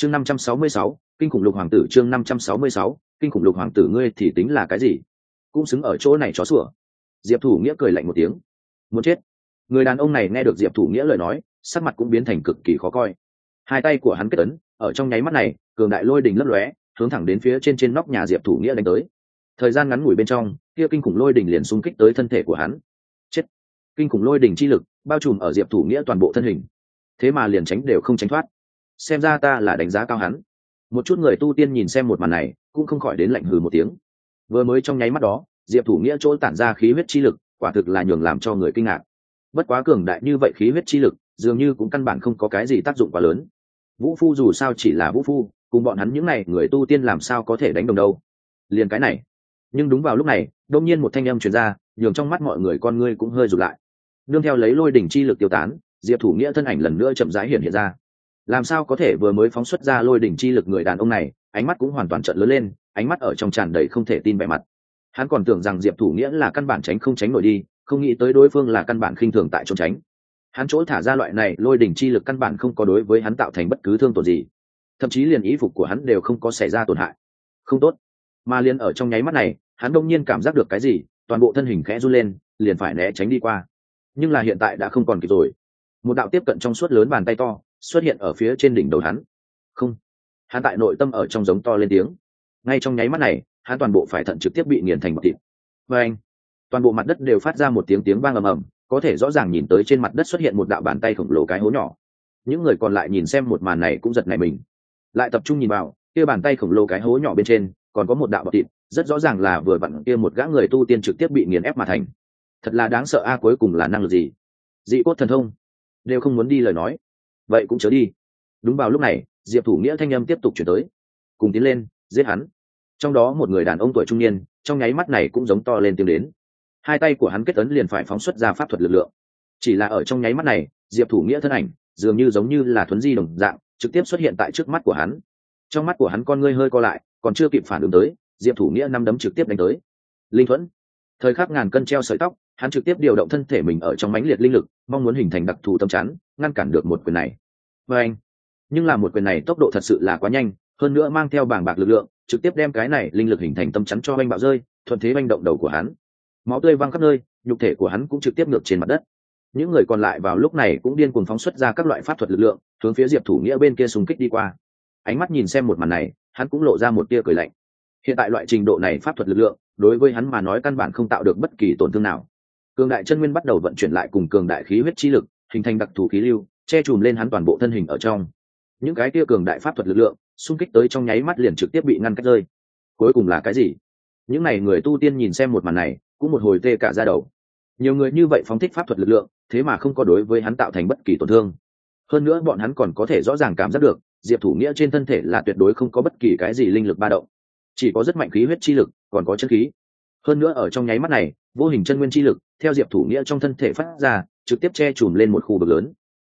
chương năm trăm sáu mươi sáu, kinh khủng lục hoàng tử chương năm trăm sáu mươi sáu, kinh khủng lục hoàng tử ngươi thì tính là cái gì? Cũng xứng ở chỗ này chó sủa. Diệp thủ nghĩa cười lạnh một tiếng. Muốn chết. Người đàn ông này nghe được diệp thủ nghĩa lời nói, sắc mặt cũng biến thành cực kỳ khó coi. Hai tay của hắn kết ấn, ở trong nháy mắt này, cường đại lôi đình lấp lóe, hướng thẳng đến phía trên trên nóc nhà diệp thủ nghĩa đánh tới. Thời gian ngắn ngủi bên trong, kia kinh khủng lôi đình liền xung kích tới thân thể của hắn. Chết. Kinh khủng lôi đình chi lực, bao trùm ở diệp thủ nghĩa toàn bộ thân hình. Thế mà liền tránh đều không tránh thoát xem ra ta là đánh giá cao hắn. Một chút người tu tiên nhìn xem một màn này, cũng không khỏi đến lạnh hừ một tiếng. Vừa mới trong nháy mắt đó, diệp thủ nghĩa chỗ tản ra khí huyết chi lực, quả thực là nhường làm cho người kinh ngạc. Bất quá cường đại như vậy khí huyết chi lực, dường như cũng căn bản không có cái gì tác dụng quá lớn. Vũ phu dù sao chỉ là vũ phu, cùng bọn hắn những n à y người tu tiên làm sao có thể đánh đồng đâu. Liền cái này. Nhưng đúng vào lúc này đông nhiên một thanh âm truyền ra, nhường trong mắt mọi người con ngươi cũng hơi rụt lại. Nương theo lấy lôi đỉnh chi lực tiêu tán, diệp thủ nghĩa thân ảnh lần nữa chậm rãi hiện hiện ra làm sao có thể vừa mới phóng xuất ra lôi đỉnh chi lực người đàn ông này, ánh mắt cũng hoàn toàn trận lớn lên, ánh mắt ở trong tràn đầy không thể tin vẻ mặt. Hắn còn tưởng rằng diệp thủ nghĩa là căn bản tránh không tránh nổi đi, không nghĩ tới đối phương là căn bản khinh thường tại trốn tránh. Hắn chỗ thả ra loại này lôi đỉnh chi lực căn bản không có đối với hắn tạo thành bất cứ thương tổn gì. Thậm chí liền ý phục của hắn đều không có xảy ra tổn hại. Không tốt. Mà liền ở trong nháy mắt này, hắn đông nhiên cảm giác được cái gì, toàn bộ thân hình khẽ run lên, liền phải né tránh đi qua. Nhưng là hiện tại đã không còn kịp rồi. Một đạo tiếp cận trong suốt lớn bàn tay to xuất hiện ở phía trên đỉnh đầu hắn. Không. Hắn tại nội tâm ở trong giống to lên tiếng. Ngay trong nháy mắt này, hắn toàn bộ phải thận trực tiếp bị nghiền thành bọc thịt. Và anh, toàn bộ mặt đất đều phát ra một tiếng tiếng vang ầm ầm, có thể rõ ràng nhìn tới trên mặt đất xuất hiện một đạo bàn tay khổng lồ cái hố nhỏ. Những người còn lại nhìn xem một màn này cũng giật nảy mình. Lại tập trung nhìn vào, kia bàn tay khổng lồ cái hố nhỏ bên trên, còn có một đạo bọc thịt, rất rõ ràng là vừa vặn kia một gã người tu tiên trực tiếp bị nghiền ép mà thành. Thật là đáng sợ a, cuối cùng là năng lực gì? Dị cốt thần thông. Đều không muốn đi lời nói vậy cũng chớ đi. Đúng vào lúc này, diệp thủ nghĩa thanh âm tiếp tục chuyển tới. Cùng tiến lên, giết hắn. Trong đó một người đàn ông tuổi trung niên, trong nháy mắt này cũng giống to lên tiếng đến. Hai tay của hắn kết ấn liền phải phóng xuất ra pháp thuật lực lượng. Chỉ là ở trong nháy mắt này, diệp thủ nghĩa thân ảnh, dường như giống như là thuấn di đồng dạng, trực tiếp xuất hiện tại trước mắt của hắn. Trong mắt của hắn con ngươi hơi co lại, còn chưa kịp phản ứng tới, diệp thủ nghĩa năm đấm trực tiếp đánh tới. Linh thuẫn. Thời khắc ngàn cân treo sợi tóc, hắn trực tiếp điều động thân thể mình ở trong mãnh liệt linh lực, mong muốn hình thành đặc thù tâm chắn ngăn cản được một quyền này. Và anh, nhưng là một quyền này tốc độ thật sự là quá nhanh, hơn nữa mang theo bảng bạc lực lượng, trực tiếp đem cái này linh lực hình thành tâm chắn cho anh bạo rơi, thuận thế anh động đầu của hắn. Máu tươi văng khắp nơi, nhục thể của hắn cũng trực tiếp ngược trên mặt đất. Những người còn lại vào lúc này cũng điên cuồng phóng xuất ra các loại pháp thuật lực lượng, hướng phía diệp thủ nghĩa bên kia xung kích đi qua. Ánh mắt nhìn xem một màn này, hắn cũng lộ ra một tia cười lạnh. Hiện tại loại trình độ này pháp thuật lực lượng, đối với hắn mà nói căn bản không tạo được bất kỳ tổn thương nào. Cường đại chân nguyên bắt đầu vận chuyển lại cùng cường đại khí huyết chi lực hình thành đặc thù khí lưu, che chùm lên hắn toàn bộ thân hình ở trong. Những cái tia cường đại pháp thuật lực lượng, xung kích tới trong nháy mắt liền trực tiếp bị ngăn cách rơi. Cuối cùng là cái gì? Những n à y người tu tiên nhìn xem một màn này, cũng một hồi tê cả ra đầu. Nhiều người như vậy phóng thích pháp thuật lực lượng, thế mà không có đối với hắn tạo thành bất kỳ tổn thương. Hơn nữa bọn hắn còn có thể rõ ràng cảm giác được, diệp thủ nghĩa trên thân thể là tuyệt đối không có bất kỳ cái gì linh lực ba động. Chỉ có rất mạnh khí huyết chi lực, còn có chân khí. Hơn nữa ở trong nháy mắt này, vô hình chân nguyên chi lực, theo diệp thủ nghĩa trong thân thể phát ra trực tiếp che chùm lên một khu vực lớn.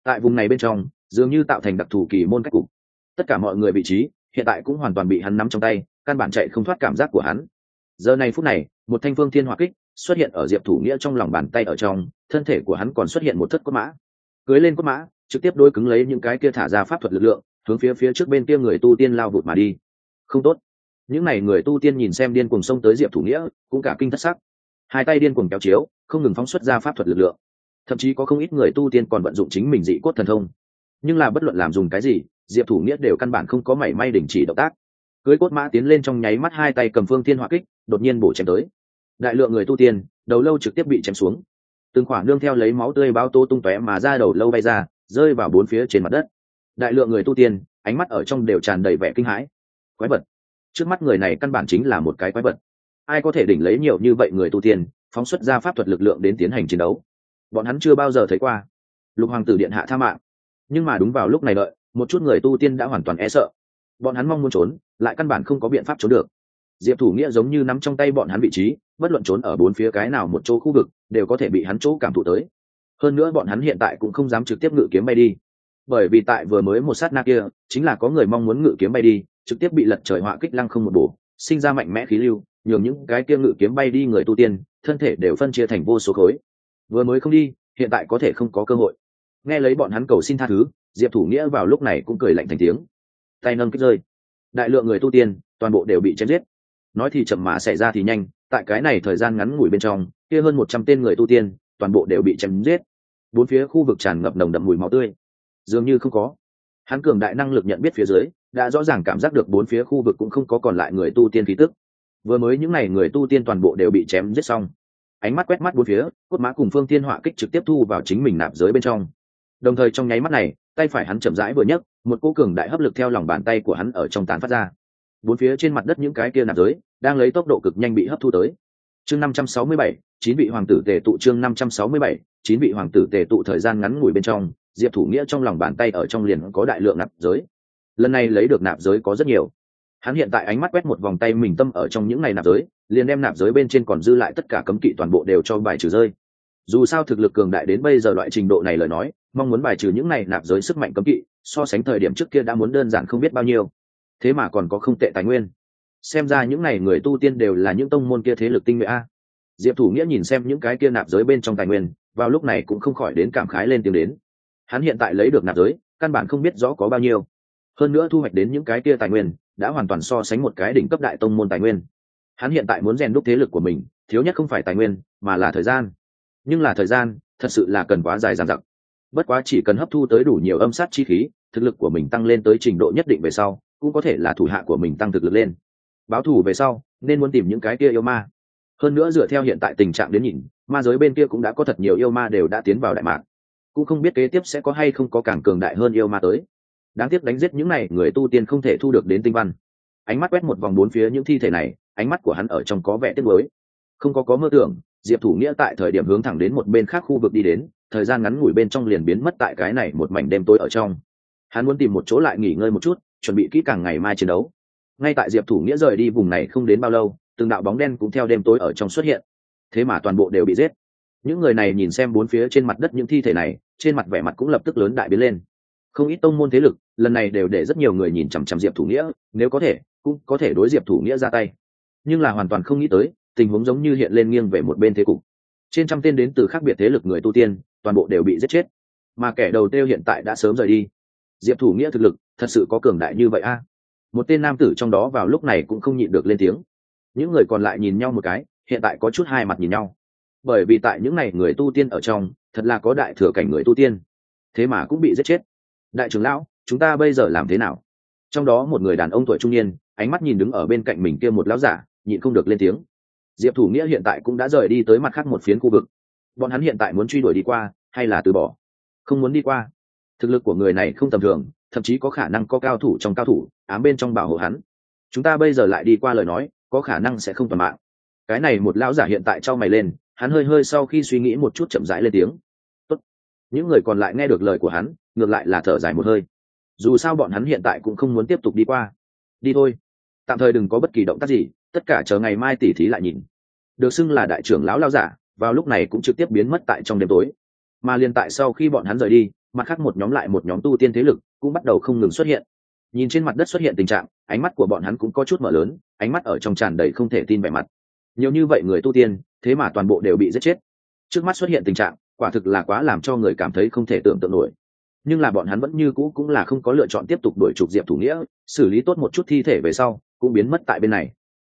Tại vùng này bên trong, dường như tạo thành đặc thù kỳ môn cách cục. Tất cả mọi người vị trí, hiện tại cũng hoàn toàn bị hắn nắm trong tay, căn bản chạy không thoát cảm giác của hắn. Giờ này phút này, một thanh phương thiên hỏa kích xuất hiện ở diệp thủ nghĩa trong lòng bàn tay ở trong, thân thể của hắn còn xuất hiện một thất cốt mã. Cưới lên cốt mã, trực tiếp đôi cứng lấy những cái kia thả ra pháp thuật lực lượng, hướng phía phía trước bên kia người tu tiên lao vụt mà đi. Không tốt. Những n à y người tu tiên nhìn xem điên cuồng sông tới diệp thủ nghĩa, cũng cả kinh thất sắc. Hai tay điên cuồng kéo chiếu, không ngừng phóng xuất ra pháp thuật lực lượng thậm chí có không ít người tu tiên còn vận dụng chính mình dị cốt thần thông. Nhưng là bất luận làm dùng cái gì, diệp thủ nghĩa đều căn bản không có mảy may đình chỉ động tác. Cưới cốt mã tiến lên trong nháy mắt hai tay cầm phương thiên hỏa kích, đột nhiên bổ chém tới. Đại lượng người tu tiên, đầu lâu trực tiếp bị chém xuống. Từng khoảng nương theo lấy máu tươi bao tô tung tóe mà ra đầu lâu bay ra, rơi vào bốn phía trên mặt đất. Đại lượng người tu tiên, ánh mắt ở trong đều tràn đầy vẻ kinh hãi. Quái vật. Trước mắt người này căn bản chính là một cái quái vật. Ai có thể đỉnh lấy nhiều như vậy người tu tiên, phóng xuất ra pháp thuật lực lượng đến tiến hành chiến đấu? Bọn hắn chưa bao giờ thấy qua. Lục hoàng tử điện hạ tha mạng. Nhưng mà đúng vào lúc này đợi, một chút người tu tiên đã hoàn toàn e sợ. Bọn hắn mong muốn trốn, lại căn bản không có biện pháp trốn được. Diệp thủ nghĩa giống như nắm trong tay bọn hắn vị trí, bất luận trốn ở bốn phía cái nào một chỗ khu vực, đều có thể bị hắn chỗ cảm thụ tới. Hơn nữa bọn hắn hiện tại cũng không dám trực tiếp ngự kiếm bay đi. Bởi vì tại vừa mới một sát na kia, chính là có người mong muốn ngự kiếm bay đi, trực tiếp bị lật trời họa kích lăng không một bổ, sinh ra mạnh mẽ khí lưu, nhường những cái kia ngự kiếm bay đi người tu tiên, thân thể đều phân chia thành vô số khối vừa mới không đi, hiện tại có thể không có cơ hội. Nghe lấy bọn hắn cầu xin tha thứ, diệp thủ nghĩa vào lúc này cũng cười lạnh thành tiếng. Tay nâng kích rơi. Đại lượng người tu tiên, toàn bộ đều bị chém giết. Nói thì chậm mà xảy ra thì nhanh, tại cái này thời gian ngắn ngủi bên trong, kia hơn một trăm tên người tu tiên, toàn bộ đều bị chém giết. Bốn phía khu vực tràn ngập nồng đậm mùi máu tươi. Dường như không có. Hắn cường đại năng lực nhận biết phía dưới, đã rõ ràng cảm giác được bốn phía khu vực cũng không có còn lại người tu tiên khí tức. Vừa mới những n à y người tu tiên toàn bộ đều bị chém giết xong ánh mắt quét mắt bốn phía, cốt mã cùng phương tiên họa kích trực tiếp thu vào chính mình nạp giới bên trong. Đồng thời trong nháy mắt này, tay phải hắn chậm rãi vừa nhấc, một cô cường đại hấp lực theo lòng bàn tay của hắn ở trong tán phát ra. Bốn phía trên mặt đất những cái kia nạp giới, đang lấy tốc độ cực nhanh bị hấp thu tới. Chương năm trăm sáu mươi bảy, chín vị hoàng tử tề tụ chương năm trăm sáu mươi bảy, chín vị hoàng tử tề tụ thời gian ngắn ngủi bên trong, diệp thủ nghĩa trong lòng bàn tay ở trong liền có đại lượng nạp giới. Lần này lấy được nạp giới có rất nhiều. Hắn hiện tại ánh mắt quét một vòng tay mình tâm ở trong những ngày nạp giới liền đem nạp giới bên trên còn dư lại tất cả cấm kỵ toàn bộ đều cho bài trừ rơi. Dù sao thực lực cường đại đến bây giờ loại trình độ này lời nói, mong muốn bài trừ những này nạp giới sức mạnh cấm kỵ, so sánh thời điểm trước kia đã muốn đơn giản không biết bao nhiêu. Thế mà còn có không tệ tài nguyên. Xem ra những này người tu tiên đều là những tông môn kia thế lực tinh nhuệ a. Diệp thủ nghĩa nhìn xem những cái kia nạp giới bên trong tài nguyên, vào lúc này cũng không khỏi đến cảm khái lên tiếng đến. Hắn hiện tại lấy được nạp giới, căn bản không biết rõ có bao nhiêu. Hơn nữa thu hoạch đến những cái kia tài nguyên, đã hoàn toàn so sánh một cái đỉnh cấp đại tông môn tài nguyên hắn hiện tại muốn rèn đúc thế lực của mình, thiếu nhất không phải tài nguyên, mà là thời gian. Nhưng là thời gian, thật sự là cần quá dài dàn dặc. Bất quá chỉ cần hấp thu tới đủ nhiều âm sát chi khí, thực lực của mình tăng lên tới trình độ nhất định về sau, cũng có thể là thủ hạ của mình tăng thực lực lên. Báo thù về sau, nên muốn tìm những cái kia yêu ma. Hơn nữa dựa theo hiện tại tình trạng đến nhìn, ma giới bên kia cũng đã có thật nhiều yêu ma đều đã tiến vào đại mạc. Cũng không biết kế tiếp sẽ có hay không có càng cường đại hơn yêu ma tới. Đáng tiếc đánh giết những này, người tu tiên không thể thu được đến tinh văn. Ánh mắt quét một vòng bốn phía những thi thể này ánh mắt của hắn ở trong có vẻ tiếc mới không có có mơ tưởng, diệp thủ nghĩa tại thời điểm hướng thẳng đến một bên khác khu vực đi đến, thời gian ngắn ngủi bên trong liền biến mất tại cái này một mảnh đêm tối ở trong. Hắn muốn tìm một chỗ lại nghỉ ngơi một chút, chuẩn bị kỹ càng ngày mai chiến đấu. Ngay tại diệp thủ nghĩa rời đi vùng này không đến bao lâu, từng đạo bóng đen cũng theo đêm tối ở trong xuất hiện. Thế mà toàn bộ đều bị giết. Những người này nhìn xem bốn phía trên mặt đất những thi thể này, trên mặt vẻ mặt cũng lập tức lớn đại biến lên. Không ít tông môn thế lực, lần này đều để rất nhiều người nhìn chằm chằm diệp thủ nghĩa, nếu có thể, cũng có thể đối diệp thủ nghĩa ra tay nhưng là hoàn toàn không nghĩ tới, tình huống giống như hiện lên nghiêng về một bên thế cục. Trên trăm tên đến từ khác biệt thế lực người tu tiên, toàn bộ đều bị giết chết. Mà kẻ đầu tiêu hiện tại đã sớm rời đi. Diệp thủ nghĩa thực lực, thật sự có cường đại như vậy a? Một tên nam tử trong đó vào lúc này cũng không nhịn được lên tiếng. Những người còn lại nhìn nhau một cái, hiện tại có chút hai mặt nhìn nhau. Bởi vì tại những n à y người tu tiên ở trong, thật là có đại thừa cảnh người tu tiên. Thế mà cũng bị giết chết. Đại trưởng lão, chúng ta bây giờ làm thế nào? Trong đó một người đàn ông tuổi trung niên, ánh mắt nhìn đứng ở bên cạnh mình kia một lão giả nhịn không được lên tiếng. Diệp thủ nghĩa hiện tại cũng đã rời đi tới mặt khác một phiến khu vực. Bọn hắn hiện tại muốn truy đuổi đi qua, hay là từ bỏ? Không muốn đi qua. Thực lực của người này không tầm thường, thậm chí có khả năng có cao thủ trong cao thủ, ám bên trong bảo hộ hắn. Chúng ta bây giờ lại đi qua lời nói, có khả năng sẽ không toàn mạng. Cái này một lão giả hiện tại trao mày lên, hắn hơi hơi sau khi suy nghĩ một chút chậm rãi lên tiếng. Tốt. những người còn lại nghe được lời của hắn, ngược lại là thở dài một hơi. Dù sao bọn hắn hiện tại cũng không muốn tiếp tục đi qua. Đi thôi. Tạm thời đừng có bất kỳ động tác gì tất cả chờ ngày mai tỉ thí lại nhìn. Được xưng là đại trưởng lão lao giả, vào lúc này cũng trực tiếp biến mất tại trong đêm tối. Mà liền tại sau khi bọn hắn rời đi, mặt khác một nhóm lại một nhóm tu tiên thế lực cũng bắt đầu không ngừng xuất hiện. Nhìn trên mặt đất xuất hiện tình trạng, ánh mắt của bọn hắn cũng có chút mở lớn, ánh mắt ở trong tràn đầy không thể tin vẻ mặt. Nhiều như vậy người tu tiên, thế mà toàn bộ đều bị giết chết. Trước mắt xuất hiện tình trạng, quả thực là quá làm cho người cảm thấy không thể tưởng tượng nổi. Nhưng là bọn hắn vẫn như cũ cũng là không có lựa chọn tiếp tục đuổi trục diệp thủ nghĩa, xử lý tốt một chút thi thể về sau, cũng biến mất tại bên này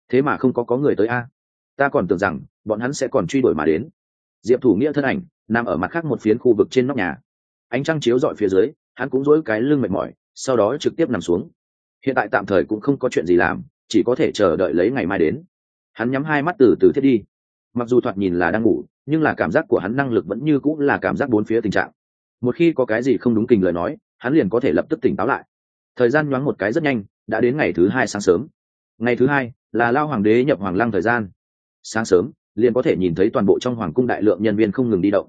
thế mà không có có người tới a. Ta còn tưởng rằng, bọn hắn sẽ còn truy đuổi mà đến. Diệp thủ nghĩa thân ảnh, nằm ở mặt khác một phiến khu vực trên nóc nhà. Ánh trăng chiếu dọi phía dưới, hắn cũng dỗi cái lưng mệt mỏi, sau đó trực tiếp nằm xuống. Hiện tại tạm thời cũng không có chuyện gì làm, chỉ có thể chờ đợi lấy ngày mai đến. Hắn nhắm hai mắt từ từ thiết đi. Mặc dù thoạt nhìn là đang ngủ, nhưng là cảm giác của hắn năng lực vẫn như cũng là cảm giác bốn phía tình trạng. Một khi có cái gì không đúng kình lời nói, hắn liền có thể lập tức tỉnh táo lại. Thời gian nhoáng một cái rất nhanh, đã đến ngày thứ hai sáng sớm. Ngày thứ hai là lao hoàng đế nhập hoàng lăng thời gian. Sáng sớm, liền có thể nhìn thấy toàn bộ trong hoàng cung đại lượng nhân viên không ngừng đi động.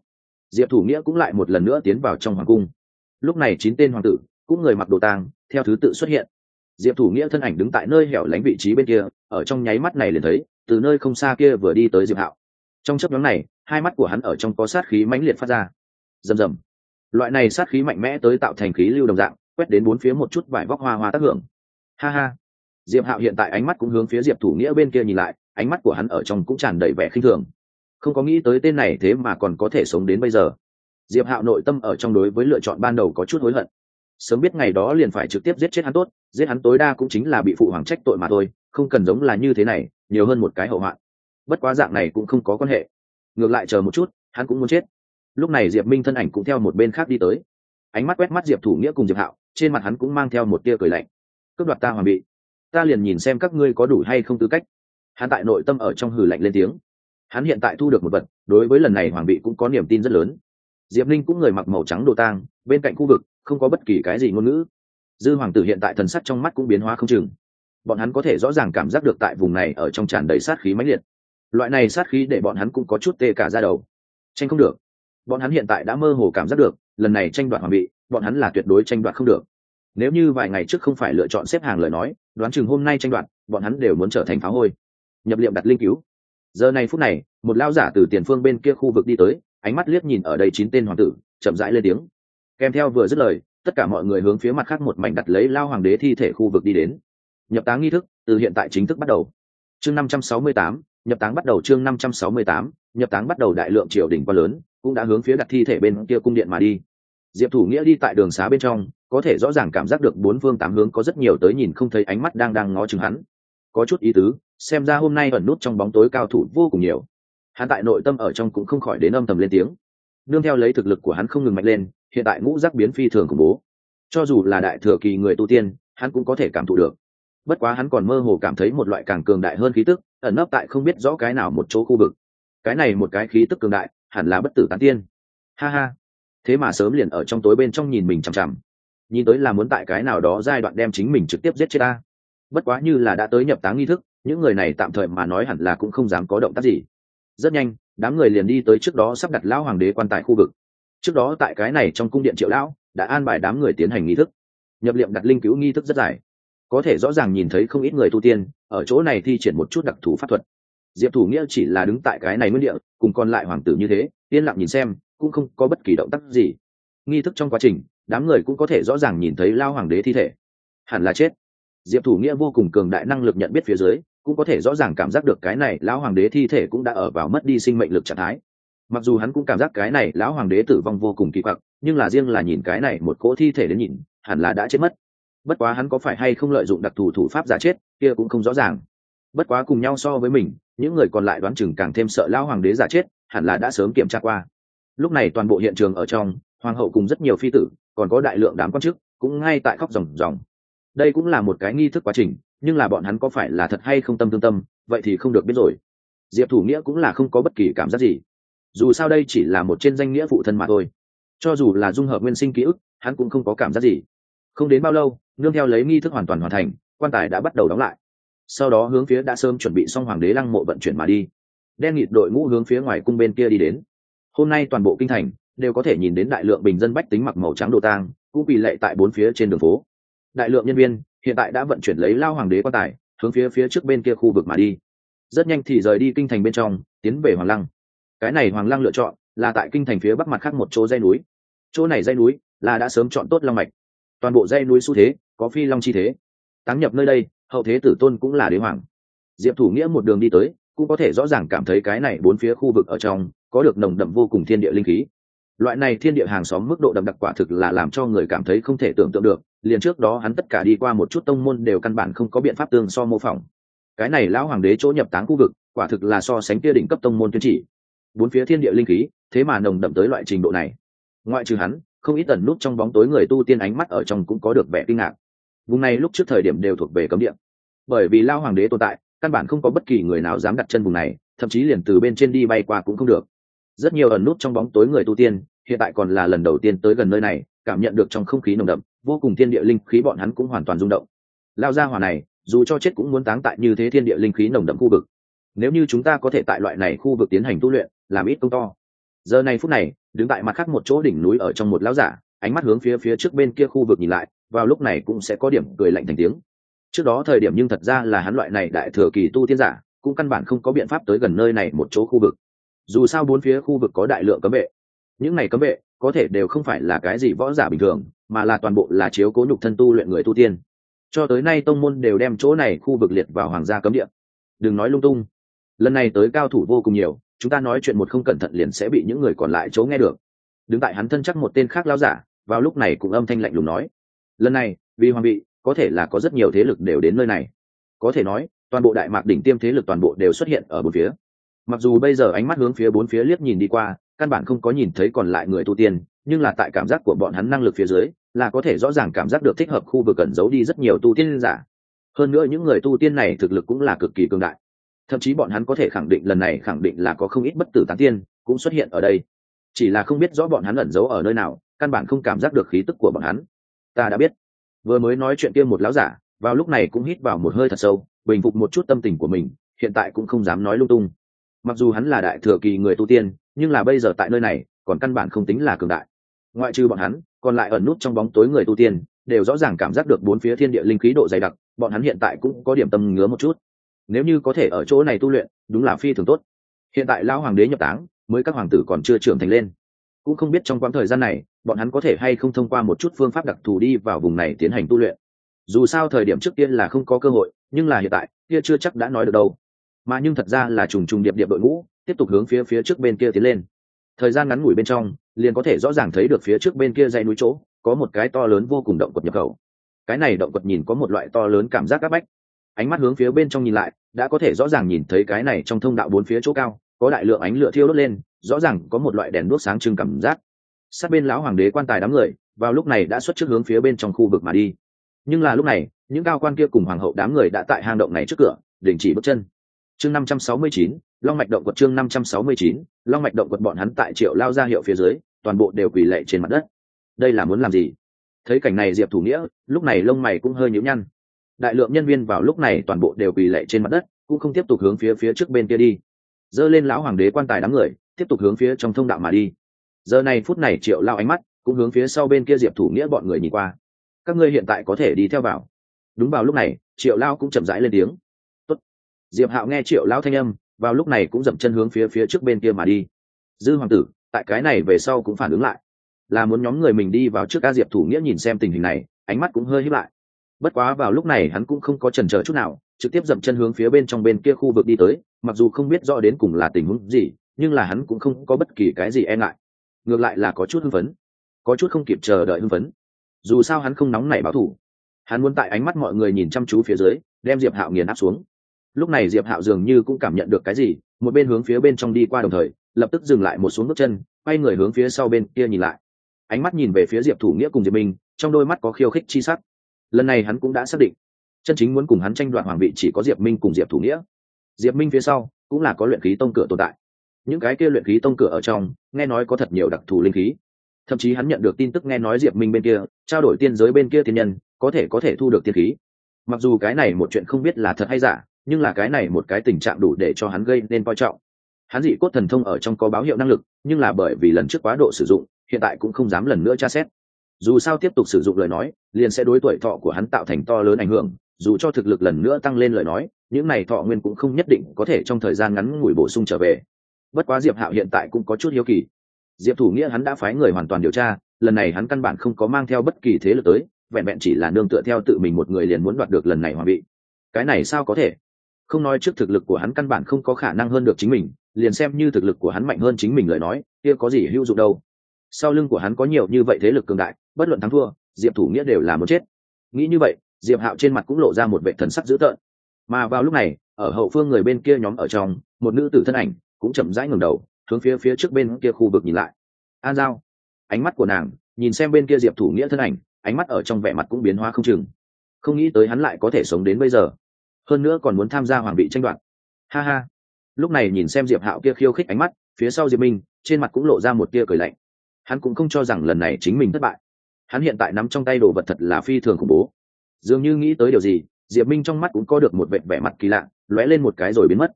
Diệp thủ nghĩa cũng lại một lần nữa tiến vào trong hoàng cung. Lúc này chín tên hoàng tử, cũng người mặc đồ tang, theo thứ tự xuất hiện. Diệp thủ nghĩa thân ảnh đứng tại nơi hẻo lánh vị trí bên kia, ở trong nháy mắt này liền thấy, từ nơi không xa kia vừa đi tới diệp hạo. Trong chấp nhóm này, hai mắt của hắn ở trong có sát khí mãnh liệt phát ra. Rầm rầm. Loại này sát khí mạnh mẽ tới tạo thành khí lưu đồng dạng, quét đến bốn phía một chút vải vóc hoa hoa tác hưởng. Ha ha diệp hạo hiện tại ánh mắt cũng hướng phía diệp thủ nghĩa bên kia nhìn lại, ánh mắt của hắn ở trong cũng tràn đầy vẻ khinh thường. Không có nghĩ tới tên này thế mà còn có thể sống đến bây giờ. Diệp hạo nội tâm ở trong đối với lựa chọn ban đầu có chút hối hận. Sớm biết ngày đó liền phải trực tiếp giết chết hắn tốt, giết hắn tối đa cũng chính là bị phụ hoàng trách tội mà thôi, không cần giống là như thế này, nhiều hơn một cái hậu hoạn. Bất quá dạng này cũng không có quan hệ. Ngược lại chờ một chút, hắn cũng muốn chết. Lúc này diệp minh thân ảnh cũng theo một bên khác đi tới. Ánh mắt quét mắt diệp thủ nghĩa cùng diệp hạo, trên mặt hắn cũng mang theo một tia cười lạnh. Cướp đoạt ta hoàng bị ta liền nhìn xem các ngươi có đủ hay không tư cách. Hắn tại nội tâm ở trong hử lạnh lên tiếng. Hắn hiện tại thu được một vật, đối với lần này hoàng bị cũng có niềm tin rất lớn. Diệp linh cũng người mặc màu trắng đồ tang, bên cạnh khu vực, không có bất kỳ cái gì ngôn ngữ. Dư hoàng tử hiện tại thần sắc trong mắt cũng biến hóa không chừng. Bọn hắn có thể rõ ràng cảm giác được tại vùng này ở trong tràn đầy sát khí mãnh liệt. Loại này sát khí để bọn hắn cũng có chút tê cả ra đầu. Tranh không được. Bọn hắn hiện tại đã mơ hồ cảm giác được, lần này tranh đoạt hoàng bị bọn hắn là tuyệt đối tranh đoạt không được nếu như vài ngày trước không phải lựa chọn xếp hàng lời nói, đoán chừng hôm nay tranh đoạt, bọn hắn đều muốn trở thành phá hôi. Nhập liệm đặt linh cứu. Giờ này phút này, một lao giả từ tiền phương bên kia khu vực đi tới, ánh mắt liếc nhìn ở đây chín tên hoàng tử, chậm rãi lên tiếng. Kèm theo vừa dứt lời, tất cả mọi người hướng phía mặt khác một mảnh đặt lấy lao hoàng đế thi thể khu vực đi đến. Nhập táng nghi thức, từ hiện tại chính thức bắt đầu. Chương năm trăm sáu mươi tám, nhập táng bắt đầu chương năm trăm sáu mươi tám, nhập táng bắt đầu đại lượng triều đình quá lớn, cũng đã hướng phía đặt thi thể bên kia cung điện mà đi diệp thủ nghĩa đi tại đường xá bên trong, có thể rõ ràng cảm giác được bốn phương tám hướng có rất nhiều tới nhìn không thấy ánh mắt đang đang ngó chừng hắn. Có chút ý tứ, xem ra hôm nay ẩn nút trong bóng tối cao thủ vô cùng nhiều. Hắn tại nội tâm ở trong cũng không khỏi đến âm thầm lên tiếng. Nương theo lấy thực lực của hắn không ngừng mạnh lên, hiện tại ngũ giác biến phi thường khủng bố. Cho dù là đại thừa kỳ người tu tiên, hắn cũng có thể cảm thụ được. Bất quá hắn còn mơ hồ cảm thấy một loại càng cường đại hơn khí tức, ẩn nấp tại không biết rõ cái nào một chỗ khu vực. Cái này một cái khí tức cường đại, hẳn là bất tử tán tiên. Ha ha thế mà sớm liền ở trong tối bên trong nhìn mình chằm chằm. Nhìn tới là muốn tại cái nào đó giai đoạn đem chính mình trực tiếp giết chết ta. Bất quá như là đã tới nhập táng nghi thức, những người này tạm thời mà nói hẳn là cũng không dám có động tác gì. Rất nhanh, đám người liền đi tới trước đó sắp đặt lão hoàng đế quan tại khu vực. Trước đó tại cái này trong cung điện triệu lão, đã an bài đám người tiến hành nghi thức. Nhập liệm đặt linh cứu nghi thức rất dài. Có thể rõ ràng nhìn thấy không ít người tu tiên, ở chỗ này thi triển một chút đặc thù pháp thuật. Diệp thủ nghĩa chỉ là đứng tại cái này nguyên địa, cùng còn lại hoàng tử như thế, yên lặng nhìn xem cũng không có bất kỳ động tác gì. Nghi thức trong quá trình, đám người cũng có thể rõ ràng nhìn thấy lao hoàng đế thi thể. Hẳn là chết. Diệp thủ nghĩa vô cùng cường đại năng lực nhận biết phía dưới, cũng có thể rõ ràng cảm giác được cái này lão hoàng đế thi thể cũng đã ở vào mất đi sinh mệnh lực trạng thái. Mặc dù hắn cũng cảm giác cái này lão hoàng đế tử vong vô cùng kỳ quặc, nhưng là riêng là nhìn cái này một cỗ thi thể đến nhìn, hẳn là đã chết mất. Bất quá hắn có phải hay không lợi dụng đặc thù thủ pháp giả chết, kia cũng không rõ ràng. Bất quá cùng nhau so với mình, những người còn lại đoán chừng càng thêm sợ lão hoàng đế giả chết, hẳn là đã sớm kiểm tra qua lúc này toàn bộ hiện trường ở trong, hoàng hậu cùng rất nhiều phi tử, còn có đại lượng đám quan chức, cũng ngay tại khóc ròng ròng. Đây cũng là một cái nghi thức quá trình, nhưng là bọn hắn có phải là thật hay không tâm tương tâm, vậy thì không được biết rồi. Diệp thủ nghĩa cũng là không có bất kỳ cảm giác gì. Dù sao đây chỉ là một trên danh nghĩa phụ thân mà thôi. Cho dù là dung hợp nguyên sinh ký ức, hắn cũng không có cảm giác gì. Không đến bao lâu, nương theo lấy nghi thức hoàn toàn hoàn thành, quan tài đã bắt đầu đóng lại. Sau đó hướng phía đã sớm chuẩn bị xong hoàng đế lăng mộ vận chuyển mà đi. Đen nghịt đội ngũ hướng phía ngoài cung bên kia đi đến hôm nay toàn bộ kinh thành đều có thể nhìn đến đại lượng bình dân bách tính mặc màu trắng đồ tang, cũng bị lệ tại bốn phía trên đường phố. Đại lượng nhân viên hiện tại đã vận chuyển lấy lao hoàng đế quan tài, hướng phía phía trước bên kia khu vực mà đi. Rất nhanh thì rời đi kinh thành bên trong, tiến về hoàng lăng. Cái này hoàng lăng lựa chọn là tại kinh thành phía bắc mặt khác một chỗ dây núi. Chỗ này dây núi là đã sớm chọn tốt long mạch. Toàn bộ dây núi xu thế có phi long chi thế. Táng nhập nơi đây, hậu thế tử tôn cũng là đế hoàng. Diệp thủ nghĩa một đường đi tới cũng có thể rõ ràng cảm thấy cái này bốn phía khu vực ở trong có được nồng đậm vô cùng thiên địa linh khí. Loại này thiên địa hàng xóm mức độ đậm đặc quả thực là làm cho người cảm thấy không thể tưởng tượng được, liền trước đó hắn tất cả đi qua một chút tông môn đều căn bản không có biện pháp tương so mô phỏng. Cái này lão hoàng đế chỗ nhập táng khu vực, quả thực là so sánh kia đỉnh cấp tông môn tuyên chỉ. Bốn phía thiên địa linh khí, thế mà nồng đậm tới loại trình độ này. Ngoại trừ hắn, không ít tần nút trong bóng tối người tu tiên ánh mắt ở trong cũng có được vẻ kinh ngạc. Vùng này lúc trước thời điểm đều thuộc về cấm địa. Bởi vì lao hoàng đế tồn tại căn bản không có bất kỳ người nào dám đặt chân vùng này, thậm chí liền từ bên trên đi bay qua cũng không được. Rất nhiều ẩn nút trong bóng tối người tu tiên, hiện tại còn là lần đầu tiên tới gần nơi này, cảm nhận được trong không khí nồng đậm, vô cùng thiên địa linh khí bọn hắn cũng hoàn toàn rung động. Lao ra hỏa này, dù cho chết cũng muốn táng tại như thế thiên địa linh khí nồng đậm khu vực. Nếu như chúng ta có thể tại loại này khu vực tiến hành tu luyện, làm ít công to. Giờ này phút này, đứng tại mặt khác một chỗ đỉnh núi ở trong một lão giả, ánh mắt hướng phía phía trước bên kia khu vực nhìn lại, vào lúc này cũng sẽ có điểm cười lạnh thành tiếng trước đó thời điểm nhưng thật ra là hắn loại này đại thừa kỳ tu tiên giả, cũng căn bản không có biện pháp tới gần nơi này một chỗ khu vực. Dù sao bốn phía khu vực có đại lượng cấm vệ những này cấm vệ có thể đều không phải là cái gì võ giả bình thường, mà là toàn bộ là chiếu cố nhục thân tu luyện người tu tiên. Cho tới nay tông môn đều đem chỗ này khu vực liệt vào hoàng gia cấm địa. Đừng nói lung tung. Lần này tới cao thủ vô cùng nhiều, chúng ta nói chuyện một không cẩn thận liền sẽ bị những người còn lại chỗ nghe được. Đứng tại hắn thân chắc một tên khác lao giả, vào lúc này cũng âm thanh lạnh lùng nói. Lần này, vì hoàng bị có thể là có rất nhiều thế lực đều đến nơi này. Có thể nói, toàn bộ đại mạc đỉnh tiêm thế lực toàn bộ đều xuất hiện ở bốn phía. Mặc dù bây giờ ánh mắt hướng phía bốn phía liếc nhìn đi qua, căn bản không có nhìn thấy còn lại người tu tiên, nhưng là tại cảm giác của bọn hắn năng lực phía dưới, là có thể rõ ràng cảm giác được thích hợp khu vực cẩn giấu đi rất nhiều tu tiên giả. Hơn nữa những người tu tiên này thực lực cũng là cực kỳ cường đại. Thậm chí bọn hắn có thể khẳng định lần này khẳng định là có không ít bất tử tán tiên cũng xuất hiện ở đây. Chỉ là không biết rõ bọn hắn ẩn giấu ở nơi nào, căn bản không cảm giác được khí tức của bọn hắn. Ta đã biết vừa mới nói chuyện kia một lão giả, vào lúc này cũng hít vào một hơi thật sâu, bình phục một chút tâm tình của mình, hiện tại cũng không dám nói lung tung. Mặc dù hắn là đại thừa kỳ người tu tiên, nhưng là bây giờ tại nơi này, còn căn bản không tính là cường đại. Ngoại trừ bọn hắn, còn lại ẩn nút trong bóng tối người tu tiên, đều rõ ràng cảm giác được bốn phía thiên địa linh khí độ dày đặc, bọn hắn hiện tại cũng có điểm tâm ngứa một chút. Nếu như có thể ở chỗ này tu luyện, đúng là phi thường tốt. Hiện tại lão hoàng đế nhập táng, mới các hoàng tử còn chưa trưởng thành lên. Cũng không biết trong quãng thời gian này bọn hắn có thể hay không thông qua một chút phương pháp đặc thù đi vào vùng này tiến hành tu luyện. Dù sao thời điểm trước tiên là không có cơ hội, nhưng là hiện tại, kia chưa chắc đã nói được đâu. Mà nhưng thật ra là trùng trùng điệp điệp đội ngũ, tiếp tục hướng phía phía trước bên kia tiến lên. Thời gian ngắn ngủi bên trong, liền có thể rõ ràng thấy được phía trước bên kia dãy núi chỗ, có một cái to lớn vô cùng động quật nhập khẩu. Cái này động quật nhìn có một loại to lớn cảm giác áp bách. Ánh mắt hướng phía bên trong nhìn lại, đã có thể rõ ràng nhìn thấy cái này trong thông đạo bốn phía chỗ cao, có đại lượng ánh lửa thiêu đốt lên, rõ ràng có một loại đèn đuốc sáng trưng cảm giác sát bên lão hoàng đế quan tài đám người, vào lúc này đã xuất trước hướng phía bên trong khu vực mà đi. Nhưng là lúc này, những cao quan kia cùng hoàng hậu đám người đã tại hang động này trước cửa, đình chỉ bước chân. Chương năm trăm sáu mươi chín, long mạch động quật chương năm trăm sáu mươi chín, long mạch động quật bọn hắn tại triệu lao ra hiệu phía dưới, toàn bộ đều quỳ lệ trên mặt đất. Đây là muốn làm gì? Thấy cảnh này diệp thủ nghĩa, lúc này lông mày cũng hơi nhíu nhăn. Đại lượng nhân viên vào lúc này toàn bộ đều quỳ lệ trên mặt đất, cũng không tiếp tục hướng phía phía trước bên kia đi. Dơ lên lão hoàng đế quan tài đám người, tiếp tục hướng phía trong thông đạo mà đi giờ này phút này triệu lao ánh mắt cũng hướng phía sau bên kia diệp thủ nghĩa bọn người nhìn qua. Các ngươi hiện tại có thể đi theo vào. Đúng vào lúc này, triệu lao cũng chậm rãi lên tiếng. Tốt. diệp hạo nghe triệu lao thanh âm, vào lúc này cũng dậm chân hướng phía phía trước bên kia mà đi. Dư hoàng tử, tại cái này về sau cũng phản ứng lại. Là muốn nhóm người mình đi vào trước ca diệp thủ nghĩa nhìn xem tình hình này, ánh mắt cũng hơi hít lại. Bất quá vào lúc này hắn cũng không có trần chờ chút nào, trực tiếp dậm chân hướng phía bên trong bên kia khu vực đi tới, mặc dù không biết rõ đến cùng là tình huống gì, nhưng là hắn cũng không có bất kỳ cái gì e ngại ngược lại là có chút hưng phấn, có chút không kịp chờ đợi hưng phấn. Dù sao hắn không nóng nảy báo thủ hắn muốn tại ánh mắt mọi người nhìn chăm chú phía dưới, đem diệp hạo nghiền áp xuống. Lúc này diệp hạo dường như cũng cảm nhận được cái gì, một bên hướng phía bên trong đi qua đồng thời, lập tức dừng lại một xuống bước chân, quay người hướng phía sau bên kia nhìn lại. Ánh mắt nhìn về phía diệp thủ nghĩa cùng diệp minh, trong đôi mắt có khiêu khích chi sắc. Lần này hắn cũng đã xác định, chân chính muốn cùng hắn tranh đoạt hoàng vị chỉ có diệp minh cùng diệp thủ nghĩa. Diệp minh phía sau cũng là có luyện khí tông cửa tồn tại những cái kia luyện khí tông cửa ở trong, nghe nói có thật nhiều đặc thù linh khí. Thậm chí hắn nhận được tin tức nghe nói diệp minh bên kia, trao đổi tiên giới bên kia tiên nhân, có thể có thể thu được tiên khí. Mặc dù cái này một chuyện không biết là thật hay giả, nhưng là cái này một cái tình trạng đủ để cho hắn gây nên coi trọng. Hắn dị cốt thần thông ở trong có báo hiệu năng lực, nhưng là bởi vì lần trước quá độ sử dụng, hiện tại cũng không dám lần nữa tra xét. Dù sao tiếp tục sử dụng lời nói, liền sẽ đối tuổi thọ của hắn tạo thành to lớn ảnh hưởng, dù cho thực lực lần nữa tăng lên lời nói, những này thọ nguyên cũng không nhất định có thể trong thời gian ngắn ngủi bổ sung trở về bất quá diệp hạo hiện tại cũng có chút hiếu kỳ. Diệp thủ nghĩa hắn đã phái người hoàn toàn điều tra, lần này hắn căn bản không có mang theo bất kỳ thế lực tới, vẹn vẹn chỉ là nương tựa theo tự mình một người liền muốn đoạt được lần này hoàng vị. Cái này sao có thể? Không nói trước thực lực của hắn căn bản không có khả năng hơn được chính mình, liền xem như thực lực của hắn mạnh hơn chính mình lời nói, kia có gì hữu dụng đâu. Sau lưng của hắn có nhiều như vậy thế lực cường đại, bất luận thắng thua, diệp thủ nghĩa đều là muốn chết. Nghĩ như vậy, diệp hạo trên mặt cũng lộ ra một vệ thần sắc dữ tợn. Mà vào lúc này, ở hậu phương người bên kia nhóm ở trong, một nữ tử thân ảnh cũng chậm rãi ngẩng đầu, hướng phía phía trước bên kia khu vực nhìn lại. An giao, ánh mắt của nàng, nhìn xem bên kia diệp thủ nghĩa thân ảnh, ánh mắt ở trong vẻ mặt cũng biến hóa không chừng. Không nghĩ tới hắn lại có thể sống đến bây giờ. Hơn nữa còn muốn tham gia hoàng vị tranh đoạt. Ha ha. Lúc này nhìn xem diệp hạo kia khiêu khích ánh mắt, phía sau diệp minh, trên mặt cũng lộ ra một tia cười lạnh. Hắn cũng không cho rằng lần này chính mình thất bại. Hắn hiện tại nắm trong tay đồ vật thật là phi thường khủng bố. Dường như nghĩ tới điều gì, diệp minh trong mắt cũng có được một vẻ vẻ mặt kỳ lạ, lóe lên một cái rồi biến mất.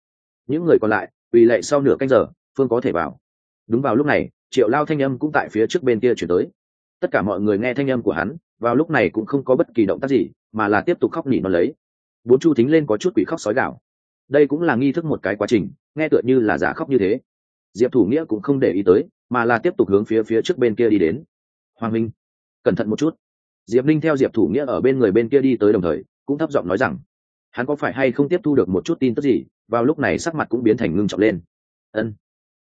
Những người còn lại vì lệ sau nửa canh giờ, phương có thể vào. Đúng vào lúc này, triệu lao thanh âm cũng tại phía trước bên kia chuyển tới. Tất cả mọi người nghe thanh âm của hắn, vào lúc này cũng không có bất kỳ động tác gì, mà là tiếp tục khóc nỉ nó lấy. Bốn chu thính lên có chút quỷ khóc sói gạo đây cũng là nghi thức một cái quá trình, nghe tựa như là giả khóc như thế. Diệp thủ nghĩa cũng không để ý tới, mà là tiếp tục hướng phía phía trước bên kia đi đến. Hoàng minh, cẩn thận một chút. Diệp linh theo diệp thủ nghĩa ở bên người bên kia đi tới đồng thời, cũng thấp giọng nói rằng hắn có phải hay không tiếp thu được một chút tin tức gì? Vào lúc này sắc mặt cũng biến thành ngưng trọng lên. Ân.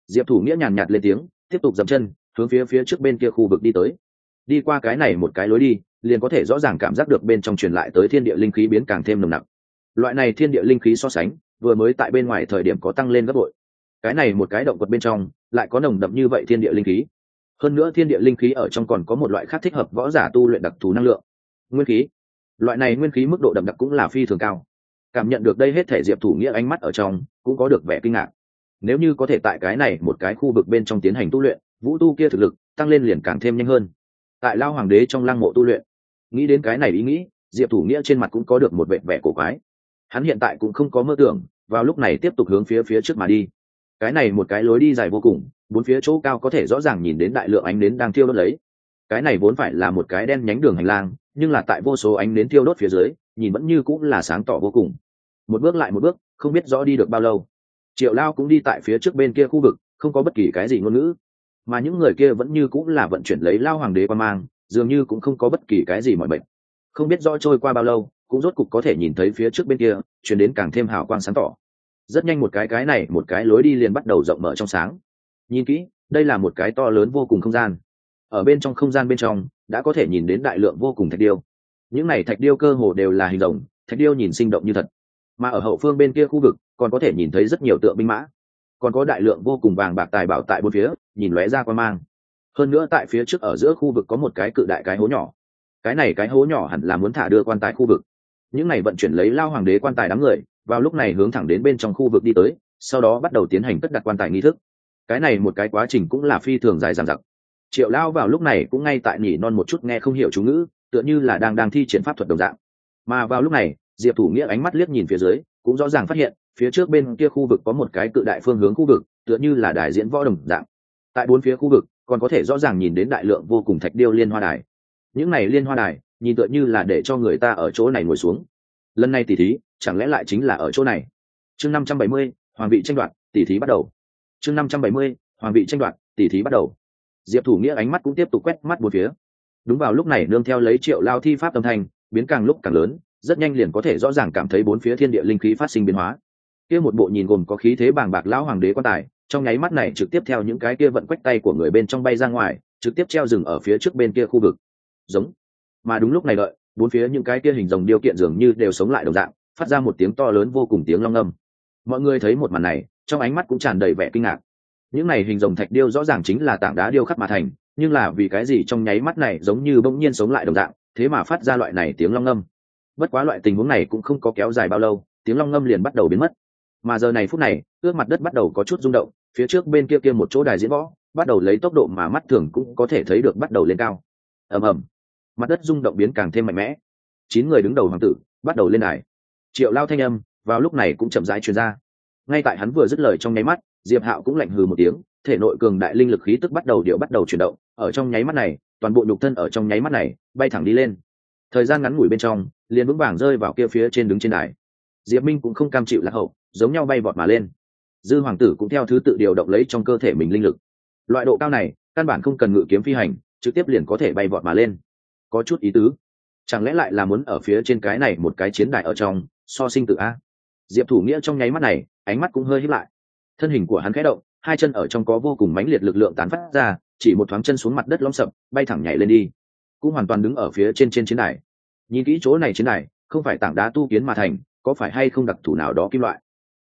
Diệp thủ nghĩa nhàn nhạt lên tiếng, tiếp tục dậm chân, hướng phía phía trước bên kia khu vực đi tới. Đi qua cái này một cái lối đi, liền có thể rõ ràng cảm giác được bên trong truyền lại tới thiên địa linh khí biến càng thêm nồng nặc. Loại này thiên địa linh khí so sánh, vừa mới tại bên ngoài thời điểm có tăng lên gấp bội. Cái này một cái động vật bên trong, lại có nồng đậm như vậy thiên địa linh khí. Hơn nữa thiên địa linh khí ở trong còn có một loại khác thích hợp võ giả tu luyện đặc thù năng lượng. Nguyên khí. Loại này nguyên khí mức độ đậm đặc cũng là phi thường cao cảm nhận được đây hết thể diệp thủ nghĩa ánh mắt ở trong, cũng có được vẻ kinh ngạc. Nếu như có thể tại cái này một cái khu vực bên trong tiến hành tu luyện, vũ tu kia thực lực tăng lên liền càng thêm nhanh hơn. Tại lao hoàng đế trong lăng mộ tu luyện, nghĩ đến cái này ý nghĩ, diệp thủ nghĩa trên mặt cũng có được một vẻ vẻ cổ quái. Hắn hiện tại cũng không có mơ tưởng, vào lúc này tiếp tục hướng phía phía trước mà đi. Cái này một cái lối đi dài vô cùng, bốn phía chỗ cao có thể rõ ràng nhìn đến đại lượng ánh nến đang thiêu đốt lấy. Cái này vốn phải là một cái đen nhánh đường hành lang, nhưng là tại vô số ánh nến thiêu đốt phía dưới nhìn vẫn như cũng là sáng tỏ vô cùng. Một bước lại một bước, không biết rõ đi được bao lâu. Triệu lao cũng đi tại phía trước bên kia khu vực, không có bất kỳ cái gì ngôn ngữ. Mà những người kia vẫn như cũng là vận chuyển lấy lao hoàng đế qua mang, dường như cũng không có bất kỳ cái gì mọi bệnh không biết rõ trôi qua bao lâu, cũng rốt cục có thể nhìn thấy phía trước bên kia, chuyển đến càng thêm hào quang sáng tỏ. Rất nhanh một cái cái này, một cái lối đi liền bắt đầu rộng mở trong sáng. Nhìn kỹ, đây là một cái to lớn vô cùng không gian. Ở bên trong không gian bên trong, đã có thể nhìn đến đại lượng vô cùng thạch điêu những này thạch điêu cơ hồ đều là hình rồng, thạch điêu nhìn sinh động như thật. Mà ở hậu phương bên kia khu vực, còn có thể nhìn thấy rất nhiều tượng binh mã. Còn có đại lượng vô cùng vàng bạc tài bảo tại bốn phía, nhìn lóe ra qua mang. Hơn nữa tại phía trước ở giữa khu vực có một cái cự đại cái hố nhỏ. Cái này cái hố nhỏ hẳn là muốn thả đưa quan tài khu vực. Những này vận chuyển lấy lao hoàng đế quan tài đám người, vào lúc này hướng thẳng đến bên trong khu vực đi tới, sau đó bắt đầu tiến hành cất đặt quan tài nghi thức. Cái này một cái quá trình cũng là phi thường dài dằng dặc. Triệu lao vào lúc này cũng ngay tại nhỉ non một chút nghe không hiểu chú ngữ tựa như là đang đang thi triển pháp thuật đồng dạng. Mà vào lúc này, diệp thủ nghĩa ánh mắt liếc nhìn phía dưới, cũng rõ ràng phát hiện, phía trước bên kia khu vực có một cái cự đại phương hướng khu vực, tựa như là đài diễn võ đồng dạng. Tại bốn phía khu vực, còn có thể rõ ràng nhìn đến đại lượng vô cùng thạch điêu liên hoa đài. Những này liên hoa đài, nhìn tựa như là để cho người ta ở chỗ này ngồi xuống. Lần này tỉ thí, chẳng lẽ lại chính là ở chỗ này? Chương năm trăm bảy mươi, hoàng vị tranh đoạt, tỉ thí bắt đầu. Chương năm trăm bảy mươi, hoàng vị tranh đoạt, tỉ thí bắt đầu. Diệp thủ nghĩa ánh mắt cũng tiếp tục quét mắt một phía đúng vào lúc này nương theo lấy triệu lao thi pháp âm thanh, biến càng lúc càng lớn, rất nhanh liền có thể rõ ràng cảm thấy bốn phía thiên địa linh khí phát sinh biến hóa. Kia một bộ nhìn gồm có khí thế bàng bạc lão hoàng đế quan tài, trong nháy mắt này trực tiếp theo những cái kia vận quách tay của người bên trong bay ra ngoài, trực tiếp treo rừng ở phía trước bên kia khu vực. Giống. Mà đúng lúc này đợi, bốn phía những cái kia hình rồng điều kiện dường như đều sống lại đồng dạng, phát ra một tiếng to lớn vô cùng tiếng long âm. Mọi người thấy một màn này, trong ánh mắt cũng tràn đầy vẻ kinh ngạc. Những này hình rồng thạch điêu rõ ràng chính là tảng đá điêu khắc mà thành nhưng là vì cái gì trong nháy mắt này giống như bỗng nhiên sống lại đồng dạng, thế mà phát ra loại này tiếng long ngâm. Bất quá loại tình huống này cũng không có kéo dài bao lâu, tiếng long ngâm liền bắt đầu biến mất. Mà giờ này phút này, ước mặt đất bắt đầu có chút rung động, phía trước bên kia kia một chỗ đài diễn võ, bắt đầu lấy tốc độ mà mắt thường cũng có thể thấy được bắt đầu lên cao. Ầm ầm. Mặt đất rung động biến càng thêm mạnh mẽ. Chín người đứng đầu hoàng tử bắt đầu lên đài. Triệu lao thanh âm vào lúc này cũng chậm rãi truyền ra ngay tại hắn vừa dứt lời trong nháy mắt, diệp hạo cũng lạnh hừ một tiếng, thể nội cường đại linh lực khí tức bắt đầu điệu bắt đầu chuyển động, ở trong nháy mắt này, toàn bộ nhục thân ở trong nháy mắt này, bay thẳng đi lên. Thời gian ngắn ngủi bên trong, liền vững vàng rơi vào kia phía trên đứng trên đài. Diệp minh cũng không cam chịu lạc hậu, giống nhau bay vọt mà lên. Dư hoàng tử cũng theo thứ tự điều động lấy trong cơ thể mình linh lực. Loại độ cao này, căn bản không cần ngự kiếm phi hành, trực tiếp liền có thể bay vọt mà lên. Có chút ý tứ. Chẳng lẽ lại là muốn ở phía trên cái này một cái chiến đài ở trong, so sinh tự a? Diệp thủ nghĩa trong nháy mắt này, ánh mắt cũng hơi hít lại. Thân hình của hắn khẽ động, hai chân ở trong có vô cùng mãnh liệt lực lượng tán phát ra, chỉ một thoáng chân xuống mặt đất lõm sập, bay thẳng nhảy lên đi. Cũng hoàn toàn đứng ở phía trên trên chiến đài. Nhìn kỹ chỗ này chiến đài, không phải tảng đá tu kiến mà thành, có phải hay không đặc thù nào đó kim loại?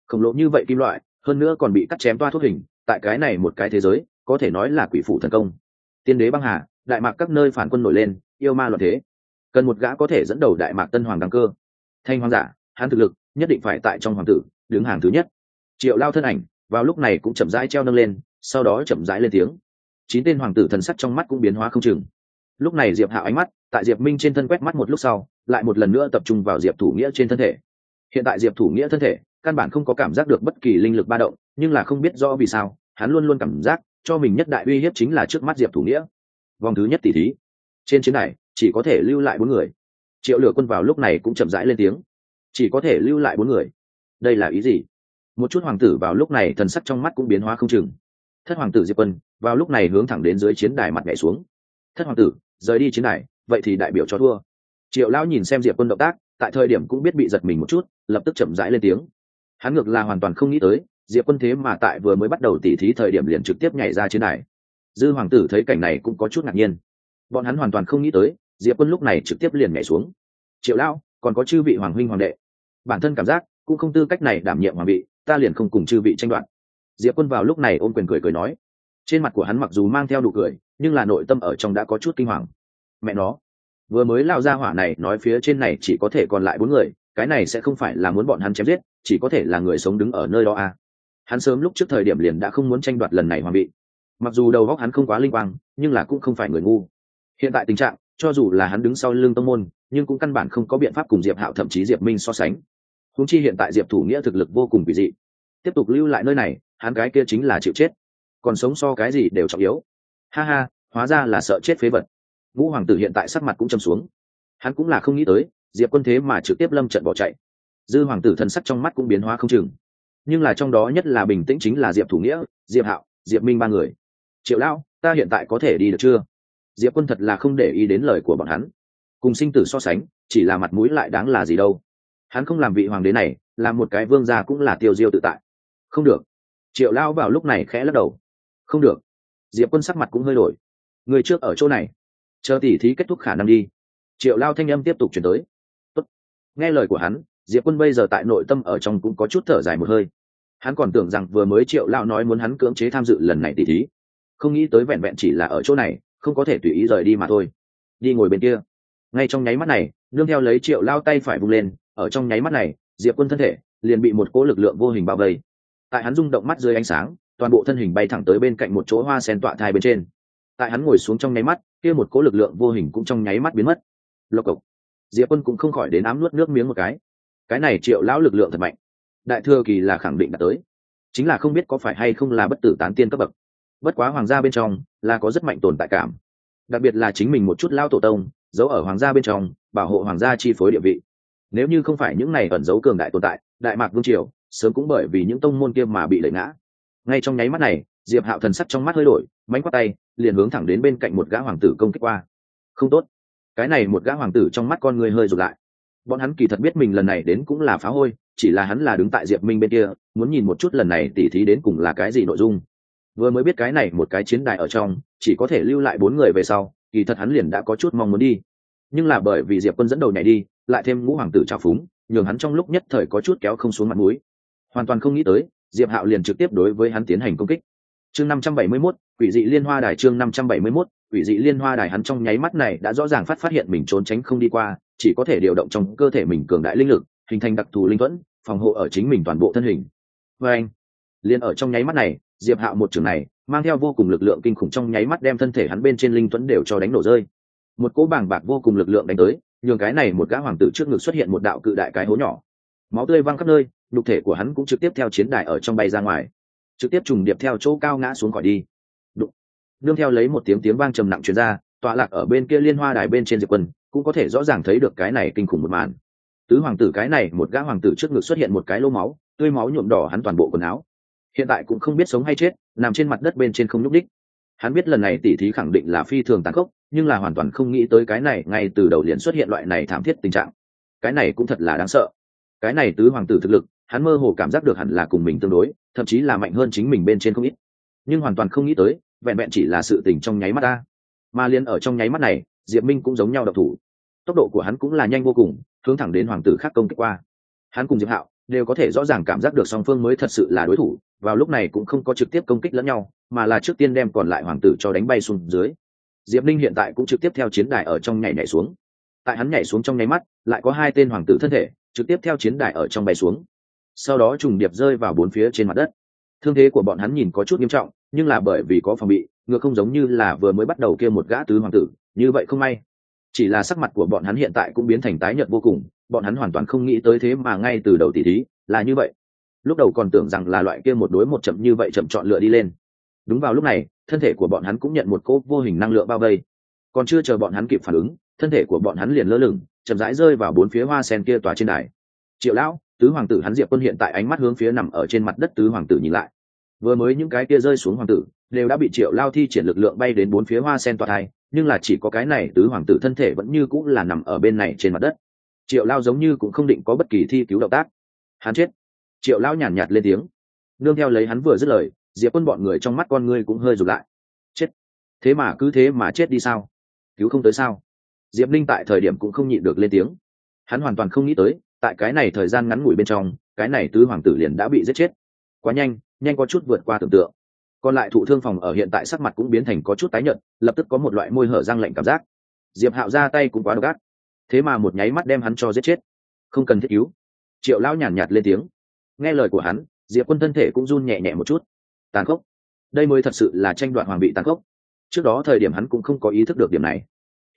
Khổng lồ như vậy kim loại, hơn nữa còn bị cắt chém toa thuốc hình, tại cái này một cái thế giới, có thể nói là quỷ phủ thần công. Tiên đế băng hà, đại mạc các nơi phản quân nổi lên, yêu ma loạn thế. Cần một gã có thể dẫn đầu đại mạc tân hoàng đăng cơ. Thanh hoàng giả, hắn thực lực nhất định phải tại trong hoàng tử, đứng hàng thứ nhất. Triệu lao thân ảnh, vào lúc này cũng chậm rãi treo nâng lên, sau đó chậm rãi lên tiếng. Chín tên hoàng tử thần sắc trong mắt cũng biến hóa không chừng. Lúc này diệp hạ ánh mắt, tại diệp minh trên thân quét mắt một lúc sau, lại một lần nữa tập trung vào diệp thủ nghĩa trên thân thể. Hiện tại diệp thủ nghĩa thân thể, căn bản không có cảm giác được bất kỳ linh lực ba động, nhưng là không biết rõ vì sao, hắn luôn luôn cảm giác cho mình nhất đại uy hiếp chính là trước mắt diệp thủ nghĩa. Vòng thứ nhất tỷ thí. Trên chiến này chỉ có thể lưu lại bốn người. Triệu lửa quân vào lúc này cũng chậm rãi lên tiếng chỉ có thể lưu lại bốn người. Đây là ý gì? Một chút hoàng tử vào lúc này thần sắc trong mắt cũng biến hóa không chừng. Thất hoàng tử diệp quân vào lúc này hướng thẳng đến dưới chiến đài mặt nhảy xuống. Thất hoàng tử, rời đi chiến đài, vậy thì đại biểu cho thua. Triệu lão nhìn xem diệp quân động tác, tại thời điểm cũng biết bị giật mình một chút, lập tức chậm rãi lên tiếng. Hắn ngược là hoàn toàn không nghĩ tới, diệp quân thế mà tại vừa mới bắt đầu tỉ thí thời điểm liền trực tiếp nhảy ra chiến đài. Dư hoàng tử thấy cảnh này cũng có chút ngạc nhiên. Bọn hắn hoàn toàn không nghĩ tới, diệp quân lúc này trực tiếp liền nhảy xuống. Triệu lão còn có chư vị hoàng huynh hoàng đệ. Bản thân cảm giác cũng không tư cách này đảm nhiệm hoàng vị, ta liền không cùng chư vị tranh đoạt. Diệp quân vào lúc này ôm quyền cười cười nói. Trên mặt của hắn mặc dù mang theo đủ cười, nhưng là nội tâm ở trong đã có chút kinh hoàng. Mẹ nó, vừa mới lao ra hỏa này nói phía trên này chỉ có thể còn lại bốn người, cái này sẽ không phải là muốn bọn hắn chém giết, chỉ có thể là người sống đứng ở nơi đó à. hắn sớm lúc trước thời điểm liền đã không muốn tranh đoạt lần này hoàng vị. Mặc dù đầu óc hắn không quá linh quang, nhưng là cũng không phải người ngu. Hiện tại tình trạng, cho dù là hắn đứng sau lưng tông môn nhưng cũng căn bản không có biện pháp cùng diệp hạo thậm chí diệp minh so sánh. Húng chi hiện tại diệp thủ nghĩa thực lực vô cùng kỳ dị. Tiếp tục lưu lại nơi này, hắn cái kia chính là chịu chết. Còn sống so cái gì đều trọng yếu. Ha ha, hóa ra là sợ chết phế vật. Vũ hoàng tử hiện tại sắc mặt cũng châm xuống. Hắn cũng là không nghĩ tới, diệp quân thế mà trực tiếp lâm trận bỏ chạy. Dư hoàng tử thần sắc trong mắt cũng biến hóa không chừng. Nhưng là trong đó nhất là bình tĩnh chính là diệp thủ nghĩa, diệp hạo, diệp minh ba người. Triệu lão, ta hiện tại có thể đi được chưa? Diệp quân thật là không để ý đến lời của bọn hắn cùng sinh tử so sánh, chỉ là mặt mũi lại đáng là gì đâu. Hắn không làm vị hoàng đế này, làm một cái vương gia cũng là tiêu diêu tự tại. Không được. Triệu lao vào lúc này khẽ lắc đầu. Không được. Diệp quân sắc mặt cũng hơi đổi. Người trước ở chỗ này. Chờ tỉ thí kết thúc khả năng đi. Triệu lao thanh âm tiếp tục chuyển tới. Tốt. nghe lời của hắn, diệp quân bây giờ tại nội tâm ở trong cũng có chút thở dài một hơi. Hắn còn tưởng rằng vừa mới triệu lao nói muốn hắn cưỡng chế tham dự lần này tỉ thí. Không nghĩ tới vẹn vẹn chỉ là ở chỗ này, không có thể tùy ý rời đi mà thôi. Đi ngồi bên kia ngay trong nháy mắt này, nương theo lấy triệu lao tay phải vung lên, ở trong nháy mắt này, diệp quân thân thể liền bị một cỗ lực lượng vô hình bao vây. Tại hắn rung động mắt dưới ánh sáng, toàn bộ thân hình bay thẳng tới bên cạnh một chỗ hoa sen tọa thai bên trên. Tại hắn ngồi xuống trong nháy mắt, kia một cỗ lực lượng vô hình cũng trong nháy mắt biến mất. Lộc cộc. Diệp quân cũng không khỏi đến ám nuốt nước miếng một cái. Cái này triệu lão lực lượng thật mạnh. Đại thừa kỳ là khẳng định đã tới. Chính là không biết có phải hay không là bất tử tán tiên cấp bậc. Bất quá hoàng gia bên trong là có rất mạnh tồn tại cảm. Đặc biệt là chính mình một chút lao tổ tông giấu ở hoàng gia bên trong, bảo hộ hoàng gia chi phối địa vị. Nếu như không phải những này ẩn giấu cường đại tồn tại, đại mạc vương triều sớm cũng bởi vì những tông môn kia mà bị lệ ngã. Ngay trong nháy mắt này, diệp hạo thần sắc trong mắt hơi đổi, mánh quát tay, liền hướng thẳng đến bên cạnh một gã hoàng tử công kích qua. Không tốt. Cái này một gã hoàng tử trong mắt con người hơi rụt lại. Bọn hắn kỳ thật biết mình lần này đến cũng là phá hôi, chỉ là hắn là đứng tại diệp minh bên kia, muốn nhìn một chút lần này tỉ thí đến cùng là cái gì nội dung. Vừa mới biết cái này một cái chiến đài ở trong, chỉ có thể lưu lại bốn người về sau kỳ thật hắn liền đã có chút mong muốn đi. Nhưng là bởi vì diệp quân dẫn đầu nhảy đi lại thêm ngũ hoàng tử trào phúng nhường hắn trong lúc nhất thời có chút kéo không xuống mặt mũi. Hoàn toàn không nghĩ tới diệp hạo liền trực tiếp đối với hắn tiến hành công kích. Chương năm trăm bảy mươi 571, quỷ dị liên hoa đài chương năm trăm bảy mươi 571, quỷ dị liên hoa đài hắn trong nháy mắt này đã rõ ràng phát phát hiện mình trốn tránh không đi qua chỉ có thể điều động trong cơ thể mình cường đại linh lực hình thành đặc thù linh thuẫn phòng hộ ở chính mình toàn bộ thân hình. Và anh liền ở trong nháy mắt này diệp hạo một trường này, mang theo vô cùng lực lượng kinh khủng trong nháy mắt đem thân thể hắn bên trên linh Tuấn đều cho đánh nổ rơi. Một cỗ bàng bạc vô cùng lực lượng đánh tới, nhường cái này một gã hoàng tử trước ngực xuất hiện một đạo cự đại cái hố nhỏ. Máu tươi văng khắp nơi, nhục thể của hắn cũng trực tiếp theo chiến đài ở trong bay ra ngoài. Trực tiếp trùng điệp theo chỗ cao ngã xuống khỏi đi. Đụng. nương theo lấy một tiếng tiếng vang trầm nặng truyền ra, tọa lạc ở bên kia liên hoa đài bên trên diệp quân, cũng có thể rõ ràng thấy được cái này kinh khủng một màn. Tứ hoàng tử cái này, một gã hoàng tử trước ngực xuất hiện một cái lô máu, tươi máu nhuộm đỏ hắn toàn bộ quần áo hiện tại cũng không biết sống hay chết, nằm trên mặt đất bên trên không nhúc đích hắn biết lần này tỉ thí khẳng định là phi thường tàn khốc, nhưng là hoàn toàn không nghĩ tới cái này ngay từ đầu liền xuất hiện loại này thảm thiết tình trạng. Cái này cũng thật là đáng sợ. Cái này tứ hoàng tử thực lực, hắn mơ hồ cảm giác được hẳn là cùng mình tương đối, thậm chí là mạnh hơn chính mình bên trên không ít. Nhưng hoàn toàn không nghĩ tới, vẹn vẹn chỉ là sự tình trong nháy mắt ta. Mà liền ở trong nháy mắt này, diệp minh cũng giống nhau độc thủ. Tốc độ của hắn cũng là nhanh vô cùng, hướng thẳng đến hoàng tử khác công kích qua. Hắn cùng diệp hạo đều có thể rõ ràng cảm giác được song phương mới thật sự là đối thủ, vào lúc này cũng không có trực tiếp công kích lẫn nhau, mà là trước tiên đem còn lại hoàng tử cho đánh bay xuống dưới. Diệp linh hiện tại cũng trực tiếp theo chiến đài ở trong nhảy nhảy xuống. Tại hắn nhảy xuống trong nháy mắt, lại có hai tên hoàng tử thân thể, trực tiếp theo chiến đài ở trong bay xuống. Sau đó trùng điệp rơi vào bốn phía trên mặt đất. Thương thế của bọn hắn nhìn có chút nghiêm trọng, nhưng là bởi vì có phòng bị, ngược không giống như là vừa mới bắt đầu kia một gã tứ hoàng tử, như vậy không may. Chỉ là sắc mặt của bọn hắn hiện tại cũng biến thành tái nhợt vô cùng bọn hắn hoàn toàn không nghĩ tới thế mà ngay từ đầu tỷ thí là như vậy. Lúc đầu còn tưởng rằng là loại kia một đối một chậm như vậy chậm chọn lựa đi lên. Đúng vào lúc này, thân thể của bọn hắn cũng nhận một cỗ vô hình năng lượng bao vây. Còn chưa chờ bọn hắn kịp phản ứng, thân thể của bọn hắn liền lơ lửng, chậm rãi rơi vào bốn phía hoa sen kia tòa trên đài. Triệu lão, tứ hoàng tử hắn diệp quân hiện tại ánh mắt hướng phía nằm ở trên mặt đất tứ hoàng tử nhìn lại. Vừa mới những cái kia rơi xuống hoàng tử, đều đã bị triệu lao thi triển lực lượng bay đến bốn phía hoa sen tòa thai, nhưng là chỉ có cái này tứ hoàng tử thân thể vẫn như cũng là nằm ở bên này trên mặt đất triệu lao giống như cũng không định có bất kỳ thi cứu động tác. Hắn chết. Triệu lao nhàn nhạt lên tiếng. Nương theo lấy hắn vừa dứt lời, diệp quân bọn người trong mắt con ngươi cũng hơi rụt lại. Chết. Thế mà cứ thế mà chết đi sao? Cứu không tới sao? Diệp linh tại thời điểm cũng không nhịn được lên tiếng. Hắn hoàn toàn không nghĩ tới, tại cái này thời gian ngắn ngủi bên trong, cái này tứ hoàng tử liền đã bị giết chết. Quá nhanh nhanh có chút vượt qua tưởng tượng. Còn lại thụ thương phòng ở hiện tại sắc mặt cũng biến thành có chút tái nhợt, lập tức có một loại môi hở răng lạnh cảm giác. Diệp hạo ra tay cũng quá độc ác thế mà một nháy mắt đem hắn cho giết chết. Không cần thiết cứu. Triệu lão nhàn nhạt, lên tiếng. Nghe lời của hắn diệp quân thân thể cũng run nhẹ nhẹ một chút. Tàn khốc. Đây mới thật sự là tranh đoạt hoàng bị tàn khốc. Trước đó thời điểm hắn cũng không có ý thức được điểm này.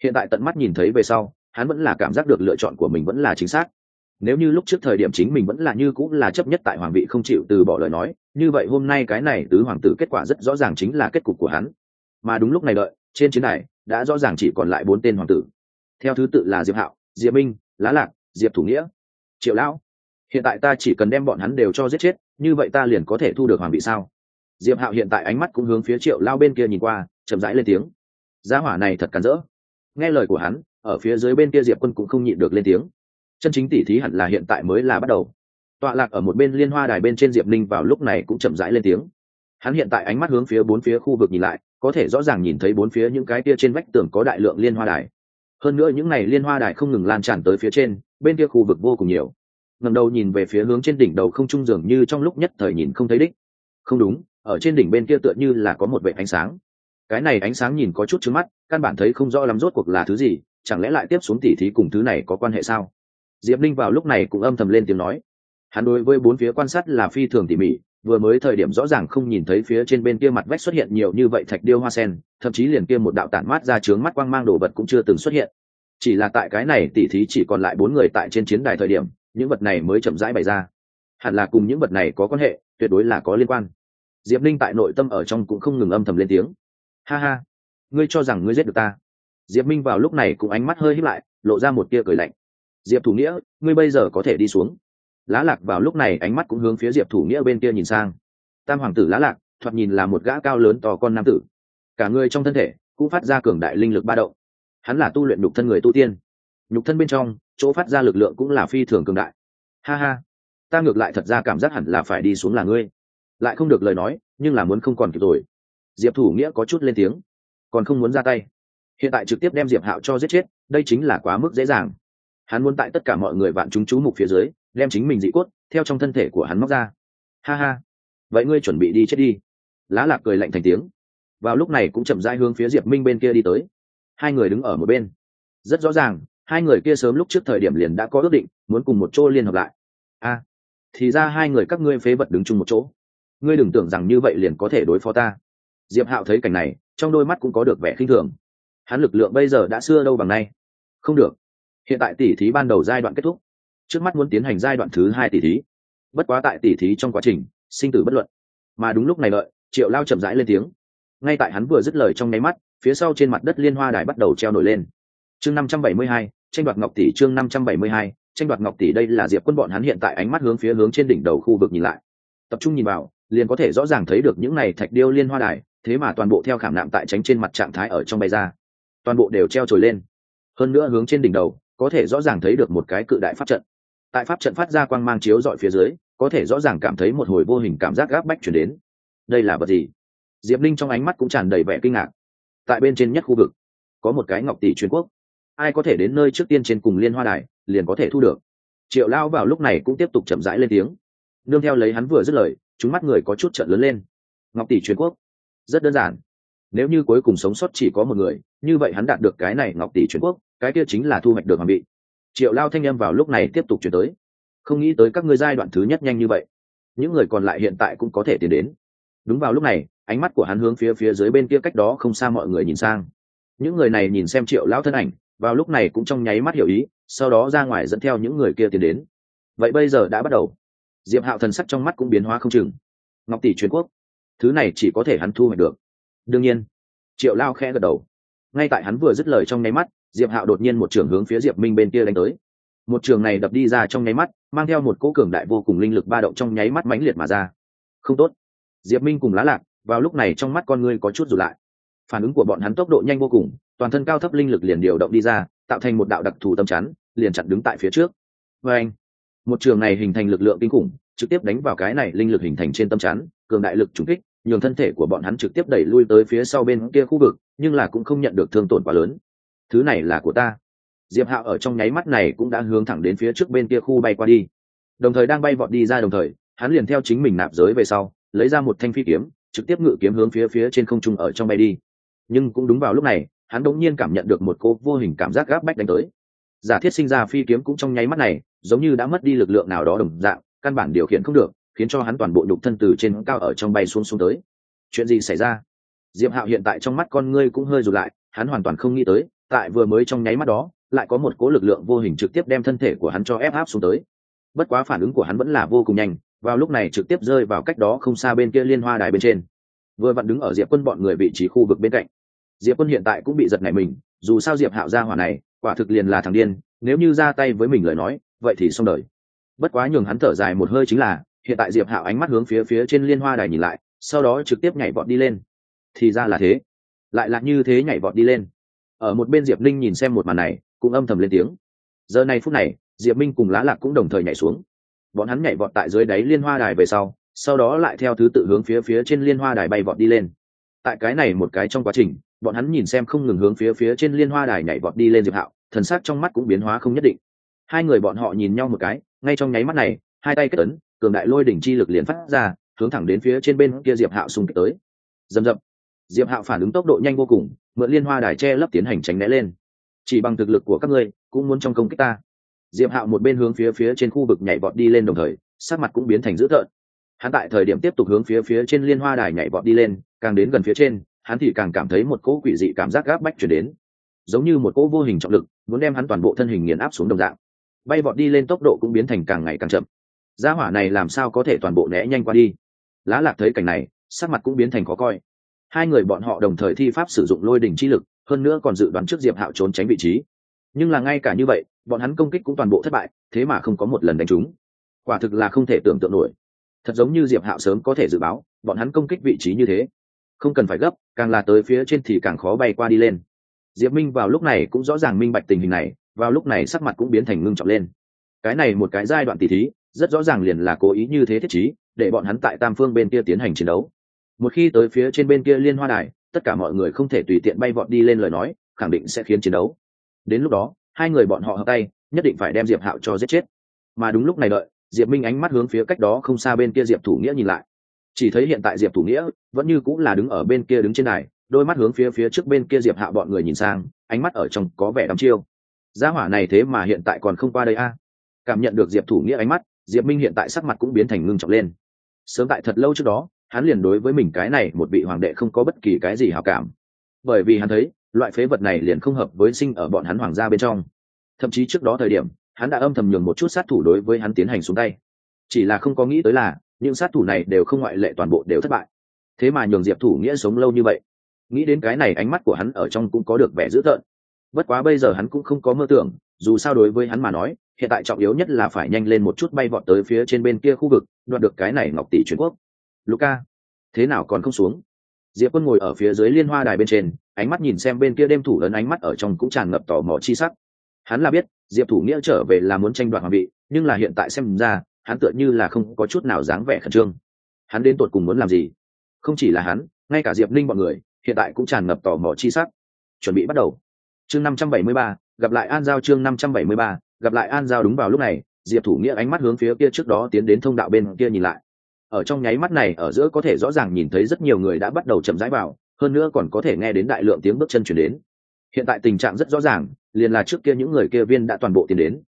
Hiện tại tận mắt nhìn thấy về sau hắn vẫn là cảm giác được lựa chọn của mình vẫn là chính xác. Nếu như lúc trước thời điểm chính mình vẫn là như cũng là chấp nhất tại hoàng vị không chịu từ bỏ lời nói như vậy hôm nay cái này tứ hoàng tử kết quả rất rõ ràng chính là kết cục của hắn. Mà đúng lúc này đợi trên chiến đài đã rõ ràng chỉ còn lại bốn tên hoàng tử theo thứ tự là diệp hạo, diệp minh, lá lạc, diệp thủ nghĩa, triệu lão. Hiện tại ta chỉ cần đem bọn hắn đều cho giết chết, như vậy ta liền có thể thu được hoàng vị sao? Diệp hạo hiện tại ánh mắt cũng hướng phía triệu lao bên kia nhìn qua, chậm rãi lên tiếng. Giá hỏa này thật cắn rỡ. Nghe lời của hắn, ở phía dưới bên kia diệp quân cũng không nhịn được lên tiếng. Chân chính tỉ thí hẳn là hiện tại mới là bắt đầu. Tọa lạc ở một bên liên hoa đài bên trên diệp ninh vào lúc này cũng chậm rãi lên tiếng. Hắn hiện tại ánh mắt hướng phía bốn phía khu vực nhìn lại, có thể rõ ràng nhìn thấy bốn phía những cái kia trên vách tường có đại lượng liên hoa đài hơn nữa những ngày liên hoa đài không ngừng lan tràn tới phía trên, bên kia khu vực vô cùng nhiều. Ngầm đầu nhìn về phía hướng trên đỉnh đầu không trung dường như trong lúc nhất thời nhìn không thấy đích. Không đúng, ở trên đỉnh bên kia tựa như là có một vệ ánh sáng. Cái này ánh sáng nhìn có chút trước mắt, căn bản thấy không rõ lắm rốt cuộc là thứ gì, chẳng lẽ lại tiếp xuống tỉ thí cùng thứ này có quan hệ sao? Diệp linh vào lúc này cũng âm thầm lên tiếng nói. Hắn đối với bốn phía quan sát là phi thường tỉ mỉ vừa mới thời điểm rõ ràng không nhìn thấy phía trên bên kia mặt vách xuất hiện nhiều như vậy thạch điêu hoa sen, thậm chí liền kia một đạo tản mát ra trướng mắt quang mang đồ vật cũng chưa từng xuất hiện. Chỉ là tại cái này tỉ thí chỉ còn lại bốn người tại trên chiến đài thời điểm, những vật này mới chậm rãi bày ra. Hẳn là cùng những vật này có quan hệ, tuyệt đối là có liên quan. Diệp linh tại nội tâm ở trong cũng không ngừng âm thầm lên tiếng. Ha ha, ngươi cho rằng ngươi giết được ta? Diệp minh vào lúc này cũng ánh mắt hơi hít lại, lộ ra một tia cười lạnh. Diệp thủ nghĩa, ngươi bây giờ có thể đi xuống lá lạc vào lúc này ánh mắt cũng hướng phía diệp thủ nghĩa bên kia nhìn sang. Tam hoàng tử lá lạc, thoạt nhìn là một gã cao lớn to con nam tử. Cả người trong thân thể cũng phát ra cường đại linh lực ba động. Hắn là tu luyện nhục thân người tu tiên. Nhục thân bên trong, chỗ phát ra lực lượng cũng là phi thường cường đại. Ha ha, ta ngược lại thật ra cảm giác hẳn là phải đi xuống là ngươi. Lại không được lời nói, nhưng là muốn không còn kịp rồi. Diệp thủ nghĩa có chút lên tiếng, còn không muốn ra tay. Hiện tại trực tiếp đem diệp hạo cho giết chết, đây chính là quá mức dễ dàng. Hắn muốn tại tất cả mọi người vạn chúng chú mục phía dưới đem chính mình dị cốt, theo trong thân thể của hắn móc ra. Ha ha. Vậy ngươi chuẩn bị đi chết đi. Lá lạc cười lạnh thành tiếng. Vào lúc này cũng chậm rãi hướng phía diệp minh bên kia đi tới. Hai người đứng ở một bên. Rất rõ ràng, hai người kia sớm lúc trước thời điểm liền đã có ước định, muốn cùng một chỗ liên hợp lại. A thì ra hai người các ngươi phế vật đứng chung một chỗ. Ngươi đừng tưởng rằng như vậy liền có thể đối phó ta. Diệp hạo thấy cảnh này, trong đôi mắt cũng có được vẻ khinh thường. Hắn lực lượng bây giờ đã xưa đâu bằng nay. Không được. Hiện tại tỉ thí ban đầu giai đoạn kết thúc trước mắt muốn tiến hành giai đoạn thứ hai tỷ thí. Bất quá tại tỷ thí trong quá trình, sinh tử bất luận. Mà đúng lúc này lợi, triệu lao chậm rãi lên tiếng. Ngay tại hắn vừa dứt lời trong nháy mắt, phía sau trên mặt đất liên hoa đài bắt đầu treo nổi lên. Chương năm trăm bảy mươi hai, tranh đoạt ngọc tỷ, chương năm trăm bảy mươi hai, tranh đoạt ngọc tỷ đây là diệp quân bọn hắn hiện tại ánh mắt hướng phía hướng trên đỉnh đầu khu vực nhìn lại. Tập trung nhìn vào, liền có thể rõ ràng thấy được những này thạch điêu liên hoa đài, thế mà toàn bộ theo khảm nạm tại tránh trên mặt trạng thái ở trong bay ra. Toàn bộ đều treo trồi lên. Hơn nữa hướng trên đỉnh đầu, có thể rõ ràng thấy được một cái cự đại pháp trận tại pháp trận phát ra quang mang chiếu dọi phía dưới, có thể rõ ràng cảm thấy một hồi vô hình cảm giác gáp bách chuyển đến. Đây là vật gì? Diệp linh trong ánh mắt cũng tràn đầy vẻ kinh ngạc. Tại bên trên nhất khu vực, có một cái ngọc tỷ truyền quốc. Ai có thể đến nơi trước tiên trên cùng liên hoa đài, liền có thể thu được. Triệu lao vào lúc này cũng tiếp tục chậm rãi lên tiếng. Nương theo lấy hắn vừa dứt lời, chúng mắt người có chút trận lớn lên. Ngọc tỷ truyền quốc. Rất đơn giản. Nếu như cuối cùng sống sót chỉ có một người, như vậy hắn đạt được cái này ngọc tỷ truyền quốc, cái kia chính là thu hoạch được hoàng bị triệu lao thanh â m vào lúc này tiếp tục chuyển tới. Không nghĩ tới các ngươi giai đoạn thứ nhất nhanh như vậy. Những người còn lại hiện tại cũng có thể tiến đến. Đúng vào lúc này, ánh mắt của hắn hướng phía phía dưới bên kia cách đó không xa mọi người nhìn sang. Những người này nhìn xem triệu lão thân ảnh, vào lúc này cũng trong nháy mắt hiểu ý, sau đó ra ngoài dẫn theo những người kia tiến đến. Vậy bây giờ đã bắt đầu. Diệp hạo thần sắc trong mắt cũng biến hóa không chừng. Ngọc tỷ truyền quốc. Thứ này chỉ có thể hắn thu hoạch được. Đương nhiên, triệu lao khẽ gật đầu. Ngay tại hắn vừa dứt lời trong nháy mắt diệp hạo đột nhiên một trường hướng phía diệp minh bên kia đánh tới. Một trường này đập đi ra trong nháy mắt, mang theo một cỗ cường đại vô cùng linh lực ba động trong nháy mắt mãnh liệt mà ra. Không tốt. Diệp minh cùng lá lạc, vào lúc này trong mắt con ngươi có chút rụt lại. Phản ứng của bọn hắn tốc độ nhanh vô cùng, toàn thân cao thấp linh lực liền điều động đi ra, tạo thành một đạo đặc thù tâm chắn, liền chặn đứng tại phía trước. Và anh, một trường này hình thành lực lượng kinh khủng, trực tiếp đánh vào cái này linh lực hình thành trên tâm chắn, cường đại lực trúng kích, nhường thân thể của bọn hắn trực tiếp đẩy lui tới phía sau bên kia khu vực, nhưng là cũng không nhận được thương tổn quá lớn thứ này là của ta. Diệp hạo ở trong nháy mắt này cũng đã hướng thẳng đến phía trước bên kia khu bay qua đi. Đồng thời đang bay vọt đi ra đồng thời, hắn liền theo chính mình nạp giới về sau, lấy ra một thanh phi kiếm, trực tiếp ngự kiếm hướng phía phía trên không trung ở trong bay đi. Nhưng cũng đúng vào lúc này, hắn đống nhiên cảm nhận được một cô vô hình cảm giác gáp bách đánh tới. Giả thiết sinh ra phi kiếm cũng trong nháy mắt này, giống như đã mất đi lực lượng nào đó đồng dạng, căn bản điều khiển không được, khiến cho hắn toàn bộ nhục thân từ trên cao ở trong bay xuống xuống tới. Chuyện gì xảy ra? Diệp hạo hiện tại trong mắt con ngươi cũng hơi rụt lại, hắn hoàn toàn không nghĩ tới tại vừa mới trong nháy mắt đó, lại có một cố lực lượng vô hình trực tiếp đem thân thể của hắn cho ép áp xuống tới. Bất quá phản ứng của hắn vẫn là vô cùng nhanh, vào lúc này trực tiếp rơi vào cách đó không xa bên kia liên hoa đài bên trên. Vừa vặn đứng ở diệp quân bọn người vị trí khu vực bên cạnh. Diệp quân hiện tại cũng bị giật nảy mình, dù sao diệp hạo ra hỏa này, quả thực liền là thằng điên, nếu như ra tay với mình lời nói, vậy thì xong đời. Bất quá nhường hắn thở dài một hơi chính là, hiện tại diệp hạo ánh mắt hướng phía phía trên liên hoa đài nhìn lại, sau đó trực tiếp nhảy vọt đi lên. Thì ra là thế. Lại là như thế nhảy vọt đi lên ở một bên diệp ninh nhìn xem một màn này, cũng âm thầm lên tiếng. Giờ này phút này, diệp minh cùng lá lạc cũng đồng thời nhảy xuống. Bọn hắn nhảy vọt tại dưới đáy liên hoa đài về sau sau đó lại theo thứ tự hướng phía phía trên liên hoa đài bay vọt đi lên. Tại cái này một cái trong quá trình, bọn hắn nhìn xem không ngừng hướng phía phía trên liên hoa đài nhảy vọt đi lên diệp hạo, thần sắc trong mắt cũng biến hóa không nhất định. Hai người bọn họ nhìn nhau một cái, ngay trong nháy mắt này, hai tay kết ấn, cường đại lôi đỉnh chi lực liền phát ra, hướng thẳng đến phía trên bên kia diệp hạo xung kích tới. Dầm dập diệp hạo phản ứng tốc độ nhanh vô cùng mượn liên hoa đài che lấp tiến hành tránh né lên. Chỉ bằng thực lực của các ngươi, cũng muốn trong công kích ta. Diệp hạo một bên hướng phía phía trên khu vực nhảy vọt đi lên đồng thời, sắc mặt cũng biến thành dữ tợn. Hắn tại thời điểm tiếp tục hướng phía phía trên liên hoa đài nhảy vọt đi lên, càng đến gần phía trên, hắn thì càng cảm thấy một cỗ quỷ dị cảm giác gáp bách chuyển đến. Giống như một cỗ vô hình trọng lực, muốn đem hắn toàn bộ thân hình nghiền áp xuống đồng dạng. Bay vọt đi lên tốc độ cũng biến thành càng ngày càng chậm. Gia hỏa này làm sao có thể toàn bộ né nhanh qua đi? Lá lạc thấy cảnh này, sắc mặt cũng biến thành khó coi hai người bọn họ đồng thời thi pháp sử dụng lôi đỉnh chi lực, hơn nữa còn dự đoán trước diệp hạo trốn tránh vị trí. Nhưng là ngay cả như vậy, bọn hắn công kích cũng toàn bộ thất bại, thế mà không có một lần đánh trúng. Quả thực là không thể tưởng tượng nổi. Thật giống như diệp hạo sớm có thể dự báo, bọn hắn công kích vị trí như thế. Không cần phải gấp, càng là tới phía trên thì càng khó bay qua đi lên. Diệp minh vào lúc này cũng rõ ràng minh bạch tình hình này, vào lúc này sắc mặt cũng biến thành ngưng trọng lên. Cái này một cái giai đoạn tỉ thí, rất rõ ràng liền là cố ý như thế thiết chí để bọn hắn tại tam phương bên kia tiến hành chiến đấu một khi tới phía trên bên kia liên hoa đài, tất cả mọi người không thể tùy tiện bay vọt đi lên lời nói, khẳng định sẽ khiến chiến đấu. Đến lúc đó, hai người bọn họ hợp tay, nhất định phải đem diệp hạo cho giết chết. Mà đúng lúc này đợi, diệp minh ánh mắt hướng phía cách đó không xa bên kia diệp thủ nghĩa nhìn lại. Chỉ thấy hiện tại diệp thủ nghĩa vẫn như cũng là đứng ở bên kia đứng trên đài, đôi mắt hướng phía phía trước bên kia diệp hạ bọn người nhìn sang, ánh mắt ở trong có vẻ đắm chiêu. Gia hỏa này thế mà hiện tại còn không qua đây a. Cảm nhận được diệp thủ nghĩa ánh mắt, diệp minh hiện tại sắc mặt cũng biến thành ngưng trọng lên. Sớm tại thật lâu trước đó hắn liền đối với mình cái này một vị hoàng đệ không có bất kỳ cái gì hảo cảm. Bởi vì hắn thấy, loại phế vật này liền không hợp với sinh ở bọn hắn hoàng gia bên trong. Thậm chí trước đó thời điểm, hắn đã âm thầm nhường một chút sát thủ đối với hắn tiến hành xuống tay. Chỉ là không có nghĩ tới là, những sát thủ này đều không ngoại lệ toàn bộ đều thất bại. Thế mà nhường diệp thủ nghĩa sống lâu như vậy. Nghĩ đến cái này ánh mắt của hắn ở trong cũng có được vẻ dữ tợn. Bất quá bây giờ hắn cũng không có mơ tưởng, dù sao đối với hắn mà nói, hiện tại trọng yếu nhất là phải nhanh lên một chút bay vọt tới phía trên bên kia khu vực, đoạt được cái này ngọc tỷ truyền quốc luca thế nào còn không xuống? Diệp quân ngồi ở phía dưới liên hoa đài bên trên, ánh mắt nhìn xem bên kia đêm thủ lớn ánh mắt ở trong cũng tràn ngập tò mò chi sắc. Hắn là biết, diệp thủ nghĩa trở về là muốn tranh đoạt hoàng vị, nhưng là hiện tại xem ra, hắn tựa như là không có chút nào dáng vẻ khẩn trương. Hắn đến tột cùng muốn làm gì? Không chỉ là hắn, ngay cả diệp ninh b ọ n người, hiện tại cũng tràn ngập tò mò chi sắc. Chuẩn bị bắt đầu. Chương năm trăm bảy mươi ba, gặp lại an giao chương năm trăm bảy mươi ba, gặp lại an giao đúng vào lúc này, diệp thủ nghĩa ánh mắt hướng phía kia trước đó tiến đến thông đạo bên kia nhìn lại ở trong nháy mắt này ở giữa có thể rõ ràng nhìn thấy rất nhiều người đã bắt đầu chậm rãi vào, hơn nữa còn có thể nghe đến đại lượng tiếng bước chân chuyển đến. Hiện tại tình trạng rất rõ ràng, liền là trước kia những người kia viên đã toàn bộ tiến đến.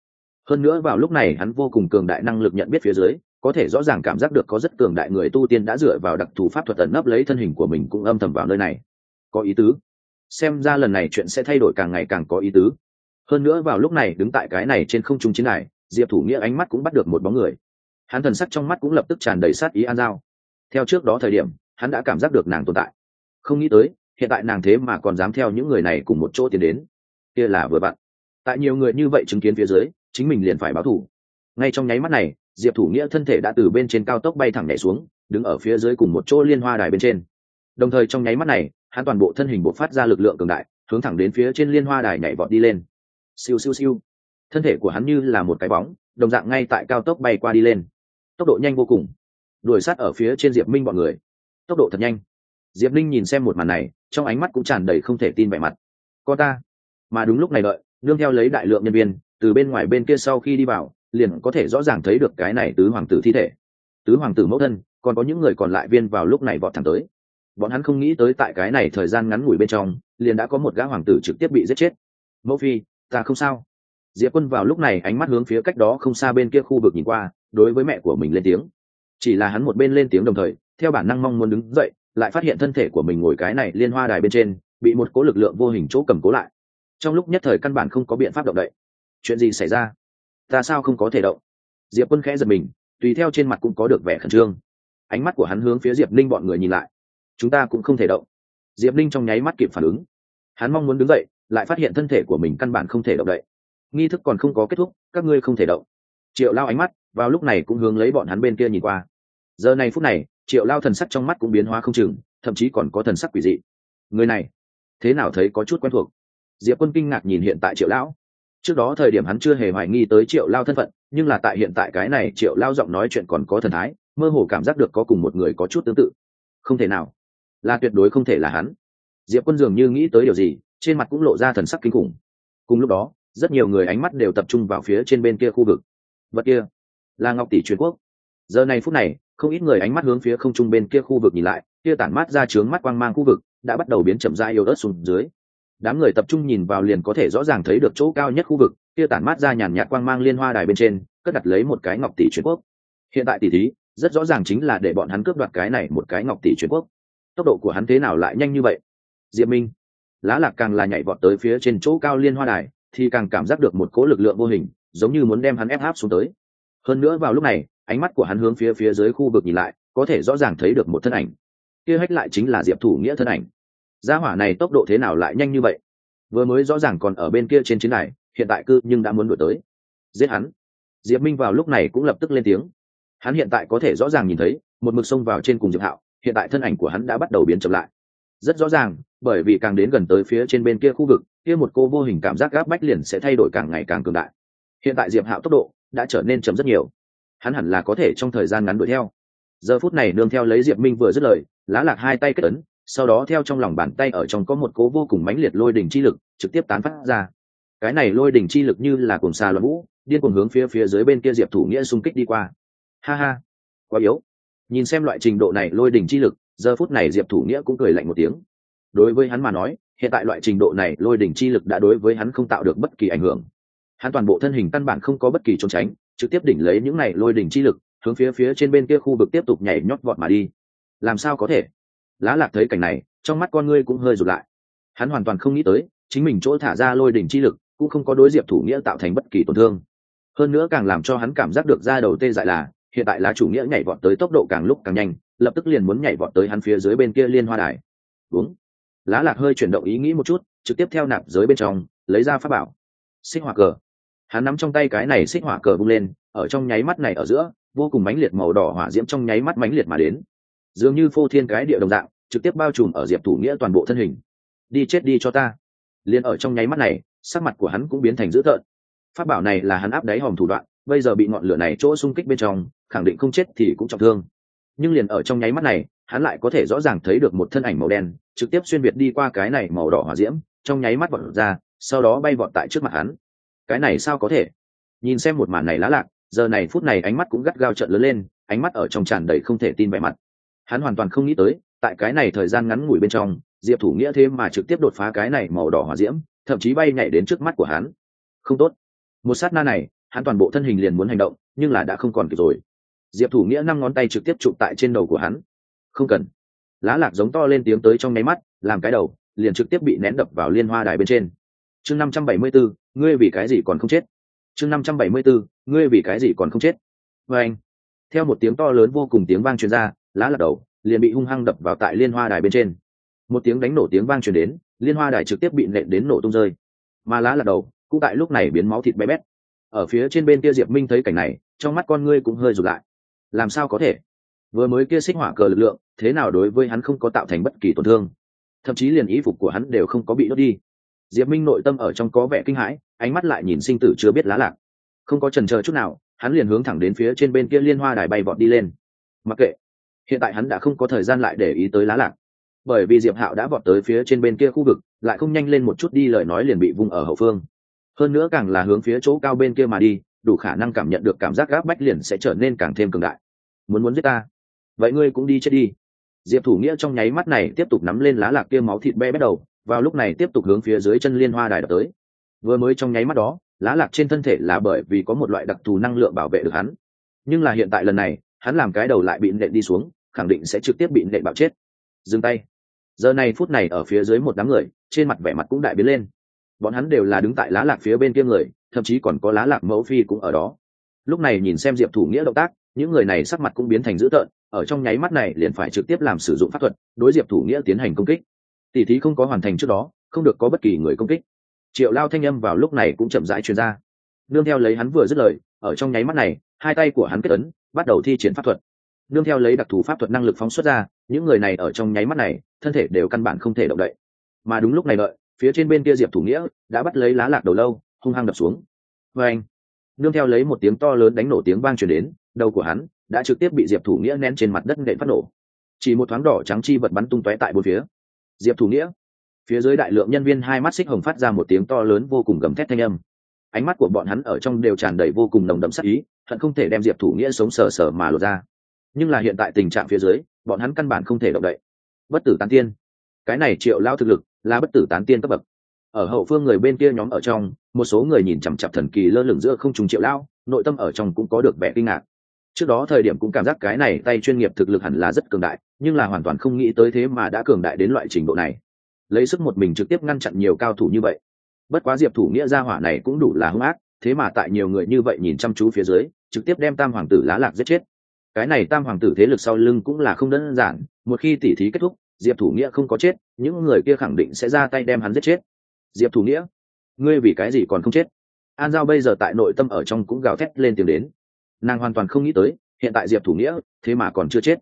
Hơn nữa vào lúc này hắn vô cùng cường đại năng lực nhận biết phía dưới, có thể rõ ràng cảm giác được có rất cường đại người tu tiên đã dựa vào đặc thù pháp thuật ẩn nấp lấy thân hình của mình cũng âm thầm vào nơi này. Có ý tứ. Xem ra lần này chuyện sẽ thay đổi càng ngày càng có ý tứ. Hơn nữa vào lúc này đứng tại cái này trên không trung chiến này, diệp thủ nghĩa ánh mắt cũng bắt được một bóng người hắn thần sắc trong mắt cũng lập tức tràn đầy sát ý an giao. Theo trước đó thời điểm, hắn đã cảm giác được nàng tồn tại. Không nghĩ tới, hiện tại nàng thế mà còn dám theo những người này cùng một chỗ tiến đến. Kia là vừa vặn. Tại nhiều người như vậy chứng kiến phía dưới, chính mình liền phải báo thủ ngay trong nháy mắt này, diệp thủ nghĩa thân thể đã từ bên trên cao tốc bay thẳng nhảy xuống, đứng ở phía dưới cùng một chỗ liên hoa đài bên trên. Đồng thời trong nháy mắt này, hắn toàn bộ thân hình bộc phát ra lực lượng cường đại, hướng thẳng đến phía trên liên hoa đài nhảy vọt đi lên. Siêu siêu siêu. Thân thể của hắn như là một cái bóng, đồng dạng ngay tại cao tốc bay qua đi lên tốc độ nhanh vô cùng. Đuổi sát ở phía trên diệp minh bọn người. Tốc độ thật nhanh. Diệp linh nhìn xem một màn này, trong ánh mắt cũng tràn đầy không thể tin vẻ mặt. Con ta. Mà đúng lúc này đợi, nương theo lấy đại lượng nhân viên, từ bên ngoài bên kia sau khi đi vào, liền có thể rõ ràng thấy được cái này tứ hoàng tử thi thể. Tứ hoàng tử mẫu thân, còn có những người còn lại viên vào lúc này vọt thẳng tới. Bọn hắn không nghĩ tới tại cái này thời gian ngắn ngủi bên trong, liền đã có một gã hoàng tử trực tiếp bị giết chết. Mẫu phi, ta không sao. Diệp quân vào lúc này ánh mắt hướng phía cách đó không xa bên kia khu vực nhìn qua đối với mẹ của mình lên tiếng. Chỉ là hắn một bên lên tiếng đồng thời, theo bản năng mong muốn đứng dậy, lại phát hiện thân thể của mình ngồi cái này liên hoa đài bên trên, bị một cố lực lượng vô hình chỗ cầm cố lại. Trong lúc nhất thời căn bản không có biện pháp động đậy. Chuyện gì xảy ra? Ta sao không có thể động? Diệp quân khẽ giật mình, tùy theo trên mặt cũng có được vẻ khẩn trương. Ánh mắt của hắn hướng phía diệp ninh bọn người nhìn lại. Chúng ta cũng không thể động. Diệp ninh trong nháy mắt kịp phản ứng. Hắn mong muốn đứng dậy, lại phát hiện thân thể của mình căn bản không thể động đậy. Nghi thức còn không có kết thúc, các ngươi không thể động. Triệu lao ánh mắt vào lúc này cũng hướng lấy bọn hắn bên kia nhìn qua. Giờ này phút này, triệu lao thần sắc trong mắt cũng biến hóa không chừng, thậm chí còn có thần sắc quỷ dị. Người này, thế nào thấy có chút quen thuộc? Diệp quân kinh ngạc nhìn hiện tại triệu lão. Trước đó thời điểm hắn chưa hề hoài nghi tới triệu lao thân phận, nhưng là tại hiện tại cái này triệu lao giọng nói chuyện còn có thần thái, mơ hồ cảm giác được có cùng một người có chút tương tự. Không thể nào. Là tuyệt đối không thể là hắn. Diệp quân dường như nghĩ tới điều gì, trên mặt cũng lộ ra thần sắc kinh khủng. Cùng lúc đó, rất nhiều người ánh mắt đều tập trung vào phía trên bên kia khu vực. Vật kia là ngọc tỷ truyền quốc. Giờ này phút này, không ít người ánh mắt hướng phía không trung bên kia khu vực nhìn lại, kia tản mát ra trướng mắt quang mang khu vực, đã bắt đầu biến chậm ra yếu ớt xuống dưới. Đám người tập trung nhìn vào liền có thể rõ ràng thấy được chỗ cao nhất khu vực, kia tản mát ra nhàn nhạt quang mang liên hoa đài bên trên, cất đặt lấy một cái ngọc tỷ truyền quốc. Hiện tại tỷ thí, rất rõ ràng chính là để bọn hắn cướp đoạt cái này một cái ngọc tỷ truyền quốc. Tốc độ của hắn thế nào lại nhanh như vậy? Diệp minh, lá lạc càng là nhảy vọt tới phía trên chỗ cao liên hoa đài, thì càng cảm giác được một cố lực lượng vô hình, giống như muốn đem hắn ép áp xuống tới hơn nữa vào lúc này, ánh mắt của hắn hướng phía phía dưới khu vực nhìn lại, có thể rõ ràng thấy được một thân ảnh. Kia hách lại chính là diệp thủ nghĩa thân ảnh. Gia hỏa này tốc độ thế nào lại nhanh như vậy? Vừa mới rõ ràng còn ở bên kia trên chiến này hiện tại cư nhưng đã muốn đuổi tới. Giết hắn. Diệp minh vào lúc này cũng lập tức lên tiếng. Hắn hiện tại có thể rõ ràng nhìn thấy, một mực xông vào trên cùng diệp hạo, hiện tại thân ảnh của hắn đã bắt đầu biến chậm lại. Rất rõ ràng, bởi vì càng đến gần tới phía trên bên kia khu vực, kia một cô vô hình cảm giác gáp bách liền sẽ thay đổi càng ngày càng cường đại. Hiện tại diệp hạo tốc độ đã trở nên chậm rất nhiều. Hắn hẳn là có thể trong thời gian ngắn đuổi theo. Giờ phút này nương theo lấy diệp minh vừa dứt lời, lá lạc hai tay kết ấn, sau đó theo trong lòng bàn tay ở trong có một cố vô cùng mãnh liệt lôi đỉnh chi lực, trực tiếp tán phát ra. Cái này lôi đỉnh chi lực như là cùng xà loạn vũ, điên cuồng hướng phía phía dưới bên kia diệp thủ nghĩa xung kích đi qua. Ha ha, quá yếu. Nhìn xem loại trình độ này lôi đỉnh chi lực, giờ phút này diệp thủ nghĩa cũng cười lạnh một tiếng. Đối với hắn mà nói, hiện tại loại trình độ này lôi đỉnh chi lực đã đối với hắn không tạo được bất kỳ ảnh hưởng hắn toàn bộ thân hình căn bản không có bất kỳ trốn tránh, trực tiếp đỉnh lấy những này lôi đỉnh chi lực, hướng phía phía trên bên kia khu vực tiếp tục nhảy nhót vọt mà đi. Làm sao có thể? Lá lạc thấy cảnh này, trong mắt con ngươi cũng hơi rụt lại. Hắn hoàn toàn không nghĩ tới, chính mình chỗ thả ra lôi đỉnh chi lực cũng không có đối diệp thủ nghĩa tạo thành bất kỳ tổn thương. Hơn nữa càng làm cho hắn cảm giác được ra đầu tê dại là, hiện tại lá chủ nghĩa nhảy vọt tới tốc độ càng lúc càng nhanh, lập tức liền muốn nhảy vọt tới hắn phía dưới bên kia liên hoa đài. Đúng. Lá lạc hơi chuyển động ý nghĩ một chút, trực tiếp theo nạp giới bên trong, lấy ra pháp bảo. Sinh hỏa cờ hắn nắm trong tay cái này xích hỏa cờ bung lên, ở trong nháy mắt này ở giữa, vô cùng mãnh liệt màu đỏ hỏa diễm trong nháy mắt mãnh liệt mà đến. Dường như phô thiên cái địa đồng dạng, trực tiếp bao trùm ở diệp thủ nghĩa toàn bộ thân hình. Đi chết đi cho ta. Liền ở trong nháy mắt này, sắc mặt của hắn cũng biến thành dữ tợn. Pháp bảo này là hắn áp đáy hòm thủ đoạn, bây giờ bị ngọn lửa này chỗ xung kích bên trong, khẳng định không chết thì cũng trọng thương. Nhưng liền ở trong nháy mắt này, hắn lại có thể rõ ràng thấy được một thân ảnh màu đen, trực tiếp xuyên việt đi qua cái này màu đỏ hỏa diễm, trong nháy mắt vọt ra, sau đó bay vọt tại trước mặt hắn cái này sao có thể? Nhìn xem một màn này lá lạc, giờ này phút này ánh mắt cũng gắt gao trận lớn lên, ánh mắt ở trong tràn đầy không thể tin vẻ mặt. Hắn hoàn toàn không nghĩ tới, tại cái này thời gian ngắn ngủi bên trong, diệp thủ nghĩa thế mà trực tiếp đột phá cái này màu đỏ hỏa diễm, thậm chí bay nhảy đến trước mắt của hắn. Không tốt. Một sát na này, hắn toàn bộ thân hình liền muốn hành động, nhưng là đã không còn kịp rồi. Diệp thủ nghĩa năm ngón tay trực tiếp chụp tại trên đầu của hắn. Không cần. Lá lạc giống to lên tiếng tới trong nháy mắt, làm cái đầu, liền trực tiếp bị nén đập vào liên hoa đài bên trên chương năm trăm bảy mươi bốn ngươi vì cái gì còn không chết? Chương năm trăm bảy mươi bốn ngươi vì cái gì còn không chết? Vê anh, theo một tiếng to lớn vô cùng tiếng vang truyền ra, lá lật đầu, liền bị hung hăng đập vào tại liên hoa đài bên trên. Một tiếng đánh nổ tiếng vang truyền đến, liên hoa đài trực tiếp bị nện đến nổ tung rơi. Mà lá lật đầu, cũng tại lúc này biến máu thịt bé bét. Ở phía trên bên kia diệp minh thấy cảnh này, trong mắt con ngươi cũng hơi rụt lại. Làm sao có thể? Vừa mới kia xích hỏa cờ lực lượng, thế nào đối với hắn không có tạo thành bất kỳ tổn thương? Thậm chí liền ý phục của hắn đều không có bị đốt đi diệp minh nội tâm ở trong có vẻ kinh hãi, ánh mắt lại nhìn sinh tử chưa biết lá lạc. Không có trần chờ chút nào, hắn liền hướng thẳng đến phía trên bên kia liên hoa đài bay vọt đi lên. Mặc kệ, hiện tại hắn đã không có thời gian lại để ý tới lá lạc. Bởi vì diệp hạo đã vọt tới phía trên bên kia khu vực, lại không nhanh lên một chút đi lời nói liền bị vung ở hậu phương. Hơn nữa càng là hướng phía chỗ cao bên kia mà đi, đủ khả năng cảm nhận được cảm giác gáp bách liền sẽ trở nên càng thêm cường đại. Muốn muốn giết ta? Vậy ngươi cũng đi chết đi. Diệp thủ nghĩa trong nháy mắt này tiếp tục nắm lên lá lạc kia máu thịt be bắt đầu vào lúc này tiếp tục hướng phía dưới chân liên hoa đài đập tới. Vừa mới trong nháy mắt đó, lá lạc trên thân thể là bởi vì có một loại đặc thù năng lượng bảo vệ được hắn. Nhưng là hiện tại lần này, hắn làm cái đầu lại bị nện đi xuống, khẳng định sẽ trực tiếp bị nện bạo chết. Dừng tay. Giờ này phút này ở phía dưới một đám người, trên mặt vẻ mặt cũng đại biến lên. Bọn hắn đều là đứng tại lá lạc phía bên kia người, thậm chí còn có lá lạc mẫu phi cũng ở đó. Lúc này nhìn xem diệp thủ nghĩa động tác, những người này sắc mặt cũng biến thành dữ tợn, ở trong nháy mắt này liền phải trực tiếp làm sử dụng pháp thuật, đối diệp thủ nghĩa tiến hành công kích tỷ thí không có hoàn thành trước đó, không được có bất kỳ người công kích. Triệu lao thanh âm vào lúc này cũng chậm rãi truyền ra. Nương theo lấy hắn vừa dứt lời, ở trong nháy mắt này, hai tay của hắn kết ấn, bắt đầu thi triển pháp thuật. Nương theo lấy đặc thù pháp thuật năng lực phóng xuất ra, những người này ở trong nháy mắt này, thân thể đều căn bản không thể động đậy. Mà đúng lúc này đợi, phía trên bên kia diệp thủ nghĩa đã bắt lấy lá lạc đầu lâu, hung hăng đập xuống. Và anh nương theo lấy một tiếng to lớn đánh nổ tiếng vang truyền đến, đầu của hắn đã trực tiếp bị diệp thủ nghĩa nén trên mặt đất nện phát nổ. Chỉ một thoáng đỏ trắng chi vật bắn tung tóe tại bốn phía diệp thủ nghĩa. Phía dưới đại lượng nhân viên hai mắt xích hồng phát ra một tiếng to lớn vô cùng gầm thét thanh âm. Ánh mắt của bọn hắn ở trong đều tràn đầy vô cùng nồng đậm sắc ý thận không thể đem diệp thủ nghĩa sống sờ sờ mà lột ra. Nhưng là hiện tại tình trạng phía dưới, bọn hắn căn bản không thể động đậy. Bất tử tán tiên. Cái này triệu lao thực lực, là bất tử tán tiên cấp bậc. Ở hậu phương người bên kia nhóm ở trong, một số người nhìn chằm chặp thần kỳ lơ lửng giữa không trùng triệu lao nội tâm ở trong cũng có được vẻ kinh ngạc trước đó thời điểm cũng cảm giác cái này tay chuyên nghiệp thực lực hẳn là rất cường đại, nhưng là hoàn toàn không nghĩ tới thế mà đã cường đại đến loại trình độ này. Lấy sức một mình trực tiếp ngăn chặn nhiều cao thủ như vậy. Bất quá diệp thủ nghĩa gia hỏa này cũng đủ là hung ác, thế mà tại nhiều người như vậy nhìn chăm chú phía dưới, trực tiếp đem tam hoàng tử lá lạc giết chết. Cái này tam hoàng tử thế lực sau lưng cũng là không đơn giản, một khi tỉ thí kết thúc, diệp thủ nghĩa không có chết, những người kia khẳng định sẽ ra tay đem hắn giết chết. Diệp thủ nghĩa, ngươi vì cái gì còn không chết? An giao bây giờ tại nội tâm ở trong cũng gào thét lên tiếng đến nàng hoàn toàn không nghĩ tới, hiện tại diệp thủ nghĩa, thế mà còn chưa chết.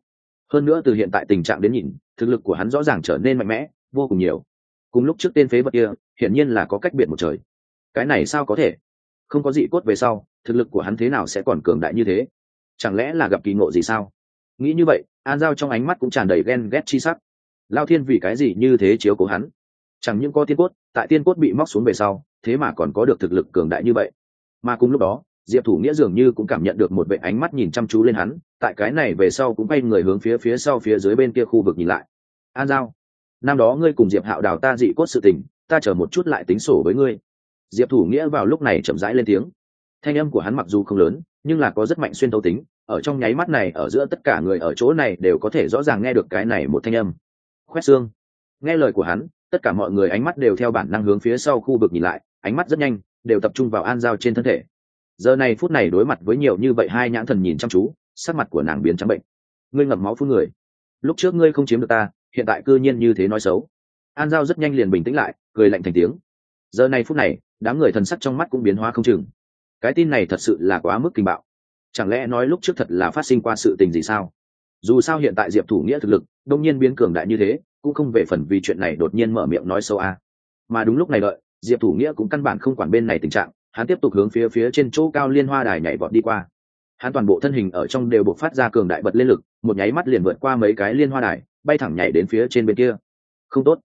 Hơn nữa từ hiện tại tình trạng đến nhìn, thực lực của hắn rõ ràng trở nên mạnh mẽ, vô cùng nhiều. Cùng lúc trước tên phế vật kia, hiển nhiên là có cách biệt một trời. Cái này sao có thể? Không có dị cốt về sau, thực lực của hắn thế nào sẽ còn cường đại như thế? Chẳng lẽ là gặp kỳ ngộ gì sao? Nghĩ như vậy, an giao trong ánh mắt cũng tràn đầy ghen ghét chi sắc. Lao thiên vì cái gì như thế chiếu cố hắn? Chẳng những có tiên cốt, tại tiên cốt bị móc xuống về sau, thế mà còn có được thực lực cường đại như vậy. Mà cùng lúc đó diệp thủ nghĩa dường như cũng cảm nhận được một vệ ánh mắt nhìn chăm chú lên hắn, tại cái này về sau cũng bay người hướng phía phía sau phía dưới bên kia khu vực nhìn lại. An giao, năm đó ngươi cùng diệp hạo đào ta dị cốt sự tình, ta chờ một chút lại tính sổ với ngươi. Diệp thủ nghĩa vào lúc này chậm rãi lên tiếng. Thanh âm của hắn mặc dù không lớn, nhưng là có rất mạnh xuyên thấu tính, ở trong nháy mắt này, ở giữa tất cả người ở chỗ này đều có thể rõ ràng nghe được cái này một thanh âm. Khoét xương. Nghe lời của hắn, tất cả mọi người ánh mắt đều theo bản năng hướng phía sau khu vực nhìn lại, ánh mắt rất nhanh, đều tập trung vào an giao trên thân thể giờ này phút này đối mặt với nhiều như vậy hai nhãn thần nhìn chăm chú, sắc mặt của nàng biến trắng bệnh. Ngươi ngậm máu phun người. Lúc trước ngươi không chiếm được ta, hiện tại cư nhiên như thế nói xấu. An giao rất nhanh liền bình tĩnh lại, cười lạnh thành tiếng. Giờ này phút này, đám người thần sắc trong mắt cũng biến hóa không chừng. Cái tin này thật sự là quá mức kinh bạo. Chẳng lẽ nói lúc trước thật là phát sinh qua sự tình gì sao? Dù sao hiện tại diệp thủ nghĩa thực lực, đông nhiên biến cường đại như thế, cũng không về phần vì chuyện này đột nhiên mở miệng nói xấu a. Mà đúng lúc này đợi, diệp thủ nghĩa cũng căn bản không quản bên này tình trạng hắn tiếp tục hướng phía phía trên chỗ cao liên hoa đài nhảy vọt đi qua. Hắn toàn bộ thân hình ở trong đều buộc phát ra cường đại bật lên lực, một nháy mắt liền vượt qua mấy cái liên hoa đài, bay thẳng nhảy đến phía trên bên kia. Không tốt.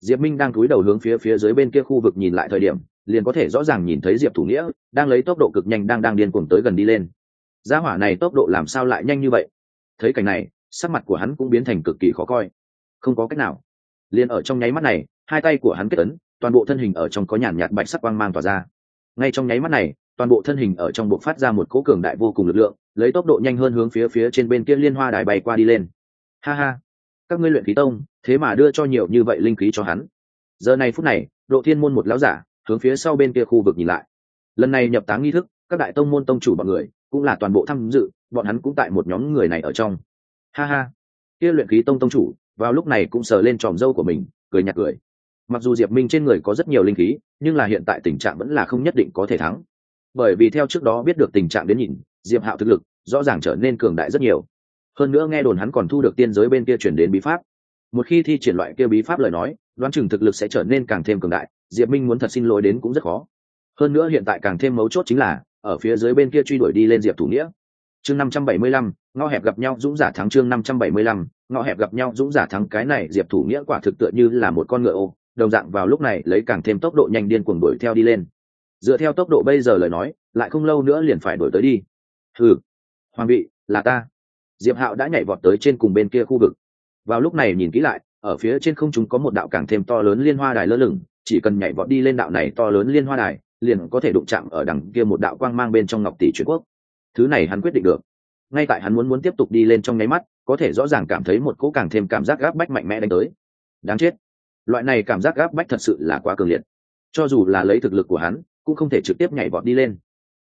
Diệp minh đang cúi đầu hướng phía phía dưới bên kia khu vực nhìn lại thời điểm, liền có thể rõ ràng nhìn thấy diệp thủ nghĩa, đang lấy tốc độ cực nhanh đang đang điên cuồng tới gần đi lên. Gia hỏa này tốc độ làm sao lại nhanh như vậy? Thấy cảnh này, sắc mặt của hắn cũng biến thành cực kỳ khó coi. Không có cách nào. Liền ở trong nháy mắt này, hai tay của hắn kết ấn, toàn bộ thân hình ở trong có nhàn nhạt bạch sắc quang mang tỏa ra ngay trong nháy mắt này, toàn bộ thân hình ở trong buộc phát ra một cỗ cường đại vô cùng lực lượng, lấy tốc độ nhanh hơn hướng phía phía trên bên kia liên hoa đài bay qua đi lên. Ha ha, các ngươi luyện khí tông, thế mà đưa cho nhiều như vậy linh khí cho hắn. Giờ này phút này, độ thiên môn một lão giả, hướng phía sau bên kia khu vực nhìn lại. Lần này nhập táng nghi thức, các đại tông môn tông chủ bọn người, cũng là toàn bộ tham dự, bọn hắn cũng tại một nhóm người này ở trong. Ha ha, kia luyện khí tông tông chủ, vào lúc này cũng sờ lên tròm dâu của mình, cười nhạt cười mặc dù diệp minh trên người có rất nhiều linh khí, nhưng là hiện tại tình trạng vẫn là không nhất định có thể thắng. Bởi vì theo trước đó biết được tình trạng đến nhìn, diệp hạo thực lực rõ ràng trở nên cường đại rất nhiều. Hơn nữa nghe đồn hắn còn thu được tiên giới bên kia chuyển đến bí pháp. Một khi thi triển loại kia bí pháp lời nói, đoán chừng thực lực sẽ trở nên càng thêm cường đại, diệp minh muốn thật xin lỗi đến cũng rất khó. Hơn nữa hiện tại càng thêm mấu chốt chính là, ở phía dưới bên kia truy đuổi đi lên diệp thủ nghĩa. Chương năm trăm bảy mươi lăm, ngõ hẹp gặp nhau dũng giả thắng chương năm trăm bảy mươi lăm, ngõ hẹp gặp nhau dũng giả thắng cái này diệp thủ nghĩa quả thực tựa như là một con ngựa ô đồng dạng vào lúc này lấy càng thêm tốc độ nhanh điên cuồng đuổi theo đi lên. Dựa theo tốc độ bây giờ lời nói, lại không lâu nữa liền phải đuổi tới đi. Ừ hoàng vị, là ta. Diệp hạo đã nhảy vọt tới trên cùng bên kia khu vực. Vào lúc này nhìn kỹ lại, ở phía trên không chúng có một đạo càng thêm to lớn liên hoa đài lơ lửng, chỉ cần nhảy vọt đi lên đạo này to lớn liên hoa đài, liền có thể đụng chạm ở đằng kia một đạo quang mang bên trong ngọc tỷ truyền quốc. Thứ này hắn quyết định được. Ngay tại hắn muốn muốn tiếp tục đi lên trong nháy mắt, có thể rõ ràng cảm thấy một cỗ càng thêm cảm giác gáp bách mạnh mẽ đánh tới. Đáng chết loại này cảm giác gáp bách thật sự là quá cường liệt. Cho dù là lấy thực lực của hắn, cũng không thể trực tiếp nhảy vọt đi lên.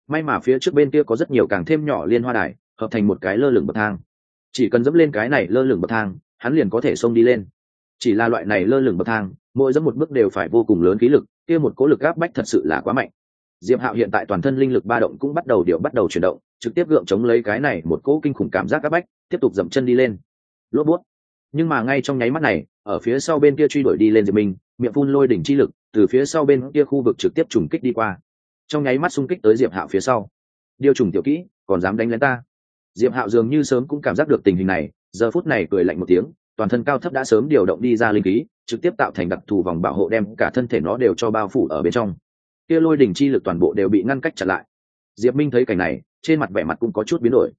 May mà phía trước bên kia có rất nhiều càng thêm nhỏ liên hoa đài, hợp thành một cái lơ lửng bậc thang. Chỉ cần dẫm lên cái này lơ lửng bậc thang, hắn liền có thể xông đi lên. Chỉ là loại này lơ lửng bậc thang, mỗi dẫm một bước đều phải vô cùng lớn khí lực, kia một cố lực áp bách thật sự là quá mạnh. Diệp hạo hiện tại toàn thân linh lực ba động cũng bắt đầu điều bắt đầu chuyển động, trực tiếp gượng chống lấy cái này một cỗ kinh khủng cảm giác áp bách, tiếp tục dậm chân đi lên. Lốp bút. Nhưng mà ngay trong nháy mắt này ở phía sau bên kia truy đuổi đi lên diệp minh, miệng phun lôi đỉnh chi lực, từ phía sau bên kia khu vực trực tiếp trùng kích đi qua. Trong nháy mắt xung kích tới diệp hạo phía sau. Điều trùng tiểu kỹ, còn dám đánh lén ta? Diệp hạo dường như sớm cũng cảm giác được tình hình này, giờ phút này cười lạnh một tiếng, toàn thân cao thấp đã sớm điều động đi ra linh khí, trực tiếp tạo thành đặc thù vòng bảo hộ đem cả thân thể nó đều cho bao phủ ở bên trong. Kia lôi đỉnh chi lực toàn bộ đều bị ngăn cách chặn lại. Diệp minh thấy cảnh này, trên mặt vẻ mặt cũng có chút biến đổi.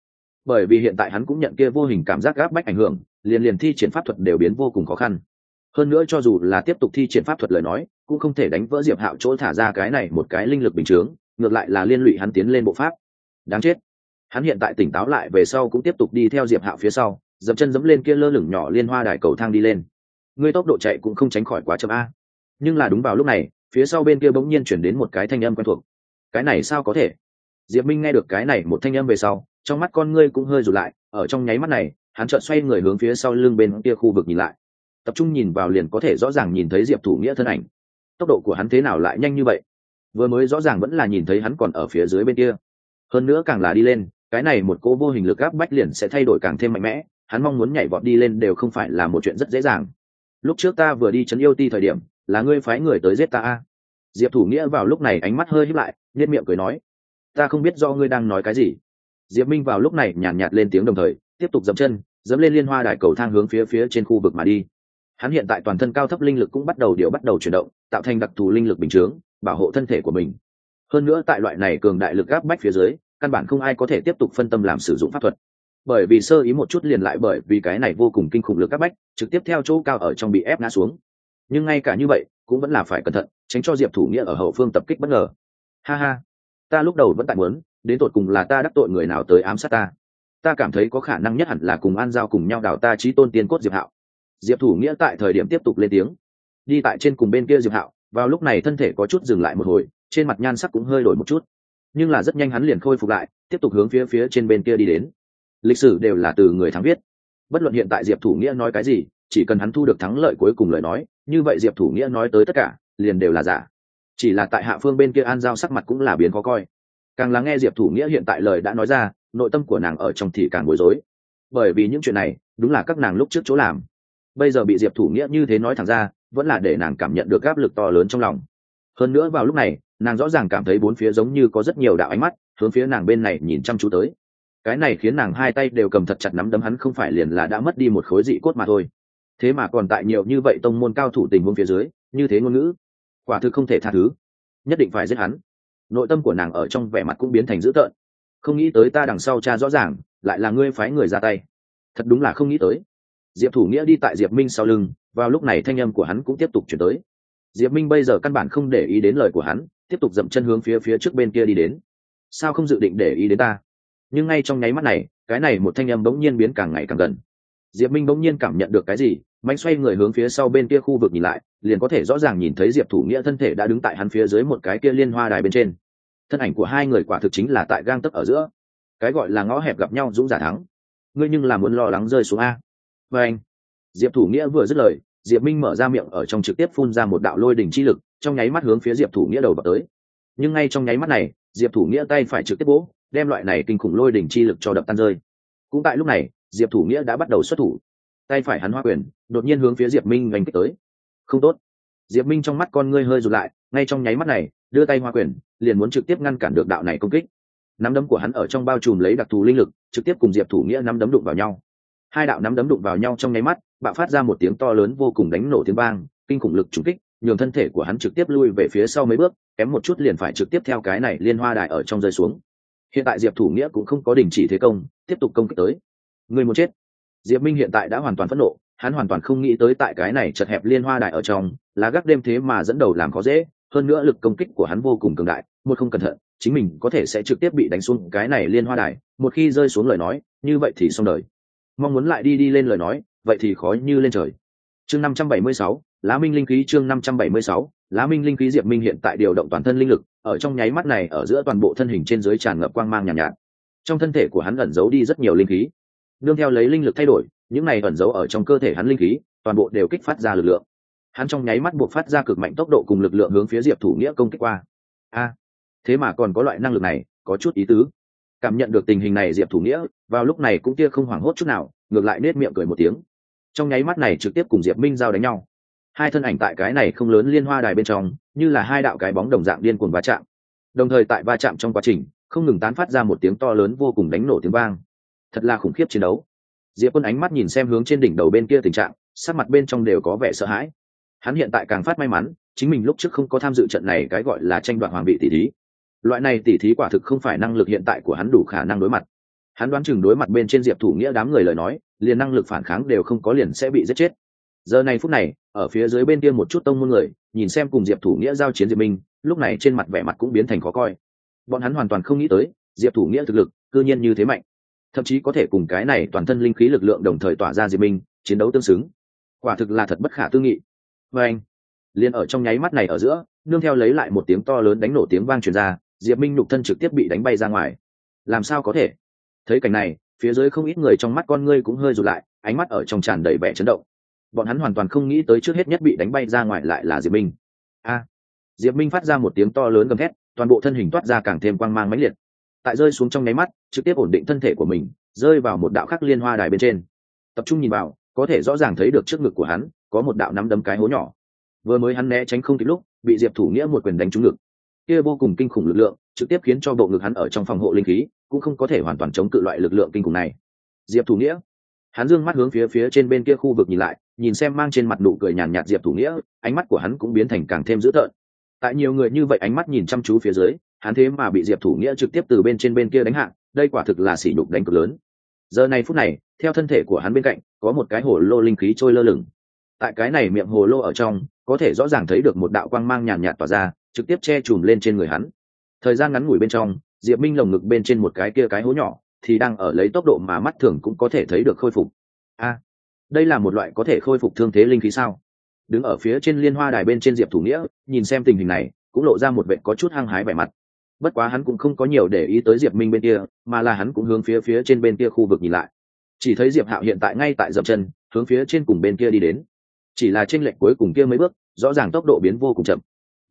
Bởi vì hiện tại hắn cũng nhận kia vô hình cảm giác gáp bách ảnh hưởng liền liền thi triển pháp thuật đều biến vô cùng khó khăn. Hơn nữa cho dù là tiếp tục thi triển pháp thuật lời nói, cũng không thể đánh vỡ diệp hạo chỗ thả ra cái này một cái linh lực bình chướng, ngược lại là liên lụy hắn tiến lên bộ pháp. Đáng chết. Hắn hiện tại tỉnh táo lại về sau cũng tiếp tục đi theo diệp hạo phía sau, dậm chân dẫm lên kia lơ lửng nhỏ liên hoa đài cầu thang đi lên. Ngươi tốc độ chạy cũng không tránh khỏi quá chậm a. Nhưng là đúng vào lúc này, phía sau bên kia bỗng nhiên chuyển đến một cái thanh âm quen thuộc. Cái này sao có thể? Diệp minh nghe được cái này một thanh âm về sau, trong mắt con ngươi cũng hơi rụt lại, ở trong nháy mắt này hắn chợt xoay người hướng phía sau lưng bên kia khu vực nhìn lại. Tập trung nhìn vào liền có thể rõ ràng nhìn thấy diệp thủ nghĩa thân ảnh. Tốc độ của hắn thế nào lại nhanh như vậy? Vừa mới rõ ràng vẫn là nhìn thấy hắn còn ở phía dưới bên kia. Hơn nữa càng là đi lên cái này một cô vô hình lực áp bách liền sẽ thay đổi càng thêm mạnh mẽ hắn mong muốn nhảy vọt đi lên đều không phải là một chuyện rất dễ dàng. Lúc trước ta vừa đi chấn yêu ti thời điểm là ngươi phái người tới giết ta a. Diệp thủ nghĩa vào lúc này ánh mắt hơi hít lại nhét miệng cười nói ta không biết do ngươi đang nói cái gì. Diệp minh vào lúc này nhàn nhạt, nhạt lên tiếng đồng thời tiếp tục dậm chân dẫm lên liên hoa đài cầu thang hướng phía phía trên khu vực mà đi. Hắn hiện tại toàn thân cao thấp linh lực cũng bắt đầu điều bắt đầu chuyển động, tạo thành đặc thù linh lực bình chướng, bảo hộ thân thể của mình. Hơn nữa tại loại này cường đại lực áp bách phía dưới, căn bản không ai có thể tiếp tục phân tâm làm sử dụng pháp thuật. Bởi vì sơ ý một chút liền lại bởi vì cái này vô cùng kinh khủng lực áp bách, trực tiếp theo chỗ cao ở trong bị ép ngã xuống. Nhưng ngay cả như vậy, cũng vẫn là phải cẩn thận, tránh cho diệp thủ nghĩa ở hậu phương tập kích bất ngờ. Ha ha, ta lúc đầu vẫn tại muốn, đến tột cùng là ta đắc tội người nào tới ám sát ta ta cảm thấy có khả năng nhất hẳn là cùng an giao cùng nhau đào ta trí tôn tiên cốt diệp hạo. Diệp thủ nghĩa tại thời điểm tiếp tục lên tiếng. Đi tại trên cùng bên kia diệp hạo, vào lúc này thân thể có chút dừng lại một hồi, trên mặt nhan sắc cũng hơi đổi một chút. Nhưng là rất nhanh hắn liền khôi phục lại, tiếp tục hướng phía phía trên bên kia đi đến. Lịch sử đều là từ người thắng viết. Bất luận hiện tại diệp thủ nghĩa nói cái gì, chỉ cần hắn thu được thắng lợi cuối cùng lời nói, như vậy diệp thủ nghĩa nói tới tất cả, liền đều là giả. Chỉ là tại hạ phương bên kia an giao sắc mặt cũng là biến khó coi. Càng lắng nghe diệp thủ nghĩa hiện tại lời đã nói ra nội tâm của nàng ở trong thì càng bối rối. Bởi vì những chuyện này, đúng là các nàng lúc trước chỗ làm. Bây giờ bị diệp thủ nghĩa như thế nói thẳng ra, vẫn là để nàng cảm nhận được áp lực to lớn trong lòng. Hơn nữa vào lúc này, nàng rõ ràng cảm thấy bốn phía giống như có rất nhiều đạo ánh mắt, hướng phía nàng bên này nhìn chăm chú tới. Cái này khiến nàng hai tay đều cầm thật chặt nắm đấm hắn không phải liền là đã mất đi một khối dị cốt mà thôi. Thế mà còn tại nhiều như vậy tông môn cao thủ tình huống phía dưới, như thế ngôn ngữ, quả thực không thể tha thứ. Nhất định phải giết hắn. Nội tâm của nàng ở trong vẻ mặt cũng biến thành dữ tợn không nghĩ tới ta đằng sau cha rõ ràng, lại là ngươi phái người ra tay. Thật đúng là không nghĩ tới. Diệp thủ nghĩa đi tại diệp minh sau lưng, vào lúc này thanh âm của hắn cũng tiếp tục chuyển tới. Diệp minh bây giờ căn bản không để ý đến lời của hắn, tiếp tục dậm chân hướng phía phía trước bên kia đi đến. Sao không dự định để ý đến ta? Nhưng ngay trong nháy mắt này, cái này một thanh âm bỗng nhiên biến càng ngày càng gần. Diệp minh bỗng nhiên cảm nhận được cái gì, mạnh xoay người hướng phía sau bên kia khu vực nhìn lại, liền có thể rõ ràng nhìn thấy diệp thủ nghĩa thân thể đã đứng tại hắn phía dưới một cái kia liên hoa đài bên trên thân ảnh của hai người quả thực chính là tại gang tấp ở giữa. Cái gọi là ngõ hẹp gặp nhau dũng giả thắng. Ngươi nhưng là muốn lo lắng rơi xuống a. Và anh, diệp thủ nghĩa vừa dứt lời, diệp minh mở ra miệng ở trong trực tiếp phun ra một đạo lôi đỉnh chi lực, trong nháy mắt hướng phía diệp thủ nghĩa đầu vào tới. Nhưng ngay trong nháy mắt này, diệp thủ nghĩa tay phải trực tiếp bố, đem loại này kinh khủng lôi đỉnh chi lực cho đập tan rơi. Cũng tại lúc này, diệp thủ nghĩa đã bắt đầu xuất thủ. Tay phải hắn hoa quyền, đột nhiên hướng phía diệp minh gánh kích tới. Không tốt. Diệp minh trong mắt con ngươi hơi rụt lại, ngay trong nháy mắt này, đưa tay hoa quyền liền muốn trực tiếp ngăn cản được đạo này công kích. Nắm đấm của hắn ở trong bao trùm lấy đặc thù linh lực, trực tiếp cùng diệp thủ nghĩa nắm đấm đụng vào nhau. Hai đạo nắm đấm đụng vào nhau trong nháy mắt, bạo phát ra một tiếng to lớn vô cùng đánh nổ tiếng vang, kinh khủng lực trúng kích, nhường thân thể của hắn trực tiếp lui về phía sau mấy bước, kém một chút liền phải trực tiếp theo cái này liên hoa đài ở trong rơi xuống. Hiện tại diệp thủ nghĩa cũng không có đình chỉ thế công, tiếp tục công kích tới. Người muốn chết. Diệp minh hiện tại đã hoàn toàn phẫn nộ, hắn hoàn toàn không nghĩ tới tại cái này chật hẹp liên hoa đài ở trong, lá gác đêm thế mà dẫn đầu làm khó dễ hơn nữa lực công kích của hắn vô cùng cường đại một không cẩn thận chính mình có thể sẽ trực tiếp bị đánh xuống cái này liên hoa đài một khi rơi xuống lời nói như vậy thì xong đời. Mong muốn lại đi đi lên lời nói vậy thì khó như lên trời. Chương năm trăm bảy mươi sáu lá minh linh khí chương năm trăm bảy mươi sáu lá minh linh khí diệp minh hiện tại điều động toàn thân linh lực ở trong nháy mắt này ở giữa toàn bộ thân hình trên dưới tràn ngập quang mang nhàn nhạt, nhạt. Trong thân thể của hắn ẩn giấu đi rất nhiều linh khí. Nương theo lấy linh lực thay đổi những này ẩn giấu ở trong cơ thể hắn linh khí toàn bộ đều kích phát ra lực lượng hắn trong nháy mắt buộc phát ra cực mạnh tốc độ cùng lực lượng hướng phía diệp thủ nghĩa công kích qua. A, thế mà còn có loại năng lực này, có chút ý tứ. Cảm nhận được tình hình này, diệp thủ nghĩa vào lúc này cũng tia không hoảng hốt chút nào, ngược lại nết miệng cười một tiếng. Trong nháy mắt này trực tiếp cùng diệp minh giao đánh nhau. Hai thân ảnh tại cái này không lớn liên hoa đài bên trong, như là hai đạo cái bóng đồng dạng điên cuồng va chạm. Đồng thời tại va chạm trong quá trình, không ngừng tán phát ra một tiếng to lớn vô cùng đánh nổ tiếng vang. Thật là khủng khiếp chiến đấu. Diệp quân ánh mắt nhìn xem hướng trên đỉnh đầu bên kia tình trạng, sắc mặt bên trong đều có vẻ sợ hãi hắn hiện tại càng phát may mắn, chính mình lúc trước không có tham dự trận này cái gọi là tranh đoạt hoàng vị tỷ thí. Loại này tỷ thí quả thực không phải năng lực hiện tại của hắn đủ khả năng đối mặt. Hắn đoán chừng đối mặt bên trên diệp thủ nghĩa đám người lời nói, liền năng lực phản kháng đều không có liền sẽ bị giết chết. Giờ này phút này, ở phía dưới bên kia một chút tông môn người, nhìn xem cùng diệp thủ nghĩa giao chiến diệp minh, lúc này trên mặt vẻ mặt cũng biến thành khó coi. Bọn hắn hoàn toàn không nghĩ tới, diệp thủ nghĩa thực lực, cư nhiên như thế mạnh. Thậm chí có thể cùng cái này toàn thân linh khí lực lượng đồng thời tỏa ra diệp minh, chiến đấu tương xứng. Quả thực là thật bất khả tư nghị và anh liền ở trong nháy mắt này ở giữa, nương theo lấy lại một tiếng to lớn đánh nổ tiếng vang truyền ra, diệp minh nhục thân trực tiếp bị đánh bay ra ngoài. Làm sao có thể? Thấy cảnh này, phía dưới không ít người trong mắt con ngươi cũng hơi rụt lại, ánh mắt ở trong tràn đầy vẻ chấn động. Bọn hắn hoàn toàn không nghĩ tới trước hết nhất bị đánh bay ra ngoài lại là diệp minh. A! Diệp minh phát ra một tiếng to lớn gầm thét, toàn bộ thân hình toát ra càng thêm quang mang mãnh liệt. Tại rơi xuống trong nháy mắt, trực tiếp ổn định thân thể của mình, rơi vào một đạo khắc liên hoa đài bên trên. Tập trung nhìn vào, có thể rõ ràng thấy được trước ngực của hắn có một đạo nắm đấm cái hố nhỏ. Vừa mới hắn né tránh không kịp lúc, bị diệp thủ nghĩa một quyền đánh trúng ngực. Kia vô cùng kinh khủng lực lượng, trực tiếp khiến cho bộ ngực hắn ở trong phòng hộ linh khí, cũng không có thể hoàn toàn chống cự loại lực lượng kinh khủng này. Diệp thủ nghĩa. Hắn dương mắt hướng phía phía trên bên kia khu vực nhìn lại, nhìn xem mang trên mặt nụ cười nhàn nhạt diệp thủ nghĩa, ánh mắt của hắn cũng biến thành càng thêm dữ tợn. Tại nhiều người như vậy ánh mắt nhìn chăm chú phía dưới, hắn thế mà bị diệp thủ nghĩa trực tiếp từ bên trên bên kia đánh hạ, đây quả thực là sỉ nhục đánh cực lớn. Giờ này phút này, theo thân thể của hắn bên cạnh, có một cái hồ lô linh khí trôi lơ lửng tại cái này miệng hồ lô ở trong, có thể rõ ràng thấy được một đạo quang mang nhàn nhạt tỏa ra, trực tiếp che chùm lên trên người hắn. Thời gian ngắn ngủi bên trong, diệp minh lồng ngực bên trên một cái kia cái hố nhỏ, thì đang ở lấy tốc độ mà mắt thường cũng có thể thấy được khôi phục. A, đây là một loại có thể khôi phục thương thế linh khí sao? Đứng ở phía trên liên hoa đài bên trên diệp thủ nghĩa, nhìn xem tình hình này, cũng lộ ra một vệ có chút hăng hái vẻ mặt. Bất quá hắn cũng không có nhiều để ý tới diệp minh bên kia, mà là hắn cũng hướng phía phía trên bên kia khu vực nhìn lại. Chỉ thấy diệp hạo hiện tại ngay tại dập chân, hướng phía trên cùng bên kia đi đến chỉ là trên lệnh cuối cùng kia mấy bước, rõ ràng tốc độ biến vô cùng chậm.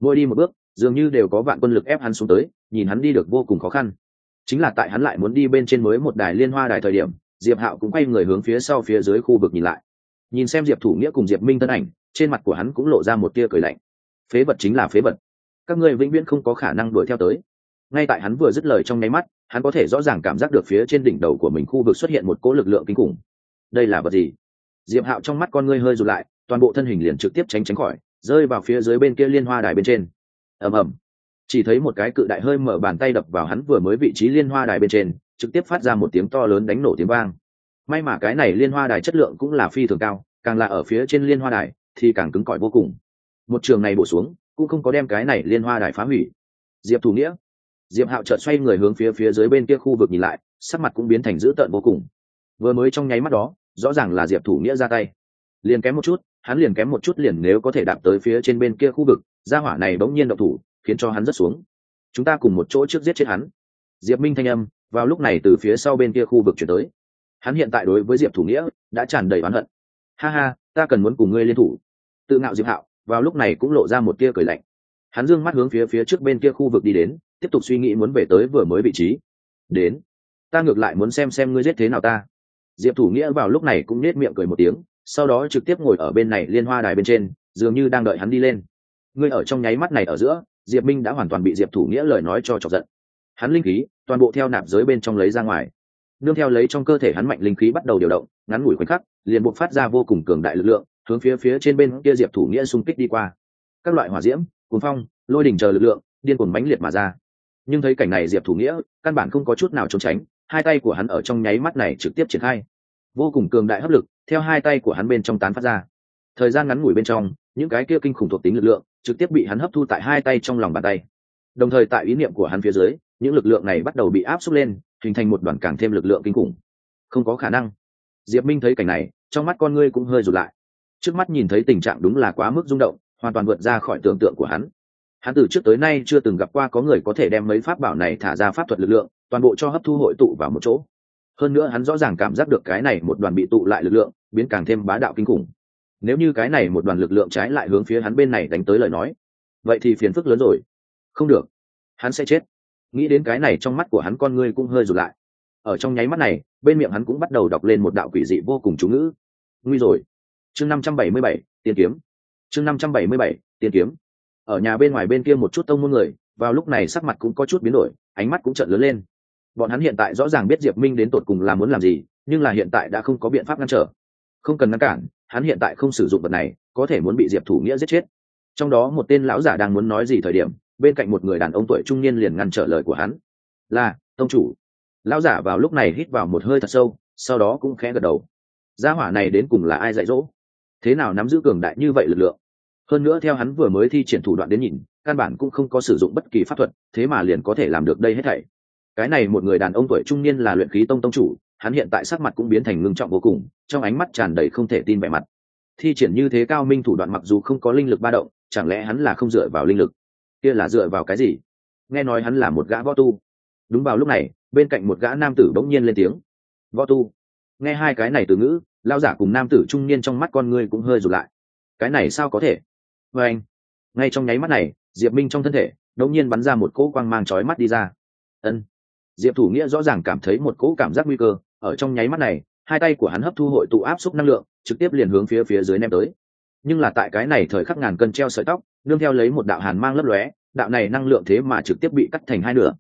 Mỗi đi một bước, dường như đều có vạn quân lực ép hắn xuống tới, nhìn hắn đi được vô cùng khó khăn. Chính là tại hắn lại muốn đi bên trên mới một đài liên hoa đài thời điểm, diệp hạo cũng quay người hướng phía sau phía dưới khu vực nhìn lại. Nhìn xem diệp thủ nghĩa cùng diệp minh thân ảnh, trên mặt của hắn cũng lộ ra một tia cười lạnh. Phế vật chính là phế vật. Các ngươi vĩnh viễn không có khả năng đuổi theo tới. Ngay tại hắn vừa dứt lời trong nháy mắt, hắn có thể rõ ràng cảm giác được phía trên đỉnh đầu của mình khu vực xuất hiện một cỗ lực lượng kinh khủng. Đây là vật gì? Diệp hạo trong mắt con ngươi hơi rụt lại toàn bộ thân hình liền trực tiếp tránh tránh khỏi, rơi vào phía dưới bên kia liên hoa đài bên trên. Ầm ầm. Chỉ thấy một cái cự đại hơi mở bàn tay đập vào hắn vừa mới vị trí liên hoa đài bên trên, trực tiếp phát ra một tiếng to lớn đánh nổ tiếng vang. May mà cái này liên hoa đài chất lượng cũng là phi thường cao, càng là ở phía trên liên hoa đài thì càng cứng cỏi vô cùng. Một trường này bổ xuống, cũng không có đem cái này liên hoa đài phá hủy. Diệp thủ nghĩa. Diệp hạo chợt xoay người hướng phía phía dưới bên kia khu vực nhìn lại, sắc mặt cũng biến thành dữ tợn vô cùng. Vừa mới trong nháy mắt đó, rõ ràng là diệp thủ nghĩa ra tay liền kém một chút, hắn liền kém một chút liền nếu có thể đạp tới phía trên bên kia khu vực, gia hỏa này bỗng nhiên động thủ, khiến cho hắn rất xuống. Chúng ta cùng một chỗ trước giết chết hắn. Diệp minh thanh âm vào lúc này từ phía sau bên kia khu vực chuyển tới. Hắn hiện tại đối với diệp thủ nghĩa đã tràn đầy oán hận. Ha ha, ta cần muốn cùng ngươi liên thủ. Tự ngạo diệp hạo, vào lúc này cũng lộ ra một tia cười lạnh. Hắn d ư ơ n g mắt hướng phía phía trước bên kia khu vực đi đến, tiếp tục suy nghĩ muốn về tới vừa mới vị trí. Đến, ta ngược lại muốn xem xem ngươi giết thế nào ta. Diệp thủ nghĩa vào lúc này cũng nết miệng cười một tiếng sau đó trực tiếp ngồi ở bên này liên hoa đài bên trên, dường như đang đợi hắn đi lên. Ngươi ở trong nháy mắt này ở giữa, diệp minh đã hoàn toàn bị diệp thủ nghĩa lời nói cho chọc giận. Hắn linh khí, toàn bộ theo nạp giới bên trong lấy ra ngoài. Nương theo lấy trong cơ thể hắn mạnh linh khí bắt đầu điều động, ngắn ngủi khoảnh khắc, liền buộc phát ra vô cùng cường đại lực lượng, hướng phía phía trên bên kia diệp thủ nghĩa xung kích đi qua. Các loại hỏa diễm, cuồng phong, lôi đỉnh chờ lực lượng, điên cuồng mãnh liệt mà ra. Nhưng thấy cảnh này diệp thủ nghĩa, căn bản không có chút nào trốn tránh, hai tay của hắn ở trong nháy mắt này trực tiếp triển khai vô cùng cường đại hấp lực, theo hai tay của hắn bên trong tán phát ra. Thời gian ngắn ngủi bên trong, những cái kia kinh khủng thuộc tính lực lượng trực tiếp bị hắn hấp thu tại hai tay trong lòng bàn tay. Đồng thời tại ý niệm của hắn phía dưới, những lực lượng này bắt đầu bị áp xúc lên, hình thành một đoàn càng thêm lực lượng kinh khủng. Không có khả năng. Diệp minh thấy cảnh này, trong mắt con ngươi cũng hơi rụt lại. Trước mắt nhìn thấy tình trạng đúng là quá mức rung động, hoàn toàn vượt ra khỏi tưởng tượng của hắn. Hắn từ trước tới nay chưa từng gặp qua có người có thể đem mấy pháp bảo này thả ra pháp thuật lực lượng, toàn bộ cho hấp thu hội tụ vào một chỗ hơn nữa hắn rõ ràng cảm giác được cái này một đoàn bị tụ lại lực lượng, biến càng thêm bá đạo kinh khủng. Nếu như cái này một đoàn lực lượng trái lại hướng phía hắn bên này đánh tới lời nói, vậy thì phiền phức lớn rồi. Không được. Hắn sẽ chết. Nghĩ đến cái này trong mắt của hắn con ngươi cũng hơi rụt lại. Ở trong nháy mắt này, bên miệng hắn cũng bắt đầu đọc lên một đạo quỷ dị vô cùng chú ngữ. Nguy rồi. Chương năm trăm bảy mươi bảy, tiên kiếm. Chương năm trăm bảy mươi bảy, tiên kiếm. Ở nhà bên ngoài bên kia một chút tông môn người, vào lúc này sắc mặt cũng có chút biến đổi, ánh mắt cũng trợn lớn lên bọn hắn hiện tại rõ ràng biết diệp minh đến tột cùng là muốn làm gì, nhưng là hiện tại đã không có biện pháp ngăn trở. Không cần ngăn cản, hắn hiện tại không sử dụng vật này, có thể muốn bị diệp thủ nghĩa giết chết. Trong đó một tên lão giả đang muốn nói gì thời điểm, bên cạnh một người đàn ông tuổi trung niên liền ngăn trở lời của hắn. Là, tông chủ. Lão giả vào lúc này hít vào một hơi thật sâu, sau đó cũng khẽ gật đầu. Gia hỏa này đến cùng là ai dạy dỗ? Thế nào nắm giữ cường đại như vậy lực lượng? Hơn nữa theo hắn vừa mới thi triển thủ đoạn đến nhìn, căn bản cũng không có sử dụng bất kỳ pháp thuật, thế mà liền có thể làm được đây hết thảy cái này một người đàn ông tuổi trung niên là luyện khí tông tông chủ, hắn hiện tại sắc mặt cũng biến thành ngưng trọng vô cùng, trong ánh mắt tràn đầy không thể tin vẻ mặt. Thi triển như thế cao minh thủ đoạn mặc dù không có linh lực ba động, chẳng lẽ hắn là không dựa vào linh lực? Kia là dựa vào cái gì? Nghe nói hắn là một gã võ tu. Đúng vào lúc này, bên cạnh một gã nam tử bỗng nhiên lên tiếng. Võ tu. Nghe hai cái này từ ngữ lao giả cùng nam tử trung niên trong mắt con ngươi cũng hơi rụt lại. Cái này sao có thể? Vê anh. Ngay trong nháy mắt này, diệp minh trong thân thể đột nhiên bắn ra một cỗ quang mang chói mắt đi ra. Ân diệp thủ nghĩa rõ ràng cảm thấy một cỗ cảm giác nguy cơ ở trong nháy mắt này hai tay của hắn hấp thu hội tụ áp xúc năng lượng trực tiếp liền hướng phía phía dưới ném tới. Nhưng là tại cái này thời khắc ngàn cân treo sợi tóc nương theo lấy một đạo hàn mang lấp lóe đạo này năng lượng thế mà trực tiếp bị cắt thành hai nửa.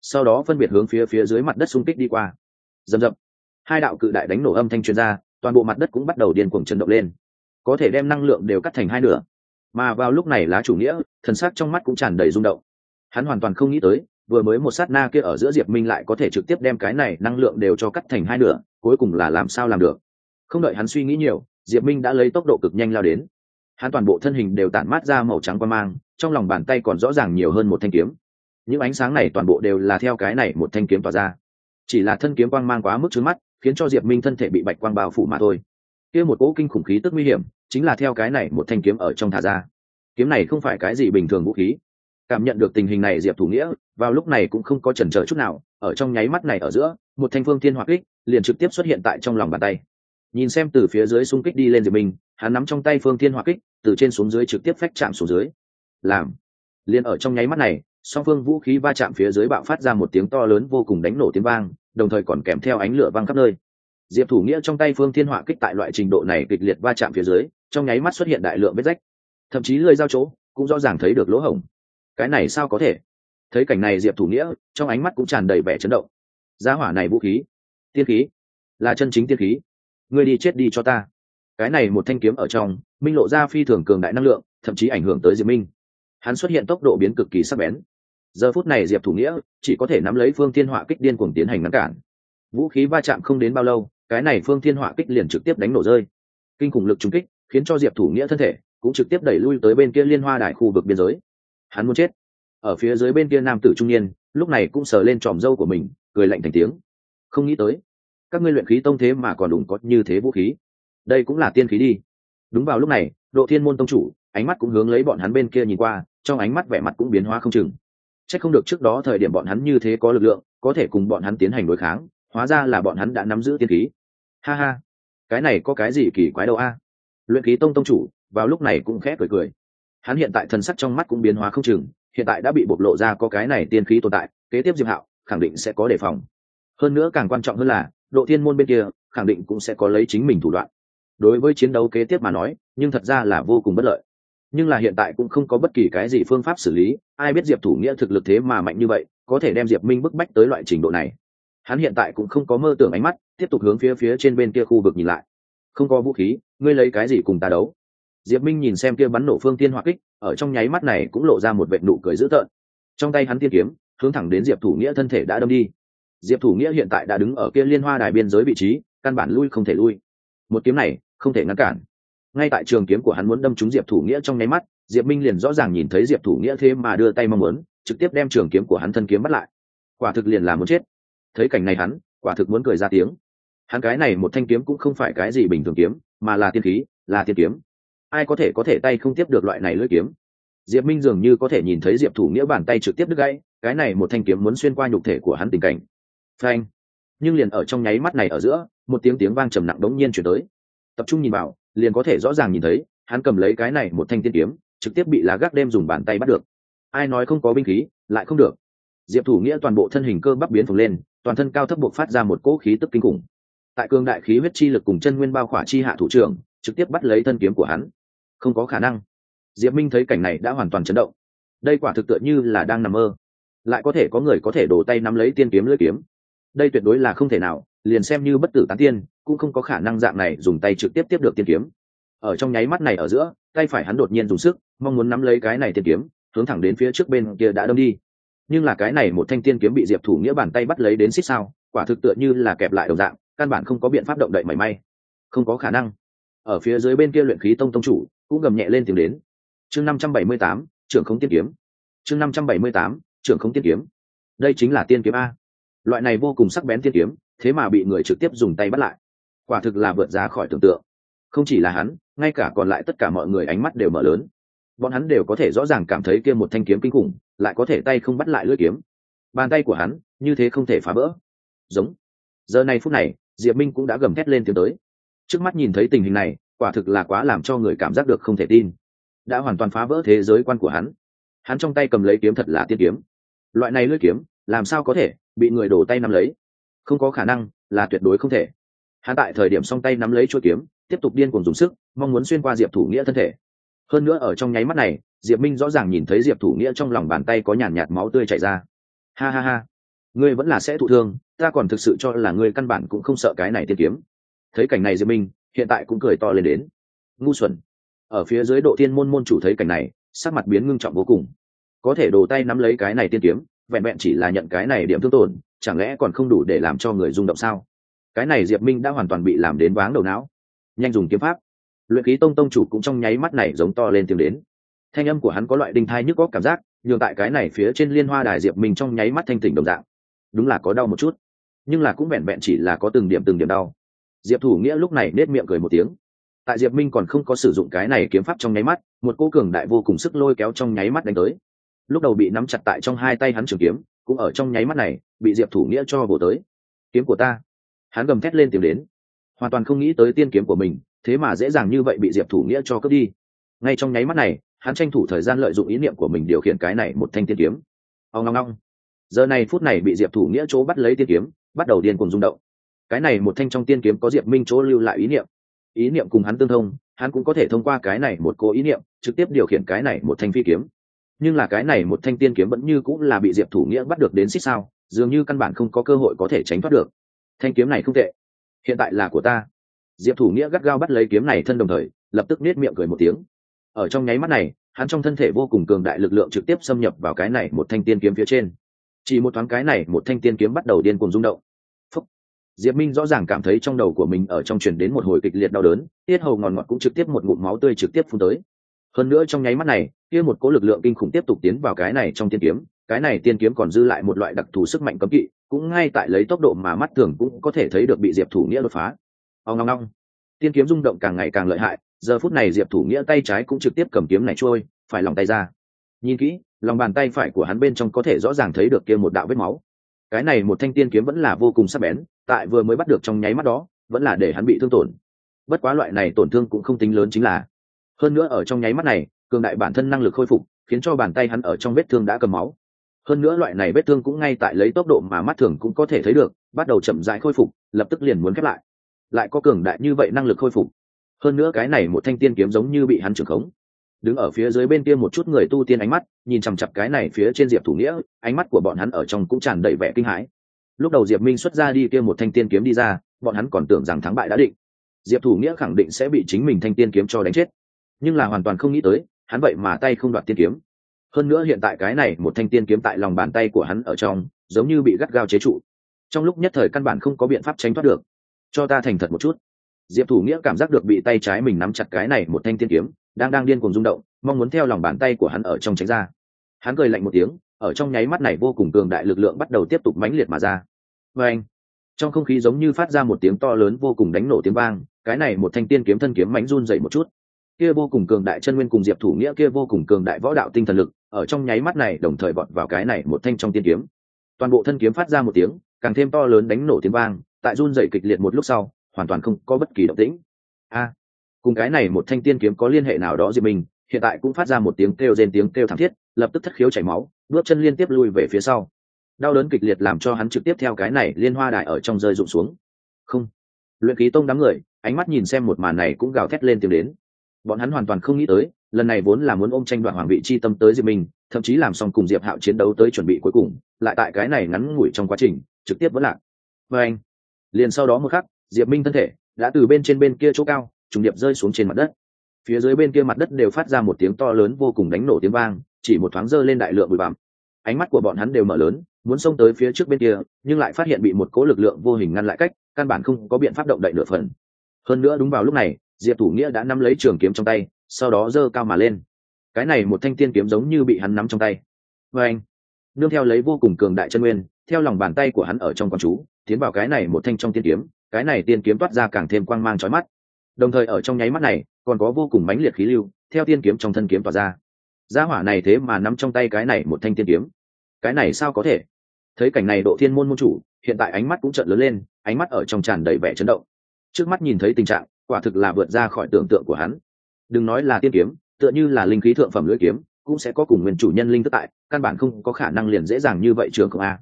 Sau đó phân biệt hướng phía phía dưới mặt đất xung kích đi qua. Dầm dầm, hai đạo cự đại đánh nổ âm thanh truyền ra toàn bộ mặt đất cũng bắt đầu điên cuồng chấn động lên. Có thể đem năng lượng đều cắt thành hai nửa. Mà vào lúc này lá chủ nghĩa thần sắc trong mắt cũng tràn đầy rung động. Hắn hoàn toàn không nghĩ tới vừa mới một sát na kia ở giữa diệp minh lại có thể trực tiếp đem cái này năng lượng đều cho cắt thành hai nửa, cuối cùng là làm sao làm được? Không đợi hắn suy nghĩ nhiều, diệp minh đã lấy tốc độ cực nhanh lao đến. Hắn toàn bộ thân hình đều tản mát ra màu trắng qua mang, trong lòng bàn tay còn rõ ràng nhiều hơn một thanh kiếm. Những ánh sáng này toàn bộ đều là theo cái này một thanh kiếm tỏa ra. Chỉ là thân kiếm quang mang quá mức trước mắt, khiến cho diệp minh thân thể bị bạch quang bao phủ mà thôi. Kia một cỗ kinh khủng khí tức nguy hiểm, chính là theo cái này một thanh kiếm ở trong thả ra. Kiếm này không phải cái gì bình thường vũ khí. Cảm nhận được tình hình này diệp thủ nghĩa vào lúc này cũng không có chần chờ chút nào, ở trong nháy mắt này ở giữa, một thanh phương thiên hỏa kích liền trực tiếp xuất hiện tại trong lòng bàn tay. Nhìn xem từ phía dưới xung kích đi lên diệp minh, hắn nắm trong tay phương thiên hỏa kích, từ trên xuống dưới trực tiếp phách chạm xuống dưới. Làm. Liền ở trong nháy mắt này, song phương vũ khí va chạm phía dưới bạo phát ra một tiếng to lớn vô cùng đánh nổ tiếng vang, đồng thời còn kèm theo ánh lửa văng khắp nơi. Diệp thủ nghĩa trong tay phương thiên hỏa kích tại loại trình độ này kịch liệt va chạm phía dưới, trong nháy mắt xuất hiện đại lượng vết rách. Thậm chí lơi giao chỗ, cũng rõ ràng thấy được lỗ hổng. Cái này sao có thể? Thấy cảnh này diệp thủ nghĩa, trong ánh mắt cũng tràn đầy vẻ chấn động. Giá hỏa này vũ khí, tiên khí, là chân chính tiên khí. Ngươi đi chết đi cho ta. Cái này một thanh kiếm ở trong, minh lộ ra phi thường cường đại năng lượng, thậm chí ảnh hưởng tới diệp minh. Hắn xuất hiện tốc độ biến cực kỳ sắc bén. Giờ phút này diệp thủ nghĩa chỉ có thể nắm lấy phương thiên họa kích điên cuồng tiến hành ngăn cản. Vũ khí va chạm không đến bao lâu, cái này phương thiên họa kích liền trực tiếp đánh nổ rơi. Kinh khủng lực trúng kích khiến cho diệp thủ nghĩa thân thể cũng trực tiếp đẩy lui tới bên kia liên hoa đài khu vực biên giới. Hắn muốn chết ở phía dưới bên kia nam tử trung niên, lúc này cũng sờ lên tròm dâu của mình, cười lạnh thành tiếng. Không nghĩ tới, các ngươi luyện khí tông thế mà còn đủng có như thế vũ khí. Đây cũng là tiên khí đi. Đúng vào lúc này, độ thiên môn tông chủ, ánh mắt cũng hướng lấy bọn hắn bên kia nhìn qua, trong ánh mắt vẻ mặt cũng biến hóa không chừng. C h ắ c không được trước đó thời điểm bọn hắn như thế có lực lượng, có thể cùng bọn hắn tiến hành đối kháng, hóa ra là bọn hắn đã nắm giữ tiên khí. Ha ha, cái này có cái gì kỳ quái đâu a? Luyện khí tông tông chủ, vào lúc này cũng khẽ cười cười. Hắn hiện tại thần sắc trong mắt cũng biến hóa không chừng hiện tại đã bị bộc lộ ra có cái này tiên khí tồn tại, kế tiếp diệp hạo khẳng định sẽ có đề phòng. Hơn nữa càng quan trọng hơn là, độ thiên môn bên kia khẳng định cũng sẽ có lấy chính mình thủ đoạn. Đối với chiến đấu kế tiếp mà nói, nhưng thật ra là vô cùng bất lợi. Nhưng là hiện tại cũng không có bất kỳ cái gì phương pháp xử lý, ai biết diệp thủ nghĩa thực lực thế mà mạnh như vậy, có thể đem diệp minh bức bách tới loại trình độ này. Hắn hiện tại cũng không có mơ tưởng ánh mắt, tiếp tục hướng phía phía trên bên kia khu vực nhìn lại. Không có vũ khí, ngươi lấy cái gì cùng ta đấu? Diệp minh nhìn xem kia bắn nổ phương tiên hỏa kích, ở trong nháy mắt này cũng lộ ra một vệ nụ cười dữ tợn. Trong tay hắn tiên kiếm, hướng thẳng đến diệp thủ nghĩa thân thể đã đâm đi. Diệp thủ nghĩa hiện tại đã đứng ở kia liên hoa đài biên giới vị trí, căn bản lui không thể lui. Một kiếm này, không thể ngăn cản. Ngay tại trường kiếm của hắn muốn đâm trúng diệp thủ nghĩa trong nháy mắt, diệp minh liền rõ ràng nhìn thấy diệp thủ nghĩa thế mà đưa tay mong muốn, trực tiếp đem trường kiếm của hắn thân kiếm bắt lại. Quả thực liền là muốn chết. Thấy cảnh này hắn, quả thực muốn cười ra tiếng. Hắn cái này một thanh kiếm cũng không phải cái gì bình thường kiếm, mà là tiên khí, là tiên kiếm ai có thể có thể tay không tiếp được loại này lưỡi kiếm? Diệp minh dường như có thể nhìn thấy diệp thủ nghĩa bàn tay trực tiếp đứt gãy, cái này một thanh kiếm muốn xuyên qua nhục thể của hắn tình cảnh. Phanh! Nhưng liền ở trong nháy mắt này ở giữa, một tiếng tiếng vang trầm nặng đống nhiên chuyển tới. Tập trung nhìn vào, liền có thể rõ ràng nhìn thấy, hắn cầm lấy cái này một thanh tiên kiếm, trực tiếp bị lá gác đêm dùng bàn tay bắt được. Ai nói không có binh khí, lại không được. Diệp thủ nghĩa toàn bộ thân hình cơ bắp biến phồng lên, toàn thân cao thấp buộc phát ra một cỗ khí tức kinh khủng. Tại cương đại khí huyết chi lực cùng chân nguyên bao khỏa chi hạ thủ trưởng, trực tiếp bắt lấy thân kiếm của hắn không có khả năng. Diệp minh thấy cảnh này đã hoàn toàn chấn động. Đây quả thực tựa như là đang nằm mơ. Lại có thể có người có thể đổ tay nắm lấy tiên kiếm lưỡi kiếm. Đây tuyệt đối là không thể nào, liền xem như bất tử tán tiên, cũng không có khả năng dạng này dùng tay trực tiếp tiếp được tiên kiếm. Ở trong nháy mắt này ở giữa, tay phải hắn đột nhiên dùng sức, mong muốn nắm lấy cái này tiên kiếm, hướng thẳng đến phía trước bên kia đã đâm đi. Nhưng là cái này một thanh tiên kiếm bị diệp thủ nghĩa bàn tay bắt lấy đến xích sao, quả thực tựa như là kẹp lại đồng dạng, căn bản không có biện pháp động đậy mảy may. Không có khả năng. Ở phía dưới bên kia luyện khí tông tông chủ cũng gầm nhẹ lên tiếng đến. Chương năm trăm bảy mươi tám, trưởng không tiên kiếm. Chương năm trăm bảy mươi tám, trưởng không tiên kiếm. Đây chính là tiên kiếm a. Loại này vô cùng sắc bén tiên kiếm, thế mà bị người trực tiếp dùng tay bắt lại. Quả thực là vượt ra khỏi tưởng tượng. Không chỉ là hắn, ngay cả còn lại tất cả mọi người ánh mắt đều mở lớn. Bọn hắn đều có thể rõ ràng cảm thấy kia một thanh kiếm kinh khủng, lại có thể tay không bắt lại lưỡi kiếm. Bàn tay của hắn, như thế không thể phá vỡ. Giống. Giờ này phút này, diệp minh cũng đã gầm thét lên tiếng tới. Trước mắt nhìn thấy tình hình này quả thực là quá làm cho người cảm giác được không thể tin. Đã hoàn toàn phá vỡ thế giới quan của hắn. Hắn trong tay cầm lấy kiếm thật là tiên kiếm. Loại này lưỡi kiếm, làm sao có thể bị người đổ tay nắm lấy? Không có khả năng, là tuyệt đối không thể. Hắn tại thời điểm song tay nắm lấy chuỗi kiếm, tiếp tục điên cuồng dùng sức, mong muốn xuyên qua diệp thủ nghĩa thân thể. Hơn nữa ở trong nháy mắt này, diệp minh rõ ràng nhìn thấy diệp thủ nghĩa trong lòng bàn tay có nhàn nhạt máu tươi chảy ra. Ha ha ha. Ngươi vẫn là sẽ thụ thương, ta còn thực sự cho là ngươi căn bản cũng không sợ cái này tiên kiếm. Thấy cảnh này diệp minh hiện tại cũng cười to lên đến. Ngu xuẩn. Ở phía dưới độ tiên môn môn chủ thấy cảnh này, sắc mặt biến ngưng trọng vô cùng. Có thể đổ tay nắm lấy cái này tiên kiếm, vẹn vẹn chỉ là nhận cái này điểm thương tổn, chẳng lẽ còn không đủ để làm cho người rung động sao? Cái này diệp minh đã hoàn toàn bị làm đến váng đầu não. Nhanh dùng kiếm pháp. Luyện khí tông tông chủ cũng trong nháy mắt này giống to lên tiếng đến. Thanh âm của hắn có loại đinh thai nhức có cảm giác, nhường tại cái này phía trên liên hoa đài diệp minh trong nháy mắt thanh tỉnh đồng dạng. Đúng là có đau một chút, nhưng là cũng vẹn vẹn chỉ là có từng điểm từng điểm đau diệp thủ nghĩa lúc này nết miệng cười một tiếng. Tại diệp minh còn không có sử dụng cái này kiếm pháp trong nháy mắt, một cô cường đại vô cùng sức lôi kéo trong nháy mắt đánh tới. Lúc đầu bị nắm chặt tại trong hai tay hắn trường kiếm, cũng ở trong nháy mắt này, bị diệp thủ nghĩa cho bổ tới. Kiếm của ta. Hắn gầm thét lên tìm đến. Hoàn toàn không nghĩ tới tiên kiếm của mình, thế mà dễ dàng như vậy bị diệp thủ nghĩa cho cướp đi. Ngay trong nháy mắt này, hắn tranh thủ thời gian lợi dụng ý niệm của mình điều khiển cái này một thanh tiên kiếm. Ông ngong ngong giờ này phút này bị diệp thủ nghĩa chỗ bắt lấy tiên kiếm, bắt đầu điên cùng rung động cái này một thanh trong tiên kiếm có diệp minh chỗ lưu lại ý niệm. Ý niệm cùng hắn tương thông, hắn cũng có thể thông qua cái này một cố ý niệm, trực tiếp điều khiển cái này một thanh phi kiếm. Nhưng là cái này một thanh tiên kiếm vẫn như cũng là bị diệp thủ nghĩa bắt được đến xích sao, dường như căn bản không có cơ hội có thể tránh thoát được. Thanh kiếm này không tệ. Hiện tại là của ta. Diệp thủ nghĩa gắt gao bắt lấy kiếm này thân đồng thời, lập tức nết miệng cười một tiếng. Ở trong nháy mắt này, hắn trong thân thể vô cùng cường đại lực lượng trực tiếp xâm nhập vào cái này một thanh tiên kiếm phía trên. Chỉ một thoáng cái này một thanh tiên kiếm bắt đầu điên cuồng rung động diệp minh rõ ràng cảm thấy trong đầu của mình ở trong truyền đến một hồi kịch liệt đau đớn, tiết hầu ngòn ngọt cũng trực tiếp một ngụm máu tươi trực tiếp phun tới. Hơn nữa trong nháy mắt này, kia một cố lực lượng kinh khủng tiếp tục tiến vào cái này trong tiên kiếm, cái này tiên kiếm còn dư lại một loại đặc thù sức mạnh cấm kỵ, cũng ngay tại lấy tốc độ mà mắt thường cũng có thể thấy được bị diệp thủ nghĩa đột phá. Ao ngong ngong tiên kiếm rung động càng ngày càng lợi hại, giờ phút này diệp thủ nghĩa tay trái cũng trực tiếp cầm kiếm này trôi, phải lòng tay ra. Nhìn kỹ, lòng bàn tay phải của hắn bên trong có thể rõ ràng thấy được kia một đạo vết máu cái này một thanh tiên kiếm vẫn là vô cùng sắc bén, tại vừa mới bắt được trong nháy mắt đó, vẫn là để hắn bị thương tổn. Bất quá loại này tổn thương cũng không tính lớn chính là. Hơn nữa ở trong nháy mắt này, cường đại bản thân năng lực khôi phục, khiến cho bàn tay hắn ở trong vết thương đã cầm máu. Hơn nữa loại này vết thương cũng ngay tại lấy tốc độ mà mắt thường cũng có thể thấy được, bắt đầu chậm rãi khôi phục, lập tức liền muốn khép lại. Lại có cường đại như vậy năng lực khôi phục. Hơn nữa cái này một thanh tiên kiếm giống như bị hắn trưởng khống đứng ở phía dưới bên kia một chút người tu tiên ánh mắt, nhìn chằm chặp cái này phía trên diệp thủ nghĩa, ánh mắt của bọn hắn ở trong cũng tràn đầy vẻ kinh hãi. Lúc đầu diệp minh xuất ra đi kia một thanh tiên kiếm đi ra, bọn hắn còn tưởng rằng thắng bại đã định. Diệp thủ nghĩa khẳng định sẽ bị chính mình thanh tiên kiếm cho đánh chết. Nhưng là hoàn toàn không nghĩ tới, hắn vậy mà tay không đoạt tiên kiếm. Hơn nữa hiện tại cái này một thanh tiên kiếm tại lòng bàn tay của hắn ở trong, giống như bị gắt gao chế trụ. Trong lúc nhất thời căn bản không có biện pháp tránh thoát được. Cho ta thành thật một chút. Diệp thủ nghĩa cảm giác được bị tay trái mình nắm chặt cái này một thanh tiên kiếm đang đang điên cuồng rung động, mong muốn theo lòng bàn tay của hắn ở trong tránh ra. Hắn cười lạnh một tiếng, ở trong nháy mắt này vô cùng cường đại lực lượng bắt đầu tiếp tục mãnh liệt mà ra. Và anh, trong không khí giống như phát ra một tiếng to lớn vô cùng đánh nổ tiếng vang, cái này một thanh tiên kiếm thân kiếm mánh run dậy một chút. Kia vô cùng cường đại chân nguyên cùng diệp thủ nghĩa kia vô cùng cường đại võ đạo tinh thần lực, ở trong nháy mắt này đồng thời vọt vào cái này một thanh trong tiên kiếm. Toàn bộ thân kiếm phát ra một tiếng, càng thêm to lớn đánh nổ tiếng vang, tại run dậy kịch liệt một lúc sau, hoàn toàn không có bất kỳ động tĩnh. A cùng cái này một thanh tiên kiếm có liên hệ nào đó diệp minh, hiện tại cũng phát ra một tiếng kêu rên tiếng kêu thảm thiết, lập tức thất khiếu chảy máu, bước chân liên tiếp lui về phía sau. Đau đớn kịch liệt làm cho hắn trực tiếp theo cái này liên hoa đại ở trong rơi rụng xuống. Không. Luyện khí tông đám người, ánh mắt nhìn xem một màn này cũng gào thét lên tiếng đến. Bọn hắn hoàn toàn không nghĩ tới, lần này vốn là muốn ôm tranh đoạt hoàng vị chi tâm tới diệp minh, thậm chí làm xong cùng diệp hạo chiến đấu tới chuẩn bị cuối cùng, lại tại cái này ngắn ngủi trong quá trình, trực tiếp vẫn lạc. Và anh, liền sau đó một khắc, diệp minh thân thể đã từ bên trên bên kia chỗ cao trùng điệp rơi xuống trên mặt đất. Phía dưới bên kia mặt đất đều phát ra một tiếng to lớn vô cùng đánh nổ tiếng vang, chỉ một thoáng dơ lên đại lượng bụi bặm. Ánh mắt của bọn hắn đều mở lớn, muốn xông tới phía trước bên kia, nhưng lại phát hiện bị một cố lực lượng vô hình ngăn lại cách, căn bản không có biện pháp động đậy nửa phần. Hơn nữa đúng vào lúc này, diệp thủ nghĩa đã nắm lấy trường kiếm trong tay, sau đó giơ cao mà lên. Cái này một thanh tiên kiếm giống như bị hắn nắm trong tay. Và anh nương theo lấy vô cùng cường đại chân nguyên, theo lòng bàn tay của hắn ở trong con chú, tiến vào cái này một thanh trong tiên kiếm, cái này tiên kiếm toát ra càng thêm quang mang trói mắt đồng thời ở trong nháy mắt này, còn có vô cùng mãnh liệt khí lưu, theo tiên kiếm trong thân kiếm tỏa ra. Gia hỏa này thế mà nắm trong tay cái này một thanh tiên kiếm. Cái này sao có thể? Thấy cảnh này độ thiên môn môn chủ, hiện tại ánh mắt cũng trợn lớn lên, ánh mắt ở trong tràn đầy vẻ chấn động. Trước mắt nhìn thấy tình trạng, quả thực là vượt ra khỏi tưởng tượng của hắn. Đừng nói là tiên kiếm, tựa như là linh khí thượng phẩm lưỡi kiếm, cũng sẽ có cùng nguyên chủ nhân linh tức tại, căn bản không có khả năng liền dễ dàng như vậy trường không a.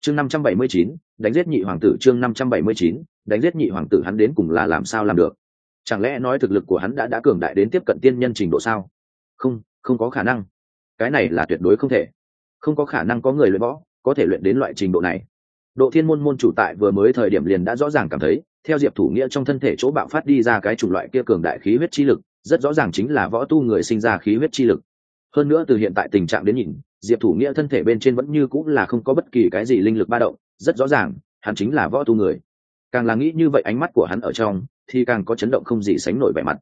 Chương năm trăm bảy mươi chín, đánh giết nhị hoàng tử, chương năm trăm bảy mươi chín, đánh giết nhị hoàng tử hắn đến cùng là làm sao làm được? Chẳng lẽ nói thực lực của hắn đã đã cường đại đến tiếp cận tiên nhân trình độ sao? Không không có khả năng. Cái này là tuyệt đối không thể. Không có khả năng có người luyện võ có thể luyện đến loại trình độ này. Độ thiên môn môn chủ tại vừa mới thời điểm liền đã rõ ràng cảm thấy, theo diệp thủ nghĩa trong thân thể chỗ bạo phát đi ra cái chủng loại kia cường đại khí huyết chi lực, rất rõ ràng chính là võ tu người sinh ra khí huyết chi lực. Hơn nữa từ hiện tại tình trạng đến nhìn, diệp thủ nghĩa thân thể bên trên vẫn như cũng là không có bất kỳ cái gì linh lực ba động, rất rõ ràng, hắn chính là võ tu người. Càng là nghĩ như vậy, ánh mắt của hắn ở trong thì càng có chấn động không gì sánh nổi vẻ mặt.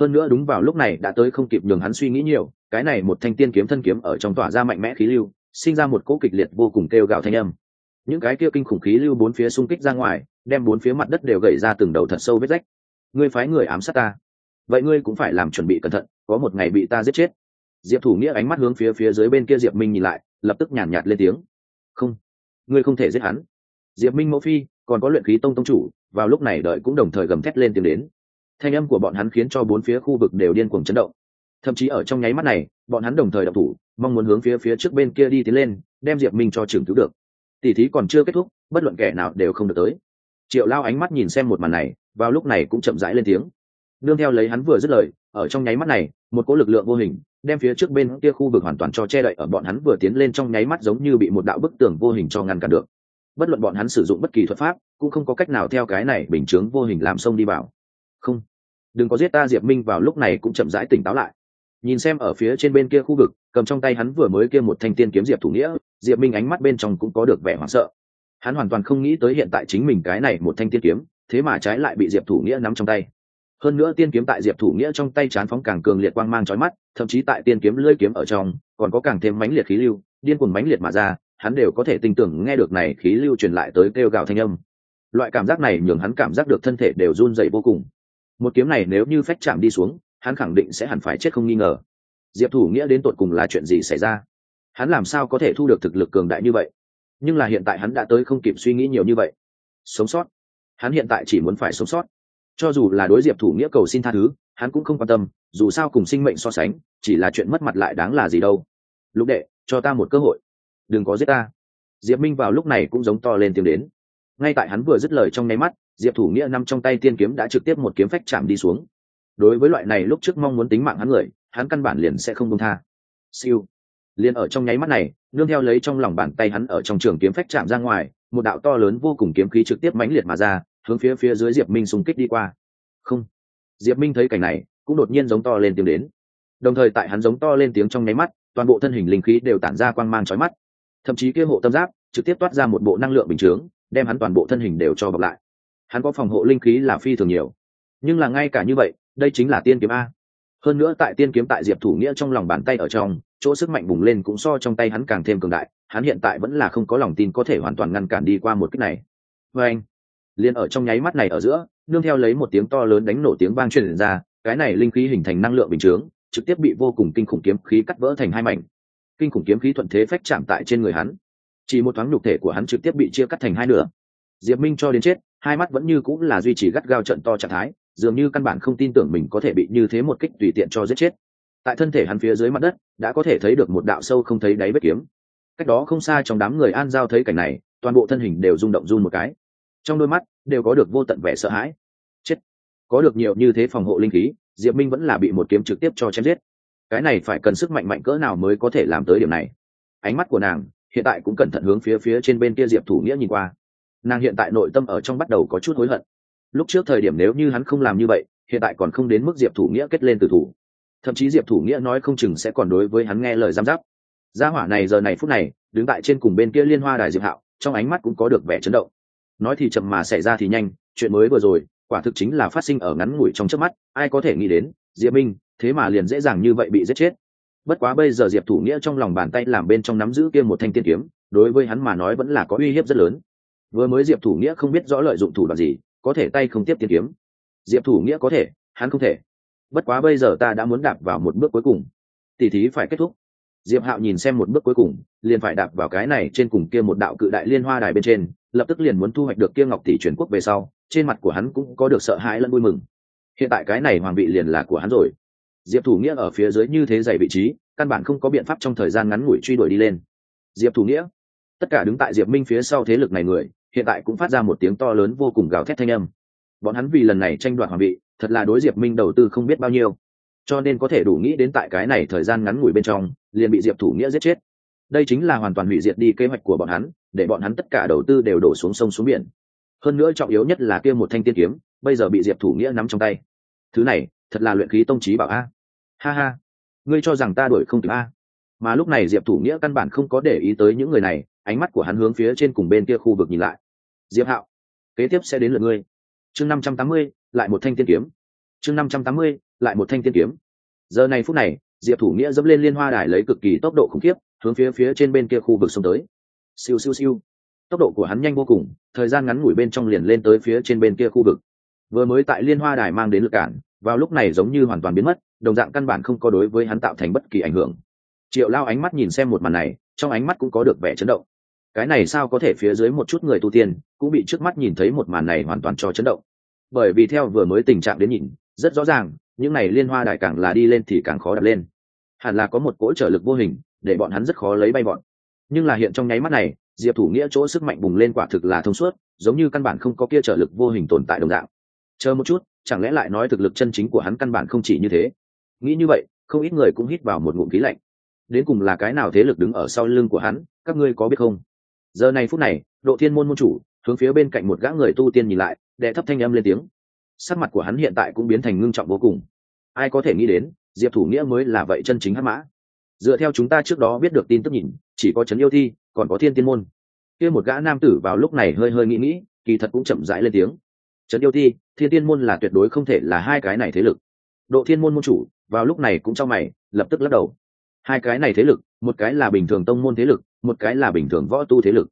Hơn nữa đúng vào lúc này đã tới không kịp nhường hắn suy nghĩ nhiều cái này một thanh tiên kiếm thân kiếm ở trong tỏa ra mạnh mẽ khí lưu sinh ra một cỗ kịch liệt vô cùng kêu gào thanh âm. Những cái kia kinh khủng khí lưu bốn phía xung kích ra ngoài đem bốn phía mặt đất đều gầy ra từng đầu thật sâu vết rách. Ngươi phái người ám sát ta. Vậy ngươi cũng phải làm chuẩn bị cẩn thận có một ngày bị ta giết chết. Diệp thủ nghĩa ánh mắt hướng phía phía dưới bên kia diệp minh nhìn lại lập tức nhàn nhạt, nhạt lên tiếng. Không ngươi không thể giết hắn diệp minh mẫu phi, còn có luyện khí tông tông chủ, vào lúc này đợi cũng đồng thời gầm thét lên tiếng đến. Thanh âm của bọn hắn khiến cho bốn phía khu vực đều điên cuồng chấn động. Thậm chí ở trong nháy mắt này, bọn hắn đồng thời đập thủ, mong muốn hướng phía phía trước bên kia đi tiến lên, đem diệp minh cho trường cứu được. Tỉ thí còn chưa kết thúc, bất luận kẻ nào đều không được tới. Triệu lao ánh mắt nhìn xem một màn này, vào lúc này cũng chậm rãi lên tiếng. Nương theo lấy hắn vừa dứt lời, ở trong nháy mắt này, một cỗ lực lượng vô hình, đem phía trước bên kia khu vực hoàn toàn cho che đậy ở bọn hắn vừa tiến lên trong nháy mắt giống như bị một đạo bức tường vô hình cho ngăn cản được bất luận bọn hắn sử dụng bất kỳ thuật pháp, cũng không có cách nào theo cái này bình chướng vô hình làm sông đi vào. Không. Đừng có giết ta diệp minh vào lúc này cũng chậm rãi tỉnh táo lại. Nhìn xem ở phía trên bên kia khu vực, cầm trong tay hắn vừa mới kia một thanh tiên kiếm diệp thủ nghĩa, diệp minh ánh mắt bên trong cũng có được vẻ hoảng sợ. Hắn hoàn toàn không nghĩ tới hiện tại chính mình cái này một thanh tiên kiếm, thế mà trái lại bị diệp thủ nghĩa nắm trong tay. Hơn nữa tiên kiếm tại diệp thủ nghĩa trong tay chán phóng càng cường liệt quang mang trói mắt, thậm chí tại tiên kiếm lưỡi kiếm ở trong, còn có càng thêm mãnh liệt khí lưu, điên cuồng mãnh liệt mà ra hắn đều có thể tin tưởng nghe được này khí lưu truyền lại tới kêu gào thanh âm. Loại cảm giác này nhường hắn cảm giác được thân thể đều run dậy vô cùng. Một kiếm này nếu như phách chạm đi xuống, hắn khẳng định sẽ hẳn phải chết không nghi ngờ. Diệp thủ nghĩa đến tột cùng là chuyện gì xảy ra? Hắn làm sao có thể thu được thực lực cường đại như vậy? Nhưng là hiện tại hắn đã tới không kịp suy nghĩ nhiều như vậy. Sống sót. Hắn hiện tại chỉ muốn phải sống sót. Cho dù là đối diệp thủ nghĩa cầu xin tha thứ, hắn cũng không quan tâm, dù sao cùng sinh mệnh so sánh, chỉ là chuyện mất mặt lại đáng là gì đâu. Lúc đệ, cho ta một cơ hội đừng có giết ta. Diệp minh vào lúc này cũng giống to lên tiếng đến. Ngay tại hắn vừa dứt lời trong nháy mắt, diệp thủ nghĩa nằm trong tay tiên kiếm đã trực tiếp một kiếm phách chạm đi xuống. Đối với loại này lúc trước mong muốn tính mạng hắn người, hắn căn bản liền sẽ không công tha. Siêu. Liền ở trong nháy mắt này, nương theo lấy trong lòng bàn tay hắn ở trong trường kiếm phách chạm ra ngoài, một đạo to lớn vô cùng kiếm khí trực tiếp mãnh liệt mà ra, hướng phía phía dưới diệp minh xung kích đi qua. Không. Diệp minh thấy cảnh này, cũng đột nhiên giống to lên tiếng đến. Đồng thời tại hắn giống to lên tiếng trong nháy mắt, toàn bộ thân hình linh khí đều tản ra quang mang chói mắt thậm chí kia hộ tâm giáp trực tiếp toát ra một bộ năng lượng bình chướng, đem hắn toàn bộ thân hình đều cho bọc lại. Hắn có phòng hộ linh khí là phi thường nhiều. Nhưng là ngay cả như vậy, đây chính là tiên kiếm a. Hơn nữa tại tiên kiếm tại diệp thủ nghĩa trong lòng bàn tay ở trong, chỗ sức mạnh bùng lên cũng so trong tay hắn càng thêm cường đại, hắn hiện tại vẫn là không có lòng tin có thể hoàn toàn ngăn cản đi qua một cách này. Vê anh, liền ở trong nháy mắt này ở giữa, nương theo lấy một tiếng to lớn đánh nổ tiếng vang truyền ra, cái này linh khí hình thành năng lượng bình chướng, trực tiếp bị vô cùng kinh khủng kiếm khí cắt vỡ thành hai mảnh kinh khủng kiếm khí thuận thế phách chạm tại trên người hắn. Chỉ một thoáng nhục thể của hắn trực tiếp bị chia cắt thành hai nửa. Diệp minh cho đến chết, hai mắt vẫn như cũng là duy trì gắt gao trận to trạng thái, dường như căn bản không tin tưởng mình có thể bị như thế một kích tùy tiện cho giết chết. Tại thân thể hắn phía dưới mặt đất, đã có thể thấy được một đạo sâu không thấy đáy vết kiếm. Cách đó không xa trong đám người an giao thấy cảnh này, toàn bộ thân hình đều rung động run một cái. Trong đôi mắt, đều có được vô tận vẻ sợ hãi. Chết. Có được nhiều như thế phòng hộ linh khí, diệp minh vẫn là bị một kiếm trực tiếp cho chém giết cái này phải cần sức mạnh mạnh cỡ nào mới có thể làm tới điểm này? Ánh mắt của nàng, hiện tại cũng cẩn thận hướng phía phía trên bên kia diệp thủ nghĩa nhìn qua. Nàng hiện tại nội tâm ở trong bắt đầu có chút hối hận. Lúc trước thời điểm nếu như hắn không làm như vậy, hiện tại còn không đến mức diệp thủ nghĩa kết lên từ thủ. Thậm chí diệp thủ nghĩa nói không chừng sẽ còn đối với hắn nghe lời giam giáp. Gia hỏa này giờ này phút này, đứng tại trên cùng bên kia liên hoa đài diệp hạo, trong ánh mắt cũng có được vẻ chấn động. Nói thì chậm mà xảy ra thì nhanh, chuyện mới vừa rồi, quả thực chính là phát sinh ở ngắn ngủi trong trước mắt, ai có thể nghĩ đến diệp minh, thế mà liền dễ dàng như vậy bị giết chết. Bất quá bây giờ diệp thủ nghĩa trong lòng bàn tay làm bên trong nắm giữ kia một thanh tiên kiếm, đối với hắn mà nói vẫn là có uy hiếp rất lớn. Vừa mới diệp thủ nghĩa không biết rõ lợi dụng thủ đoạn gì, có thể tay không tiếp tiên kiếm. Diệp thủ nghĩa có thể, hắn không thể. Bất quá bây giờ ta đã muốn đạp vào một bước cuối cùng. Tỉ thí phải kết thúc. Diệp hạo nhìn xem một bước cuối cùng, liền phải đạp vào cái này trên cùng kia một đạo cự đại liên hoa đài bên trên, lập tức liền muốn thu hoạch được kia ngọc tỷ truyền quốc về sau, trên mặt của hắn cũng có được sợ hãi lẫn vui mừng hiện tại cái này hoàng vị liền là của hắn rồi. Diệp thủ nghĩa ở phía dưới như thế dày vị trí, căn bản không có biện pháp trong thời gian ngắn ngủi truy đuổi đi lên. Diệp thủ nghĩa, tất cả đứng tại diệp minh phía sau thế lực này người, hiện tại cũng phát ra một tiếng to lớn vô cùng gào thét thanh âm. Bọn hắn vì lần này tranh đoạt hoàng vị, thật là đối diệp minh đầu tư không biết bao nhiêu. Cho nên có thể đủ nghĩ đến tại cái này thời gian ngắn ngủi bên trong, liền bị diệp thủ nghĩa giết chết. Đây chính là hoàn toàn hủy diệt đi kế hoạch của bọn hắn, để bọn hắn tất cả đầu tư đều đổ xuống sông xuống biển hơn nữa trọng yếu nhất là kia một thanh tiên kiếm, bây giờ bị diệp thủ nghĩa nắm trong tay. Thứ này, thật là luyện khí tông trí bảo a. Ha ha. Ngươi cho rằng ta đuổi không kịp a. Mà lúc này diệp thủ nghĩa căn bản không có để ý tới những người này, ánh mắt của hắn hướng phía trên cùng bên kia khu vực nhìn lại. Diệp hạo, kế tiếp sẽ đến lượt ngươi. Chương năm trăm tám mươi, lại một thanh tiên kiếm. Chương năm trăm tám mươi, lại một thanh tiên kiếm. Giờ này phút này, diệp thủ nghĩa dẫm lên liên hoa đài lấy cực kỳ tốc độ khủng khiếp, hướng phía phía trên bên kia khu vực xông tới. Siêu siêu siêu tốc độ của hắn nhanh vô cùng, thời gian ngắn ngủi bên trong liền lên tới phía trên bên kia khu vực. Vừa mới tại liên hoa đài mang đến lực cản, vào lúc này giống như hoàn toàn biến mất, đồng dạng căn bản không có đối với hắn tạo thành bất kỳ ảnh hưởng. Triệu lao ánh mắt nhìn xem một màn này, trong ánh mắt cũng có được vẻ chấn động. Cái này sao có thể phía dưới một chút người tu tiên cũng bị trước mắt nhìn thấy một màn này hoàn toàn cho chấn động. Bởi vì theo vừa mới tình trạng đến nhìn, rất rõ ràng, những này liên hoa đại càng là đi lên thì càng khó đập lên. Hẳn là có một cỗ trở lực vô hình, để bọn hắn rất khó lấy bay bọn. Nhưng là hiện trong nháy mắt này diệp thủ nghĩa chỗ sức mạnh bùng lên quả thực là thông suốt, giống như căn bản không có kia trở lực vô hình tồn tại đồng dạng. Chờ một chút, chẳng lẽ lại nói thực lực chân chính của hắn căn bản không chỉ như thế? Nghĩ như vậy, không ít người cũng hít vào một ngụm khí lạnh. Đến cùng là cái nào thế lực đứng ở sau lưng của hắn, các ngươi có biết không? Giờ này phút này, độ thiên môn môn chủ, hướng phía bên cạnh một gã người tu tiên nhìn lại, đệ thấp thanh âm lên tiếng. Sắc mặt của hắn hiện tại cũng biến thành ngưng trọng vô cùng. Ai có thể nghĩ đến, diệp thủ nghĩa mới là vậy chân chính hắc mã. Dựa theo chúng ta trước đó biết được tin tức nhìn, chỉ có trấn yêu thi còn có thiên tiên môn. Kia một gã nam tử vào lúc này hơi hơi nghĩ nghĩ, kỳ thật cũng chậm rãi lên tiếng. Trấn yêu thi thiên tiên môn là tuyệt đối không thể là hai cái này thế lực. Độ thiên môn môn chủ, vào lúc này cũng cho mày, lập tức lắc đầu. Hai cái này thế lực, một cái là bình thường tông môn thế lực, một cái là bình thường võ tu thế lực.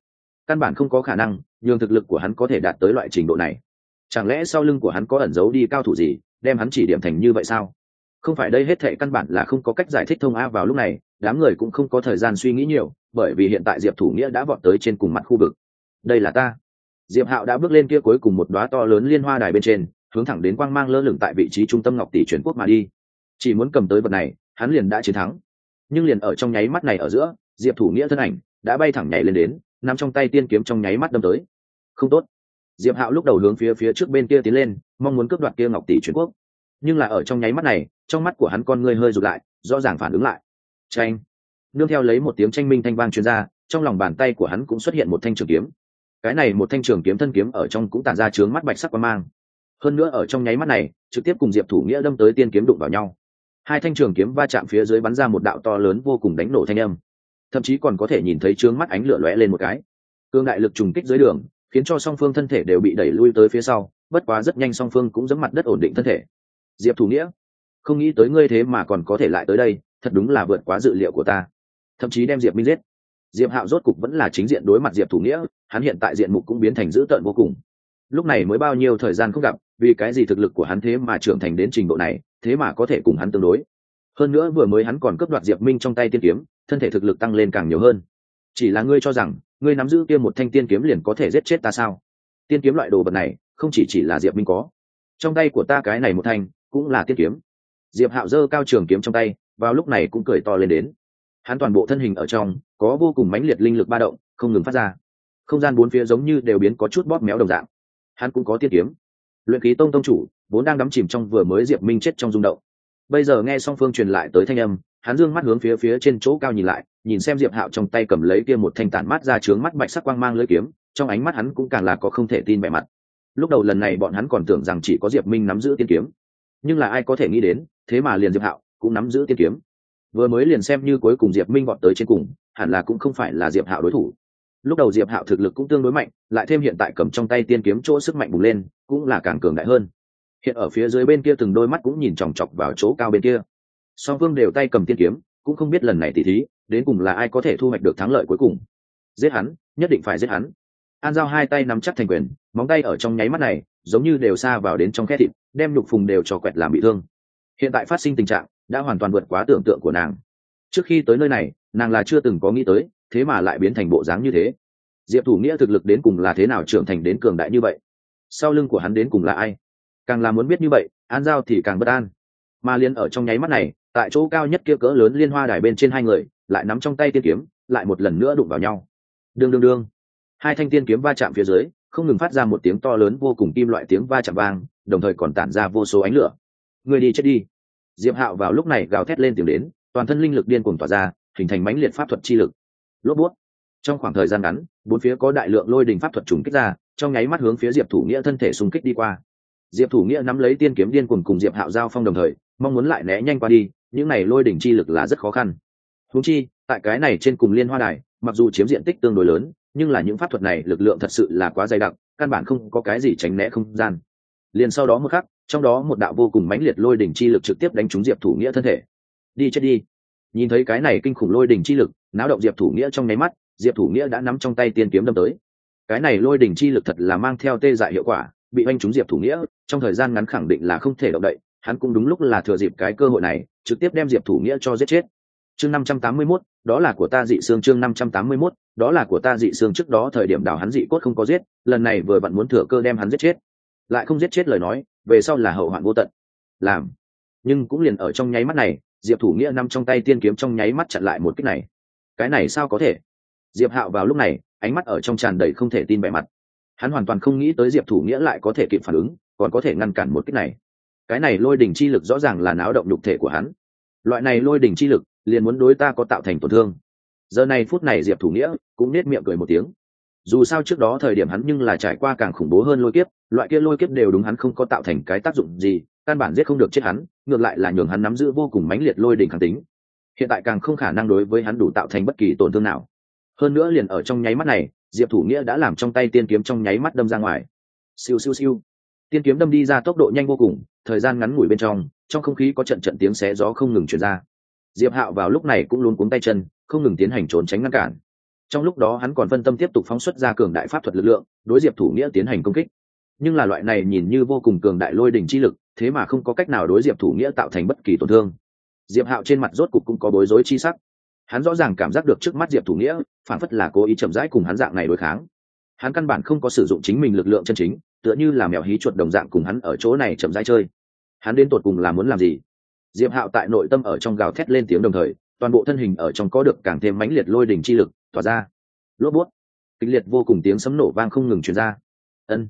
Căn bản không có khả năng, nhường thực lực của hắn có thể đạt tới loại trình độ này. Chẳng lẽ sau lưng của hắn có ẩn giấu đi cao thủ gì, đem hắn chỉ điểm thành như vậy sao? Không phải đây hết thệ căn bản là không có cách giải thích thông a vào lúc này đám người cũng không có thời gian suy nghĩ nhiều, bởi vì hiện tại diệp thủ nghĩa đã vọt tới trên cùng mặt khu vực. Đây là ta. Diệp hạo đã bước lên kia cuối cùng một đoá to lớn liên hoa đài bên trên, hướng thẳng đến quang mang lơ lửng tại vị trí trung tâm ngọc tỷ truyền quốc mà đi. Chỉ muốn cầm tới vật này, hắn liền đã chiến thắng. Nhưng liền ở trong nháy mắt này ở giữa, diệp thủ nghĩa thân ảnh đã bay thẳng nhảy lên đến nằm trong tay tiên kiếm trong nháy mắt đâm tới. Không tốt. Diệp hạo lúc đầu hướng phía phía trước bên kia tiến lên, mong muốn cướp đoạt kia ngọc tỷ truyền quốc. Nhưng là ở trong nháy mắt này, trong mắt của hắn con ngươi hơi rụt lại, rõ ràng phản ứng lại tranh nương theo lấy một tiếng tranh minh thanh vang chuyên gia trong lòng bàn tay của hắn cũng xuất hiện một thanh trường kiếm. Cái này một thanh trường kiếm thân kiếm ở trong cũng tản ra trướng mắt bạch sắc qua mang. Hơn nữa ở trong nháy mắt này, trực tiếp cùng diệp thủ nghĩa đâm tới tiên kiếm đụng vào nhau. Hai thanh trường kiếm va chạm phía dưới bắn ra một đạo to lớn vô cùng đánh nổ thanh âm. Thậm chí còn có thể nhìn thấy trướng mắt ánh lửa lóe lên một cái. Cương đại lực trùng kích dưới đường, khiến cho song phương thân thể đều bị đẩy lui tới phía sau, bất quá rất nhanh song phương cũng dẫm mặt đất ổn định thân thể. Diệp thủ nghĩa, không nghĩ tới ngươi thế mà còn có thể lại tới đây thật đúng là vượt quá dự liệu của ta. Thậm chí đem diệp minh giết. Diệp hạo rốt cục vẫn là chính diện đối mặt diệp thủ nghĩa, hắn hiện tại diện mục cũng biến thành dữ tợn vô cùng. Lúc này mới bao nhiêu thời gian không gặp, vì cái gì thực lực của hắn thế mà trưởng thành đến trình độ này, thế mà có thể cùng hắn tương đối. Hơn nữa vừa mới hắn còn cướp đoạt diệp minh trong tay tiên kiếm, thân thể thực lực tăng lên càng nhiều hơn. Chỉ là ngươi cho rằng, ngươi nắm giữ kia một thanh tiên kiếm liền có thể giết chết ta sao? Tiên kiếm loại đồ vật này, không chỉ chỉ là diệp minh có. Trong tay của ta cái này một thanh, cũng là tiên kiếm. Diệp hạo dơ cao trường kiếm trong tay vào lúc này cũng cười to lên đến. Hắn toàn bộ thân hình ở trong, có vô cùng mãnh liệt linh lực ba động, không ngừng phát ra. Không gian bốn phía giống như đều biến có chút bóp méo đồng dạng. Hắn cũng có tiết kiếm. Luyện khí tông tông chủ, vốn đang đắm chìm trong vừa mới diệp minh chết trong rung động. Bây giờ nghe song phương truyền lại tới thanh âm, hắn dương mắt hướng phía phía trên chỗ cao nhìn lại, nhìn xem diệp hạo trong tay cầm lấy kia một thanh tản mát ra trướng mắt bạch sắc quang mang lưỡi kiếm, trong ánh mắt hắn cũng càng là có không thể tin vẻ mặt. Lúc đầu lần này bọn hắn còn tưởng rằng chỉ có diệp minh nắm giữ tiên kiếm. Nhưng là ai có thể nghĩ đến, thế mà liền diệp hạo cũng nắm giữ tiên kiếm. Vừa mới liền xem như cuối cùng diệp minh gọn tới trên cùng, hẳn là cũng không phải là diệp hạo đối thủ. Lúc đầu diệp hạo thực lực cũng tương đối mạnh, lại thêm hiện tại cầm trong tay tiên kiếm chỗ sức mạnh bùng lên, cũng là càng cường đại hơn. Hiện ở phía dưới bên kia từng đôi mắt cũng nhìn chòng chọc vào chỗ cao bên kia. Song phương đều tay cầm tiên kiếm, cũng không biết lần này tỉ thí, đến cùng là ai có thể thu hoạch được thắng lợi cuối cùng. Giết hắn, nhất định phải giết hắn. An giao hai tay nắm chắc thành quyền, móng tay ở trong nháy mắt này, giống như đều xa vào đến trong khe thịt, đem nhục phùng đều cho quẹt làm bị thương. Hiện tại phát sinh tình trạng đã hoàn toàn vượt quá tưởng tượng của nàng. Trước khi tới nơi này, nàng là chưa từng có nghĩ tới, thế mà lại biến thành bộ dáng như thế. Diệp thủ nghĩa thực lực đến cùng là thế nào trưởng thành đến cường đại như vậy? Sau lưng của hắn đến cùng là ai? Càng là muốn biết như vậy, an giao thì càng bất an. Mà liên ở trong nháy mắt này, tại chỗ cao nhất kia cỡ lớn liên hoa đài bên trên hai người, lại nắm trong tay tiên kiếm, lại một lần nữa đụng vào nhau. Đương đương đương. Hai thanh tiên kiếm va chạm phía dưới, không ngừng phát ra một tiếng to lớn vô cùng kim loại tiếng va chạm vang, đồng thời còn tản ra vô số ánh lửa. Người đi chết đi diệp hạo vào lúc này gào thét lên tiếng đến, toàn thân linh lực điên cuồng tỏa ra, hình thành mãnh liệt pháp thuật chi lực. Lốp bút. Trong khoảng thời gian ngắn, bốn phía có đại lượng lôi đình pháp thuật trùng kích ra, trong nháy mắt hướng phía diệp thủ nghĩa thân thể xung kích đi qua. Diệp thủ nghĩa nắm lấy tiên kiếm điên cuồng cùng diệp hạo giao phong đồng thời, mong muốn lại né nhanh qua đi, những này lôi đỉnh chi lực là rất khó khăn. Húng chi, tại cái này trên cùng liên hoa đài, mặc dù chiếm diện tích tương đối lớn, nhưng là những pháp thuật này lực lượng thật sự là quá dày đặc, căn bản không có cái gì tránh né không gian. Liền sau đó một khắc trong đó một đạo vô cùng mãnh liệt lôi đỉnh chi lực trực tiếp đánh trúng diệp thủ nghĩa thân thể. Đi chết đi. Nhìn thấy cái này kinh khủng lôi đỉnh chi lực náo động diệp thủ nghĩa trong nháy mắt diệp thủ nghĩa đã nắm trong tay tiên kiếm đâm tới. Cái này lôi đỉnh chi lực thật là mang theo tê dại hiệu quả bị oanh trúng diệp thủ nghĩa trong thời gian ngắn khẳng định là không thể động đậy hắn cũng đúng lúc là thừa dịp cái cơ hội này trực tiếp đem diệp thủ nghĩa cho giết chết. Chương năm trăm tám mươi 581, đó là của ta dị xương chương năm trăm tám mươi 581, đó là của ta dị xương trước đó thời điểm đào hắn dị cốt không có giết lần này vừa vặn muốn thừa cơ đem hắn giết chết. Lại không giết chết lời nói về sau là hậu hoạn vô tận. Làm. Nhưng cũng liền ở trong nháy mắt này, diệp thủ nghĩa nằm trong tay tiên kiếm trong nháy mắt chặn lại một kích này. Cái này sao có thể? Diệp hạo vào lúc này, ánh mắt ở trong tràn đầy không thể tin vẻ mặt. Hắn hoàn toàn không nghĩ tới diệp thủ nghĩa lại có thể kịp phản ứng, còn có thể ngăn cản một kích này. Cái này lôi đỉnh chi lực rõ ràng là náo động nhục thể của hắn. Loại này lôi đỉnh chi lực, liền muốn đối ta có tạo thành tổn thương. Giờ này phút này diệp thủ nghĩa cũng nết miệng cười một tiếng dù sao trước đó thời điểm hắn nhưng là trải qua càng khủng bố hơn lôi kiếp, loại kia lôi kiếp đều đúng hắn không có tạo thành cái tác dụng gì, căn bản giết không được chết hắn, ngược lại là nhường hắn nắm giữ vô cùng mãnh liệt lôi đỉnh kháng tính. Hiện tại càng không khả năng đối với hắn đủ tạo thành bất kỳ tổn thương nào. Hơn nữa liền ở trong nháy mắt này, diệp thủ nghĩa đã làm trong tay tiên kiếm trong nháy mắt đâm ra ngoài. Siêu siêu siêu. Tiên kiếm đâm đi ra tốc độ nhanh vô cùng, thời gian ngắn ngủi bên trong trong không khí có trận trận tiếng xé gió không ngừng chuyển ra. Diệp hạo vào lúc này cũng luôn cuống tay chân, không ngừng tiến hành trốn tránh ngăn cản trong lúc đó hắn còn phân tâm tiếp tục phóng xuất ra cường đại pháp thuật lực lượng, đối diệp thủ nghĩa tiến hành công kích. Nhưng là loại này nhìn như vô cùng cường đại lôi đình chi lực, thế mà không có cách nào đối diệp thủ nghĩa tạo thành bất kỳ tổn thương. Diệp hạo trên mặt rốt cục cũng có bối rối chi sắc. Hắn rõ ràng cảm giác được trước mắt diệp thủ nghĩa, phản phất là cố ý chậm rãi cùng hắn dạng này đối kháng. Hắn căn bản không có sử dụng chính mình lực lượng chân chính, tựa như là mèo hí chuột đồng dạng cùng hắn ở chỗ này chậm rãi chơi. Hắn đến tột cùng là muốn làm gì? Diệp hạo tại nội tâm ở trong gào thét lên tiếng đồng thời, toàn bộ thân hình ở trong có được càng thêm mãnh liệt lôi đình chi lực tỏa ra. Lốp bút. Kịch liệt vô cùng tiếng sấm nổ vang không ngừng truyền ra. Ân.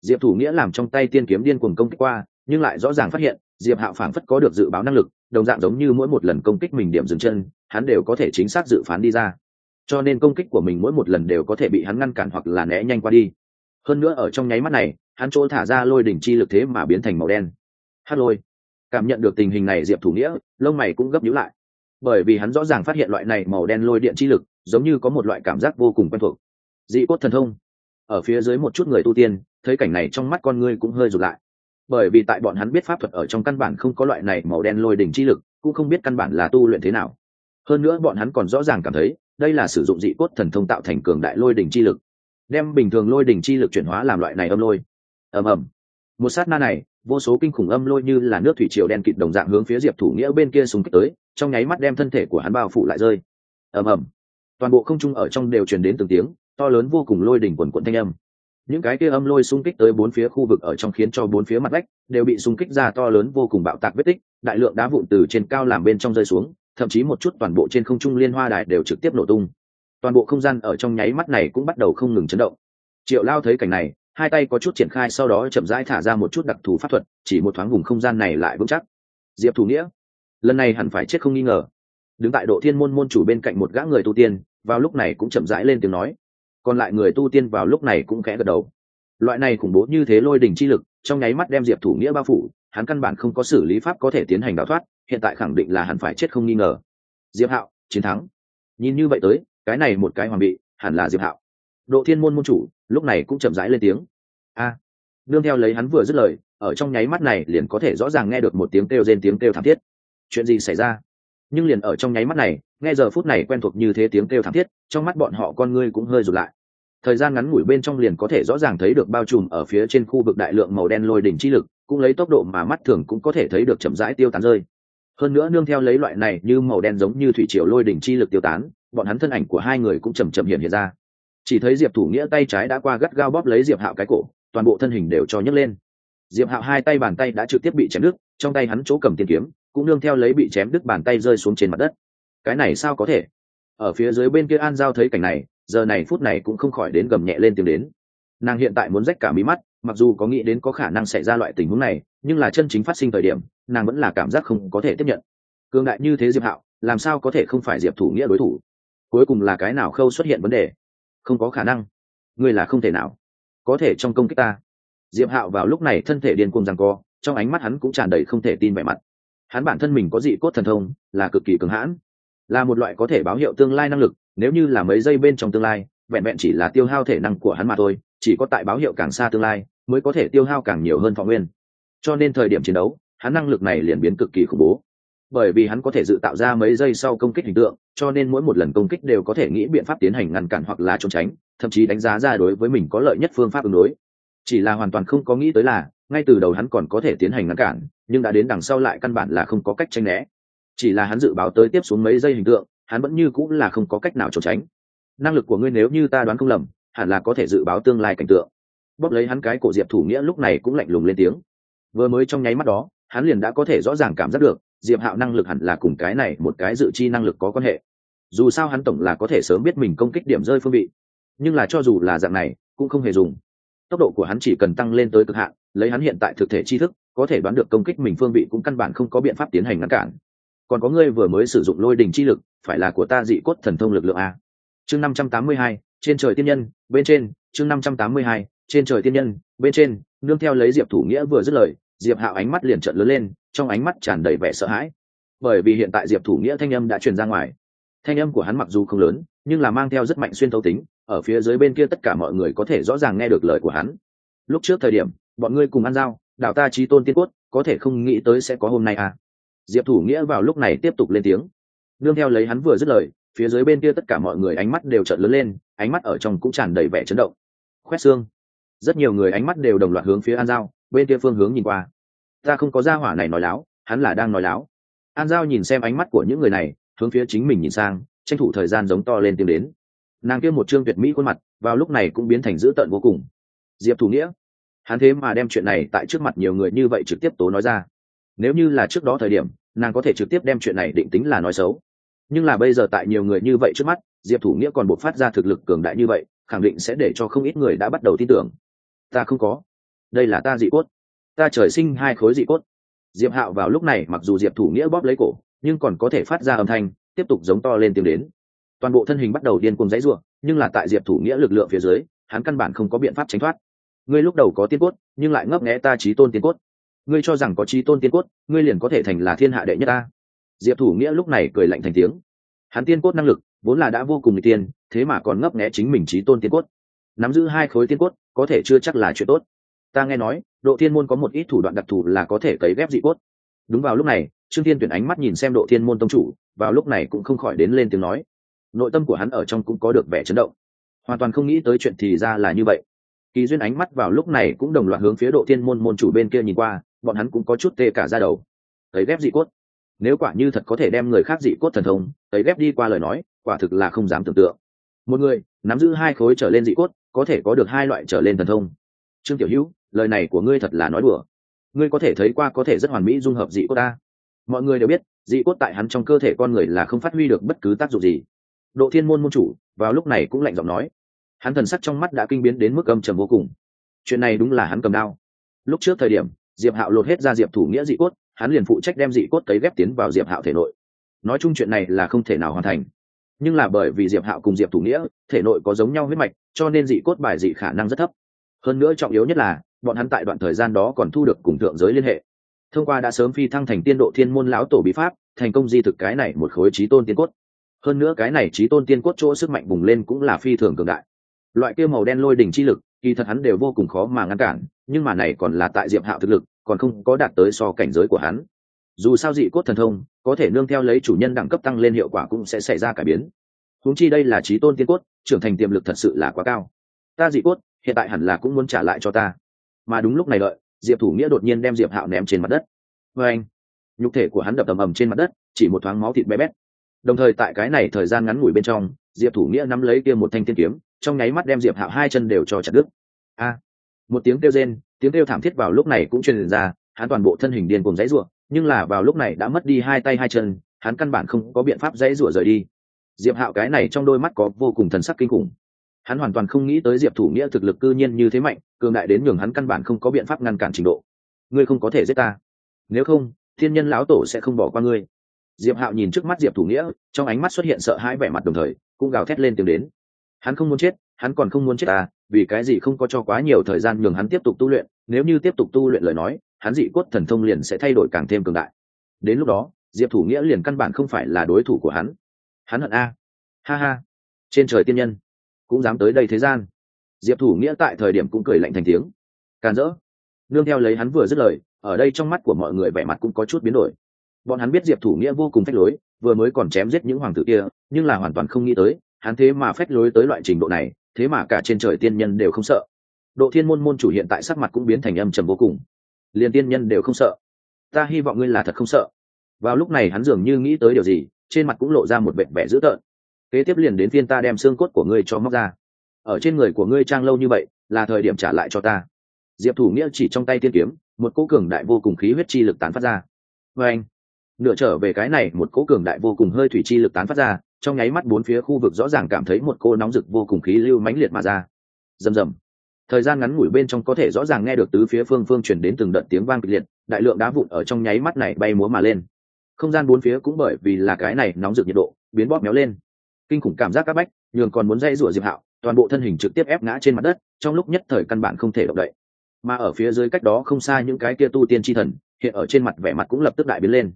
Diệp thủ nghĩa làm trong tay tiên kiếm điên cuồng công kích qua, nhưng lại rõ ràng phát hiện, diệp hạo phảng phất có được dự báo năng lực, đồng dạng giống như mỗi một lần công kích mình điểm dừng chân, hắn đều có thể chính xác dự phán đi ra. Cho nên công kích của mình mỗi một lần đều có thể bị hắn ngăn cản hoặc là né nhanh qua đi. Hơn nữa ở trong nháy mắt này, hắn chỗ thả ra lôi đỉnh chi lực thế mà biến thành màu đen. Hát lôi. Cảm nhận được tình hình này diệp thủ nghĩa, lông mày cũng gấp nhíu lại. Bởi vì hắn rõ ràng phát hiện loại này màu đen lôi điện chi lực giống như có một loại cảm giác vô cùng quen thuộc. Dị cốt thần thông. Ở phía dưới một chút người tu tiên, thấy cảnh này trong mắt con ngươi cũng hơi rụt lại. Bởi vì tại bọn hắn biết pháp thuật ở trong căn bản không có loại này màu đen lôi đỉnh chi lực, cũng không biết căn bản là tu luyện thế nào. Hơn nữa bọn hắn còn rõ ràng cảm thấy, đây là sử dụng dị cốt thần thông tạo thành cường đại lôi đỉnh chi lực. Đem bình thường lôi đỉnh chi lực chuyển hóa làm loại này âm lôi. Ầm ầm. Một sát na này, vô số kinh khủng âm lôi như là nước thủy triều đen kịt đồng dạng hướng phía diệp thủ nghĩa bên kia súng kích tới, trong nháy mắt đem thân thể của hắn bao phủ lại rơi. Ầm ầm toàn bộ không trung ở trong đều truyền đến từng tiếng, to lớn vô cùng lôi đỉnh quần quận thanh âm. Những cái kia âm lôi xung kích tới bốn phía khu vực ở trong khiến cho bốn phía mặt lách đều bị xung kích ra to lớn vô cùng bạo tạc vết tích, đại lượng đá vụn từ trên cao làm bên trong rơi xuống, thậm chí một chút toàn bộ trên không trung liên hoa đài đều trực tiếp nổ tung. Toàn bộ không gian ở trong nháy mắt này cũng bắt đầu không ngừng chấn động. Triệu lao thấy cảnh này, hai tay có chút triển khai sau đó chậm rãi thả ra một chút đặc thù pháp thuật, chỉ một thoáng vùng không gian này lại vững chắc. Diệp thủ nghĩa, lần này hẳn phải chết không nghi ngờ đứng tại độ thiên môn môn chủ bên cạnh một gã người tu tiên vào lúc này cũng chậm rãi lên tiếng nói. Còn lại người tu tiên vào lúc này cũng khẽ gật đầu. Loại này khủng bố như thế lôi đình chi lực trong nháy mắt đem diệp thủ nghĩa bao phủ hắn căn bản không có xử lý pháp có thể tiến hành đào thoát hiện tại khẳng định là hắn phải chết không nghi ngờ. Diệp hạo chiến thắng. Nhìn như vậy tới cái này một cái hoàng bị hẳn là diệp hạo. Độ thiên môn môn chủ lúc này cũng chậm rãi lên tiếng. A. À, nương theo lấy hắn vừa dứt lời ở trong nháy mắt này liền có thể rõ ràng nghe được một tiếng kêu rên tiếng kêu thảm thiết. Chuyện gì xảy ra? Nhưng liền ở trong nháy mắt này, nghe giờ phút này quen thuộc như thế tiếng kêu thảm thiết, trong mắt bọn họ con ngươi cũng hơi rụt lại. Thời gian ngắn ngủi bên trong liền có thể rõ ràng thấy được bao trùm ở phía trên khu vực đại lượng màu đen lôi đỉnh chi lực, cũng lấy tốc độ mà mắt thường cũng có thể thấy được chậm rãi tiêu tán rơi. Hơn nữa nương theo lấy loại này như màu đen giống như thủy triều lôi đỉnh chi lực tiêu tán, bọn hắn thân ảnh của hai người cũng chầm chậm hiện hiện ra. Chỉ thấy diệp thủ nghĩa tay trái đã qua gắt gao bóp lấy diệp hạo cái cổ, toàn bộ thân hình đều cho nhấc lên. Diệp hạo hai tay bàn tay đã trực tiếp bị chém đứt, trong tay hắn chỗ cầm tiên kiếm cũng nương theo lấy bị chém đứt bàn tay rơi xuống trên mặt đất. Cái này sao có thể? Ở phía dưới bên kia an giao thấy cảnh này, giờ này phút này cũng không khỏi đến gầm nhẹ lên tiếng đến. Nàng hiện tại muốn rách cả mí mắt, mặc dù có nghĩ đến có khả năng xảy ra loại tình huống này, nhưng là chân chính phát sinh thời điểm, nàng vẫn là cảm giác không có thể tiếp nhận. Cường đại như thế diệp hạo, làm sao có thể không phải diệp thủ nghĩa đối thủ? Cuối cùng là cái nào khâu xuất hiện vấn đề? Không có khả năng. Ngươi là không thể nào. Có thể trong công kích ta. Diệp hạo vào lúc này thân thể điên cuồng rằng co, trong ánh mắt hắn cũng tràn đầy không thể tin vẻ mặt hắn bản thân mình có dị cốt thần thông, là cực kỳ cường hãn, là một loại có thể báo hiệu tương lai năng lực, nếu như là mấy giây bên trong tương lai, vẹn vẹn chỉ là tiêu hao thể năng của hắn mà thôi, chỉ có tại báo hiệu càng xa tương lai, mới có thể tiêu hao càng nhiều hơn thọ nguyên. Cho nên thời điểm chiến đấu, hắn năng lực này liền biến cực kỳ khủng bố. Bởi vì hắn có thể dự tạo ra mấy giây sau công kích hình tượng, cho nên mỗi một lần công kích đều có thể nghĩ biện pháp tiến hành ngăn cản hoặc là trốn tránh, thậm chí đánh giá ra đối với mình có lợi nhất phương pháp ứng đối. Chỉ là hoàn toàn không có nghĩ tới là ngay từ đầu hắn còn có thể tiến hành ngăn cản, nhưng đã đến đằng sau lại căn bản là không có cách tranh né. Chỉ là hắn dự báo tới tiếp xuống mấy giây hình tượng, hắn vẫn như cũng là không có cách nào trốn tránh. Năng lực của ngươi nếu như ta đoán không lầm, hẳn là có thể dự báo tương lai cảnh tượng. Bóp lấy hắn cái cổ diệp thủ nghĩa lúc này cũng lạnh lùng lên tiếng. Vừa mới trong nháy mắt đó, hắn liền đã có thể rõ ràng cảm giác được, diệp hạo năng lực hẳn là cùng cái này một cái dự chi năng lực có quan hệ. Dù sao hắn tổng là có thể sớm biết mình công kích điểm rơi phương vị. Nhưng là cho dù là dạng này, cũng không hề dùng tốc độ của hắn chỉ cần tăng lên tới cực hạn, lấy hắn hiện tại thực thể tri thức, có thể đoán được công kích mình phương vị cũng căn bản không có biện pháp tiến hành ngăn cản. Còn có ngươi vừa mới sử dụng lôi đình chi lực, phải là của ta dị cốt thần thông lực lượng a. Chương năm trăm tám mươi hai, trên trời tiên nhân, bên trên, chương năm trăm tám mươi hai, trên trời tiên nhân, bên trên, nương theo lấy diệp thủ nghĩa vừa dứt lời, diệp hạo ánh mắt liền trợn lớn lên, trong ánh mắt tràn đầy vẻ sợ hãi. Bởi vì hiện tại diệp thủ nghĩa thanh âm đã truyền ra ngoài. Thanh âm của hắn mặc dù không lớn, nhưng là mang theo rất mạnh xuyên thấu tính ở phía dưới bên kia tất cả mọi người có thể rõ ràng nghe được lời của hắn. Lúc trước thời điểm, bọn ngươi cùng ăn dao đạo ta trí tôn tiên cốt, có thể không nghĩ tới sẽ có hôm nay à? Diệp thủ nghĩa vào lúc này tiếp tục lên tiếng. Nương theo lấy hắn vừa dứt lời, phía dưới bên kia tất cả mọi người ánh mắt đều trợn lớn lên, ánh mắt ở trong cũng tràn đầy vẻ chấn động. Khoét xương. Rất nhiều người ánh mắt đều đồng loạt hướng phía an giao, bên kia phương hướng nhìn qua. Ta không có gia hỏa này nói láo, hắn là đang nói láo. An giao nhìn xem ánh mắt của những người này, hướng phía chính mình nhìn sang, tranh thủ thời gian giống to lên tiếng đến nàng kia một trương tuyệt mỹ khuôn mặt, vào lúc này cũng biến thành dữ tợn vô cùng. Diệp thủ nghĩa, hắn thế mà đem chuyện này tại trước mặt nhiều người như vậy trực tiếp tố nói ra. Nếu như là trước đó thời điểm, nàng có thể trực tiếp đem chuyện này định tính là nói xấu. Nhưng là bây giờ tại nhiều người như vậy trước mắt, diệp thủ nghĩa còn buộc phát ra thực lực cường đại như vậy, khẳng định sẽ để cho không ít người đã bắt đầu tin tưởng. Ta không có. Đây là ta dị cốt. Ta trời sinh hai khối dị cốt. Diệp hạo vào lúc này mặc dù diệp thủ nghĩa bóp lấy cổ, nhưng còn có thể phát ra âm thanh, tiếp tục giống to lên tiếng đến toàn bộ thân hình bắt đầu điên cuồng dãy ruộng nhưng là tại diệp thủ nghĩa lực lượng phía dưới, hắn căn bản không có biện pháp tránh thoát. Ngươi lúc đầu có tiên cốt, nhưng lại ngấp nghẽ ta trí tôn tiên cốt. Ngươi cho rằng có trí tôn tiên cốt, ngươi liền có thể thành là thiên hạ đệ nhất ta. Diệp thủ nghĩa lúc này cười lạnh thành tiếng. Hắn tiên cốt năng lực, vốn là đã vô cùng n tiên, thế mà còn ngấp nghẽ chính mình trí tôn tiên cốt. Nắm giữ hai khối tiên cốt, có thể chưa chắc là chuyện tốt. Ta nghe nói, độ thiên môn có một ít thủ đoạn đặc thù là có thể cấy ghép dị cốt. Đúng vào lúc này, trương thiên tuyển ánh mắt nhìn xem độ thiên môn tông chủ, vào lúc này cũng không khỏi đến lên tiếng nói nội tâm của hắn ở trong cũng có được vẻ chấn động. Hoàn toàn không nghĩ tới chuyện thì ra là như vậy. Kỳ duyên ánh mắt vào lúc này cũng đồng loạt hướng phía độ thiên môn môn chủ bên kia nhìn qua, bọn hắn cũng có chút tê cả ra đầu. Cấy ghép dị cốt. Nếu quả như thật có thể đem người khác dị cốt thần thông cấy ghép đi qua lời nói, quả thực là không dám tưởng tượng. Một người, nắm giữ hai khối trở lên dị cốt, có thể có được hai loại trở lên thần thông. Trương tiểu hữu, lời này của ngươi thật là nói đùa. Ngươi có thể thấy qua có thể rất hoàn mỹ dung hợp dị cốt ta. Mọi người đều biết, dị cốt tại hắn trong cơ thể con người là không phát huy được bất cứ tác dụng gì độ thiên môn môn chủ vào lúc này cũng lạnh giọng nói. Hắn thần sắc trong mắt đã kinh biến đến mức âm trầm vô cùng. Chuyện này đúng là hắn cầm đao. Lúc trước thời điểm, diệp hạo lột hết ra diệp thủ nghĩa dị cốt, hắn liền phụ trách đem dị cốt cấy ghép tiến vào diệp hạo thể nội. Nói chung chuyện này là không thể nào hoàn thành. Nhưng là bởi vì diệp hạo cùng diệp thủ nghĩa, thể nội có giống nhau huyết mạch, cho nên dị cốt bài dị khả năng rất thấp. Hơn nữa trọng yếu nhất là, bọn hắn tại đoạn thời gian đó còn thu được cùng thượng giới liên hệ. Thông qua đã sớm phi thăng thành tiên độ thiên môn lão tổ bí pháp, thành công di thực cái này một khối trí tôn tiên cốt hơn nữa cái này trí tôn tiên cốt chỗ sức mạnh bùng lên cũng là phi thường cường đại. Loại kia màu đen lôi đỉnh chi lực, kỳ thật hắn đều vô cùng khó mà ngăn cản, nhưng mà này còn là tại diệp hạo thực lực, còn không có đạt tới so cảnh giới của hắn. Dù sao dị cốt thần thông, có thể nương theo lấy chủ nhân đẳng cấp tăng lên hiệu quả cũng sẽ xảy ra cải biến. Huống chi đây là trí tôn tiên cốt, trưởng thành tiềm lực thật sự là quá cao. Ta dị cốt, hiện tại hẳn là cũng muốn trả lại cho ta. Mà đúng lúc này đợi, diệp thủ nghĩa đột nhiên đem diệp hạo ném trên mặt đất. Vê anh, nhục thể của hắn đập ầm ầm trên mặt đất, chỉ một thoáng máu thịt bé bét đồng thời tại cái này thời gian ngắn ngủi bên trong, diệp thủ nghĩa nắm lấy kia một thanh tiên kiếm, trong nháy mắt đem diệp hạo hai chân đều cho chặt đứt. A! Một tiếng kêu rên, tiếng kêu thảm thiết vào lúc này cũng truyền ra, hắn toàn bộ thân hình điên cùng dãy rủa, nhưng là vào lúc này đã mất đi hai tay hai chân, hắn căn bản không có biện pháp dãy rủa rời đi. Diệp hạo cái này trong đôi mắt có vô cùng thần sắc kinh khủng. Hắn hoàn toàn không nghĩ tới diệp thủ nghĩa thực lực cư nhiên như thế mạnh, cường đại đến nhường hắn căn bản không có biện pháp ngăn cản trình độ. Ngươi không có thể giết ta. Nếu không, thiên nhân lão tổ sẽ không bỏ qua ngươi diệp hạo nhìn trước mắt diệp thủ nghĩa, trong ánh mắt xuất hiện sợ hãi vẻ mặt đồng thời, cũng gào thét lên tiếng đến. Hắn không muốn chết, hắn còn không muốn chết ta vì cái gì không có cho quá nhiều thời gian nhường hắn tiếp tục tu luyện, nếu như tiếp tục tu luyện lời nói, hắn dị cốt thần thông liền sẽ thay đổi càng thêm cường đại. Đến lúc đó, diệp thủ nghĩa liền căn bản không phải là đối thủ của hắn. Hắn hận a. Ha ha. Trên trời tiên nhân, cũng dám tới đây thế gian. Diệp thủ nghĩa tại thời điểm cũng cười lạnh thành tiếng. Càn rỡ. Nương theo lấy hắn vừa dứt lời, ở đây trong mắt của mọi người vẻ mặt cũng có chút biến đổi bọn hắn biết diệp thủ nghĩa vô cùng phách lối, vừa mới còn chém giết những hoàng tử kia, nhưng là hoàn toàn không nghĩ tới, hắn thế mà phách lối tới loại trình độ này, thế mà cả trên trời tiên nhân đều không sợ. Độ thiên môn môn chủ hiện tại sắc mặt cũng biến thành âm trầm vô cùng. Liền tiên nhân đều không sợ. Ta hy vọng ngươi là thật không sợ. Vào lúc này hắn dường như nghĩ tới điều gì, trên mặt cũng lộ ra một vẻ vẻ dữ tợn. Kế tiếp liền đến phiên ta đem xương cốt của ngươi cho móc ra. Ở trên người của ngươi trang lâu như vậy, là thời điểm trả lại cho ta. Diệp thủ nghĩa chỉ trong tay tiên kiếm, một cỗ cường đại vô cùng khí huyết chi lực tán phát ra. Vê anh nửa trở về cái này một cỗ cường đại vô cùng hơi thủy chi lực tán phát ra, trong nháy mắt bốn phía khu vực rõ ràng cảm thấy một cô nóng rực vô cùng khí lưu mãnh liệt mà ra. Rầm rầm. Thời gian ngắn ngủi bên trong có thể rõ ràng nghe được tứ phía phương phương chuyển đến từng đợt tiếng vang kịch liệt, đại lượng đá vụn ở trong nháy mắt này bay múa mà lên. Không gian bốn phía cũng bởi vì là cái này nóng rực nhiệt độ, biến bóp méo lên. Kinh khủng cảm giác các bách, nhường còn muốn dây rủa diệp hạo, toàn bộ thân hình trực tiếp ép ngã trên mặt đất, trong lúc nhất thời căn bản không thể động đậy. Mà ở phía dưới cách đó không xa những cái kia tu tiên tri thần, hiện ở trên mặt vẻ mặt cũng lập tức đại biến lên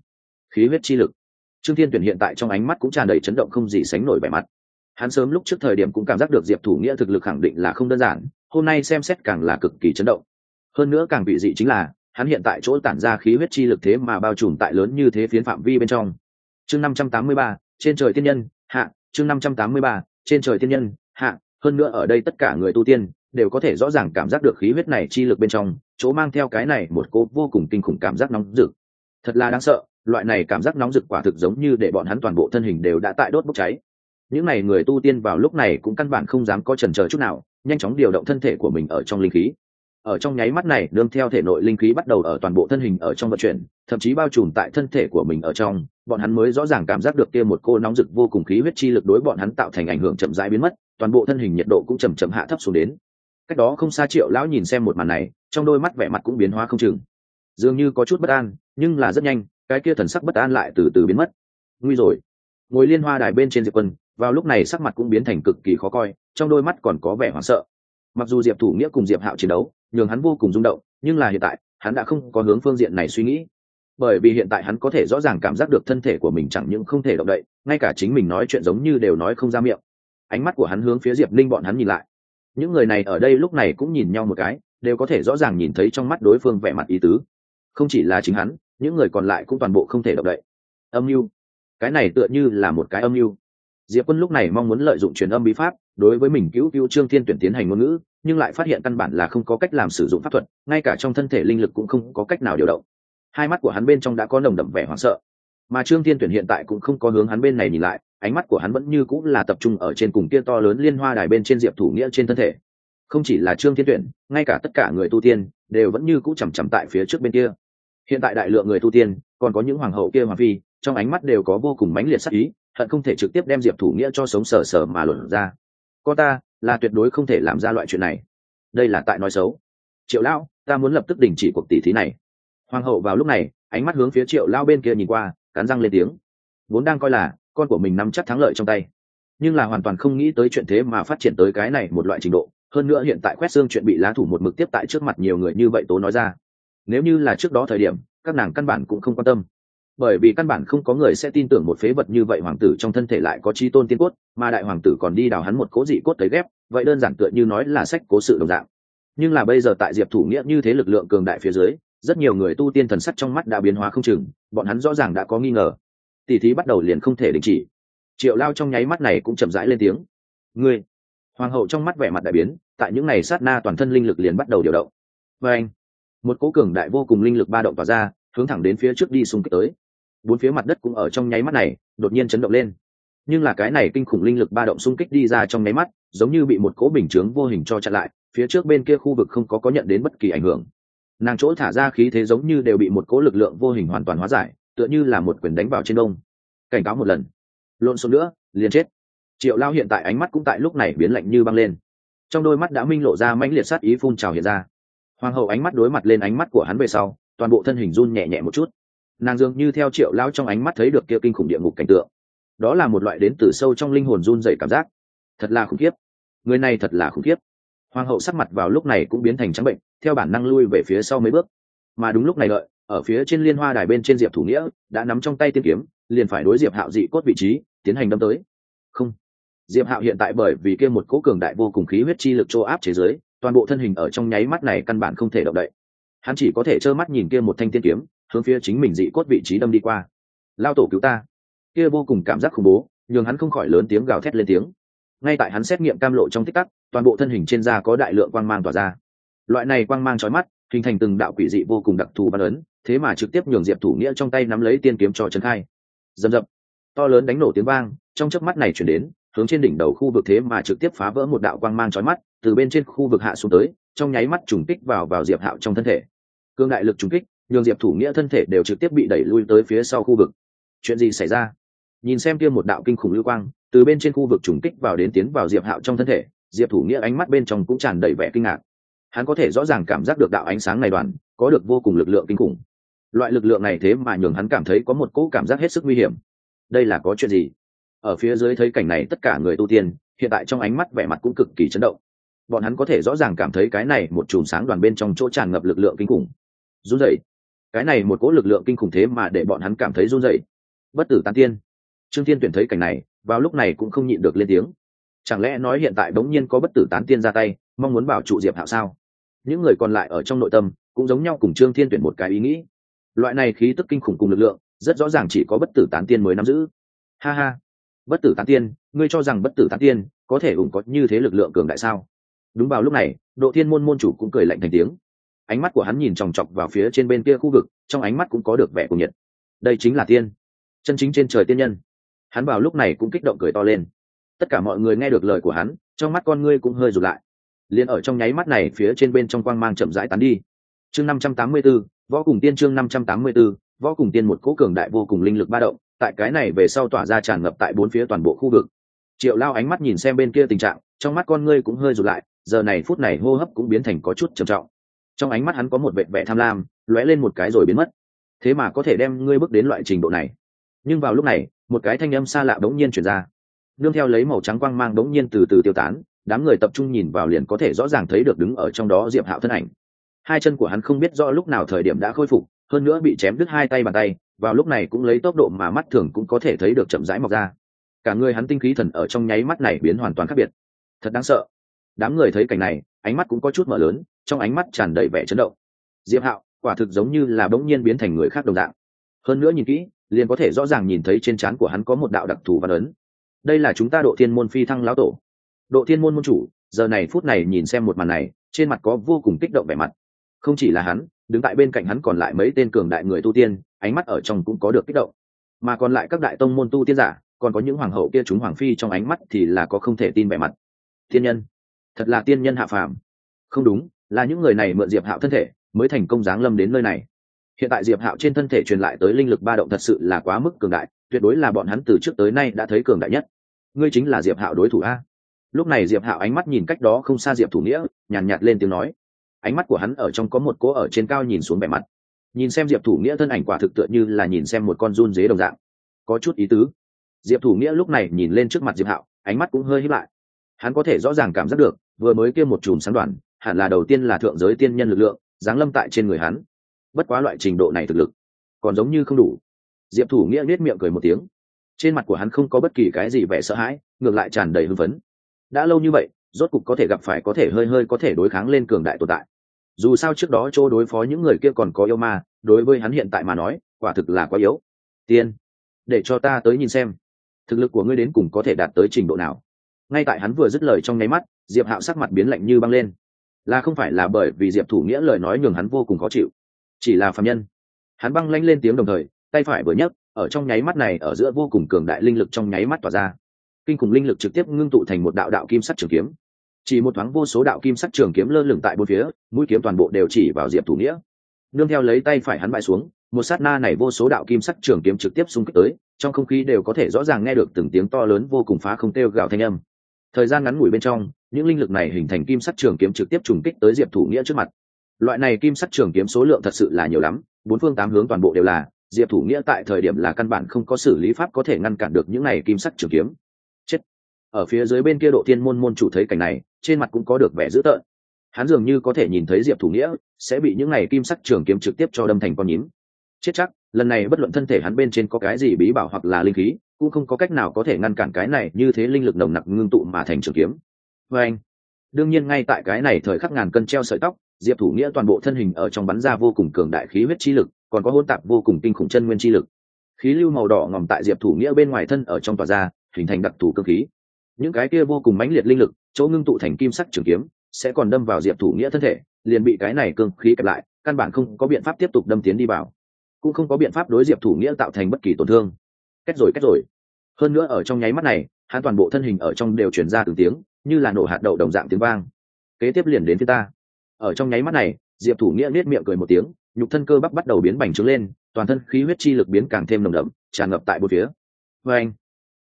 khí huyết chi lực. Trương thiên tuyển hiện tại trong ánh mắt cũng tràn đầy chấn động không gì sánh nổi vẻ mặt. Hắn sớm lúc trước thời điểm cũng cảm giác được diệp thủ nghĩa thực lực khẳng định là không đơn giản, hôm nay xem xét càng là cực kỳ chấn động. Hơn nữa càng bị dị chính là, hắn hiện tại chỗ tản ra khí huyết chi lực thế mà bao trùm tại lớn như thế phiến phạm vi bên trong. Chương năm trăm tám mươi ba, trên trời tiên nhân, hạ, chương năm trăm tám mươi ba, trên trời tiên nhân, hạ, hơn nữa ở đây tất cả người tu tiên đều có thể rõ ràng cảm giác được khí huyết này chi lực bên trong, chỗ mang theo cái này một cô vô cùng kinh khủng cảm giác nóng rực. Thật là đáng sợ loại này cảm giác nóng rực quả thực giống như để bọn hắn toàn bộ thân hình đều đã tại đốt bốc cháy. Những n à y người tu tiên vào lúc này cũng căn bản không dám có trần c chút nào, nhanh chóng điều động thân thể của mình ở trong linh khí. Ở trong nháy mắt này đương theo thể nội linh khí bắt đầu ở toàn bộ thân hình ở trong vận chuyển, thậm chí bao trùm tại thân thể của mình ở trong, bọn hắn mới rõ ràng cảm giác được kia một cô nóng rực vô cùng khí huyết chi lực đối bọn hắn tạo thành ảnh hưởng chậm rãi biến mất, toàn bộ thân hình nhiệt độ cũng chầm chậm hạ thấp xuống đến. Cách đó không xa triệu lão nhìn xem một màn này, trong đôi mắt vẻ mặt cũng biến hóa không chừng. Dường như có chút bất an, nhưng là rất nhanh cái kia thần sắc bất an lại từ từ biến mất. Nguy rồi. Ngồi liên hoa đài bên trên diệp quân, vào lúc này sắc mặt cũng biến thành cực kỳ khó coi, trong đôi mắt còn có vẻ hoảng sợ. Mặc dù diệp thủ nghĩa cùng diệp hạo chiến đấu, nhường hắn vô cùng rung động, nhưng là hiện tại, hắn đã không có hướng phương diện này suy nghĩ. Bởi vì hiện tại hắn có thể rõ ràng cảm giác được thân thể của mình chẳng những không thể động đậy, ngay cả chính mình nói chuyện giống như đều nói không ra miệng. Ánh mắt của hắn hướng phía diệp linh bọn hắn nhìn lại. Những người này ở đây lúc này cũng nhìn nhau một cái, đều có thể rõ ràng nhìn thấy trong mắt đối phương vẻ mặt ý tứ. Không chỉ là chính hắn những người còn lại cũng toàn bộ không thể động đậy. Âm mưu. Cái này tựa như là một cái âm mưu. Diệp quân lúc này mong muốn lợi dụng truyền âm bí pháp, đối với mình cứu cứu trương thiên tuyển tiến hành ngôn ngữ, nhưng lại phát hiện căn bản là không có cách làm sử dụng pháp thuật, ngay cả trong thân thể linh lực cũng không có cách nào điều động. Hai mắt của hắn bên trong đã có nồng đậm vẻ hoảng sợ. Mà trương thiên tuyển hiện tại cũng không có hướng hắn bên này nhìn lại, ánh mắt của hắn vẫn như cũng là tập trung ở trên cùng kia to lớn liên hoa đài bên trên diệp thủ nghĩa trên thân thể. Không chỉ là trương thiên tuyển, ngay cả tất cả người tu tiên, đều vẫn như cũ chằm chằm tại phía trước bên kia hiện tại đại lượng người tu tiên còn có những hoàng hậu kia hoàng phi, trong ánh mắt đều có vô cùng mãnh liệt sắc ý, hận không thể trực tiếp đem diệp thủ nghĩa cho sống sờ sờ mà luận ra. Con ta, là tuyệt đối không thể làm ra loại chuyện này. Đây là tại nói xấu. Triệu lão, ta muốn lập tức đình chỉ cuộc tỷ thí này. Hoàng hậu vào lúc này, ánh mắt hướng phía triệu lao bên kia nhìn qua, cắn răng lên tiếng. Vốn đang coi là, con của mình nắm chắc thắng lợi trong tay. Nhưng là hoàn toàn không nghĩ tới chuyện thế mà phát triển tới cái này một loại trình độ. Hơn nữa hiện tại quét xương chuyện bị lá thủ một mực tiếp tại trước mặt nhiều người như vậy tố nói ra nếu như là trước đó thời điểm, các nàng căn bản cũng không quan tâm. Bởi vì căn bản không có người sẽ tin tưởng một phế vật như vậy hoàng tử trong thân thể lại có chi tôn tiên cốt, mà đại hoàng tử còn đi đào hắn một cố dị cốt tới ghép, vậy đơn giản tựa như nói là sách cố sự đồng dạng. Nhưng là bây giờ tại diệp thủ nghĩa như thế lực lượng cường đại phía dưới, rất nhiều người tu tiên thần sắc trong mắt đã biến hóa không chừng, bọn hắn rõ ràng đã có nghi ngờ. Tỷ thí bắt đầu liền không thể đình chỉ. Triệu lao trong nháy mắt này cũng chậm rãi lên tiếng. Ngươi! Hoàng hậu trong mắt vẻ mặt đại biến, tại những ngày sát na toàn thân linh lực liền bắt đầu điều động. Và anh một cố cường đại vô cùng linh lực ba động tỏa ra, hướng thẳng đến phía trước đi xung kích tới. Bốn phía mặt đất cũng ở trong nháy mắt này, đột nhiên chấn động lên. Nhưng là cái này kinh khủng linh lực ba động xung kích đi ra trong nháy mắt, giống như bị một cố bình chướng vô hình cho chặn lại, phía trước bên kia khu vực không có có nhận đến bất kỳ ảnh hưởng. Nàng chỗ thả ra khí thế giống như đều bị một cố lực lượng vô hình hoàn toàn hóa giải, tựa như là một quyền đánh vào trên đông. Cảnh cáo một lần. Lộn xộn nữa, liền chết. Triệu lao hiện tại ánh mắt cũng tại lúc này biến lạnh như băng lên. Trong đôi mắt đã minh lộ ra mãnh liệt sát ý phun trào hiện ra hoàng hậu ánh mắt đối mặt lên ánh mắt của hắn về sau, toàn bộ thân hình run nhẹ nhẹ một chút. Nàng dường như theo triệu lao trong ánh mắt thấy được kia kinh khủng địa ngục cảnh tượng. Đó là một loại đến từ sâu trong linh hồn run dày cảm giác. Thật là khủng khiếp. Người này thật là khủng khiếp. Hoàng hậu sắc mặt vào lúc này cũng biến thành trắng bệnh, theo bản năng lui về phía sau mấy bước. Mà đúng lúc này lợi ở phía trên liên hoa đài bên trên diệp thủ nghĩa, đã nắm trong tay tiên kiếm, liền phải đối diệp hạo dị cốt vị trí, tiến hành đâm tới. Không. Diệp hạo hiện tại bởi vì kia một cố cường đại vô cùng khí huyết chi lực chỗ áp chế giới toàn bộ thân hình ở trong nháy mắt này căn bản không thể động đậy. Hắn chỉ có thể trơ mắt nhìn kia một thanh tiên kiếm, hướng phía chính mình dị cốt vị trí đâm đi qua. Lao tổ cứu ta. Kia vô cùng cảm giác khủng bố, nhường hắn không khỏi lớn tiếng gào thét lên tiếng. Ngay tại hắn xét nghiệm cam lộ trong tích tắc, toàn bộ thân hình trên da có đại lượng quang mang tỏa ra. Loại này quang mang trói mắt, hình thành từng đạo quỷ dị vô cùng đặc thù văn ấn, thế mà trực tiếp nhường diệp thủ nghĩa trong tay nắm lấy tiên kiếm cho trấn khai. Dầm dập to lớn đánh nổ tiếng vang, trong chớp mắt này chuyển đến, hướng trên đỉnh đầu khu vực thế mà trực tiếp phá vỡ một đạo quang mang trói mắt từ bên trên khu vực hạ xuống tới, trong nháy mắt trùng kích vào vào diệp hạo trong thân thể. Cương đại lực trùng kích, nhường diệp thủ nghĩa thân thể đều trực tiếp bị đẩy lui tới phía sau khu vực. Chuyện gì xảy ra? Nhìn xem kia một đạo kinh khủng lưu quang, từ bên trên khu vực trùng kích vào đến tiến vào diệp hạo trong thân thể, diệp thủ nghĩa ánh mắt bên trong cũng tràn đầy vẻ kinh ngạc. Hắn có thể rõ ràng cảm giác được đạo ánh sáng này đoàn, có được vô cùng lực lượng kinh khủng. Loại lực lượng này thế mà nhường hắn cảm thấy có một cỗ cảm giác hết sức nguy hiểm. Đây là có chuyện gì? Ở phía dưới thấy cảnh này tất cả người tu tiên, hiện tại trong ánh mắt vẻ mặt cũng cực kỳ chấn động bọn hắn có thể rõ ràng cảm thấy cái này một chùm sáng đoàn bên trong chỗ tràn ngập lực lượng kinh khủng. Run rẩy. Cái này một cỗ lực lượng kinh khủng thế mà để bọn hắn cảm thấy run rẩy. Bất tử tán tiên. Trương thiên tuyển thấy cảnh này, vào lúc này cũng không nhịn được lên tiếng. Chẳng lẽ nói hiện tại bỗng nhiên có bất tử tán tiên ra tay, mong muốn bảo trụ diệp hạo sao? Những người còn lại ở trong nội tâm cũng giống nhau cùng trương thiên tuyển một cái ý nghĩ. Loại này khí tức kinh khủng cùng lực lượng, rất rõ ràng chỉ có bất tử tán tiên mới nắm giữ. Ha ha. Bất tử tán tiên, ngươi cho rằng bất tử tán tiên có thể ủng có như thế lực lượng cường đại sao? Đúng vào lúc này độ thiên môn môn chủ cũng cười lạnh thành tiếng. Ánh mắt của hắn nhìn chòng chọc vào phía trên bên kia khu vực trong ánh mắt cũng có được vẻ của nhiệt. Đây chính là tiên chân chính trên trời tiên nhân. Hắn vào lúc này cũng kích động cười to lên. Tất cả mọi người nghe được lời của hắn trong mắt con ngươi cũng hơi rụt lại. Liền ở trong nháy mắt này phía trên bên trong quang mang chậm rãi tán đi. Chương năm trăm tám mươi 584, võ cùng tiên chương năm trăm tám mươi 584, võ cùng tiên một cỗ cường đại vô cùng linh lực ba động tại cái này về sau tỏa ra tràn ngập tại bốn phía toàn bộ khu vực. Triệu lao ánh mắt nhìn xem bên kia tình trạng trong mắt con ngươi cũng hơi rụt lại giờ này phút này hô hấp cũng biến thành có chút trầm trọng. Trong ánh mắt hắn có một vệ vẻ tham lam, lóe lên một cái rồi biến mất. Thế mà có thể đem ngươi bước đến loại trình độ này. Nhưng vào lúc này, một cái thanh âm xa lạ đống nhiên chuyển ra. Nương theo lấy màu trắng quang mang đống nhiên từ từ tiêu tán, đám người tập trung nhìn vào liền có thể rõ ràng thấy được đứng ở trong đó diệp hạo thân ảnh. Hai chân của hắn không biết rõ lúc nào thời điểm đã khôi phục, hơn nữa bị chém đứt hai tay bàn tay, vào lúc này cũng lấy tốc độ mà mắt thường cũng có thể thấy được chậm rãi mọc ra. Cả người hắn tinh khí thần ở trong nháy mắt này biến hoàn toàn khác biệt. Thật đáng sợ đám người thấy cảnh này, ánh mắt cũng có chút mở lớn, trong ánh mắt tràn đầy vẻ chấn động. Diệp hạo, quả thực giống như là bỗng nhiên biến thành người khác đồng dạng. Hơn nữa nhìn kỹ, liền có thể rõ ràng nhìn thấy trên trán của hắn có một đạo đặc thù văn ấn. Đây là chúng ta độ thiên môn phi thăng lão tổ. Độ thiên môn môn chủ, giờ này phút này nhìn xem một màn này, trên mặt có vô cùng kích động vẻ mặt. Không chỉ là hắn, đứng tại bên cạnh hắn còn lại mấy tên cường đại người tu tiên, ánh mắt ở trong cũng có được kích động. Mà còn lại các đại tông môn tu tiên giả, còn có những hoàng hậu kia chúng hoàng phi trong ánh mắt thì là có không thể tin vẻ mặt. Thiên nhân thật là tiên nhân hạ phàm. Không đúng là những người này mượn diệp hạo thân thể mới thành công giáng lâm đến nơi này. Hiện tại diệp hạo trên thân thể truyền lại tới linh lực ba động thật sự là quá mức cường đại tuyệt đối là bọn hắn từ trước tới nay đã thấy cường đại nhất. Ngươi chính là diệp hạo đối thủ a. Lúc này diệp hạo ánh mắt nhìn cách đó không xa diệp thủ nghĩa nhàn nhạt, nhạt lên tiếng nói. Ánh mắt của hắn ở trong có một cỗ ở trên cao nhìn xuống vẻ mặt. Nhìn xem diệp thủ nghĩa thân ảnh quả thực tựa như là nhìn xem một con run dế đồng dạng. Có chút ý tứ. Diệp thủ nghĩa lúc này nhìn lên trước mặt diệp hạo ánh mắt cũng hơi hít lại hắn có thể rõ ràng cảm giác được, vừa mới kia một chùm sáng đoàn hẳn là đầu tiên là thượng giới tiên nhân lực lượng, giáng lâm tại trên người hắn. Bất quá loại trình độ này thực lực, còn giống như không đủ. Diệp thủ nghĩa nết miệng cười một tiếng. Trên mặt của hắn không có bất kỳ cái gì vẻ sợ hãi, ngược lại tràn đầy hưng phấn. Đã lâu như vậy, rốt cục có thể gặp phải có thể hơi hơi có thể đối kháng lên cường đại tồn tại. Dù sao trước đó chỗ đối phó những người kia còn có yêu ma, đối với hắn hiện tại mà nói, quả thực là quá yếu. Tiên, để cho ta tới nhìn xem. Thực lực của ngươi đến cùng có thể đạt tới trình độ nào? Ngay tại hắn vừa dứt lời trong nháy mắt, diệp hạo sắc mặt biến lạnh như băng lên. Là không phải là bởi vì diệp thủ nghĩa lời nói nhường hắn vô cùng khó chịu, chỉ là phạm nhân. Hắn băng lanh lên tiếng đồng thời, tay phải vừa nhấc, ở trong nháy mắt này, ở giữa vô cùng cường đại linh lực trong nháy mắt tỏa ra. Kinh khủng linh lực trực tiếp ngưng tụ thành một đạo đạo kim sắt trường kiếm. Chỉ một thoáng vô số đạo kim sắt trường kiếm lơ lửng tại bốn phía, mũi kiếm toàn bộ đều chỉ vào diệp thủ nghĩa. Nương theo lấy tay phải hắn bại xuống, một sát na này vô số đạo kim sắt trường kiếm trực tiếp xung kích tới, trong không khí đều có thể rõ ràng nghe được từng tiếng to lớn vô cùng phá không kêu gào thanh âm thời gian ngắn ngủi bên trong, những linh lực này hình thành kim sắt trường kiếm trực tiếp trùng kích tới diệp thủ nghĩa trước mặt. Loại này kim sắt trường kiếm số lượng thật sự là nhiều lắm, bốn phương tám hướng toàn bộ đều là, diệp thủ nghĩa tại thời điểm là căn bản không có xử lý pháp có thể ngăn cản được những này kim sắt trường kiếm. Chết. Ở phía dưới bên kia độ thiên môn môn chủ thấy cảnh này, trên mặt cũng có được vẻ dữ tợn. Hắn dường như có thể nhìn thấy diệp thủ nghĩa, sẽ bị những này kim sắc trường kiếm trực tiếp cho đâm thành con nhím. Chết chắc, lần này bất luận thân thể hắn bên trên có cái gì bí bảo hoặc là linh khí cũng không có cách nào có thể ngăn cản cái này như thế linh lực nồng nặc ngưng tụ mà thành trường kiếm. Và anh, đương nhiên ngay tại cái này thời khắc ngàn cân treo sợi tóc, diệp thủ nghĩa toàn bộ thân hình ở trong bắn ra vô cùng cường đại khí huyết chi lực, còn có hôn tạp vô cùng kinh khủng chân nguyên chi lực. Khí lưu màu đỏ ngòm tại diệp thủ nghĩa bên ngoài thân ở trong tòa ra, hình thành đặc thù cơ khí. Những cái kia vô cùng mãnh liệt linh lực, chỗ ngưng tụ thành kim sắc trường kiếm, sẽ còn đâm vào diệp thủ nghĩa thân thể, liền bị cái này cương khí kẹp lại, căn bản không có biện pháp tiếp tục đâm tiến đi vào. Cũng không có biện pháp đối diệp thủ nghĩa tạo thành bất kỳ tổn thương kết rồi kết rồi. Hơn nữa ở trong nháy mắt này, hắn toàn bộ thân hình ở trong đều chuyển ra từng tiếng, như là nổ hạt đậu đồng dạng tiếng vang. Kế tiếp liền đến phía ta. Ở trong nháy mắt này, diệp thủ nghĩa nết miệng cười một tiếng, nhục thân cơ bắp bắt đầu biến bành trướng lên, toàn thân khí huyết chi lực biến càng thêm nồng đậm, tràn ngập tại bốn phía. Vê anh,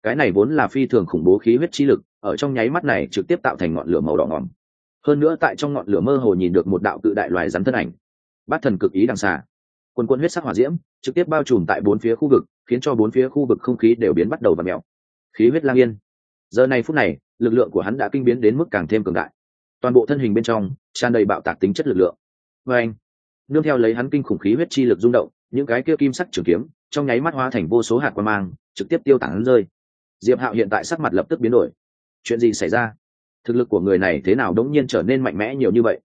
cái này vốn là phi thường khủng bố khí huyết chi lực, ở trong nháy mắt này trực tiếp tạo thành ngọn lửa màu đỏ ngỏm. Hơn nữa tại trong ngọn lửa mơ hồ nhìn được một đạo cự đại loài rắn thân ảnh. Bát thần cực ý đằng xà. Quân quân huyết sắc hỏa diễm, trực tiếp bao trùm tại bốn phía khu vực khiến cho bốn phía khu vực không khí đều biến bắt đầu và mèo. Khí huyết lang yên. Giờ này phút này, lực lượng của hắn đã kinh biến đến mức càng thêm cường đại. Toàn bộ thân hình bên trong, tràn đầy bạo tạc tính chất lực lượng. Và anh, nương theo lấy hắn kinh khủng khí huyết chi lực rung động, những cái kia kim sắc trường kiếm, trong nháy mắt hóa thành vô số hạt quan mang, trực tiếp tiêu tản rơi. Diệp hạo hiện tại sắc mặt lập tức biến đổi. Chuyện gì xảy ra? Thực lực của người này thế nào đống nhiên trở nên mạnh mẽ nhiều như vậy?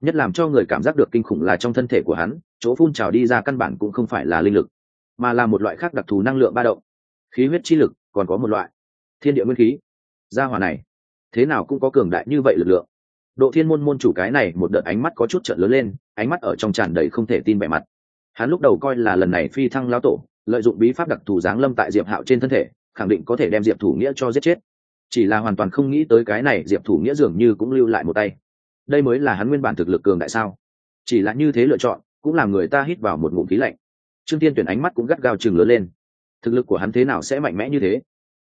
Nhất làm cho người cảm giác được kinh khủng là trong thân thể của hắn, chỗ phun trào đi ra căn bản cũng không phải là linh lực mà là một loại khác đặc thù năng lượng ba động. Khí huyết chi lực còn có một loại. Thiên địa nguyên khí. Gia hỏa này, thế nào cũng có cường đại như vậy lực lượng. Độ thiên môn môn chủ cái này một đợt ánh mắt có chút trợn lớn lên, ánh mắt ở trong tràn đầy không thể tin vẻ mặt. Hắn lúc đầu coi là lần này phi thăng lao tổ, lợi dụng bí pháp đặc thù giáng lâm tại diệp hạo trên thân thể, khẳng định có thể đem diệp thủ nghĩa cho giết chết. Chỉ là hoàn toàn không nghĩ tới cái này diệp thủ nghĩa dường như cũng lưu lại một tay. Đây mới là hắn nguyên bản thực lực cường đại sao? Chỉ là như thế lựa chọn, cũng làm người ta hít vào một ngụm khí lạnh trương tiên tuyển ánh mắt cũng gắt gao chừng lớn lên. Thực lực của hắn thế nào sẽ mạnh mẽ như thế?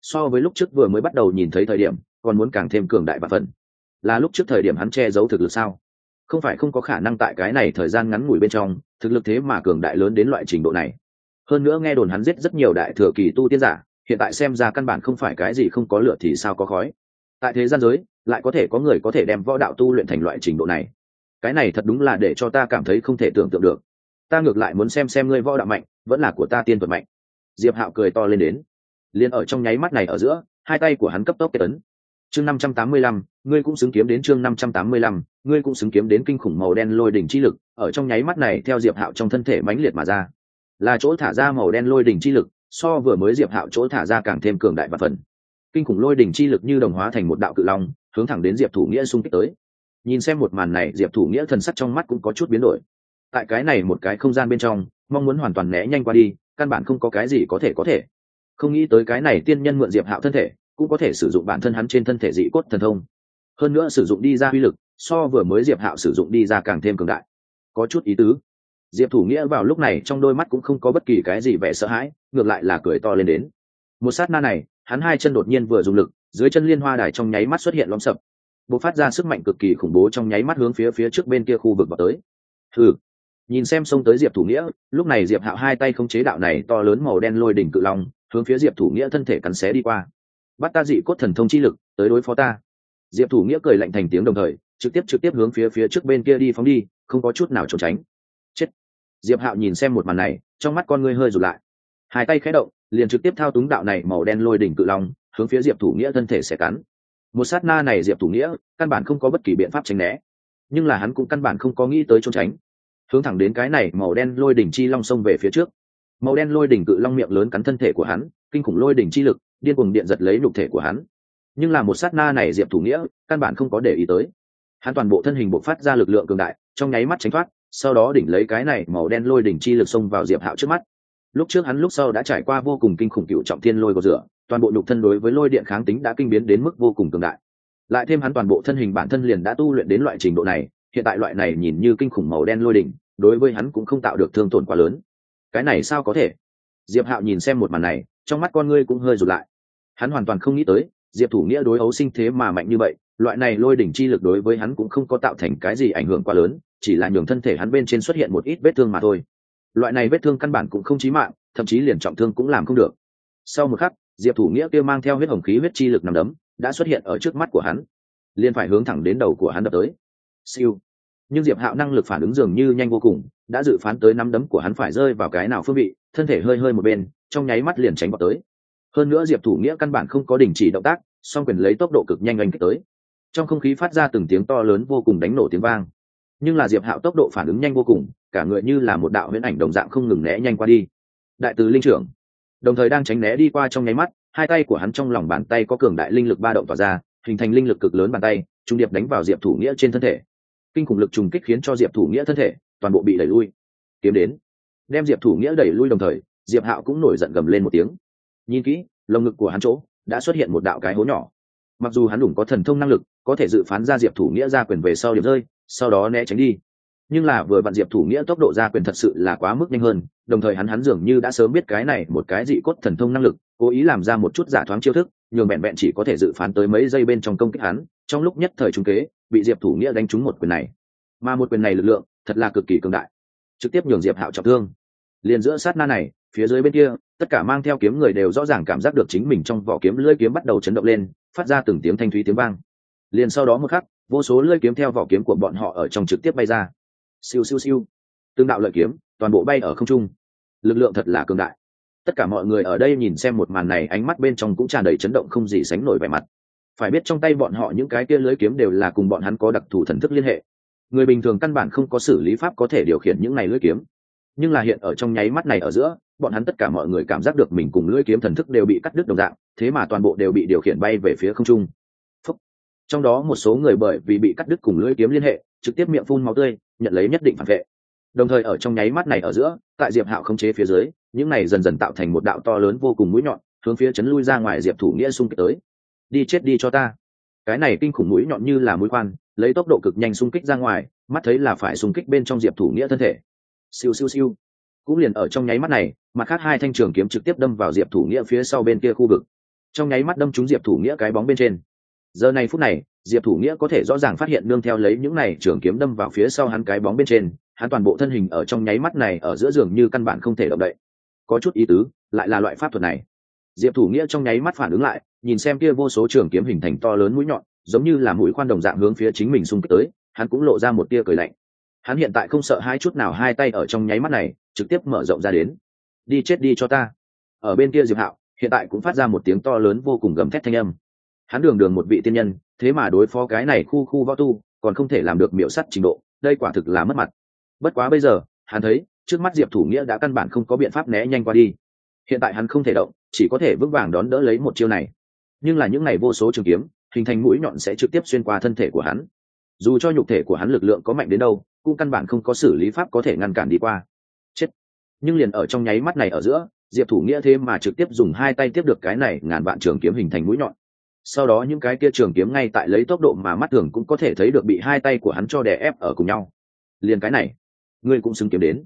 So với lúc trước vừa mới bắt đầu nhìn thấy thời điểm, còn muốn càng thêm cường đại và phần. Là lúc trước thời điểm hắn che giấu thực lực sao? Không phải không có khả năng tại cái này thời gian ngắn ngủi bên trong, thực lực thế mà cường đại lớn đến loại trình độ này. Hơn nữa nghe đồn hắn giết rất nhiều đại thừa kỳ tu tiên giả, hiện tại xem ra căn bản không phải cái gì không có lửa thì sao có khói. Tại thế gian giới, lại có thể có người có thể đem võ đạo tu luyện thành loại trình độ này. Cái này thật đúng là để cho ta cảm thấy không thể tưởng tượng được ta ngược lại muốn xem xem ngươi võ đạo mạnh, vẫn là của ta tiên thuật mạnh. Diệp hạo cười to lên đến. Liền ở trong nháy mắt này ở giữa, hai tay của hắn cấp tốc kết ấn. chương năm trăm tám mươi lăm, ngươi cũng xứng kiếm đến chương năm trăm tám mươi lăm, ngươi cũng xứng kiếm đến kinh khủng màu đen lôi đỉnh chi lực, ở trong nháy mắt này theo diệp hạo trong thân thể mãnh liệt mà ra. Là chỗ thả ra màu đen lôi đỉnh chi lực, so vừa mới diệp hạo chỗ thả ra càng thêm cường đại và phần. Kinh khủng lôi đỉnh chi lực như đồng hóa thành một đạo cự long, hướng thẳng đến diệp thủ nghĩa xung kích tới. Nhìn xem một màn này, diệp thủ nghĩa thần sắc trong mắt cũng có chút biến đổi tại cái này một cái không gian bên trong, mong muốn hoàn toàn né nhanh qua đi, căn bản không có cái gì có thể có thể. Không nghĩ tới cái này tiên nhân mượn diệp hạo thân thể, cũng có thể sử dụng bản thân hắn trên thân thể dị cốt thần thông. Hơn nữa sử dụng đi ra uy lực, so vừa mới diệp hạo sử dụng đi ra càng thêm cường đại. Có chút ý tứ. Diệp thủ nghĩa vào lúc này trong đôi mắt cũng không có bất kỳ cái gì vẻ sợ hãi, ngược lại là cười to lên đến. Một sát na này, hắn hai chân đột nhiên vừa dùng lực, dưới chân liên hoa đài trong nháy mắt xuất hiện lõm sập. B ộ c phát ra sức mạnh cực kỳ khủng bố trong nháy mắt hướng phía phía trước bên kia khu vực vào tới. Thử nhìn xem xông tới diệp thủ nghĩa, lúc này diệp hạo hai tay không chế đạo này to lớn màu đen lôi đỉnh cự long, hướng phía diệp thủ nghĩa thân thể cắn xé đi qua. Bắt ta dị cốt thần thông chi lực, tới đối phó ta. Diệp thủ nghĩa cười lạnh thành tiếng đồng thời, trực tiếp trực tiếp hướng phía phía trước bên kia đi phóng đi, không có chút nào trốn tránh. Chết. Diệp hạo nhìn xem một màn này, trong mắt con ngươi hơi rụt lại. Hai tay khẽ động, liền trực tiếp thao túng đạo này màu đen lôi đỉnh cự long, hướng phía diệp thủ nghĩa thân thể sẽ cắn. Một sát na này diệp thủ nghĩa, căn bản không có bất kỳ biện pháp tránh né. Nhưng là hắn cũng căn bản không có nghĩ tới trốn tránh hướng thẳng đến cái này màu đen lôi đỉnh chi long sông về phía trước. Màu đen lôi đỉnh cự long miệng lớn cắn thân thể của hắn, kinh khủng lôi đỉnh chi lực, điên cuồng điện giật lấy nhục thể của hắn. Nhưng là một sát na này diệp thủ nghĩa, căn bản không có để ý tới. Hắn toàn bộ thân hình bộc phát ra lực lượng cường đại, trong nháy mắt tránh thoát, sau đó đỉnh lấy cái này màu đen lôi đỉnh chi lực xông vào diệp hạo trước mắt. Lúc trước hắn lúc sau đã trải qua vô cùng kinh khủng cựu trọng thiên lôi của rửa, toàn bộ nhục thân đối với lôi điện kháng tính đã kinh biến đến mức vô cùng cường đại. Lại thêm hắn toàn bộ thân hình bản thân liền đã tu luyện đến loại trình độ này, hiện tại loại này nhìn như kinh khủng màu đen lôi đỉnh đối với hắn cũng không tạo được thương tổn quá lớn. Cái này sao có thể? Diệp hạo nhìn xem một màn này, trong mắt con ngươi cũng hơi rụt lại. Hắn hoàn toàn không nghĩ tới, diệp thủ nghĩa đối ấu sinh thế mà mạnh như vậy, loại này lôi đỉnh chi lực đối với hắn cũng không có tạo thành cái gì ảnh hưởng quá lớn, chỉ là nhường thân thể hắn bên trên xuất hiện một ít vết thương mà thôi. Loại này vết thương căn bản cũng không chí mạng, thậm chí liền trọng thương cũng làm không được. Sau một khắc, diệp thủ nghĩa kia mang theo huyết hồng khí huyết chi lực nằm đấm, đã xuất hiện ở trước mắt của hắn. Liền phải hướng thẳng đến đầu của hắn đập tới. Siêu nhưng diệp hạo năng lực phản ứng dường như nhanh vô cùng, đã dự phán tới nắm đấm của hắn phải rơi vào cái nào phương vị, thân thể hơi hơi một bên, trong nháy mắt liền tránh vào tới. Hơn nữa diệp thủ nghĩa căn bản không có đình chỉ động tác, song quyền lấy tốc độ cực nhanh oanh kích tới. Trong không khí phát ra từng tiếng to lớn vô cùng đánh nổ tiếng vang. Nhưng là diệp hạo tốc độ phản ứng nhanh vô cùng, cả người như là một đạo huyễn ảnh đồng dạng không ngừng né nhanh qua đi. Đại từ linh trưởng, đồng thời đang tránh né đi qua trong nháy mắt, hai tay của hắn trong lòng bàn tay có cường đại linh lực ba động tỏa ra, hình thành linh lực cực lớn bàn tay, trung điệp đánh vào diệp thủ nghĩa trên thân thể kinh khủng lực trùng kích khiến cho diệp thủ nghĩa thân thể toàn bộ bị đẩy lui. Kiếm đến. Đem diệp thủ nghĩa đẩy lui đồng thời, diệp hạo cũng nổi giận gầm lên một tiếng. Nhìn kỹ, lồng ngực của hắn chỗ đã xuất hiện một đạo cái hố nhỏ. Mặc dù hắn đủng có thần thông năng lực, có thể dự phán ra diệp thủ nghĩa ra quyền về sau điểm rơi, sau đó né tránh đi. Nhưng là vừa vặn diệp thủ nghĩa tốc độ ra quyền thật sự là quá mức nhanh hơn, đồng thời hắn hắn dường như đã sớm biết cái này một cái dị cốt thần thông năng lực, cố ý làm ra một chút giả thoáng chiêu thức, nhường vẹn vẹn chỉ có thể dự phán tới mấy giây bên trong công kích hắn, trong lúc nhất thời trung kế bị diệp thủ nghĩa đánh trúng một quyền này. Mà một quyền này lực lượng thật là cực kỳ cường đại. Trực tiếp nhường diệp hạo trọng thương. Liền giữa sát na này, phía dưới bên kia, tất cả mang theo kiếm người đều rõ ràng cảm giác được chính mình trong vỏ kiếm lưỡi kiếm bắt đầu chấn động lên, phát ra từng tiếng thanh thúy tiếng vang. Liền sau đó một khắc, vô số lưỡi kiếm theo vỏ kiếm của bọn họ ở trong trực tiếp bay ra. Siêu siêu siêu. Tương đạo lợi kiếm, toàn bộ bay ở không trung. Lực lượng thật là cường đại. Tất cả mọi người ở đây nhìn xem một màn này, ánh mắt bên trong cũng tràn đầy chấn động không gì sánh nổi vẻ mặt phải biết trong tay bọn họ những cái kia lưới kiếm đều là cùng bọn hắn có đặc thù thần thức liên hệ. Người bình thường căn bản không có xử lý pháp có thể điều khiển những này lưới kiếm. Nhưng là hiện ở trong nháy mắt này ở giữa, bọn hắn tất cả mọi người cảm giác được mình cùng lưỡi kiếm thần thức đều bị cắt đứt đồng dạng, thế mà toàn bộ đều bị điều khiển bay về phía không trung. Phúc. trong đó một số người bởi vì bị cắt đứt cùng lưỡi kiếm liên hệ, trực tiếp miệng phun máu tươi, nhận lấy nhất định phản vệ. Đồng thời ở trong nháy mắt này ở giữa, tại diệp hạo không chế phía dưới, những này dần dần tạo thành một đạo to lớn vô cùng mũi nhọn, hướng phía chấn lui ra ngoài diệp thủ nghĩa xung kích tới đi chết đi cho ta. Cái này kinh khủng mũi nhọn như là mũi khoan, lấy tốc độ cực nhanh xung kích ra ngoài, mắt thấy là phải xung kích bên trong diệp thủ nghĩa thân thể. Siêu siêu siêu. Cũng liền ở trong nháy mắt này, mặt khác hai thanh trường kiếm trực tiếp đâm vào diệp thủ nghĩa phía sau bên kia khu vực. Trong nháy mắt đâm trúng diệp thủ nghĩa cái bóng bên trên. Giờ này phút này, diệp thủ nghĩa có thể rõ ràng phát hiện nương theo lấy những này trường kiếm đâm vào phía sau hắn cái bóng bên trên, hắn toàn bộ thân hình ở trong nháy mắt này ở giữa giường như căn bản không thể động đậy. Có chút ý tứ, lại là loại pháp thuật này diệp thủ nghĩa trong nháy mắt phản ứng lại, nhìn xem kia vô số trường kiếm hình thành to lớn mũi nhọn, giống như là mũi khoan đồng dạng hướng phía chính mình xung kích tới, hắn cũng lộ ra một tia cười lạnh. Hắn hiện tại không sợ hai chút nào hai tay ở trong nháy mắt này, trực tiếp mở rộng ra đến. Đi chết đi cho ta. Ở bên kia diệp hạo, hiện tại cũng phát ra một tiếng to lớn vô cùng gầm thét thanh âm. Hắn đường đường một vị tiên nhân, thế mà đối phó cái này khu khu võ tu, còn không thể làm được miệu sắt trình độ, đây quả thực là mất mặt. Bất quá bây giờ, hắn thấy, trước mắt diệp thủ nghĩa đã căn bản không có biện pháp né nhanh qua đi. Hiện tại hắn không thể động chỉ có thể vững vàng đón đỡ lấy một chiêu này. Nhưng là những ngày vô số trường kiếm, hình thành mũi nhọn sẽ trực tiếp xuyên qua thân thể của hắn. Dù cho nhục thể của hắn lực lượng có mạnh đến đâu, cũng căn bản không có xử lý pháp có thể ngăn cản đi qua. Chết. Nhưng liền ở trong nháy mắt này ở giữa, diệp thủ nghĩa thế mà trực tiếp dùng hai tay tiếp được cái này ngàn vạn trường kiếm hình thành mũi nhọn. Sau đó những cái kia trường kiếm ngay tại lấy tốc độ mà mắt thường cũng có thể thấy được bị hai tay của hắn cho đè ép ở cùng nhau. Liền cái này, ngươi cũng xứng kiếm đến.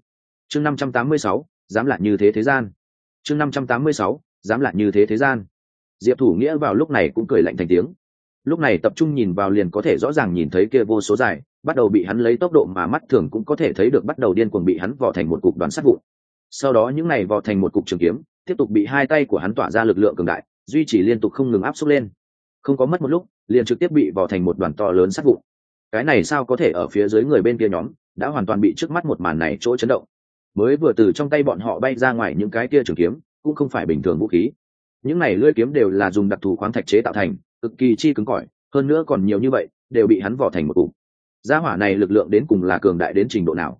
Chương năm trăm tám mươi sáu, dám lại như thế thế gian. Chương năm trăm tám mươi sáu dám lại như thế thế gian. Diệp thủ nghĩa vào lúc này cũng cười lạnh thành tiếng. Lúc này tập trung nhìn vào liền có thể rõ ràng nhìn thấy kia vô số dài, bắt đầu bị hắn lấy tốc độ mà mắt thường cũng có thể thấy được bắt đầu điên cuồng bị hắn vò thành một cục đoàn sắt vụn. Sau đó những này vò thành một cục trường kiếm, tiếp tục bị hai tay của hắn tỏa ra lực lượng cường đại, duy trì liên tục không ngừng áp xúc lên. Không có mất một lúc, liền trực tiếp bị vò thành một đoàn to lớn sắt vụn. Cái này sao có thể ở phía dưới người bên kia nhóm, đã hoàn toàn bị trước mắt một màn này chỗ chấn động. Mới vừa từ trong tay bọn họ bay ra ngoài những cái kia trường kiếm cũng không phải bình thường vũ khí. Những này lưỡi kiếm đều là dùng đặc thù khoáng thạch chế tạo thành, cực kỳ chi cứng cỏi, hơn nữa còn nhiều như vậy, đều bị hắn vỏ thành một cục. Gia hỏa này lực lượng đến cùng là cường đại đến trình độ nào?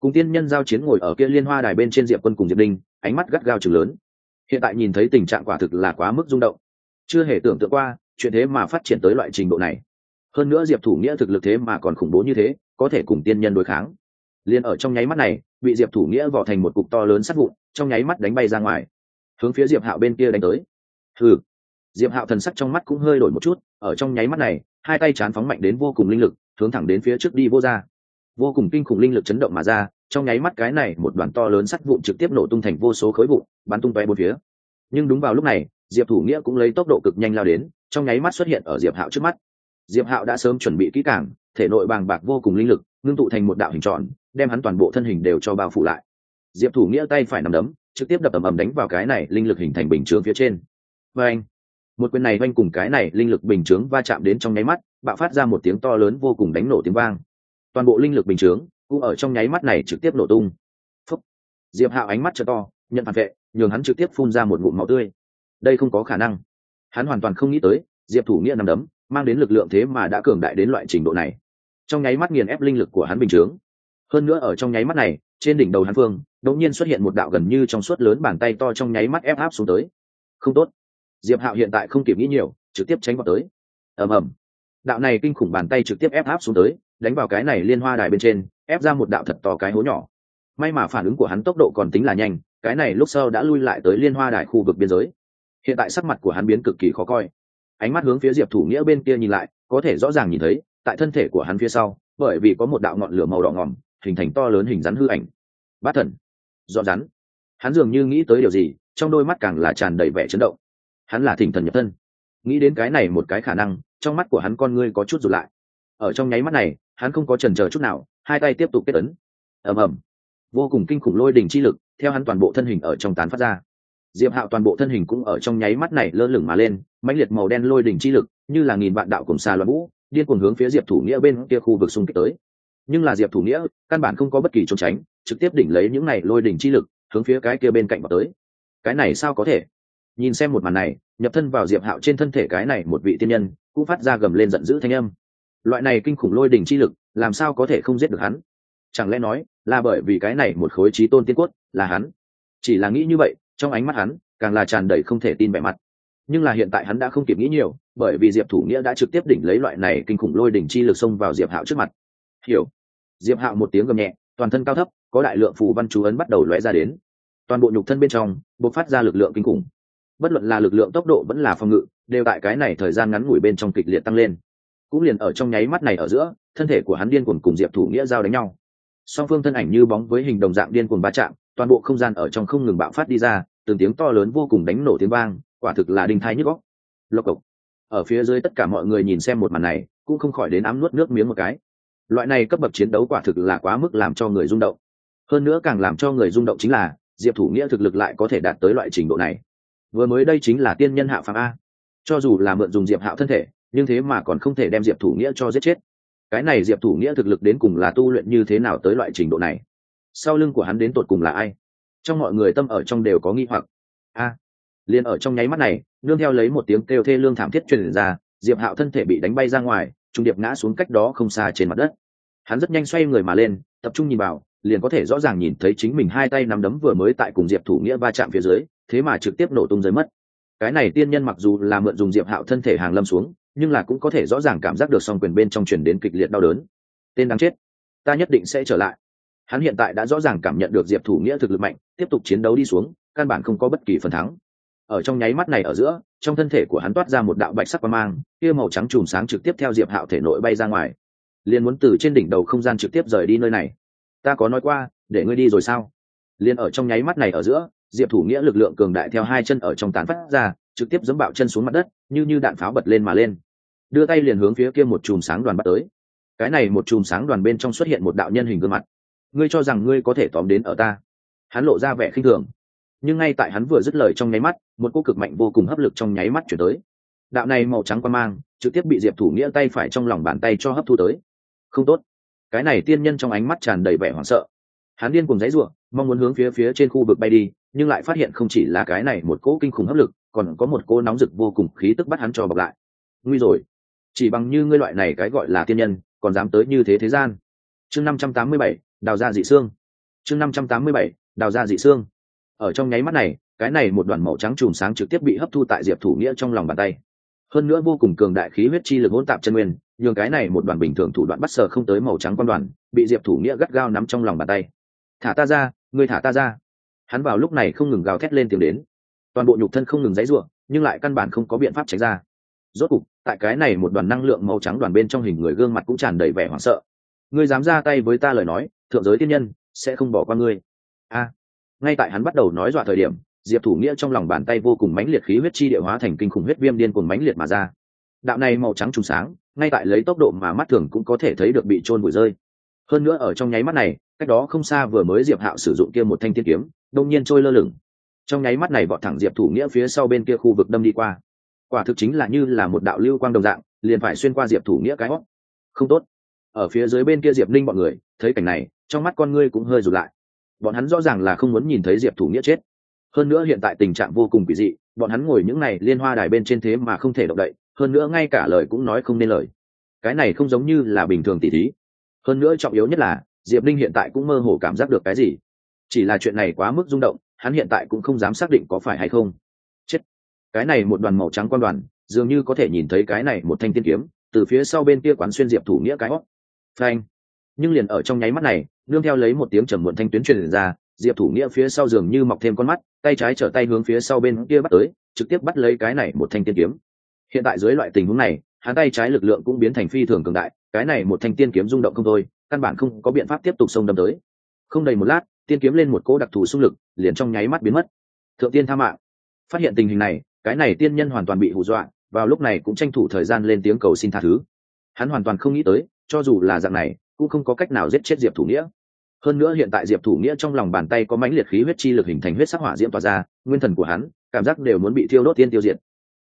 Cùng tiên nhân giao chiến ngồi ở kia liên hoa đài bên trên diệp quân cùng diệp đinh ánh mắt gắt gao chừng lớn. Hiện tại nhìn thấy tình trạng quả thực là quá mức rung động. Chưa hề tưởng tượng qua, chuyện thế mà phát triển tới loại trình độ này. Hơn nữa diệp thủ nghĩa thực lực thế mà còn khủng bố như thế, có thể cùng tiên nhân đối kháng. Liền ở trong nháy mắt này, bị diệp thủ nghĩa vỏ thành một cục to lớn sắt vụn, trong nháy mắt đánh bay ra ngoài hướng phía diệp hạo bên kia đánh tới. Hừ, diệp hạo thần sắc trong mắt cũng hơi đổi một chút ở trong nháy mắt này hai tay chán phóng mạnh đến vô cùng linh lực hướng thẳng đến phía trước đi vô ra. Vô cùng kinh khủng linh lực chấn động mà ra trong nháy mắt cái này một đoàn to lớn sắt vụn trực tiếp nổ tung thành vô số khối vụn bắn tung tóe bốn phía. Nhưng đúng vào lúc này diệp thủ nghĩa cũng lấy tốc độ cực nhanh lao đến trong nháy mắt xuất hiện ở diệp hạo trước mắt. Diệp hạo đã sớm chuẩn bị kỹ càng thể nội bàng bạc vô cùng linh lực ngưng tụ thành một đạo hình tròn đem hắn toàn bộ thân hình đều cho bao phủ lại. Diệp thủ nghĩa tay phải nằm đấm trực tiếp đập ầm ầm đánh vào cái này linh lực hình thành bình chướng phía trên. Và anh, một quyền này oanh cùng cái này linh lực bình chướng va chạm đến trong nháy mắt, bạo phát ra một tiếng to lớn vô cùng đánh nổ tiếng vang. Toàn bộ linh lực bình chướng cũng ở trong nháy mắt này trực tiếp nổ tung. Phúc. diệp hạo ánh mắt trở to, nhận phản vệ, nhường hắn trực tiếp phun ra một ngụm máu tươi. Đây không có khả năng. Hắn hoàn toàn không nghĩ tới, diệp thủ nghĩa nằm đấm, mang đến lực lượng thế mà đã cường đại đến loại trình độ này. Trong nháy mắt nghiền ép linh lực của hắn bình chướng. Hơn nữa ở trong nháy mắt này trên đỉnh đầu hắn phương, đột nhiên xuất hiện một đạo gần như trong suốt lớn bàn tay to trong nháy mắt ép áp xuống tới. Không tốt. Diệp hạo hiện tại không kịp nghĩ nhiều, trực tiếp tránh vào tới. Ầm ầm. Đạo này kinh khủng bàn tay trực tiếp ép áp xuống tới, đánh vào cái này liên hoa đài bên trên, ép ra một đạo thật to cái hố nhỏ. May mà phản ứng của hắn tốc độ còn tính là nhanh, cái này lúc sau đã lui lại tới liên hoa đài khu vực biên giới. Hiện tại sắc mặt của hắn biến cực kỳ khó coi. Ánh mắt hướng phía diệp thủ nghĩa bên kia nhìn lại, có thể rõ ràng nhìn thấy, tại thân thể của hắn phía sau, bởi vì có một đạo ngọn lửa màu đỏ ngỏm hình thành to lớn hình rắn hư ảnh. Bát thần, dọn rắn. Hắn dường như nghĩ tới điều gì, trong đôi mắt càng là tràn đầy vẻ chấn động. Hắn là thỉnh thần nhập thân. Nghĩ đến cái này một cái khả năng, trong mắt của hắn con ngươi có chút rụt lại. Ở trong nháy mắt này, hắn không có trần chờ chút nào, hai tay tiếp tục kết ấn. Ầm ầm. Vô cùng kinh khủng lôi đỉnh chi lực, theo hắn toàn bộ thân hình ở trong tán phát ra. Diệp hạo toàn bộ thân hình cũng ở trong nháy mắt này lơ lửng mà lên, mãnh liệt màu đen lôi đỉnh chi lực, như là nghìn vạn đạo cùng xa loạn vũ, điên cuồng hướng phía diệp thủ nghĩa bên kia khu vực xung kích tới nhưng là diệp thủ nghĩa căn bản không có bất kỳ trốn tránh, trực tiếp đỉnh lấy những này lôi đỉnh chi lực, hướng phía cái kia bên cạnh vào tới. Cái này sao có thể? Nhìn xem một màn này, nhập thân vào diệp hạo trên thân thể cái này một vị tiên nhân, cũng phát ra gầm lên giận dữ thanh âm. Loại này kinh khủng lôi đỉnh chi lực, làm sao có thể không giết được hắn? Chẳng lẽ nói, là bởi vì cái này một khối trí tôn tiên cốt là hắn? Chỉ là nghĩ như vậy, trong ánh mắt hắn, càng là tràn đầy không thể tin vẻ mặt. Nhưng là hiện tại hắn đã không kịp nghĩ nhiều, bởi vì diệp thủ nghĩa đã trực tiếp đỉnh lấy loại này kinh khủng lôi đỉnh chi lực xông vào diệp hạo trước mặt. Hiểu diệp hạo một tiếng gầm nhẹ, toàn thân cao thấp, có đại lượng phù văn chú ấn bắt đầu lóe ra đến. Toàn bộ nhục thân bên trong, bộc phát ra lực lượng kinh khủng. Bất luận là lực lượng tốc độ vẫn là phòng ngự, đều tại cái này thời gian ngắn ngủi bên trong kịch liệt tăng lên. Cũng liền ở trong nháy mắt này ở giữa, thân thể của hắn điên cuồng cùng diệp thủ nghĩa giao đánh nhau. Song phương thân ảnh như bóng với hình đồng dạng điên cuồng va chạm, toàn bộ không gian ở trong không ngừng bạo phát đi ra, từng tiếng to lớn vô cùng đánh nổ tiếng vang, quả thực là đinh thai nhức góc lộc cộc. Ở phía dưới tất cả mọi người nhìn xem một màn này, cũng không khỏi đến ám nuốt nước miếng một cái loại này cấp bậc chiến đấu quả thực là quá mức làm cho người rung động. Hơn nữa càng làm cho người rung động chính là, diệp thủ nghĩa thực lực lại có thể đạt tới loại trình độ này. Vừa mới đây chính là tiên nhân hạ phàm a. Cho dù là mượn dùng diệp hạo thân thể, nhưng thế mà còn không thể đem diệp thủ nghĩa cho giết chết. Cái này diệp thủ nghĩa thực lực đến cùng là tu luyện như thế nào tới loại trình độ này? Sau lưng của hắn đến tột cùng là ai? Trong mọi người tâm ở trong đều có nghi hoặc. A. Liền ở trong nháy mắt này, nương theo lấy một tiếng kêu thê lương thảm thiết truyền ra, diệp hạo thân thể bị đánh bay ra ngoài trung điệp ngã xuống cách đó không xa trên mặt đất. Hắn rất nhanh xoay người mà lên, tập trung nhìn vào, liền có thể rõ ràng nhìn thấy chính mình hai tay nắm đấm vừa mới tại cùng diệp thủ nghĩa va chạm phía dưới, thế mà trực tiếp nổ tung dưới mất. Cái này tiên nhân mặc dù là mượn dùng diệp hạo thân thể hàng lâm xuống, nhưng là cũng có thể rõ ràng cảm giác được song quyền bên trong truyền đến kịch liệt đau đớn. Tên đáng chết, ta nhất định sẽ trở lại. Hắn hiện tại đã rõ ràng cảm nhận được diệp thủ nghĩa thực lực mạnh, tiếp tục chiến đấu đi xuống, căn bản không có bất kỳ phần thắng ở trong nháy mắt này ở giữa, trong thân thể của hắn toát ra một đạo bạch sắc quang mang, kia màu trắng chùm sáng trực tiếp theo diệp hạo thể nội bay ra ngoài. Liền muốn từ trên đỉnh đầu không gian trực tiếp rời đi nơi này. Ta có nói qua, để ngươi đi rồi sao? Liền ở trong nháy mắt này ở giữa, diệp thủ nghĩa lực lượng cường đại theo hai chân ở trong tán phát ra, trực tiếp dẫm bạo chân xuống mặt đất, như như đạn pháo bật lên mà lên. Đưa tay liền hướng phía kia một chùm sáng đoàn bắt tới. Cái này một chùm sáng đoàn bên trong xuất hiện một đạo nhân hình gương mặt. Ngươi cho rằng ngươi có thể tóm đến ở ta? Hắn lộ ra vẻ khinh thường nhưng ngay tại hắn vừa dứt lời trong nháy mắt, một cô cực mạnh vô cùng hấp lực trong nháy mắt chuyển tới. Đạo này màu trắng quan mang, trực tiếp bị diệp thủ nghĩa tay phải trong lòng bàn tay cho hấp thu tới. Không tốt. Cái này tiên nhân trong ánh mắt tràn đầy vẻ hoảng sợ. Hắn điên cùng giấy ruộng mong muốn hướng phía phía trên khu vực bay đi, nhưng lại phát hiện không chỉ là cái này một cỗ kinh khủng hấp lực, còn có một cỗ nóng rực vô cùng khí tức bắt hắn cho bọc lại. Nguy rồi. Chỉ bằng như ngươi loại này cái gọi là tiên nhân, còn dám tới như thế thế gian. Chương năm trăm tám mươi bảy, đào ra dị xương chương năm trăm tám mươi bảy, đào ra dị xương ở trong nháy mắt này, cái này một đoàn màu trắng chùm sáng trực tiếp bị hấp thu tại diệp thủ nghĩa trong lòng bàn tay. Hơn nữa vô cùng cường đại khí huyết chi lực hỗn tạp chân nguyên, nhường cái này một đoàn bình thường thủ đoạn bắt sờ không tới màu trắng quan đoàn, bị diệp thủ nghĩa gắt gao nắm trong lòng bàn tay. Thả ta ra, ngươi thả ta ra. Hắn vào lúc này không ngừng gào thét lên tiếng đến. Toàn bộ nhục thân không ngừng dãy ruộng nhưng lại căn bản không có biện pháp tránh ra. Rốt cục, tại cái này một đoàn năng lượng màu trắng đoàn bên trong hình người gương mặt cũng tràn đầy vẻ hoảng sợ. Ngươi dám ra tay với ta lời nói, thượng giới tiên nhân sẽ không bỏ qua ngươi. A ngay tại hắn bắt đầu nói dọa thời điểm, diệp thủ nghĩa trong lòng bàn tay vô cùng mãnh liệt khí huyết chi địa hóa thành kinh khủng huyết viêm điên cùng mãnh liệt mà ra. Đạo này màu trắng trùng sáng, ngay tại lấy tốc độ mà mắt thường cũng có thể thấy được bị trôn bụi rơi. Hơn nữa ở trong nháy mắt này, cách đó không xa vừa mới diệp hạo sử dụng kia một thanh tiên kiếm đông nhiên trôi lơ lửng. Trong nháy mắt này vọt thẳng diệp thủ nghĩa phía sau bên kia khu vực đâm đi qua. Quả thực chính là như là một đạo lưu quang đồng dạng, liền phải xuyên qua diệp thủ nghĩa cái hót. Không tốt. Ở phía dưới bên kia diệp ninh bọn người, thấy cảnh này, trong mắt con ngươi cũng hơi rụt lại bọn hắn rõ ràng là không muốn nhìn thấy diệp thủ nghĩa chết. Hơn nữa hiện tại tình trạng vô cùng kỳ dị, bọn hắn ngồi những n à y liên hoa đài bên trên thế mà không thể động đậy, hơn nữa ngay cả lời cũng nói không nên lời. Cái này không giống như là bình thường tỉ thí. Hơn nữa trọng yếu nhất là, diệp linh hiện tại cũng mơ hồ cảm giác được cái gì. Chỉ là chuyện này quá mức rung động, hắn hiện tại cũng không dám xác định có phải hay không. Chết. Cái này một đoàn màu trắng quan đoàn, dường như có thể nhìn thấy cái này một thanh tiên kiếm, từ phía sau bên kia quán xuyên diệp thủ nghĩa cái hót. Phanh. Nhưng liền ở trong nháy mắt này nương theo lấy một tiếng trầm muộn thanh tuyến truyền ra, diệp thủ nghĩa phía sau giường như mọc thêm con mắt, tay trái trở tay hướng phía sau bên kia bắt tới, trực tiếp bắt lấy cái này một thanh tiên kiếm. Hiện tại dưới loại tình huống này, hắn tay trái lực lượng cũng biến thành phi thường cường đại, cái này một thanh tiên kiếm rung động không thôi, căn bản không có biện pháp tiếp tục xông đâm tới. Không đầy một lát, tiên kiếm lên một cỗ đặc thù xung lực, liền trong nháy mắt biến mất. Thượng tiên tha mạng. Phát hiện tình hình này, cái này tiên nhân hoàn toàn bị hù dọa, vào lúc này cũng tranh thủ thời gian lên tiếng cầu xin tha thứ. Hắn hoàn toàn không nghĩ tới, cho dù là dạng này, cũng không có cách nào giết chết diệp thủ nghĩa hơn nữa hiện tại diệp thủ nghĩa trong lòng bàn tay có mãnh liệt khí huyết chi lực hình thành huyết sắc hỏa diễm tỏa ra, nguyên thần của hắn, cảm giác đều muốn bị thiêu đốt tiên tiêu diệt.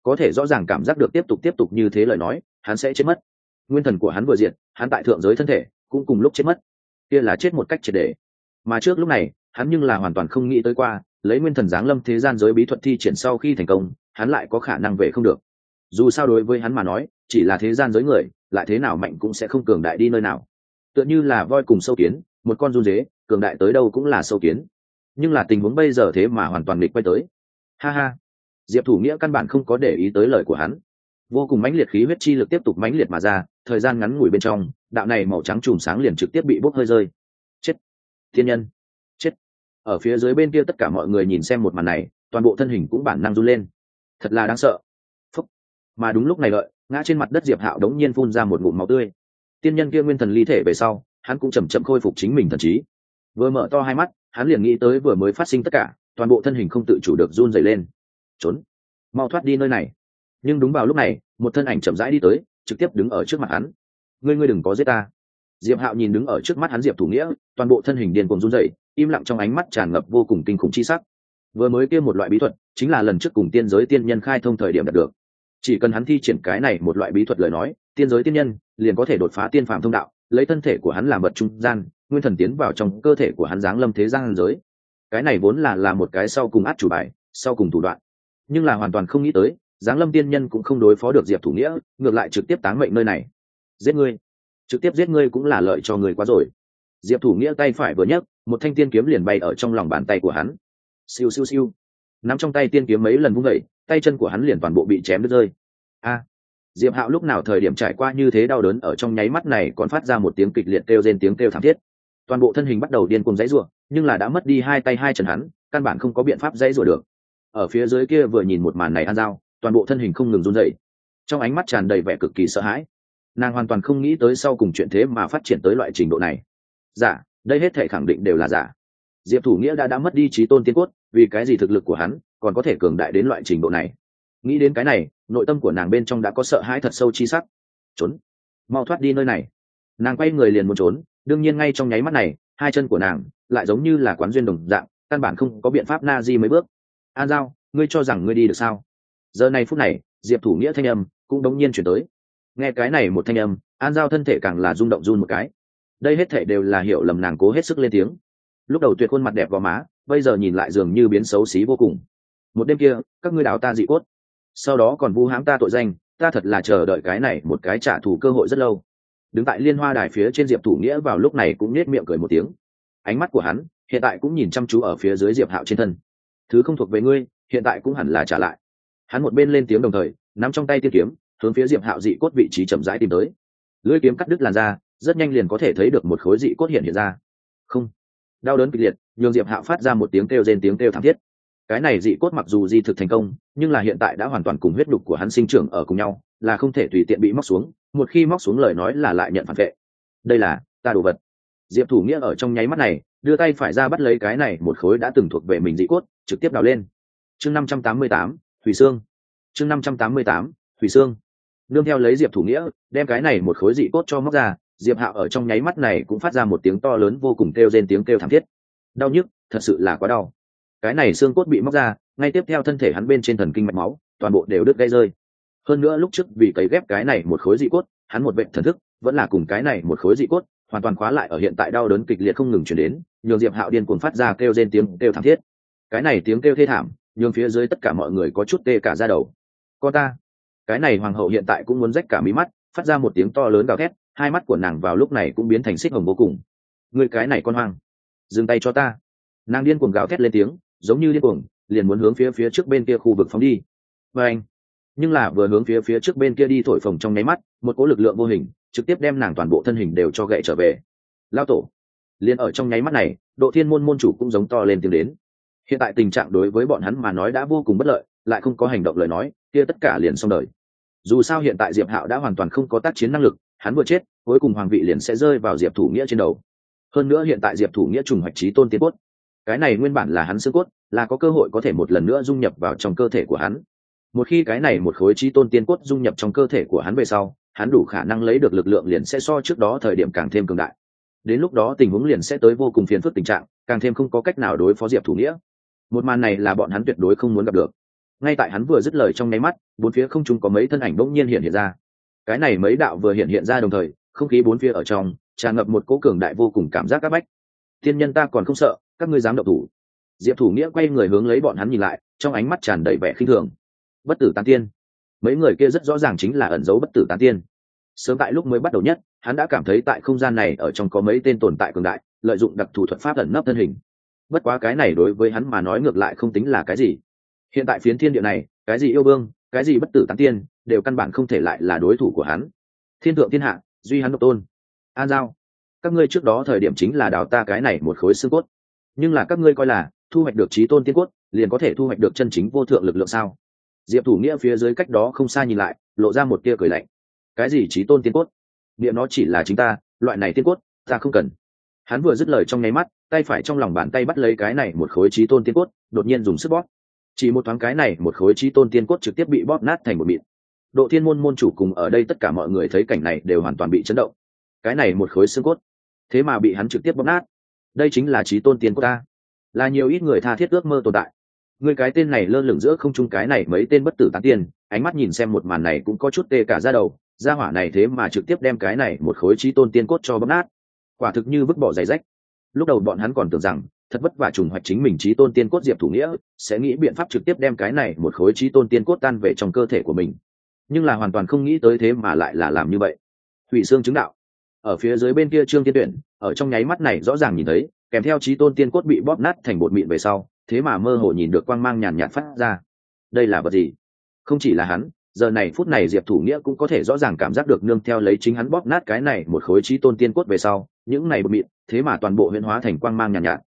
Có thể rõ ràng cảm giác được tiếp tục tiếp tục như thế lời nói, hắn sẽ chết mất. Nguyên thần của hắn vừa diệt, hắn tại thượng giới thân thể cũng cùng lúc chết mất. Kia là chết một cách triệt để. Mà trước lúc này, hắn nhưng là hoàn toàn không nghĩ tới qua, lấy nguyên thần giáng lâm thế gian giới bí thuật thi triển sau khi thành công, hắn lại có khả năng về không được. Dù sao đối với hắn mà nói, chỉ là thế gian giới người, lại thế nào mạnh cũng sẽ không cường đại đi nơi nào. Tựa như là voi cùng sâu kiến một con run dế, cường đại tới đâu cũng là sâu kiến. Nhưng là tình huống bây giờ thế mà hoàn toàn nghịch quay tới. Ha ha. Diệp thủ nghĩa căn bản không có để ý tới lời của hắn. Vô cùng mãnh liệt khí huyết chi lực tiếp tục mãnh liệt mà ra, thời gian ngắn ngủi bên trong, đạo này màu trắng chùm sáng liền trực tiếp bị bốc hơi rơi. Chết. Thiên nhân. Chết. Ở phía dưới bên kia tất cả mọi người nhìn xem một màn này, toàn bộ thân hình cũng bản năng run lên. Thật là đáng sợ. Phúc. mà đúng lúc này lợi ngã trên mặt đất diệp hạo đống nhiên phun ra một ngụm máu tươi. Tiên nhân kia nguyên thần ly thể về sau hắn cũng chầm chậm khôi phục chính mình thần trí. Vừa mở to hai mắt, hắn liền nghĩ tới vừa mới phát sinh tất cả, toàn bộ thân hình không tự chủ được run dày lên. Trốn. Mau thoát đi nơi này. Nhưng đúng vào lúc này, một thân ảnh chậm rãi đi tới, trực tiếp đứng ở trước mặt hắn. Ngươi ngươi đừng có giết ta. Diệp hạo nhìn đứng ở trước mắt hắn diệp thủ nghĩa, toàn bộ thân hình điên cuồng run dậy im lặng trong ánh mắt tràn ngập vô cùng kinh khủng chi sắc. Vừa mới kia một loại bí thuật, chính là lần trước cùng tiên giới tiên nhân khai thông thời điểm đạt được chỉ cần hắn thi triển cái này một loại bí thuật lời nói, tiên giới tiên nhân liền có thể đột phá tiên phàm thông đạo, lấy thân thể của hắn làm vật trung gian, nguyên thần tiến vào trong cơ thể của hắn giáng lâm thế gian giới. Cái này vốn là là một cái sau cùng át chủ bài, sau cùng thủ đoạn. Nhưng là hoàn toàn không nghĩ tới, giáng lâm tiên nhân cũng không đối phó được diệp thủ nghĩa, ngược lại trực tiếp táng mệnh nơi này. Giết ngươi. Trực tiếp giết ngươi cũng là lợi cho người quá rồi. Diệp thủ nghĩa tay phải vừa nhấc, một thanh tiên kiếm liền bay ở trong lòng bàn tay của hắn. Siêu siêu siêu. Nắm trong tay tiên kiếm mấy lần vung vẩy tay chân của hắn liền toàn bộ bị chém đứt rơi. A! Diệp hạo lúc nào thời điểm trải qua như thế đau đớn ở trong nháy mắt này còn phát ra một tiếng kịch liệt kêu rên tiếng kêu thảm thiết. Toàn bộ thân hình bắt đầu điên cuồng dãy rủa nhưng là đã mất đi hai tay hai chân hắn căn bản không có biện pháp dãy rủa được. Ở phía dưới kia vừa nhìn một màn này ăn dao toàn bộ thân hình không ngừng run rẩy, trong ánh mắt tràn đầy vẻ cực kỳ sợ hãi. Nàng hoàn toàn không nghĩ tới sau cùng chuyện thế mà phát triển tới loại trình độ này. Giả đây hết thể khẳng định đều là giả. Diệp thủ nghĩa đã đã mất đi trí tôn tiên cốt vì cái gì thực lực của hắn còn có thể cường đại đến loại trình độ này. Nghĩ đến cái này, nội tâm của nàng bên trong đã có sợ hãi thật sâu chi sắc. Trốn. Mau thoát đi nơi này. Nàng quay người liền muốn trốn, đương nhiên ngay trong nháy mắt này, hai chân của nàng lại giống như là quán duyên đồng dạng, căn bản không có biện pháp na di mấy bước. An giao, ngươi cho rằng ngươi đi được sao? Giờ này phút này, diệp thủ nghĩa thanh âm cũng đống nhiên chuyển tới. Nghe cái này một thanh âm, an giao thân thể càng là rung động run một cái. Đây hết thể đều là hiểu lầm nàng cố hết sức lên tiếng. Lúc đầu tuyệt khuôn mặt đẹp vào má, bây giờ nhìn lại dường như biến xấu xí vô cùng một đêm kia, các ngươi đào ta dị cốt. Sau đó còn vu hãm ta tội danh, ta thật là chờ đợi cái này một cái trả thù cơ hội rất lâu. Đứng tại liên hoa đài phía trên diệp thủ nghĩa vào lúc này cũng nết miệng cười một tiếng. Ánh mắt của hắn, hiện tại cũng nhìn chăm chú ở phía dưới diệp hạo trên thân. Thứ không thuộc về ngươi, hiện tại cũng hẳn là trả lại. Hắn một bên lên tiếng đồng thời, nắm trong tay tiên kiếm, hướng phía diệp hạo dị cốt vị trí chậm rãi tìm tới. Lưỡi kiếm cắt đứt làn da, rất nhanh liền có thể thấy được một khối dị cốt hiện hiện ra. Không. Đau đớn kịch liệt, nhường diệp hạo phát ra một tiếng kêu rên, tiếng kêu thảm thiết cái này dị cốt mặc dù di thực thành công, nhưng là hiện tại đã hoàn toàn cùng huyết đục của hắn sinh trưởng ở cùng nhau, là không thể tùy tiện bị móc xuống, một khi móc xuống lời nói là lại nhận phản vệ. Đây là, ta đồ vật. Diệp thủ nghĩa ở trong nháy mắt này, đưa tay phải ra bắt lấy cái này một khối đã từng thuộc về mình dị cốt, trực tiếp đào lên. Chương năm trăm tám mươi tám, thủy sương. Chương năm trăm tám mươi tám, thủy sương. Nương theo lấy diệp thủ nghĩa, đem cái này một khối dị cốt cho móc ra, diệp hạo ở trong nháy mắt này cũng phát ra một tiếng to lớn vô cùng kêu trên tiếng kêu thảm thiết. Đau nhức, thật sự là quá đau cái này xương cốt bị móc ra, ngay tiếp theo thân thể hắn bên trên thần kinh mạch máu, toàn bộ đều đứt gây rơi. Hơn nữa lúc trước vì cấy ghép cái này một khối dị cốt, hắn một bệnh thần thức, vẫn là cùng cái này một khối dị cốt, hoàn toàn khóa lại ở hiện tại đau đớn kịch liệt không ngừng chuyển đến, nhường diệp hạo điên cuồng phát ra kêu trên tiếng kêu thảm thiết. Cái này tiếng kêu thê thảm, nhường phía dưới tất cả mọi người có chút tê cả ra đầu. Con ta, cái này hoàng hậu hiện tại cũng muốn rách cả mí mắt, phát ra một tiếng to lớn gào thét, hai mắt của nàng vào lúc này cũng biến thành xích hồng vô cùng. Người cái này con hoang, dừng tay cho ta. Nàng điên cuồng gào thét lên tiếng giống như điên cuồng, liền muốn hướng phía phía trước bên kia khu vực phóng đi. Và anh, nhưng là vừa hướng phía phía trước bên kia đi thổi phồng trong nháy mắt, một cỗ lực lượng vô hình, trực tiếp đem nàng toàn bộ thân hình đều cho gậy trở về. Lao tổ, liền ở trong nháy mắt này, độ thiên môn môn chủ cũng giống to lên tiếng đến. Hiện tại tình trạng đối với bọn hắn mà nói đã vô cùng bất lợi, lại không có hành động lời nói, kia tất cả liền xong đời. Dù sao hiện tại diệp hạo đã hoàn toàn không có tác chiến năng lực, hắn vừa chết, cuối cùng hoàng vị liền sẽ rơi vào diệp thủ nghĩa trên đầu. Hơn nữa hiện tại diệp thủ nghĩa trùng hoạch trí tôn tiến cốt cái này nguyên bản là hắn xương cốt, là có cơ hội có thể một lần nữa dung nhập vào trong cơ thể của hắn. Một khi cái này một khối trí tôn tiên cốt dung nhập trong cơ thể của hắn về sau, hắn đủ khả năng lấy được lực lượng liền sẽ so trước đó thời điểm càng thêm cường đại. Đến lúc đó tình huống liền sẽ tới vô cùng phiền phức tình trạng, càng thêm không có cách nào đối phó diệp thủ nghĩa. Một màn này là bọn hắn tuyệt đối không muốn gặp được. Ngay tại hắn vừa dứt lời trong nháy mắt, bốn phía không trung có mấy thân ảnh bỗng nhiên hiện hiện ra. Cái này mấy đạo vừa hiện hiện ra đồng thời, không khí bốn phía ở trong, tràn ngập một cỗ cường đại vô cùng cảm giác áp bách. Thiên nhân ta còn không sợ các ngươi dám động thủ. Diệp thủ nghĩa quay người hướng lấy bọn hắn nhìn lại, trong ánh mắt tràn đầy vẻ khinh thường. Bất tử tán tiên. Mấy người kia rất rõ ràng chính là ẩn dấu bất tử tán tiên. Sớm tại lúc mới bắt đầu nhất, hắn đã cảm thấy tại không gian này ở trong có mấy tên tồn tại cường đại, lợi dụng đặc thù thuật pháp ẩn nấp thân hình. Bất quá cái này đối với hắn mà nói ngược lại không tính là cái gì. Hiện tại phiến thiên địa này, cái gì yêu vương, cái gì bất tử tán tiên, đều căn bản không thể lại là đối thủ của hắn. Thiên thượng thiên hạ, duy hắn độc tôn. An giao. Các ngươi trước đó thời điểm chính là đào ta cái này một khối xương cốt nhưng là các ngươi coi là thu hoạch được trí tôn tiên cốt liền có thể thu hoạch được chân chính vô thượng lực lượng sao? Diệp thủ nghĩa phía dưới cách đó không xa nhìn lại, lộ ra một tia cười lạnh. Cái gì trí tôn tiên cốt niệm nó chỉ là chính ta, loại này tiên cốt ta không cần. Hắn vừa dứt lời trong nháy mắt, tay phải trong lòng bàn tay bắt lấy cái này một khối trí tôn tiên cốt đột nhiên dùng sức bóp. Chỉ một thoáng cái này một khối trí tôn tiên cốt trực tiếp bị bóp nát thành một mịn. Độ thiên môn môn chủ cùng ở đây tất cả mọi người thấy cảnh này đều hoàn toàn bị chấn động. Cái này một khối xương cốt, thế mà bị hắn trực tiếp bóp nát đây chính là trí tôn tiên của ta. Là nhiều ít người tha thiết ước mơ tồn tại. Người cái tên này lơ lửng giữa không trung cái này mấy tên bất tử tán tiền, ánh mắt nhìn xem một màn này cũng có chút tê cả ra đầu ra hỏa này thế mà trực tiếp đem cái này một khối trí tôn tiên cốt cho bấm nát. Quả thực như vứt bỏ giày rách. Lúc đầu bọn hắn còn tưởng rằng thật vất vả trùng hoạch chính mình trí tôn tiên cốt diệp thủ nghĩa sẽ nghĩ biện pháp trực tiếp đem cái này một khối trí tôn tiên cốt tan về trong cơ thể của mình. Nhưng là hoàn toàn không nghĩ tới thế mà lại là làm như vậy. Hủy xương chứng đạo. Ở phía dưới bên kia trương tiên tuyển ở trong nháy mắt này rõ ràng nhìn thấy kèm theo trí tôn tiên cốt bị bóp nát thành bột mịn về sau thế mà mơ hồ nhìn được quang mang nhàn nhạt phát ra. Đây là vật gì? Không chỉ là hắn giờ này phút này diệp thủ nghĩa cũng có thể rõ ràng cảm giác được nương theo lấy chính hắn bóp nát cái này một khối trí tôn tiên cốt về sau những này bột mịn thế mà toàn bộ huyễn hóa thành quang mang nhàn nhạt, nhạt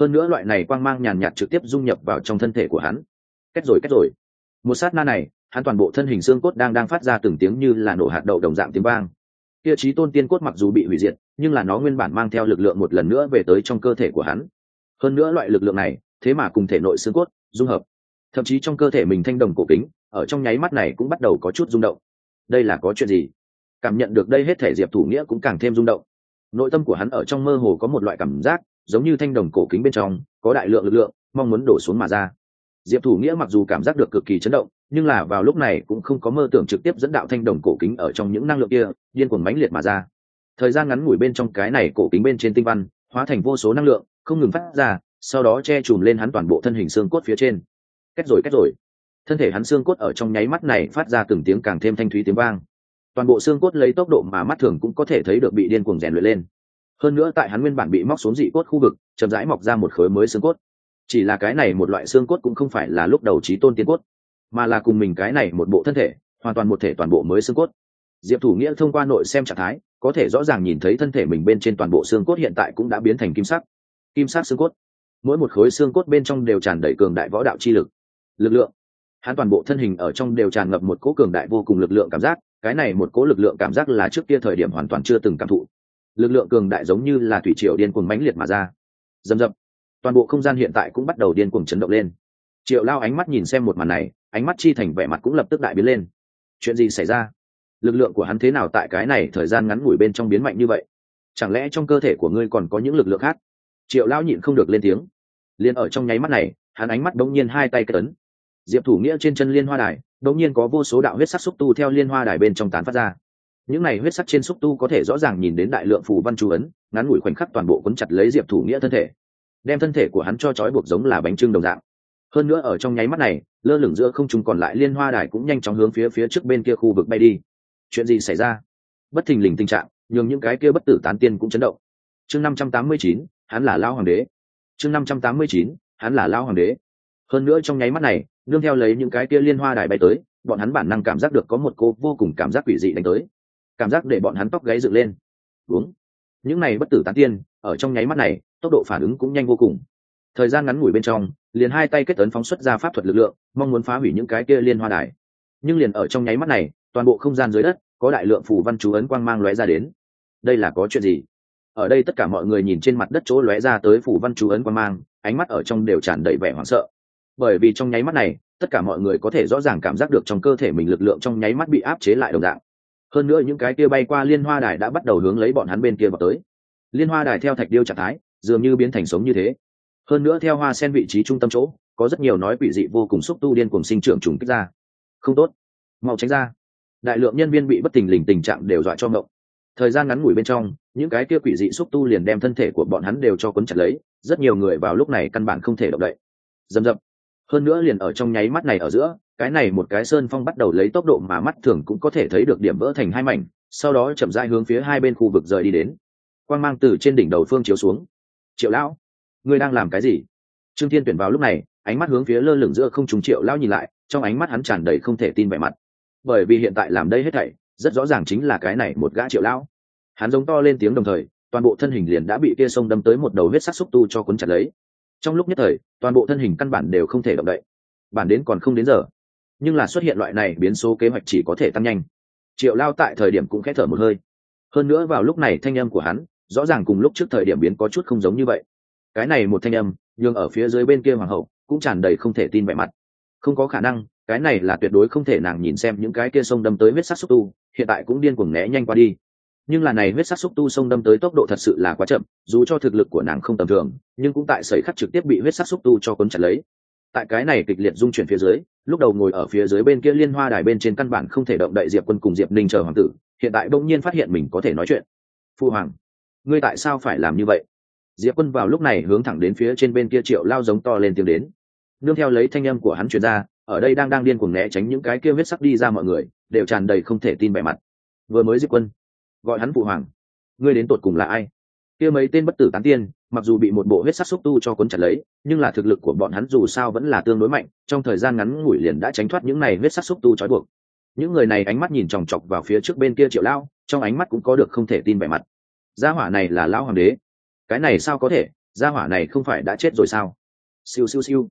hơn nữa loại này quang mang nhàn nhạt trực tiếp dung nhập vào trong thân thể của hắn. Kết rồi kết rồi. Một sát na này hắn toàn bộ thân hình xương cốt đang đang phát ra từng tiếng như là nổ hạt đậu đồng dạng tiếng vang kia trí tôn tiên cốt mặc dù bị hủy diệt, nhưng là nó nguyên bản mang theo lực lượng một lần nữa về tới trong cơ thể của hắn. Hơn nữa loại lực lượng này, thế mà cùng thể nội xương cốt, dung hợp. Thậm chí trong cơ thể mình thanh đồng cổ kính, ở trong nháy mắt này cũng bắt đầu có chút rung động. Đây là có chuyện gì? Cảm nhận được đây hết thể diệp thủ nghĩa cũng càng thêm rung động. Nội tâm của hắn ở trong mơ hồ có một loại cảm giác, giống như thanh đồng cổ kính bên trong, có đại lượng lực lượng, mong muốn đổ xuống mà ra diệp thủ nghĩa mặc dù cảm giác được cực kỳ chấn động, nhưng là vào lúc này cũng không có mơ tưởng trực tiếp dẫn đạo thanh đồng cổ kính ở trong những năng lượng kia, điên cuồng mãnh liệt mà ra. Thời gian ngắn ngủi bên trong cái này cổ kính bên trên tinh văn, hóa thành vô số năng lượng, không ngừng phát ra, sau đó che chùm lên hắn toàn bộ thân hình xương cốt phía trên. Kết rồi kết rồi. Thân thể hắn xương cốt ở trong nháy mắt này phát ra từng tiếng càng thêm thanh thúy tiếng vang. Toàn bộ xương cốt lấy tốc độ mà mắt thường cũng có thể thấy được bị điên cuồng rèn luyện lên. Hơn nữa tại hắn nguyên bản bị móc xuống dị cốt khu vực, chậm rãi mọc ra một khối mới xương cốt chỉ là cái này một loại xương cốt cũng không phải là lúc đầu trí tôn tiên cốt, mà là cùng mình cái này một bộ thân thể, hoàn toàn một thể toàn bộ mới xương cốt. Diệp thủ nghĩa thông qua nội xem trạng thái, có thể rõ ràng nhìn thấy thân thể mình bên trên toàn bộ xương cốt hiện tại cũng đã biến thành kim sắc. Kim sắc xương cốt. Mỗi một khối xương cốt bên trong đều tràn đầy cường đại võ đạo chi lực lực lượng. Hắn toàn bộ thân hình ở trong đều tràn ngập một cỗ cường đại vô cùng lực lượng cảm giác, cái này một cỗ lực lượng cảm giác là trước kia thời điểm hoàn toàn chưa từng cảm thụ. Lực lượng cường đại giống như là thủy triều điên cuồng mãnh liệt mà ra. Dầm dập toàn bộ không gian hiện tại cũng bắt đầu điên cuồng chấn động lên. Triệu lao ánh mắt nhìn xem một màn này, ánh mắt chi thành vẻ mặt cũng lập tức đại biến lên. Chuyện gì xảy ra? Lực lượng của hắn thế nào tại cái này thời gian ngắn ngủi bên trong biến mạnh như vậy? Chẳng lẽ trong cơ thể của ngươi còn có những lực lượng khác? Triệu lao nhịn không được lên tiếng. Liền ở trong nháy mắt này, hắn ánh mắt đống nhiên hai tay cất. ấn. Diệp thủ nghĩa trên chân liên hoa đài đống nhiên có vô số đạo huyết sắc xúc tu theo liên hoa đài bên trong tán phát ra. Những này huyết sắc trên xúc tu có thể rõ ràng nhìn đến đại lượng phù văn chú ấn, ngắn ngủi khoảnh khắc toàn bộ cuốn chặt lấy diệp thủ nghĩa thân thể đem thân thể của hắn cho trói buộc giống là bánh trưng đồng dạng. Hơn nữa ở trong nháy mắt này, lơ lửng giữa không trung còn lại liên hoa đài cũng nhanh chóng hướng phía phía trước bên kia khu vực bay đi. Chuyện gì xảy ra? Bất thình lình tình trạng, nhường những cái kia bất tử tán tiên cũng chấn động. Chương năm trăm tám mươi chín, hắn là lao hoàng đế. Chương năm trăm tám mươi chín, hắn là lao hoàng đế. Hơn nữa trong nháy mắt này, nương theo lấy những cái kia liên hoa đài bay tới, bọn hắn bản năng cảm giác được có một cô vô cùng cảm giác quỷ dị đánh tới. Cảm giác để bọn hắn tóc gáy dựng lên. Đúng. Những này bất tử tán tiên, ở trong nháy mắt này tốc độ phản ứng cũng nhanh vô cùng. Thời gian ngắn ngủi bên trong, liền hai tay kết ấn phóng xuất ra pháp thuật lực lượng, mong muốn phá hủy những cái kia liên hoa đài. Nhưng liền ở trong nháy mắt này, toàn bộ không gian dưới đất, có đại lượng phù văn chú ấn quang mang lóe ra đến. Đây là có chuyện gì? Ở đây tất cả mọi người nhìn trên mặt đất chỗ lóe ra tới phủ văn chú ấn quang mang, ánh mắt ở trong đều tràn đầy vẻ hoảng sợ. Bởi vì trong nháy mắt này, tất cả mọi người có thể rõ ràng cảm giác được trong cơ thể mình lực lượng trong nháy mắt bị áp chế lại đồng dạng. Hơn nữa những cái kia bay qua liên hoa đài đã bắt đầu hướng lấy bọn hắn bên kia vào tới. Liên hoa đài theo thạch điêu trạng thái dường như biến thành sống như thế. Hơn nữa theo hoa sen vị trí trung tâm chỗ, có rất nhiều nói quỷ dị vô cùng xúc tu điên cùng sinh trưởng trùng kích ra. Không tốt. Mau tránh ra. Đại lượng nhân viên bị bất tình lình tình trạng đều dọa cho ngộng. Thời gian ngắn ngủi bên trong, những cái kia quỷ dị xúc tu liền đem thân thể của bọn hắn đều cho quấn chặt lấy, rất nhiều người vào lúc này căn bản không thể động đậy. Dầm dập. Hơn nữa liền ở trong nháy mắt này ở giữa, cái này một cái sơn phong bắt đầu lấy tốc độ mà mắt thường cũng có thể thấy được điểm vỡ thành hai mảnh, sau đó chậm rãi hướng phía hai bên khu vực rời đi đến. Quang mang từ trên đỉnh đầu phương chiếu xuống triệu lão, ngươi đang làm cái gì? Trương thiên tuyển vào lúc này, ánh mắt hướng phía lơ lửng giữa không trùng triệu lão nhìn lại, trong ánh mắt hắn tràn đầy không thể tin vẻ mặt. Bởi vì hiện tại làm đây hết thảy, rất rõ ràng chính là cái này một gã triệu lão. Hắn giống to lên tiếng đồng thời, toàn bộ thân hình liền đã bị kia sông đâm tới một đầu huyết sắc xúc tu cho cuốn chặt lấy. Trong lúc nhất thời, toàn bộ thân hình căn bản đều không thể động đậy. Bản đến còn không đến giờ. Nhưng là xuất hiện loại này biến số kế hoạch chỉ có thể tăng nhanh. Triệu lao tại thời điểm cũng khẽ thở một hơi. Hơn nữa vào lúc này thanh âm của hắn rõ ràng cùng lúc trước thời điểm biến có chút không giống như vậy. Cái này một thanh âm nhưng ở phía dưới bên kia hoàng hậu, cũng tràn đầy không thể tin vẻ mặt. Không có khả năng, cái này là tuyệt đối không thể nàng nhìn xem những cái kia sông đâm tới huyết sắc xúc tu, hiện tại cũng điên cuồng né nhanh qua đi. Nhưng là này huyết sắc xúc tu sông đâm tới tốc độ thật sự là quá chậm, dù cho thực lực của nàng không tầm thường, nhưng cũng tại sẩy khắc trực tiếp bị huyết sắc xúc tu cho cuốn chặt lấy. Tại cái này kịch liệt dung chuyển phía dưới, lúc đầu ngồi ở phía dưới bên kia liên hoa đài bên trên căn bản không thể động đậy diệp quân cùng diệp ninh chờ hoàng tử, hiện tại bỗng nhiên phát hiện mình có thể nói chuyện. Phu hoàng ngươi tại sao phải làm như vậy? Diệp quân vào lúc này hướng thẳng đến phía trên bên kia triệu lao giống to lên tiếng đến. Nương theo lấy thanh âm của hắn truyền ra, ở đây đang đang điên cuồng né tránh những cái kia huyết sắc đi ra mọi người, đều tràn đầy không thể tin vẻ mặt. Vừa mới diệp quân gọi hắn phụ hoàng, ngươi đến tột cùng là ai? Kia mấy tên bất tử tán tiên, mặc dù bị một bộ huyết sắc xúc tu cho cuốn chặt lấy, nhưng là thực lực của bọn hắn dù sao vẫn là tương đối mạnh, trong thời gian ngắn ngủi liền đã tránh thoát những này huyết sắc xúc tu trói buộc. Những người này ánh mắt nhìn chòng chọc vào phía trước bên kia triệu lao, trong ánh mắt cũng có được không thể tin vẻ mặt gia hỏa này là lão hoàng đế. Cái này sao có thể? Gia hỏa này không phải đã chết rồi sao? Siêu siêu siêu.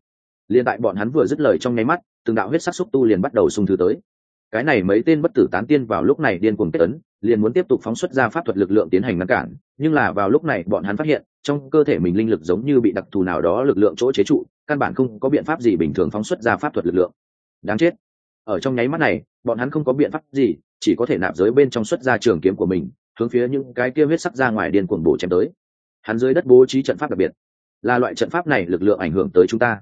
Liền tại bọn hắn vừa dứt lời trong nháy mắt, từng đạo huyết sắc xúc tu liền bắt đầu xung thứ tới. Cái này mấy tên bất tử tán tiên vào lúc này điên cuồng kết ấn, liền muốn tiếp tục phóng xuất ra pháp thuật lực lượng tiến hành ngăn cản, nhưng là vào lúc này bọn hắn phát hiện, trong cơ thể mình linh lực giống như bị đặc thù nào đó lực lượng chỗ chế trụ, căn bản không có biện pháp gì bình thường phóng xuất ra pháp thuật lực lượng. Đáng chết. Ở trong nháy mắt này, bọn hắn không có biện pháp gì, chỉ có thể nạp giới bên trong xuất ra trường kiếm của mình hướng phía những cái kia huyết sắc ra ngoài điên cuồng bổ chém tới. Hắn dưới đất bố trí trận pháp đặc biệt. Là loại trận pháp này lực lượng ảnh hưởng tới chúng ta.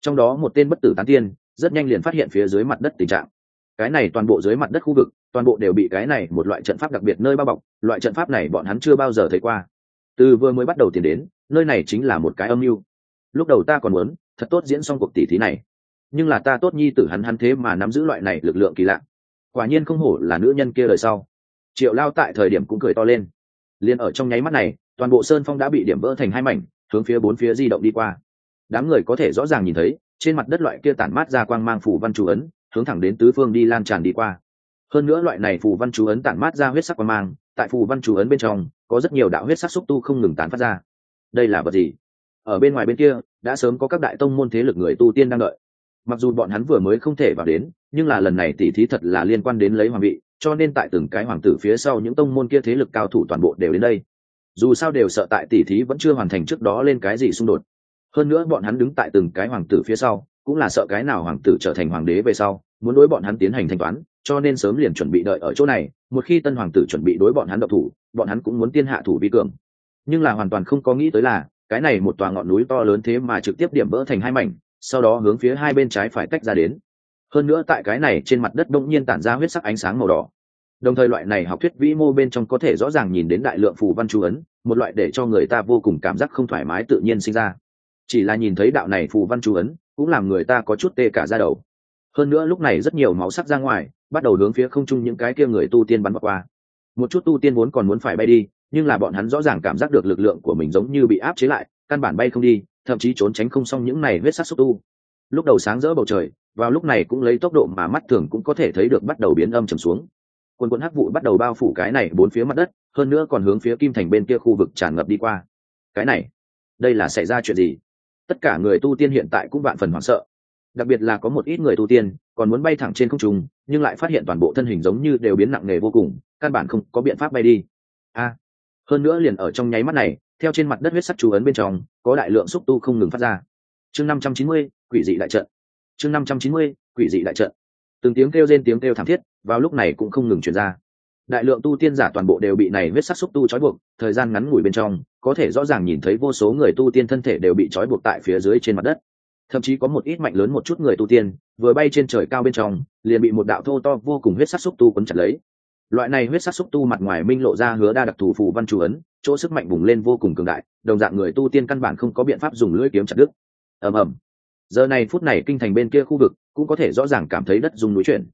Trong đó một tên bất tử tán tiên, rất nhanh liền phát hiện phía dưới mặt đất tình trạng. Cái này toàn bộ dưới mặt đất khu vực, toàn bộ đều bị cái này một loại trận pháp đặc biệt nơi bao bọc, loại trận pháp này bọn hắn chưa bao giờ thấy qua. Từ vừa mới bắt đầu tiến đến, nơi này chính là một cái âm mưu. Lúc đầu ta còn muốn, thật tốt diễn xong cuộc tỷ thí này. Nhưng là ta tốt nhi tử hắn hắn thế mà nắm giữ loại này lực lượng kỳ lạ. Quả nhiên không hổ là nữ nhân kia đời sau triệu lao tại thời điểm cũng cười to lên. Liền ở trong nháy mắt này, toàn bộ sơn phong đã bị điểm vỡ thành hai mảnh, hướng phía bốn phía di động đi qua. Đám người có thể rõ ràng nhìn thấy, trên mặt đất loại kia tản mát ra quang mang phủ văn chú ấn, hướng thẳng đến tứ phương đi lan tràn đi qua. Hơn nữa loại này phù văn chú ấn tản mát ra huyết sắc quang mang, tại phù văn chú ấn bên trong, có rất nhiều đạo huyết sắc xúc tu không ngừng tán phát ra. Đây là vật gì? Ở bên ngoài bên kia, đã sớm có các đại tông môn thế lực người tu tiên đang đợi. Mặc dù bọn hắn vừa mới không thể vào đến, nhưng là lần này tỉ thí thật là liên quan đến lấy hoàng vị cho nên tại từng cái hoàng tử phía sau những tông môn kia thế lực cao thủ toàn bộ đều đến đây. Dù sao đều sợ tại tỷ thí vẫn chưa hoàn thành trước đó lên cái gì xung đột. Hơn nữa bọn hắn đứng tại từng cái hoàng tử phía sau, cũng là sợ cái nào hoàng tử trở thành hoàng đế về sau, muốn đối bọn hắn tiến hành thanh toán, cho nên sớm liền chuẩn bị đợi ở chỗ này, một khi tân hoàng tử chuẩn bị đối bọn hắn độc thủ, bọn hắn cũng muốn tiên hạ thủ vi cường. Nhưng là hoàn toàn không có nghĩ tới là, cái này một tòa ngọn núi to lớn thế mà trực tiếp điểm vỡ thành hai mảnh, sau đó hướng phía hai bên trái phải tách ra đến hơn nữa tại cái này trên mặt đất đông nhiên tản ra huyết sắc ánh sáng màu đỏ. Đồng thời loại này học thuyết vĩ mô bên trong có thể rõ ràng nhìn đến đại lượng phù văn chú ấn, một loại để cho người ta vô cùng cảm giác không thoải mái tự nhiên sinh ra. Chỉ là nhìn thấy đạo này phù văn chú ấn, cũng làm người ta có chút tê cả ra đầu. Hơn nữa lúc này rất nhiều máu sắc ra ngoài, bắt đầu hướng phía không trung những cái kia người tu tiên bắn vào qua. Một chút tu tiên vốn còn muốn phải bay đi, nhưng là bọn hắn rõ ràng cảm giác được lực lượng của mình giống như bị áp chế lại, căn bản bay không đi, thậm chí trốn tránh không xong những này huyết sắc xúc tu lúc đầu sáng rỡ bầu trời, vào lúc này cũng lấy tốc độ mà mắt thường cũng có thể thấy được bắt đầu biến âm trầm xuống. Quân quân hắc vụ bắt đầu bao phủ cái này bốn phía mặt đất, hơn nữa còn hướng phía kim thành bên kia khu vực tràn ngập đi qua. Cái này, đây là xảy ra chuyện gì? Tất cả người tu tiên hiện tại cũng vạn phần hoảng sợ. Đặc biệt là có một ít người tu tiên, còn muốn bay thẳng trên không trung, nhưng lại phát hiện toàn bộ thân hình giống như đều biến nặng nề vô cùng, căn bản không có biện pháp bay đi. A, hơn nữa liền ở trong nháy mắt này, theo trên mặt đất huyết sắc chú ấn bên trong, có đại lượng xúc tu không ngừng phát ra. Chương năm trăm chín mươi quỷ dị đại trận. Chương năm trăm chín mươi, quỷ dị đại trận. Từng tiếng kêu rên tiếng kêu thảm thiết, vào lúc này cũng không ngừng chuyển ra. Đại lượng tu tiên giả toàn bộ đều bị này huyết sắc xúc tu trói buộc, thời gian ngắn ngủi bên trong, có thể rõ ràng nhìn thấy vô số người tu tiên thân thể đều bị trói buộc tại phía dưới trên mặt đất. Thậm chí có một ít mạnh lớn một chút người tu tiên, vừa bay trên trời cao bên trong, liền bị một đạo thô to vô cùng huyết sắc xúc tu quấn chặt lấy. Loại này huyết sắc xúc tu mặt ngoài minh lộ ra hứa đa đặc thù phù văn chủ ấn, chỗ sức mạnh bùng lên vô cùng cường đại, đồng dạng người tu tiên căn bản không có biện pháp dùng lưỡi kiếm chặt đứt. Ầm ầm giờ này phút này kinh thành bên kia khu vực cũng có thể rõ ràng cảm thấy đất dùng núi chuyển.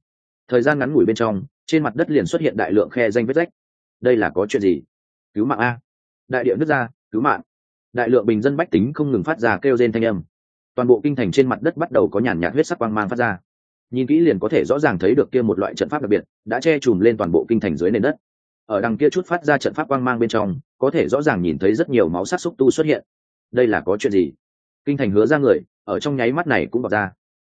Thời gian ngắn ngủi bên trong, trên mặt đất liền xuất hiện đại lượng khe danh vết rách. Đây là có chuyện gì? Cứu mạng a. Đại địa nước ra, cứu mạng. Đại lượng bình dân bách tính không ngừng phát ra kêu rên thanh âm. Toàn bộ kinh thành trên mặt đất bắt đầu có nhàn nhạt huyết sắc quang mang phát ra. Nhìn kỹ liền có thể rõ ràng thấy được kia một loại trận pháp đặc biệt, đã che chùm lên toàn bộ kinh thành dưới nền đất. Ở đằng kia chút phát ra trận pháp quang mang bên trong, có thể rõ ràng nhìn thấy rất nhiều máu sắc xúc tu xuất hiện. Đây là có chuyện gì? Kinh thành hứa ra người, ở trong nháy mắt này cũng bọc ra.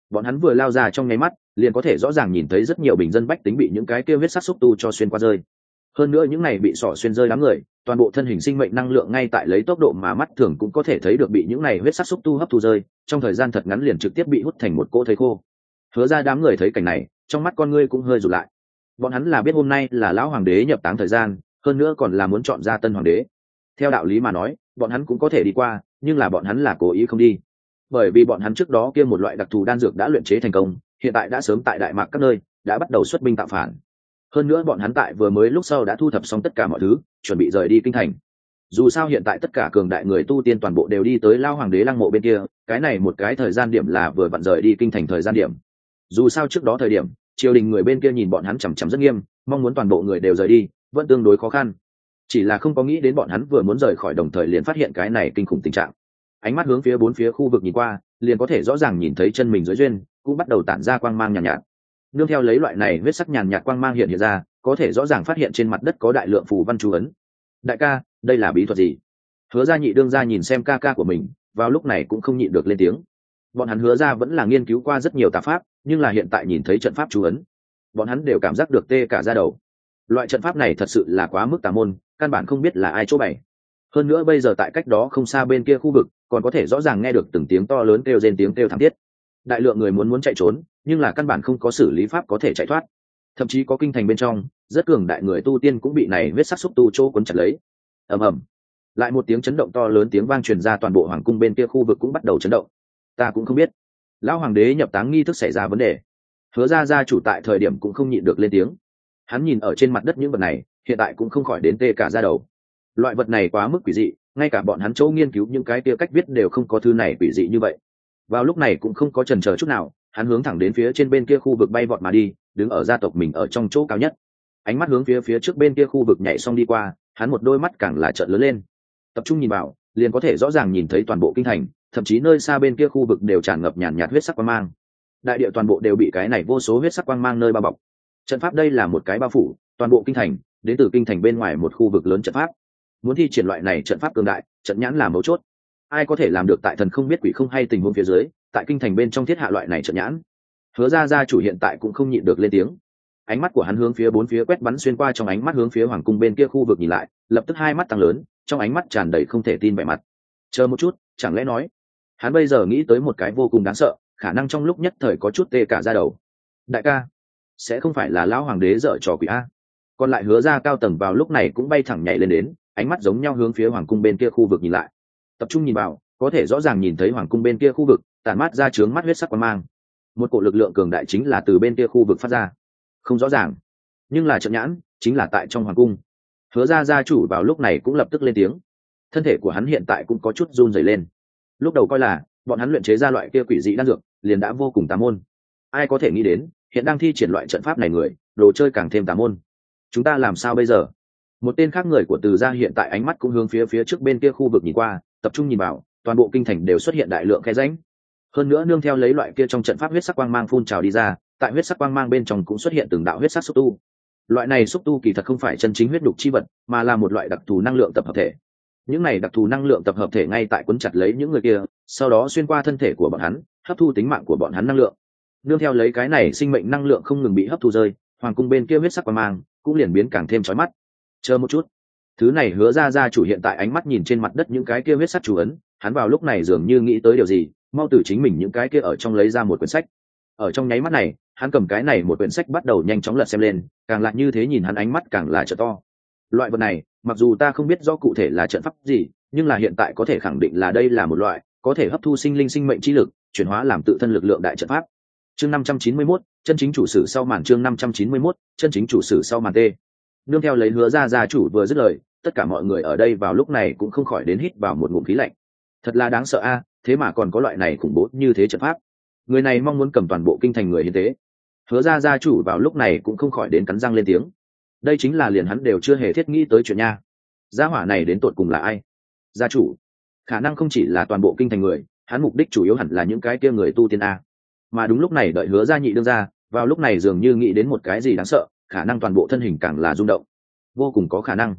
Bọn hắn vừa lao ra trong nháy mắt, liền có thể rõ ràng nhìn thấy rất nhiều bình dân bách tính bị những cái kêu huyết sắc xúc tu cho xuyên qua rơi. Hơn nữa những này bị sỏ xuyên rơi đám người, toàn bộ thân hình sinh mệnh năng lượng ngay tại lấy tốc độ mà mắt thường cũng có thể thấy được bị những này huyết sắc xúc tu hấp thu rơi, trong thời gian thật ngắn liền trực tiếp bị hút thành một cỗ thấy khô. Hứa ra đám người thấy cảnh này, trong mắt con ngươi cũng hơi rụt lại. Bọn hắn là biết hôm nay là lão hoàng đế nhập táng thời gian, hơn nữa còn là muốn chọn ra tân hoàng đế. Theo đạo lý mà nói, bọn hắn cũng có thể đi qua nhưng là bọn hắn là cố ý không đi. Bởi vì bọn hắn trước đó kia một loại đặc thù đan dược đã luyện chế thành công, hiện tại đã sớm tại đại mạc các nơi, đã bắt đầu xuất binh tạo phản. Hơn nữa bọn hắn tại vừa mới lúc sau đã thu thập xong tất cả mọi thứ, chuẩn bị rời đi kinh thành. Dù sao hiện tại tất cả cường đại người tu tiên toàn bộ đều đi tới lao hoàng đế lăng mộ bên kia, cái này một cái thời gian điểm là vừa vặn rời đi kinh thành thời gian điểm. Dù sao trước đó thời điểm, triều đình người bên kia nhìn bọn hắn chằm chằm rất nghiêm, mong muốn toàn bộ người đều rời đi, vẫn tương đối khó khăn chỉ là không có nghĩ đến bọn hắn vừa muốn rời khỏi đồng thời liền phát hiện cái này kinh khủng tình trạng. Ánh mắt hướng phía bốn phía khu vực nhìn qua liền có thể rõ ràng nhìn thấy chân mình dưới duyên cũng bắt đầu tản ra quang mang nhàn nhạt, nhạt nương theo lấy loại này huyết sắc nhàn nhạt quang mang hiện hiện ra có thể rõ ràng phát hiện trên mặt đất có đại lượng phù văn chú ấn. Đại ca đây là bí thuật gì? Hứa ra nhị đương ra nhìn xem ca ca của mình vào lúc này cũng không nhịn được lên tiếng. Bọn hắn hứa ra vẫn là nghiên cứu qua rất nhiều tà pháp nhưng là hiện tại nhìn thấy trận pháp chú ấn bọn hắn đều cảm giác được tê cả ra đầu. Loại trận pháp này thật sự là quá mức tà môn căn bản không biết là ai chỗ bày. Hơn nữa bây giờ tại cách đó không xa bên kia khu vực, còn có thể rõ ràng nghe được từng tiếng to lớn kêu rên tiếng kêu thảm thiết. Đại lượng người muốn muốn chạy trốn, nhưng là căn bản không có xử lý pháp có thể chạy thoát. Thậm chí có kinh thành bên trong, rất cường đại người tu tiên cũng bị này huyết sắc xúc tu chỗ cuốn chặt lấy. Ầm ầm. Lại một tiếng chấn động to lớn tiếng vang truyền ra toàn bộ hoàng cung bên kia khu vực cũng bắt đầu chấn động. Ta cũng không biết. Lão hoàng đế nhập táng nghi thức xảy ra vấn đề. Hứa ra gia chủ tại thời điểm cũng không nhịn được lên tiếng. Hắn nhìn ở trên mặt đất những vật này hiện tại cũng không khỏi đến tê cả ra đầu. Loại vật này quá mức quỷ dị, ngay cả bọn hắn chỗ nghiên cứu những cái tia cách viết đều không có thư này quỷ dị như vậy. Vào lúc này cũng không có trần chờ chút nào, hắn hướng thẳng đến phía trên bên kia khu vực bay vọt mà đi, đứng ở gia tộc mình ở trong chỗ cao nhất. Ánh mắt hướng phía phía trước bên kia khu vực nhảy xong đi qua, hắn một đôi mắt càng là trợn lớn lên. Tập trung nhìn vào, liền có thể rõ ràng nhìn thấy toàn bộ kinh thành, thậm chí nơi xa bên kia khu vực đều tràn ngập nhàn nhạt huyết sắc quang mang. Đại địa toàn bộ đều bị cái này vô số huyết sắc quang mang nơi bao bọc. Trận pháp đây là một cái bao phủ, toàn bộ kinh thành đến từ kinh thành bên ngoài một khu vực lớn trận pháp. Muốn thi triển loại này trận pháp cường đại, trận nhãn là mấu chốt. Ai có thể làm được tại thần không biết quỷ không hay tình huống phía dưới, tại kinh thành bên trong thiết hạ loại này trận nhãn? Hứa ra gia chủ hiện tại cũng không nhịn được lên tiếng. Ánh mắt của hắn hướng phía bốn phía quét bắn xuyên qua trong ánh mắt hướng phía hoàng cung bên kia khu vực nhìn lại, lập tức hai mắt tăng lớn, trong ánh mắt tràn đầy không thể tin vẻ mặt. Chờ một chút, chẳng lẽ nói, hắn bây giờ nghĩ tới một cái vô cùng đáng sợ, khả năng trong lúc nhất thời có chút tê cả ra đầu. Đại ca, sẽ không phải là lão hoàng đế dở trò quỷ a? Còn lại hứa ra cao tầng vào lúc này cũng bay thẳng nhảy lên đến, ánh mắt giống nhau hướng phía hoàng cung bên kia khu vực nhìn lại. Tập trung nhìn vào, có thể rõ ràng nhìn thấy hoàng cung bên kia khu vực, tản mát ra trướng mắt huyết sắc quang mang. Một cổ lực lượng cường đại chính là từ bên kia khu vực phát ra. Không rõ ràng, nhưng là trận nhãn chính là tại trong hoàng cung. Hứa ra gia chủ vào lúc này cũng lập tức lên tiếng. Thân thể của hắn hiện tại cũng có chút run rẩy lên. Lúc đầu coi là, bọn hắn luyện chế ra loại kia quỷ dị đan dược, liền đã vô cùng tà môn. Ai có thể nghĩ đến, hiện đang thi triển loại trận pháp này người, đồ chơi càng thêm tà môn chúng ta làm sao bây giờ? Một tên khác người của từ gia hiện tại ánh mắt cũng hướng phía phía trước bên kia khu vực nhìn qua, tập trung nhìn vào, toàn bộ kinh thành đều xuất hiện đại lượng khe ránh hơn nữa nương theo lấy loại kia trong trận pháp huyết sắc quang mang phun trào đi ra, tại huyết sắc quang mang bên trong cũng xuất hiện từng đạo huyết sắc xúc tu. Loại này xúc tu kỳ thật không phải chân chính huyết đục chi vật, mà là một loại đặc thù năng lượng tập hợp thể. Những này đặc thù năng lượng tập hợp thể ngay tại quấn chặt lấy những người kia, sau đó xuyên qua thân thể của bọn hắn, hấp thu tính mạng của bọn hắn năng lượng. Nương theo lấy cái này sinh mệnh năng lượng không ngừng bị hấp thu rơi, hoàng cung bên kia huyết sắc quang mang cũng liền biến càng thêm chói mắt. Chờ một chút. Thứ này hứa ra ra chủ hiện tại ánh mắt nhìn trên mặt đất những cái kia huyết sắt chủ ấn hắn vào lúc này dường như nghĩ tới điều gì mau từ chính mình những cái kia ở trong lấy ra một quyển sách. Ở trong nháy mắt này hắn cầm cái này một quyển sách bắt đầu nhanh chóng lật xem lên càng lại như thế nhìn hắn ánh mắt càng là trợ to. Loại vật này mặc dù ta không biết do cụ thể là trận pháp gì nhưng là hiện tại có thể khẳng định là đây là một loại có thể hấp thu sinh linh sinh mệnh trí lực chuyển hóa làm tự thân lực lượng đại trận pháp. Chương năm trăm chín mươi 591, chân chính chủ sử sau màn chương năm trăm chín mươi 591, chân chính chủ sử sau màn t nương theo lấy hứa ra gia chủ vừa dứt lời tất cả mọi người ở đây vào lúc này cũng không khỏi đến hít vào một ngụm khí lạnh. Thật là đáng sợ a thế mà còn có loại này khủng bố như thế trận pháp. Người này mong muốn cầm toàn bộ kinh thành người hiến tế. Hứa ra gia chủ vào lúc này cũng không khỏi đến cắn răng lên tiếng. Đây chính là liền hắn đều chưa hề thiết nghĩ tới chuyện nha. Gia hỏa này đến tột cùng là ai? Gia chủ. Khả năng không chỉ là toàn bộ kinh thành người hắn mục đích chủ yếu hẳn là những cái kia người tu tiên a mà đúng lúc này đợi hứa gia nhị đương ra, vào lúc này dường như nghĩ đến một cái gì đáng sợ, khả năng toàn bộ thân hình càng là rung động. Vô cùng có khả năng.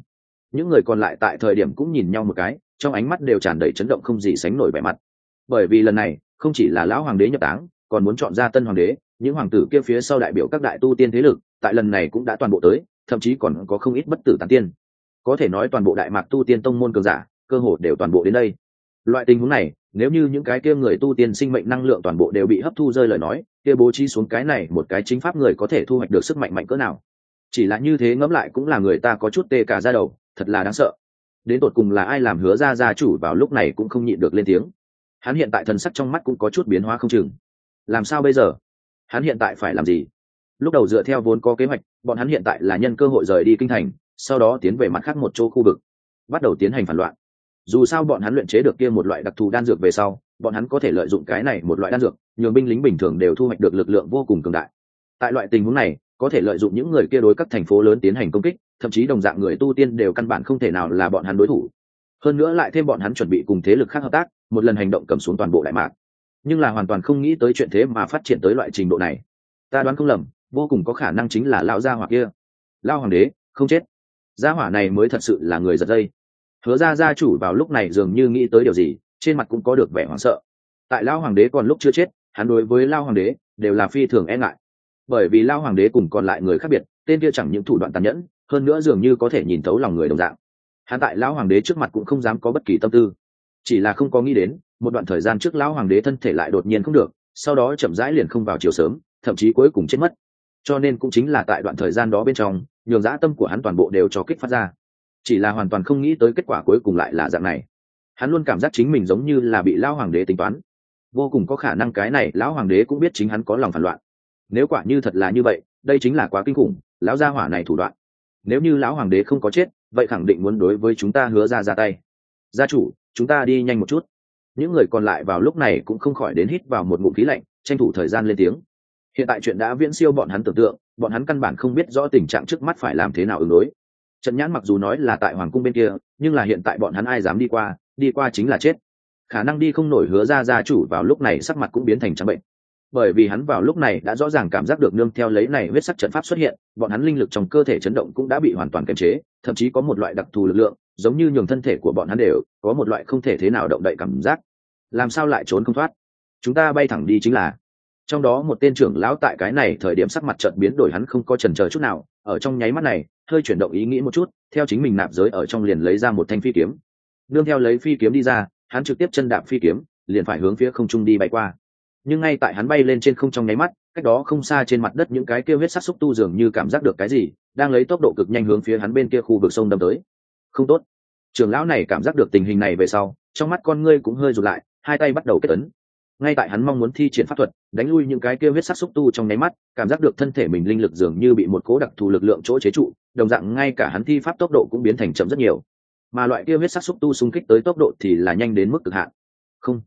Những người còn lại tại thời điểm cũng nhìn nhau một cái, trong ánh mắt đều tràn đầy chấn động không gì sánh nổi vẻ mặt. Bởi vì lần này, không chỉ là lão hoàng đế nhập táng, còn muốn chọn ra tân hoàng đế, những hoàng tử kia phía sau đại biểu các đại tu tiên thế lực, tại lần này cũng đã toàn bộ tới, thậm chí còn có không ít bất tử tán tiên. Có thể nói toàn bộ đại mạc tu tiên tông môn cường giả, cơ hồ đều toàn bộ đến đây. Loại tình huống này nếu như những cái kia người tu tiên sinh mệnh năng lượng toàn bộ đều bị hấp thu rơi lời nói, kia bố trí xuống cái này một cái chính pháp người có thể thu hoạch được sức mạnh mạnh cỡ nào? Chỉ là như thế ngẫm lại cũng là người ta có chút tê cả ra đầu, thật là đáng sợ. Đến tột cùng là ai làm hứa ra gia chủ vào lúc này cũng không nhịn được lên tiếng. Hắn hiện tại thần sắc trong mắt cũng có chút biến hóa không chừng. Làm sao bây giờ? Hắn hiện tại phải làm gì? Lúc đầu dựa theo vốn có kế hoạch, bọn hắn hiện tại là nhân cơ hội rời đi kinh thành, sau đó tiến về mặt khác một chỗ khu vực. Bắt đầu tiến hành phản loạn dù sao bọn hắn luyện chế được kia một loại đặc thù đan dược về sau, bọn hắn có thể lợi dụng cái này một loại đan dược, nhường binh lính bình thường đều thu hoạch được lực lượng vô cùng cường đại. Tại loại tình huống này, có thể lợi dụng những người kia đối các thành phố lớn tiến hành công kích, thậm chí đồng dạng người tu tiên đều căn bản không thể nào là bọn hắn đối thủ. Hơn nữa lại thêm bọn hắn chuẩn bị cùng thế lực khác hợp tác, một lần hành động cầm xuống toàn bộ đại mạc. Nhưng là hoàn toàn không nghĩ tới chuyện thế mà phát triển tới loại trình độ này. Ta đoán không lầm, vô cùng có khả năng chính là lão gia hỏa kia. Lao hoàng đế, không chết. Gia hỏa này mới thật sự là người giật dây hứa ra gia chủ vào lúc này dường như nghĩ tới điều gì, trên mặt cũng có được vẻ hoảng sợ. Tại lao hoàng đế còn lúc chưa chết, hắn đối với lao hoàng đế đều là phi thường e ngại. Bởi vì lao hoàng đế cùng còn lại người khác biệt, tên kia chẳng những thủ đoạn tàn nhẫn, hơn nữa dường như có thể nhìn thấu lòng người đồng dạng. Hắn tại lão hoàng đế trước mặt cũng không dám có bất kỳ tâm tư. Chỉ là không có nghĩ đến, một đoạn thời gian trước lão hoàng đế thân thể lại đột nhiên không được, sau đó chậm rãi liền không vào chiều sớm, thậm chí cuối cùng chết mất. Cho nên cũng chính là tại đoạn thời gian đó bên trong, nhường dã tâm của hắn toàn bộ đều cho kích phát ra chỉ là hoàn toàn không nghĩ tới kết quả cuối cùng lại là dạng này. Hắn luôn cảm giác chính mình giống như là bị lão hoàng đế tính toán. Vô cùng có khả năng cái này lão hoàng đế cũng biết chính hắn có lòng phản loạn. Nếu quả như thật là như vậy, đây chính là quá kinh khủng, lão gia hỏa này thủ đoạn. Nếu như lão hoàng đế không có chết, vậy khẳng định muốn đối với chúng ta hứa ra ra tay. Gia chủ, chúng ta đi nhanh một chút. Những người còn lại vào lúc này cũng không khỏi đến hít vào một ngụm khí lạnh, tranh thủ thời gian lên tiếng. Hiện tại chuyện đã viễn siêu bọn hắn tưởng tượng, bọn hắn căn bản không biết rõ tình trạng trước mắt phải làm thế nào ứng đối trận nhãn mặc dù nói là tại hoàng cung bên kia, nhưng là hiện tại bọn hắn ai dám đi qua đi qua chính là chết. Khả năng đi không nổi hứa ra gia chủ vào lúc này sắc mặt cũng biến thành trắng bệnh. Bởi vì hắn vào lúc này đã rõ ràng cảm giác được nương theo lấy này huyết sắc trận pháp xuất hiện, bọn hắn linh lực trong cơ thể chấn động cũng đã bị hoàn toàn kiềm chế, thậm chí có một loại đặc thù lực lượng, giống như nhường thân thể của bọn hắn đều có một loại không thể thế nào động đậy cảm giác. Làm sao lại trốn không thoát? Chúng ta bay thẳng đi chính là. Trong đó một tên trưởng lão tại cái này thời điểm sắc mặt trận biến đổi hắn không có chần chờ chút nào, ở trong nháy mắt này hơi chuyển động ý nghĩ một chút, theo chính mình nạp giới ở trong liền lấy ra một thanh phi kiếm. Nương theo lấy phi kiếm đi ra, hắn trực tiếp chân đạp phi kiếm, liền phải hướng phía không trung đi bay qua. Nhưng ngay tại hắn bay lên trên không trong nháy mắt, cách đó không xa trên mặt đất những cái kêu huyết sắc xúc tu dường như cảm giác được cái gì, đang lấy tốc độ cực nhanh hướng phía hắn bên kia khu vực sông đâm tới. Không tốt. Trưởng lão này cảm giác được tình hình này về sau, trong mắt con ngươi cũng hơi rụt lại, hai tay bắt đầu kết ấn ngay tại hắn mong muốn thi triển pháp thuật, đánh lui những cái kêu huyết sắc xúc tu trong nháy mắt, cảm giác được thân thể mình linh lực dường như bị một cố đặc thù lực lượng chỗ chế trụ, đồng dạng ngay cả hắn thi pháp tốc độ cũng biến thành chậm rất nhiều. Mà loại kia huyết sắc xúc tu xung kích tới tốc độ thì là nhanh đến mức cực hạn. Không.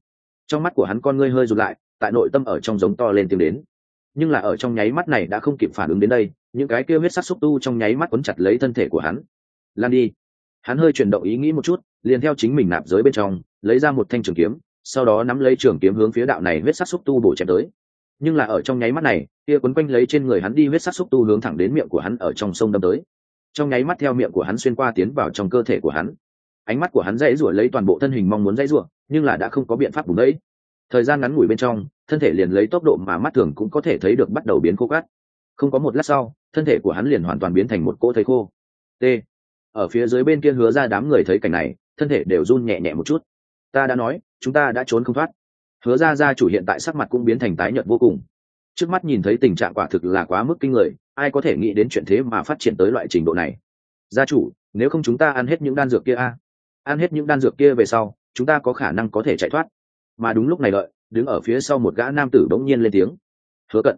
Trong mắt của hắn con ngươi hơi rụt lại, tại nội tâm ở trong giống to lên tiếng đến. Nhưng là ở trong nháy mắt này đã không kịp phản ứng đến đây, những cái kia huyết sắc xúc tu trong nháy mắt quấn chặt lấy thân thể của hắn. Lan đi. Hắn hơi chuyển động ý nghĩ một chút, liền theo chính mình nạp giới bên trong, lấy ra một thanh trường kiếm sau đó nắm lấy trường kiếm hướng phía đạo này huyết sắc xúc tu bổ chém tới. Nhưng là ở trong nháy mắt này, kia quấn quanh lấy trên người hắn đi huyết sắc xúc tu hướng thẳng đến miệng của hắn ở trong sông đâm tới. Trong nháy mắt theo miệng của hắn xuyên qua tiến vào trong cơ thể của hắn. Ánh mắt của hắn dãy rủa lấy toàn bộ thân hình mong muốn dãy rủa, nhưng là đã không có biện pháp bùng đấy thời gian ngắn ngủi bên trong, thân thể liền lấy tốc độ mà mắt thường cũng có thể thấy được bắt đầu biến khô cát. Không có một lát sau, thân thể của hắn liền hoàn toàn biến thành một cỗ thấy khô. T. Ở phía dưới bên kia hứa ra đám người thấy cảnh này, thân thể đều run nhẹ nhẹ một chút ta đã nói, chúng ta đã trốn không thoát. Hứa ra gia chủ hiện tại sắc mặt cũng biến thành tái nhợt vô cùng. Trước mắt nhìn thấy tình trạng quả thực là quá mức kinh người, ai có thể nghĩ đến chuyện thế mà phát triển tới loại trình độ này? Gia chủ, nếu không chúng ta ăn hết những đan dược kia a? Ăn hết những đan dược kia về sau, chúng ta có khả năng có thể chạy thoát. Mà đúng lúc này đợi, đứng ở phía sau một gã nam tử bỗng nhiên lên tiếng. Hứa cận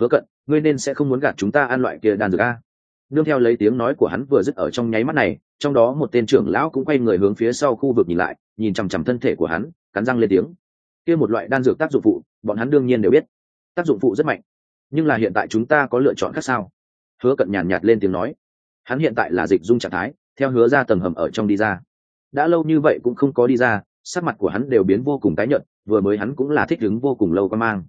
hứa cận, ngươi nên sẽ không muốn gạt chúng ta ăn loại kia đan dược a nương theo lấy tiếng nói của hắn vừa dứt ở trong nháy mắt này, trong đó một tên trưởng lão cũng quay người hướng phía sau khu vực nhìn lại, nhìn chằm chằm thân thể của hắn, cắn răng lên tiếng. Kia một loại đan dược tác dụng phụ, bọn hắn đương nhiên đều biết. Tác dụng phụ rất mạnh. Nhưng là hiện tại chúng ta có lựa chọn khác sao? Hứa cận nhàn nhạt lên tiếng nói. Hắn hiện tại là dịch dung trạng thái, theo hứa ra tầng hầm ở trong đi ra. Đã lâu như vậy cũng không có đi ra, sắc mặt của hắn đều biến vô cùng tái nhợt, vừa mới hắn cũng là thích đứng vô cùng lâu qua mang.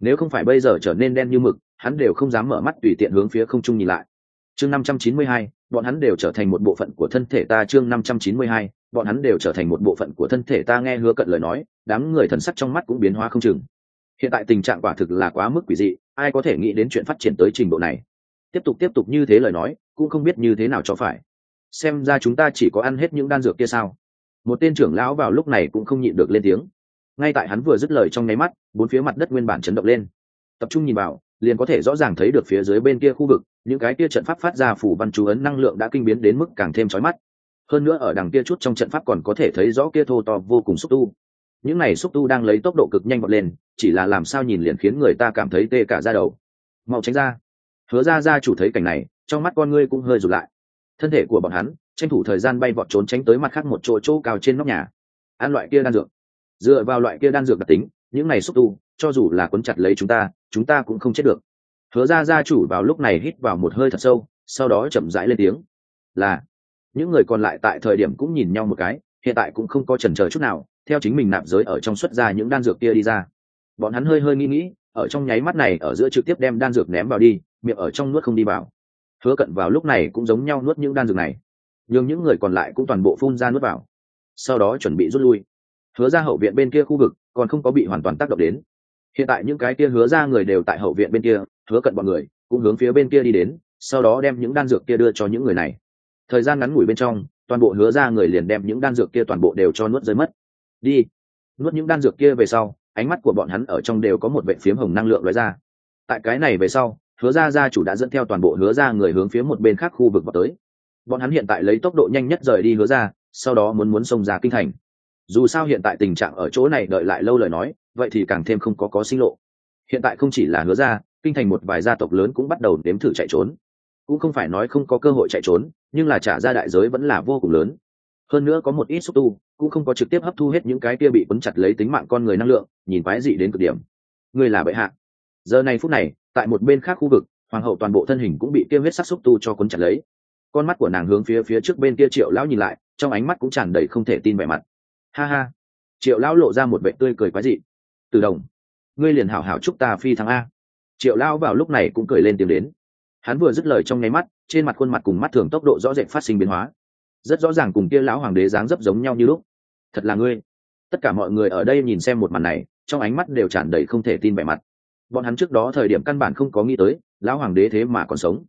Nếu không phải bây giờ trở nên đen như mực, hắn đều không dám mở mắt tùy tiện hướng phía không trung nhìn lại chương năm trăm chín mươi hai, bọn hắn đều trở thành một bộ phận của thân thể ta, chương năm trăm chín mươi hai, bọn hắn đều trở thành một bộ phận của thân thể ta, nghe hứa cận lời nói, đám người thần sắc trong mắt cũng biến hóa không chừng. Hiện tại tình trạng quả thực là quá mức quỷ dị, ai có thể nghĩ đến chuyện phát triển tới trình độ này. Tiếp tục tiếp tục như thế lời nói, cũng không biết như thế nào cho phải. Xem ra chúng ta chỉ có ăn hết những đan dược kia sao? Một tên trưởng lão vào lúc này cũng không nhịn được lên tiếng. Ngay tại hắn vừa dứt lời trong nháy mắt, bốn phía mặt đất nguyên bản chấn động lên. Tập trung nhìn vào, liền có thể rõ ràng thấy được phía dưới bên kia khu vực những cái kia trận pháp phát ra phủ văn chú ấn năng lượng đã kinh biến đến mức càng thêm chói mắt. Hơn nữa ở đằng kia chút trong trận pháp còn có thể thấy rõ kia thô to vô cùng xúc tu. Những này xúc tu đang lấy tốc độ cực nhanh vọt lên, chỉ là làm sao nhìn liền khiến người ta cảm thấy tê cả da đầu. Mau tránh ra. Hứa ra ra chủ thấy cảnh này, trong mắt con ngươi cũng hơi rụt lại. Thân thể của bọn hắn, tranh thủ thời gian bay vọt trốn tránh tới mặt khác một chỗ chỗ cao trên nóc nhà. Ăn loại kia đan dược. Dựa vào loại kia đan dược đặc tính, những này xúc tu, cho dù là quấn chặt lấy chúng ta chúng ta cũng không chết được hứa ra gia chủ vào lúc này hít vào một hơi thật sâu, sau đó chậm rãi lên tiếng. Là, những người còn lại tại thời điểm cũng nhìn nhau một cái, hiện tại cũng không có chần chờ chút nào, theo chính mình nạp giới ở trong xuất ra những đan dược kia đi ra. Bọn hắn hơi hơi nghĩ nghĩ, ở trong nháy mắt này, ở giữa trực tiếp đem đan dược ném vào đi, miệng ở trong nuốt không đi vào. Hứa cận vào lúc này cũng giống nhau nuốt những đan dược này, nhưng những người còn lại cũng toàn bộ phun ra nuốt vào. Sau đó chuẩn bị rút lui. Hứa ra hậu viện bên kia khu vực còn không có bị hoàn toàn tác động đến hiện tại những cái kia hứa ra người đều tại hậu viện bên kia, hứa cận bọn người cũng hướng phía bên kia đi đến, sau đó đem những đan dược kia đưa cho những người này. Thời gian ngắn ngủi bên trong, toàn bộ hứa ra người liền đem những đan dược kia toàn bộ đều cho nuốt rơi mất. Đi. Nuốt những đan dược kia về sau, ánh mắt của bọn hắn ở trong đều có một vệ phiếm hồng năng lượng lóe ra. Tại cái này về sau, hứa ra gia chủ đã dẫn theo toàn bộ hứa ra người hướng phía một bên khác khu vực vào tới. Bọn hắn hiện tại lấy tốc độ nhanh nhất rời đi hứa ra, sau đó muốn muốn xông ra kinh thành dù sao hiện tại tình trạng ở chỗ này đợi lại lâu lời nói, vậy thì càng thêm không có có sinh lộ. Hiện tại không chỉ là hứa ra, kinh thành một vài gia tộc lớn cũng bắt đầu đếm thử chạy trốn. Cũng không phải nói không có cơ hội chạy trốn, nhưng là trả ra đại giới vẫn là vô cùng lớn. Hơn nữa có một ít xúc tu, cũng không có trực tiếp hấp thu hết những cái kia bị quấn chặt lấy tính mạng con người năng lượng, nhìn quái dị đến cực điểm. Người là bệ hạ. Giờ này phút này, tại một bên khác khu vực, hoàng hậu toàn bộ thân hình cũng bị kia huyết sắc xúc tu cho quấn chặt lấy. Con mắt của nàng hướng phía phía trước bên kia triệu lão nhìn lại, trong ánh mắt cũng tràn đầy không thể tin vẻ mặt ha ha. Triệu lão lộ ra một vệ tươi cười quái dị. Từ đồng, ngươi liền hảo hảo chúc ta phi thắng a. Triệu lão vào lúc này cũng cười lên tiếng đến. Hắn vừa dứt lời trong nháy mắt, trên mặt khuôn mặt cùng mắt thường tốc độ rõ rệt phát sinh biến hóa. Rất rõ ràng cùng kia lão hoàng đế dáng dấp giống nhau như lúc. Thật là ngươi. Tất cả mọi người ở đây nhìn xem một màn này, trong ánh mắt đều tràn đầy không thể tin vẻ mặt. Bọn hắn trước đó thời điểm căn bản không có nghĩ tới, lão hoàng đế thế mà còn sống.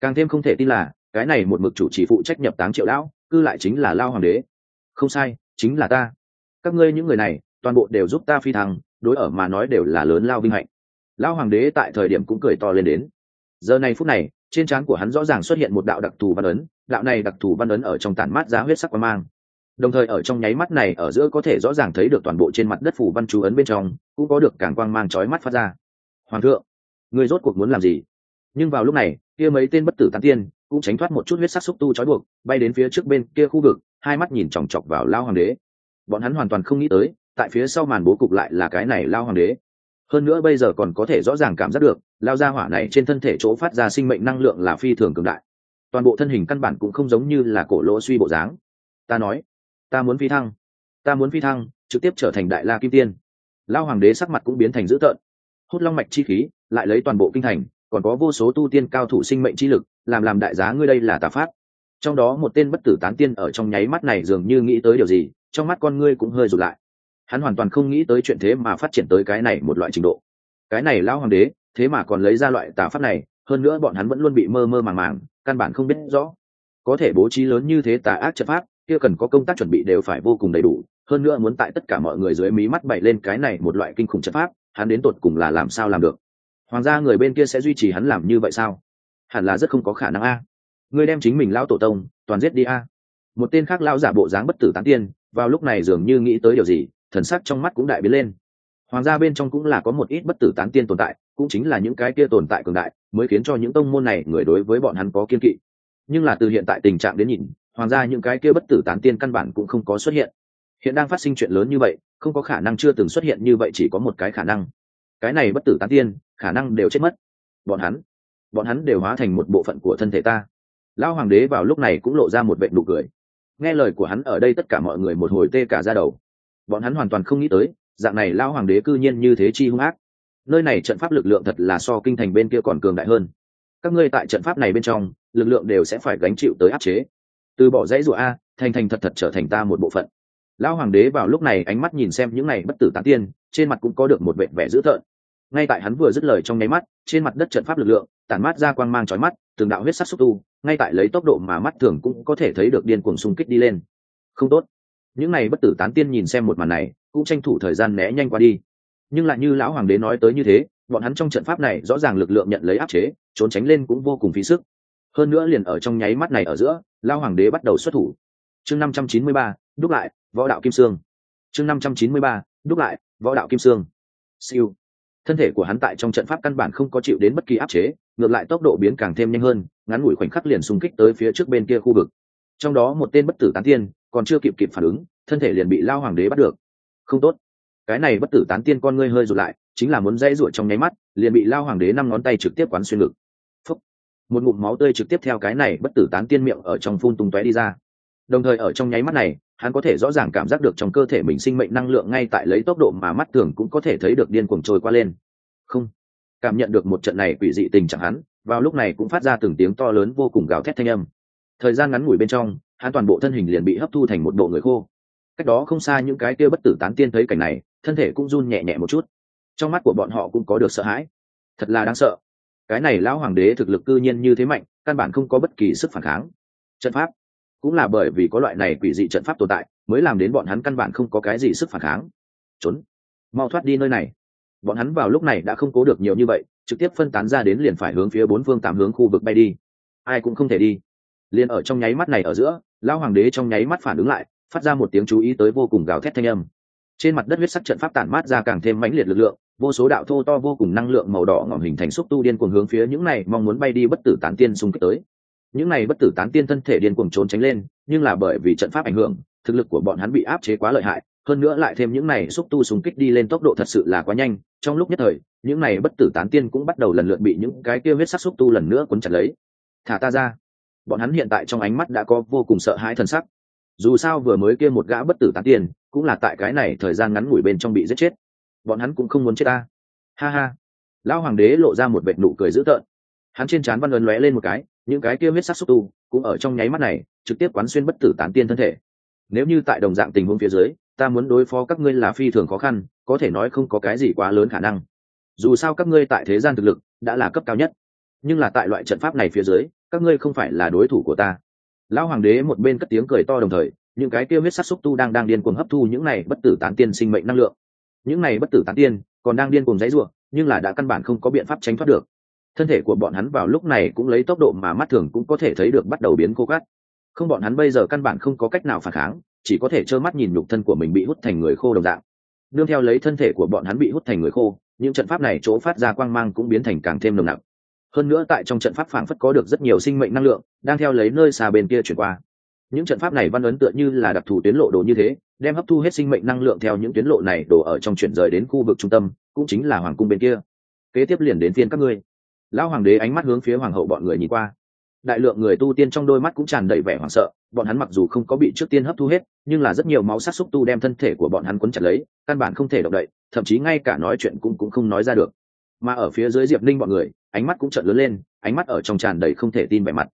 Càng thêm không thể tin là, cái này một mực chủ chỉ phụ trách nhập táng triệu lão, cư lại chính là lao hoàng đế. Không sai chính là ta. Các ngươi những người này, toàn bộ đều giúp ta phi thăng, đối ở mà nói đều là lớn lao vinh hạnh. Lão hoàng đế tại thời điểm cũng cười to lên đến. Giờ này phút này, trên trán của hắn rõ ràng xuất hiện một đạo đặc thù văn ấn, đạo này đặc thù văn ấn ở trong tản mát giá huyết sắc quang mang. Đồng thời ở trong nháy mắt này, ở giữa có thể rõ ràng thấy được toàn bộ trên mặt đất phủ văn chú ấn bên trong, cũng có được càng quang mang chói mắt phát ra. Hoàng thượng người rốt cuộc muốn làm gì? Nhưng vào lúc này, kia mấy tên bất tử tán tiên, cũng tránh thoát một chút huyết sắc xúc tu trói buộc, bay đến phía trước bên kia khu vực hai mắt nhìn chòng chọc vào lao hoàng đế. Bọn hắn hoàn toàn không nghĩ tới, tại phía sau màn bố cục lại là cái này lao hoàng đế. Hơn nữa bây giờ còn có thể rõ ràng cảm giác được, lao ra hỏa này trên thân thể chỗ phát ra sinh mệnh năng lượng là phi thường cường đại. Toàn bộ thân hình căn bản cũng không giống như là cổ lỗ suy bộ dáng. Ta nói, ta muốn phi thăng. Ta muốn phi thăng, trực tiếp trở thành đại la kim tiên. Lao hoàng đế sắc mặt cũng biến thành dữ tợn. Hút long mạch chi khí, lại lấy toàn bộ kinh thành, còn có vô số tu tiên cao thủ sinh mệnh chi lực, làm làm đại giá ngươi đây là tà phát trong đó một tên bất tử tán tiên ở trong nháy mắt này dường như nghĩ tới điều gì, trong mắt con ngươi cũng hơi rụt lại. Hắn hoàn toàn không nghĩ tới chuyện thế mà phát triển tới cái này một loại trình độ. Cái này lão hoàng đế, thế mà còn lấy ra loại tà pháp này, hơn nữa bọn hắn vẫn luôn bị mơ mơ màng màng, căn bản không biết rõ. Có thể bố trí lớn như thế tà ác trận pháp, kia cần có công tác chuẩn bị đều phải vô cùng đầy đủ, hơn nữa muốn tại tất cả mọi người dưới mí mắt bày lên cái này một loại kinh khủng trận pháp, hắn đến tột cùng là làm sao làm được? Hoàng gia người bên kia sẽ duy trì hắn làm như vậy sao? Hẳn là rất không có khả năng a ngươi đem chính mình lao tổ tông, toàn giết đi a. Một tên khác lao giả bộ dáng bất tử tán tiên, vào lúc này dường như nghĩ tới điều gì, thần sắc trong mắt cũng đại biến lên. Hoàng gia bên trong cũng là có một ít bất tử tán tiên tồn tại, cũng chính là những cái kia tồn tại cường đại, mới khiến cho những tông môn này người đối với bọn hắn có kiên kỵ. Nhưng là từ hiện tại tình trạng đến nhìn, hoàng gia những cái kia bất tử tán tiên căn bản cũng không có xuất hiện. Hiện đang phát sinh chuyện lớn như vậy, không có khả năng chưa từng xuất hiện như vậy chỉ có một cái khả năng. Cái này bất tử tán tiên, khả năng đều chết mất. Bọn hắn bọn hắn đều hóa thành một bộ phận của thân thể ta lão hoàng đế vào lúc này cũng lộ ra một vệ nụ cười. Nghe lời của hắn, ở đây tất cả mọi người một hồi tê cả ra đầu. Bọn hắn hoàn toàn không nghĩ tới, dạng này lão hoàng đế cư nhiên như thế chi hung ác. Nơi này trận pháp lực lượng thật là so kinh thành bên kia còn cường đại hơn. Các ngươi tại trận pháp này bên trong, lực lượng đều sẽ phải gánh chịu tới áp chế. Từ bỏ dãy rủa a, thành thành thật thật trở thành ta một bộ phận. Lão hoàng đế vào lúc này ánh mắt nhìn xem những này bất tử tán tiên, trên mặt cũng có được một vệ vẻ dữ tợn ngay tại hắn vừa dứt lời trong nháy mắt, trên mặt đất trận pháp lực lượng, tản mát ra quang mang trói mắt, từng đạo huyết sắc xúc tu, ngay tại lấy tốc độ mà mắt thường cũng có thể thấy được điên cuồng xung kích đi lên. Không tốt. Những này bất tử tán tiên nhìn xem một màn này, cũng tranh thủ thời gian né nhanh qua đi. Nhưng lại như lão hoàng đế nói tới như thế, bọn hắn trong trận pháp này rõ ràng lực lượng nhận lấy áp chế, trốn tránh lên cũng vô cùng phí sức. Hơn nữa liền ở trong nháy mắt này ở giữa lao hoàng đế bắt đầu xuất thủ. Chương năm trăm chín mươi ba, đúc lại, võ đạo kim sương. Chương năm trăm chín mươi ba, đúc lại, võ đạo kim sương. Siêu thân thể của hắn tại trong trận pháp căn bản không có chịu đến bất kỳ áp chế, ngược lại tốc độ biến càng thêm nhanh hơn, ngắn ngủi khoảnh khắc liền xung kích tới phía trước bên kia khu vực. Trong đó một tên bất tử tán tiên còn chưa kịp kịp phản ứng, thân thể liền bị lao hoàng đế bắt được. Không tốt. Cái này bất tử tán tiên con ngươi hơi rụt lại, chính là muốn dãy ruột trong nháy mắt, liền bị lao hoàng đế năm ngón tay trực tiếp quán xuyên ngực. Phúc. một ngụm máu tươi trực tiếp theo cái này bất tử tán tiên miệng ở trong phun tung tóe đi ra. Đồng thời ở trong nháy mắt này hắn có thể rõ ràng cảm giác được trong cơ thể mình sinh mệnh năng lượng ngay tại lấy tốc độ mà mắt thường cũng có thể thấy được điên cuồng trôi qua lên. Không. Cảm nhận được một trận này quỷ dị tình trạng hắn, vào lúc này cũng phát ra từng tiếng to lớn vô cùng gào thét thanh âm. Thời gian ngắn ngủi bên trong, hắn toàn bộ thân hình liền bị hấp thu thành một bộ người khô. Cách đó không xa những cái kia bất tử tán tiên thấy cảnh này, thân thể cũng run nhẹ nhẹ một chút. Trong mắt của bọn họ cũng có được sợ hãi. Thật là đáng sợ. Cái này lão hoàng đế thực lực cư nhiên như thế mạnh, căn bản không có bất kỳ sức phản kháng. Trận pháp cũng là bởi vì có loại này quỷ dị trận pháp tồn tại, mới làm đến bọn hắn căn bản không có cái gì sức phản kháng. Trốn. Mau thoát đi nơi này. Bọn hắn vào lúc này đã không cố được nhiều như vậy, trực tiếp phân tán ra đến liền phải hướng phía bốn phương tám hướng khu vực bay đi. Ai cũng không thể đi. Liền ở trong nháy mắt này ở giữa, lão hoàng đế trong nháy mắt phản ứng lại, phát ra một tiếng chú ý tới vô cùng gào thét thanh âm. Trên mặt đất huyết sắc trận pháp tản mát ra càng thêm mãnh liệt lực lượng, vô số đạo thô to vô cùng năng lượng màu đỏ ngỏm hình thành xúc tu điên cuồng hướng phía những này mong muốn bay đi bất tử tán tiên xung kích tới những này bất tử tán tiên thân thể điên cuồng trốn tránh lên, nhưng là bởi vì trận pháp ảnh hưởng, thực lực của bọn hắn bị áp chế quá lợi hại, hơn nữa lại thêm những này xúc tu xung kích đi lên tốc độ thật sự là quá nhanh. Trong lúc nhất thời, những này bất tử tán tiên cũng bắt đầu lần lượt bị những cái kia huyết sắc xúc tu lần nữa cuốn chặt lấy. Thả ta ra. Bọn hắn hiện tại trong ánh mắt đã có vô cùng sợ hãi thân sắc. Dù sao vừa mới kia một gã bất tử tán tiên, cũng là tại cái này thời gian ngắn ngủi bên trong bị giết chết. Bọn hắn cũng không muốn chết ta. Ha ha. Lão hoàng đế lộ ra một vệt nụ cười dữ tợn hắn trên trán văn ấn lóe lên một cái, những cái kia huyết sắc xúc tu cũng ở trong nháy mắt này trực tiếp quán xuyên bất tử tán tiên thân thể. Nếu như tại đồng dạng tình huống phía dưới, ta muốn đối phó các ngươi là phi thường khó khăn, có thể nói không có cái gì quá lớn khả năng. Dù sao các ngươi tại thế gian thực lực đã là cấp cao nhất, nhưng là tại loại trận pháp này phía dưới, các ngươi không phải là đối thủ của ta. Lão hoàng đế một bên cất tiếng cười to đồng thời, những cái kia huyết sắc xúc tu đang đang điên cuồng hấp thu những này bất tử tán tiên sinh mệnh năng lượng. Những này bất tử tán tiên còn đang điên cuồng dãy ruộng nhưng là đã căn bản không có biện pháp tránh thoát được thân thể của bọn hắn vào lúc này cũng lấy tốc độ mà mắt thường cũng có thể thấy được bắt đầu biến khô cát không, bọn hắn bây giờ căn bản không có cách nào phản kháng, chỉ có thể trơ mắt nhìn nhục thân của mình bị hút thành người khô đồng dạng. Nương theo lấy thân thể của bọn hắn bị hút thành người khô, những trận pháp này chỗ phát ra quang mang cũng biến thành càng thêm nồng nặc. Hơn nữa tại trong trận pháp phảng phất có được rất nhiều sinh mệnh năng lượng, đang theo lấy nơi xa bên kia chuyển qua. Những trận pháp này văn ấn tựa như là đặc thù tuyến lộ đồ như thế, đem hấp thu hết sinh mệnh năng lượng theo những tuyến lộ này đổ ở trong chuyển rời đến khu vực trung tâm, cũng chính là hoàng cung bên kia. Kế tiếp liền đến phiên các ngươi lão hoàng đế ánh mắt hướng phía hoàng hậu bọn người nhìn qua. Đại lượng người tu tiên trong đôi mắt cũng tràn đầy vẻ hoảng sợ, bọn hắn mặc dù không có bị trước tiên hấp thu hết, nhưng là rất nhiều máu sát xúc tu đem thân thể của bọn hắn quấn chặt lấy, căn bản không thể động đậy, thậm chí ngay cả nói chuyện cũng cũng không nói ra được. Mà ở phía dưới diệp ninh bọn người, ánh mắt cũng trợn lớn lên, ánh mắt ở trong tràn đầy không thể tin vẻ mặt.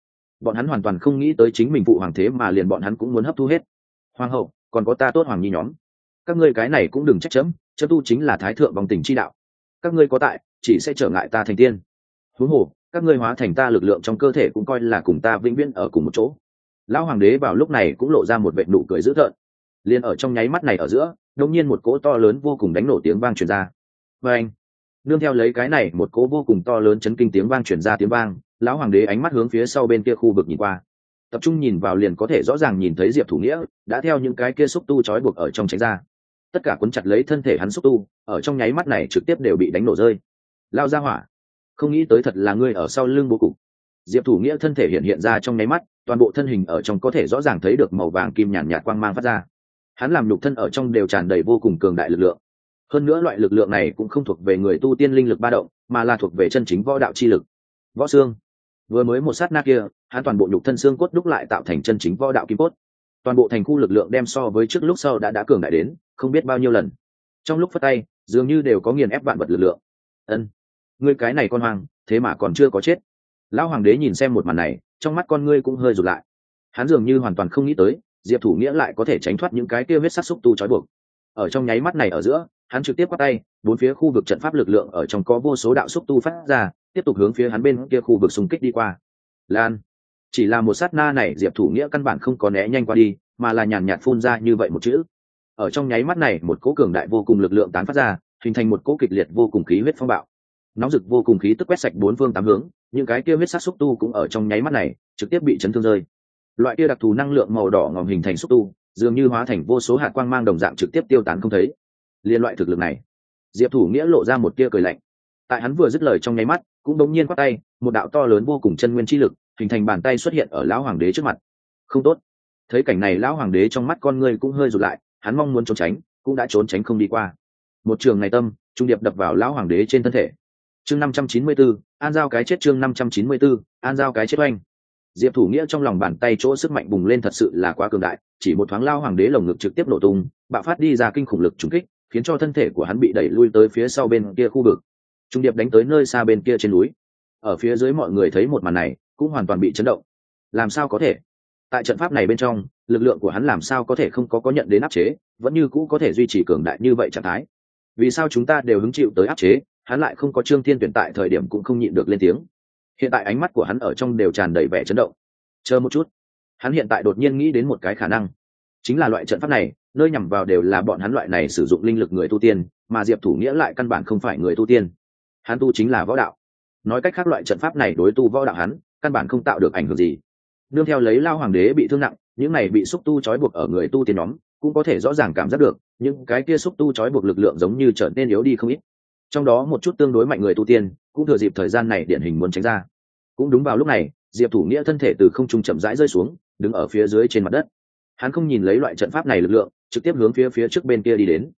Bọn hắn hoàn toàn không nghĩ tới chính mình phụ hoàng thế mà liền bọn hắn cũng muốn hấp thu hết. Hoàng hậu, còn có ta tốt hoàng nhi nhóm. Các ngươi cái này cũng đừng trách chấm chấm tu chính là thái thượng bằng tình chi đạo. Các ngươi có tại, chỉ sẽ trở ngại ta thành tiên huống hồ, các ngươi hóa thành ta lực lượng trong cơ thể cũng coi là cùng ta vĩnh viễn ở cùng một chỗ. Lão hoàng đế vào lúc này cũng lộ ra một vệ nụ cười dữ tợn. Liền ở trong nháy mắt này ở giữa, đột nhiên một cỗ to lớn vô cùng đánh nổ tiếng vang truyền ra. Và anh, nương theo lấy cái này một cỗ vô cùng to lớn chấn kinh tiếng vang truyền ra tiếng vang, lão hoàng đế ánh mắt hướng phía sau bên kia khu vực nhìn qua. Tập trung nhìn vào liền có thể rõ ràng nhìn thấy diệp thủ nghĩa đã theo những cái kia xúc tu trói buộc ở trong tránh ra. Tất cả cuốn chặt lấy thân thể hắn xúc tu, ở trong nháy mắt này trực tiếp đều bị đánh nổ rơi. Lao ra hỏa không nghĩ tới thật là ngươi ở sau lưng bố cục. Diệp thủ nghĩa thân thể hiện hiện ra trong nháy mắt, toàn bộ thân hình ở trong có thể rõ ràng thấy được màu vàng kim nhàn nhạt quang mang phát ra. Hắn làm nhục thân ở trong đều tràn đầy vô cùng cường đại lực lượng. Hơn nữa loại lực lượng này cũng không thuộc về người tu tiên linh lực ba động, mà là thuộc về chân chính võ đạo chi lực. Võ xương. Vừa mới một sát na kia, hắn toàn bộ nhục thân xương cốt đúc lại tạo thành chân chính võ đạo kim cốt. Toàn bộ thành khu lực lượng đem so với trước lúc sau đã đã cường đại đến không biết bao nhiêu lần. Trong lúc phát tay, dường như đều có nghiền ép vạn vật lực lượng. Ân ngươi cái này con hoàng thế mà còn chưa có chết. Lão hoàng đế nhìn xem một màn này, trong mắt con ngươi cũng hơi rụt lại. Hắn dường như hoàn toàn không nghĩ tới, diệp thủ nghĩa lại có thể tránh thoát những cái kia huyết sắc xúc tu trói buộc. Ở trong nháy mắt này ở giữa, hắn trực tiếp quát tay, bốn phía khu vực trận pháp lực lượng ở trong có vô số đạo xúc tu phát ra, tiếp tục hướng phía hắn bên kia khu vực xung kích đi qua. Lan, chỉ là một sát na này diệp thủ nghĩa căn bản không có né nhanh qua đi, mà là nhàn nhạt phun ra như vậy một chữ. Ở trong nháy mắt này, một cỗ cường đại vô cùng lực lượng tán phát ra, hình thành một cỗ kịch liệt vô cùng khí huyết phong bạo nóng rực vô cùng khí tức quét sạch bốn phương tám hướng, những cái kia huyết sắc xúc tu cũng ở trong nháy mắt này trực tiếp bị chấn thương rơi. Loại kia đặc thù năng lượng màu đỏ ngòm hình thành xúc tu, dường như hóa thành vô số hạt quang mang đồng dạng trực tiếp tiêu tán không thấy. Liên loại thực lực này, diệp thủ nghĩa lộ ra một tia cười lạnh. Tại hắn vừa dứt lời trong nháy mắt, cũng đống nhiên quát tay, một đạo to lớn vô cùng chân nguyên chi lực, hình thành bàn tay xuất hiện ở lão hoàng đế trước mặt. Không tốt. Thấy cảnh này lão hoàng đế trong mắt con người cũng hơi rụt lại, hắn mong muốn trốn tránh, cũng đã trốn tránh không đi qua. Một trường này tâm, trung điệp đập vào lão hoàng đế trên thân thể chương năm trăm chín mươi 594, an giao cái chết chương năm trăm chín mươi 594, an giao cái chết oanh. Diệp thủ nghĩa trong lòng bàn tay chỗ sức mạnh bùng lên thật sự là quá cường đại chỉ một thoáng lao hoàng đế lồng ngực trực tiếp nổ tung bạo phát đi ra kinh khủng lực trúng kích khiến cho thân thể của hắn bị đẩy lui tới phía sau bên kia khu vực. Trung điệp đánh tới nơi xa bên kia trên núi. Ở phía dưới mọi người thấy một màn này cũng hoàn toàn bị chấn động. Làm sao có thể? Tại trận pháp này bên trong lực lượng của hắn làm sao có thể không có có nhận đến áp chế vẫn như cũ có thể duy trì cường đại như vậy trạng thái. Vì sao chúng ta đều hứng chịu tới áp chế? Hắn lại không có trương thiên tuyển tại thời điểm cũng không nhịn được lên tiếng. Hiện tại ánh mắt của hắn ở trong đều tràn đầy vẻ chấn động. Chờ một chút. Hắn hiện tại đột nhiên nghĩ đến một cái khả năng. Chính là loại trận pháp này, nơi nhằm vào đều là bọn hắn loại này sử dụng linh lực người tu tiên, mà diệp thủ nghĩa lại căn bản không phải người tu tiên. Hắn tu chính là võ đạo. Nói cách khác loại trận pháp này đối tu võ đạo hắn, căn bản không tạo được ảnh hưởng gì. Nương theo lấy lao hoàng đế bị thương nặng, những này bị xúc tu trói buộc ở người tu tiên nhóm, cũng có thể rõ ràng cảm giác được, những cái kia xúc tu trói buộc lực lượng giống như trở nên yếu đi không ít trong đó một chút tương đối mạnh người tu tiên, cũng thừa dịp thời gian này điển hình muốn tránh ra. Cũng đúng vào lúc này, diệp thủ nghĩa thân thể từ không trung chậm rãi rơi xuống, đứng ở phía dưới trên mặt đất. Hắn không nhìn lấy loại trận pháp này lực lượng, trực tiếp hướng phía phía trước bên kia đi đến.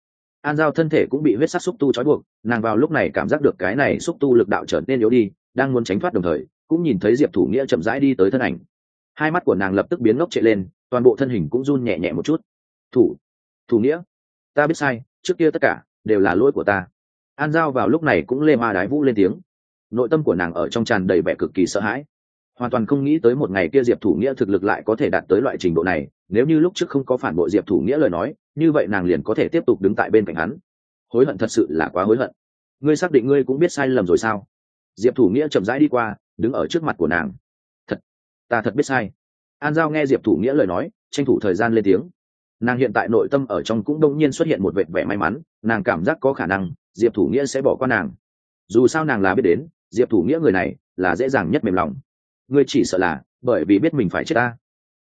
An giao thân thể cũng bị huyết sắc xúc tu trói buộc, nàng vào lúc này cảm giác được cái này xúc tu lực đạo trở nên yếu đi, đang muốn tránh thoát đồng thời, cũng nhìn thấy diệp thủ nghĩa chậm rãi đi tới thân ảnh. Hai mắt của nàng lập tức biến ngốc chạy lên, toàn bộ thân hình cũng run nhẹ nhẹ một chút. Thủ thủ nghĩa, ta biết sai, trước kia tất cả đều là lỗi của ta an giao vào lúc này cũng lê ma đái vũ lên tiếng. Nội tâm của nàng ở trong tràn đầy vẻ cực kỳ sợ hãi. Hoàn toàn không nghĩ tới một ngày kia diệp thủ nghĩa thực lực lại có thể đạt tới loại trình độ này, nếu như lúc trước không có phản bội diệp thủ nghĩa lời nói, như vậy nàng liền có thể tiếp tục đứng tại bên cạnh hắn. Hối hận thật sự là quá hối hận. Ngươi xác định ngươi cũng biết sai lầm rồi sao? Diệp thủ nghĩa chậm rãi đi qua, đứng ở trước mặt của nàng. Thật, ta thật biết sai. An giao nghe diệp thủ nghĩa lời nói, tranh thủ thời gian lên tiếng. Nàng hiện tại nội tâm ở trong cũng đông nhiên xuất hiện một vệ vẻ may mắn, nàng cảm giác có khả năng diệp thủ nghĩa sẽ bỏ qua nàng. Dù sao nàng là biết đến, diệp thủ nghĩa người này là dễ dàng nhất mềm lòng. Ngươi chỉ sợ là bởi vì biết mình phải chết ta.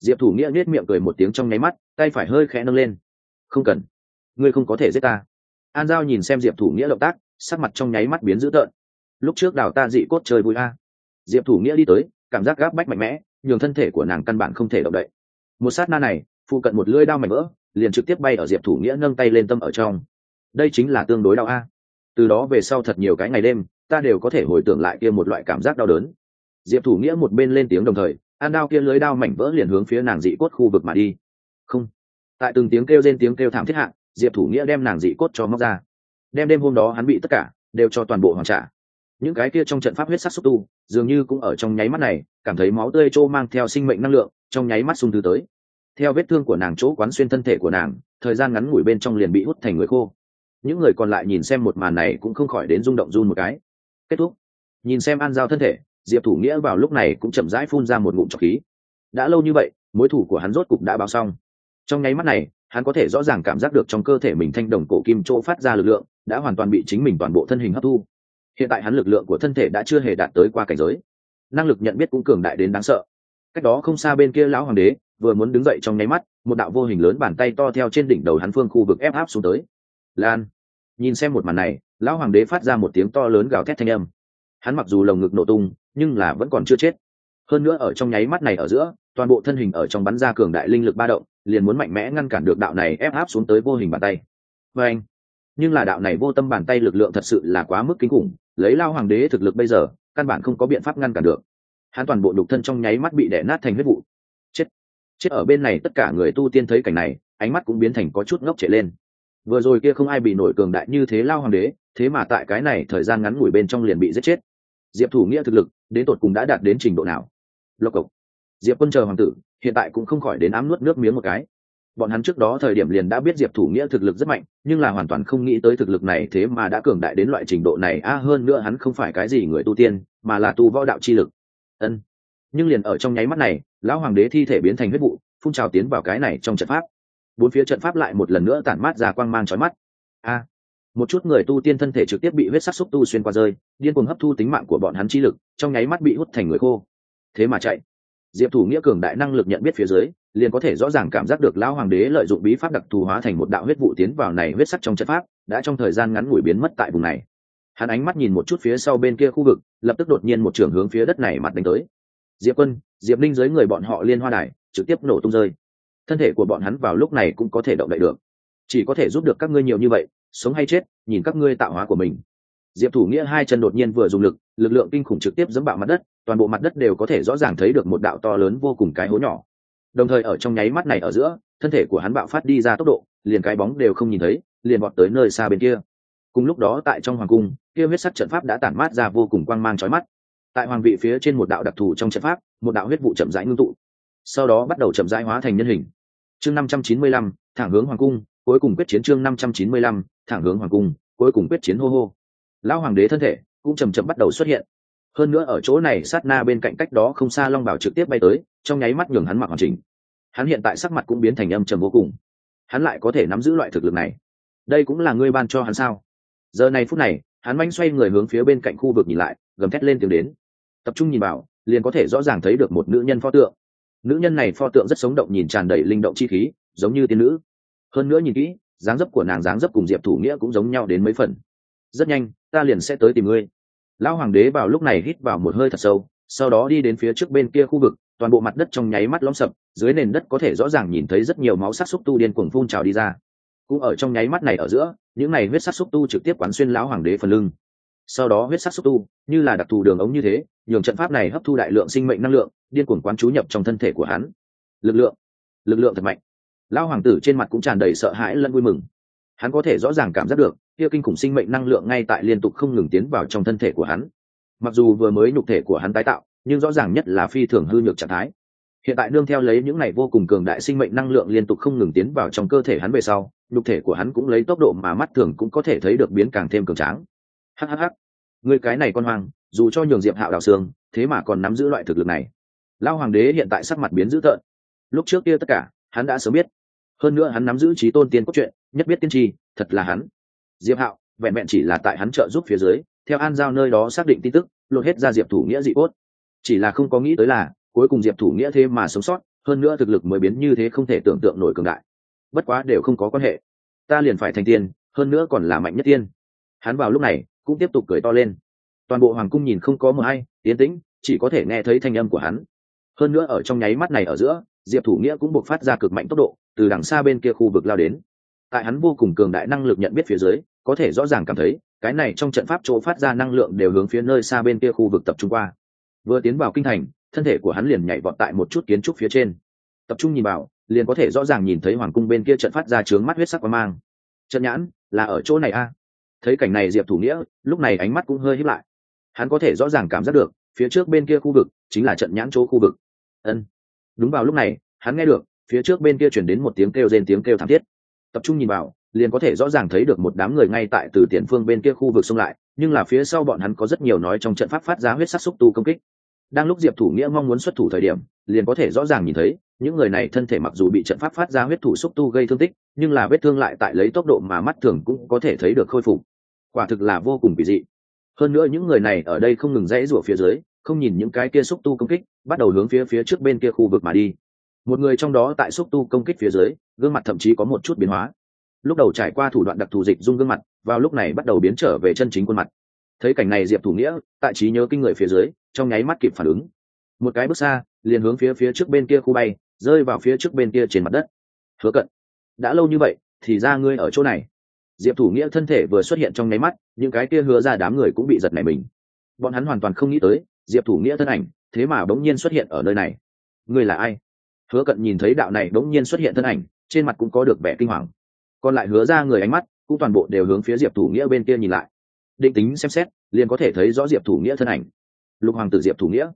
Diệp thủ nghĩa nết miệng cười một tiếng trong nháy mắt, tay phải hơi khẽ nâng lên. Không cần. Ngươi không có thể giết ta. An giao nhìn xem diệp thủ nghĩa động tác, sắc mặt trong nháy mắt biến dữ tợn. Lúc trước đào ta dị cốt chơi vui a. Diệp thủ nghĩa đi tới, cảm giác gáp bách mạnh mẽ, nhường thân thể của nàng căn bản không thể động đậy. Một sát na này, phụ cận một lưỡi đao mảnh vỡ, liền trực tiếp bay ở diệp thủ nghĩa nâng tay lên tâm ở trong. Đây chính là tương đối đau a từ đó về sau thật nhiều cái ngày đêm, ta đều có thể hồi tưởng lại kia một loại cảm giác đau đớn. Diệp thủ nghĩa một bên lên tiếng đồng thời, an đao kia lưới đao mảnh vỡ liền hướng phía nàng dị cốt khu vực mà đi. Không. Tại từng tiếng kêu trên tiếng kêu thảm thiết hạ, diệp thủ nghĩa đem nàng dị cốt cho móc ra. Đem đêm hôm đó hắn bị tất cả, đều cho toàn bộ hoàn trả. Những cái kia trong trận pháp huyết sắc xúc tu, dường như cũng ở trong nháy mắt này, cảm thấy máu tươi trô mang theo sinh mệnh năng lượng, trong nháy mắt sung thư tới. Theo vết thương của nàng chỗ quán xuyên thân thể của nàng, thời gian ngắn ngủi bên trong liền bị hút thành người khô những người còn lại nhìn xem một màn này cũng không khỏi đến rung động run một cái. Kết thúc. Nhìn xem an giao thân thể, diệp thủ nghĩa vào lúc này cũng chậm rãi phun ra một ngụm trọc khí. Đã lâu như vậy, mối thủ của hắn rốt cục đã báo xong. Trong nháy mắt này, hắn có thể rõ ràng cảm giác được trong cơ thể mình thanh đồng cổ kim chỗ phát ra lực lượng, đã hoàn toàn bị chính mình toàn bộ thân hình hấp thu. Hiện tại hắn lực lượng của thân thể đã chưa hề đạt tới qua cảnh giới. Năng lực nhận biết cũng cường đại đến đáng sợ. Cách đó không xa bên kia lão hoàng đế, vừa muốn đứng dậy trong nháy mắt, một đạo vô hình lớn bàn tay to theo trên đỉnh đầu hắn phương khu vực ép áp xuống tới lan. Nhìn xem một màn này, lão hoàng đế phát ra một tiếng to lớn gào thét thanh âm. Hắn mặc dù lồng ngực nổ tung, nhưng là vẫn còn chưa chết. Hơn nữa ở trong nháy mắt này ở giữa, toàn bộ thân hình ở trong bắn ra cường đại linh lực ba động, liền muốn mạnh mẽ ngăn cản được đạo này ép áp xuống tới vô hình bàn tay. Và anh, nhưng là đạo này vô tâm bàn tay lực lượng thật sự là quá mức kinh khủng, lấy lao hoàng đế thực lực bây giờ, căn bản không có biện pháp ngăn cản được. Hắn toàn bộ đục thân trong nháy mắt bị đẻ nát thành huyết vụ. Chết chết ở bên này tất cả người tu tiên thấy cảnh này, ánh mắt cũng biến thành có chút ngốc trệ lên vừa rồi kia không ai bị nổi cường đại như thế lao hoàng đế, thế mà tại cái này thời gian ngắn ngủi bên trong liền bị giết chết. Diệp thủ nghĩa thực lực, đến tột cùng đã đạt đến trình độ nào? Lộc cộc. Diệp quân chờ hoàng tử, hiện tại cũng không khỏi đến ám nuốt nước miếng một cái. Bọn hắn trước đó thời điểm liền đã biết diệp thủ nghĩa thực lực rất mạnh, nhưng là hoàn toàn không nghĩ tới thực lực này thế mà đã cường đại đến loại trình độ này. A, hơn nữa hắn không phải cái gì người tu tiên, mà là tu võ đạo chi lực. Ân. Nhưng liền ở trong nháy mắt này, lão hoàng đế thi thể biến thành huyết vụ, phun trào tiến vào cái này trong trận pháp bốn phía trận pháp lại một lần nữa tản mát ra quang mang chói mắt. A, một chút người tu tiên thân thể trực tiếp bị huyết sắc xúc tu xuyên qua rơi, điên cuồng hấp thu tính mạng của bọn hắn chi lực, trong nháy mắt bị hút thành người khô. Thế mà chạy. Diệp thủ nghĩa cường đại năng lực nhận biết phía dưới, liền có thể rõ ràng cảm giác được lão hoàng đế lợi dụng bí pháp đặc thù hóa thành một đạo huyết vụ tiến vào này huyết sắc trong trận pháp, đã trong thời gian ngắn ngủi biến mất tại vùng này. Hắn ánh mắt nhìn một chút phía sau bên kia khu vực, lập tức đột nhiên một trường hướng phía đất này mặt đánh tới. Diệp quân, diệp linh dưới người bọn họ liên hoa đài, trực tiếp nổ tung rơi thân thể của bọn hắn vào lúc này cũng có thể động đậy được. Chỉ có thể giúp được các ngươi nhiều như vậy, sống hay chết, nhìn các ngươi tạo hóa của mình. Diệp thủ nghĩa hai chân đột nhiên vừa dùng lực lực lượng kinh khủng trực tiếp dẫm bạo mặt đất, toàn bộ mặt đất đều có thể rõ ràng thấy được một đạo to lớn vô cùng cái hố nhỏ. Đồng thời ở trong nháy mắt này ở giữa, thân thể của hắn bạo phát đi ra tốc độ, liền cái bóng đều không nhìn thấy, liền bọt tới nơi xa bên kia. Cùng lúc đó tại trong hoàng cung, kia huyết sắc trận pháp đã tản mát ra vô cùng quang mang chói mắt. Tại hoàng vị phía trên một đạo đặc thù trong trận pháp, một đạo huyết vụ chậm rãi ngưng tụ sau đó bắt đầu chậm rãi hóa thành nhân hình. Chương năm trăm chín mươi lăm, thẳng hướng hoàng cung, cuối cùng quyết chiến chương năm trăm chín mươi lăm, thẳng hướng hoàng cung, cuối cùng quyết chiến hô hô. Lão hoàng đế thân thể cũng chầm chậm bắt đầu xuất hiện. Hơn nữa ở chỗ này sát na bên cạnh cách đó không xa long bảo trực tiếp bay tới, trong nháy mắt nhường hắn mặc hoàn chỉnh. Hắn hiện tại sắc mặt cũng biến thành âm trầm vô cùng. Hắn lại có thể nắm giữ loại thực lực này. Đây cũng là ngươi ban cho hắn sao? Giờ này phút này, hắn manh xoay người hướng phía bên cạnh khu vực nhìn lại, gầm thét lên tiếng đến. Tập trung nhìn vào, liền có thể rõ ràng thấy được một nữ nhân pho tượng nữ nhân này pho tượng rất sống động nhìn tràn đầy linh động chi khí, giống như tiên nữ. Hơn nữa nhìn kỹ, dáng dấp của nàng dáng dấp cùng diệp thủ nghĩa cũng giống nhau đến mấy phần. Rất nhanh, ta liền sẽ tới tìm ngươi. Lão hoàng đế vào lúc này hít vào một hơi thật sâu, sau đó đi đến phía trước bên kia khu vực, toàn bộ mặt đất trong nháy mắt lõm sập, dưới nền đất có thể rõ ràng nhìn thấy rất nhiều máu sắc xúc tu điên cuồng phun trào đi ra. Cũng ở trong nháy mắt này ở giữa, những này huyết sắc xúc tu trực tiếp quán xuyên lão hoàng đế phần lưng sau đó huyết sắc xúc tu, như là đặc thù đường ống như thế, nhường trận pháp này hấp thu đại lượng sinh mệnh năng lượng, điên cuồng quán chú nhập trong thân thể của hắn. Lực lượng lực lượng thật mạnh. Lão hoàng tử trên mặt cũng tràn đầy sợ hãi lẫn vui mừng. Hắn có thể rõ ràng cảm giác được, kia kinh khủng sinh mệnh năng lượng ngay tại liên tục không ngừng tiến vào trong thân thể của hắn. Mặc dù vừa mới nhục thể của hắn tái tạo, nhưng rõ ràng nhất là phi thường hư nhược trạng thái. Hiện tại nương theo lấy những này vô cùng cường đại sinh mệnh năng lượng liên tục không ngừng tiến vào trong cơ thể hắn về sau, nhục thể của hắn cũng lấy tốc độ mà mắt thường cũng có thể thấy được biến càng thêm cường tráng hhh người cái này con hoàng dù cho nhường diệp hạo đào xương, thế mà còn nắm giữ loại thực lực này. Lao hoàng đế hiện tại sắc mặt biến dữ tợn. Lúc trước kia tất cả, hắn đã sớm biết. Hơn nữa hắn nắm giữ trí tôn tiên cốt truyện, nhất biết tiên tri, thật là hắn. Diệp hạo, vẹn vẹn chỉ là tại hắn trợ giúp phía dưới, theo an giao nơi đó xác định tin tức, lột hết ra diệp thủ nghĩa dị cốt. Chỉ là không có nghĩ tới là, cuối cùng diệp thủ nghĩa thế mà sống sót, hơn nữa thực lực mới biến như thế không thể tưởng tượng nổi cường đại. Bất quá đều không có quan hệ. Ta liền phải thành tiên, hơn nữa còn là mạnh nhất tiên. Hắn vào lúc này cũng tiếp tục cười to lên. Toàn bộ hoàng cung nhìn không có mờ hay tiến tĩnh, chỉ có thể nghe thấy thanh âm của hắn. Hơn nữa ở trong nháy mắt này ở giữa, diệp thủ nghĩa cũng buộc phát ra cực mạnh tốc độ, từ đằng xa bên kia khu vực lao đến. Tại hắn vô cùng cường đại năng lực nhận biết phía dưới, có thể rõ ràng cảm thấy, cái này trong trận pháp chỗ phát ra năng lượng đều hướng phía nơi xa bên kia khu vực tập trung qua. Vừa tiến vào kinh thành, thân thể của hắn liền nhảy vọt tại một chút kiến trúc phía trên. Tập trung nhìn vào, liền có thể rõ ràng nhìn thấy hoàng cung bên kia trận phát ra trướng mắt huyết sắc và mang. Trận nhãn, là ở chỗ này a? Thấy cảnh này diệp thủ nghĩa lúc này ánh mắt cũng hơi hít lại hắn có thể rõ ràng cảm giác được phía trước bên kia khu vực chính là trận nhãn chỗ khu vực ân đúng vào lúc này hắn nghe được phía trước bên kia chuyển đến một tiếng kêu rên tiếng kêu thảm thiết tập trung nhìn vào liền có thể rõ ràng thấy được một đám người ngay tại từ tiền phương bên kia khu vực xông lại nhưng là phía sau bọn hắn có rất nhiều nói trong trận pháp phát ra huyết sắc xúc tu công kích đang lúc diệp thủ nghĩa mong muốn xuất thủ thời điểm liền có thể rõ ràng nhìn thấy những người này thân thể mặc dù bị trận pháp phát ra huyết thủ xúc tu gây thương tích nhưng là vết thương lại tại lấy tốc độ mà mắt thường cũng có thể thấy được khôi phục quả thực là vô cùng kỳ dị. Hơn nữa những người này ở đây không ngừng rẽ rủa phía dưới, không nhìn những cái kia xúc tu công kích, bắt đầu hướng phía phía trước bên kia khu vực mà đi. Một người trong đó tại xúc tu công kích phía dưới, gương mặt thậm chí có một chút biến hóa. Lúc đầu trải qua thủ đoạn đặc thù dịch dung gương mặt, vào lúc này bắt đầu biến trở về chân chính khuôn mặt. Thấy cảnh này diệp thủ nghĩa, tại trí nhớ kinh người phía dưới, trong nháy mắt kịp phản ứng. Một cái bước xa, liền hướng phía phía trước bên kia khu bay, rơi vào phía trước bên kia trên mặt đất. Hứa cận, đã lâu như vậy, thì ra ngươi ở chỗ này diệp thủ nghĩa thân thể vừa xuất hiện trong nháy mắt, những cái kia hứa ra đám người cũng bị giật nảy mình. Bọn hắn hoàn toàn không nghĩ tới, diệp thủ nghĩa thân ảnh, thế mà bỗng nhiên xuất hiện ở nơi này. Ngươi là ai? Hứa cận nhìn thấy đạo này bỗng nhiên xuất hiện thân ảnh, trên mặt cũng có được vẻ kinh hoàng. Còn lại hứa ra người ánh mắt, cũng toàn bộ đều hướng phía diệp thủ nghĩa bên kia nhìn lại. Định tính xem xét, liền có thể thấy rõ diệp thủ nghĩa thân ảnh. Lục hoàng tử diệp thủ nghĩa.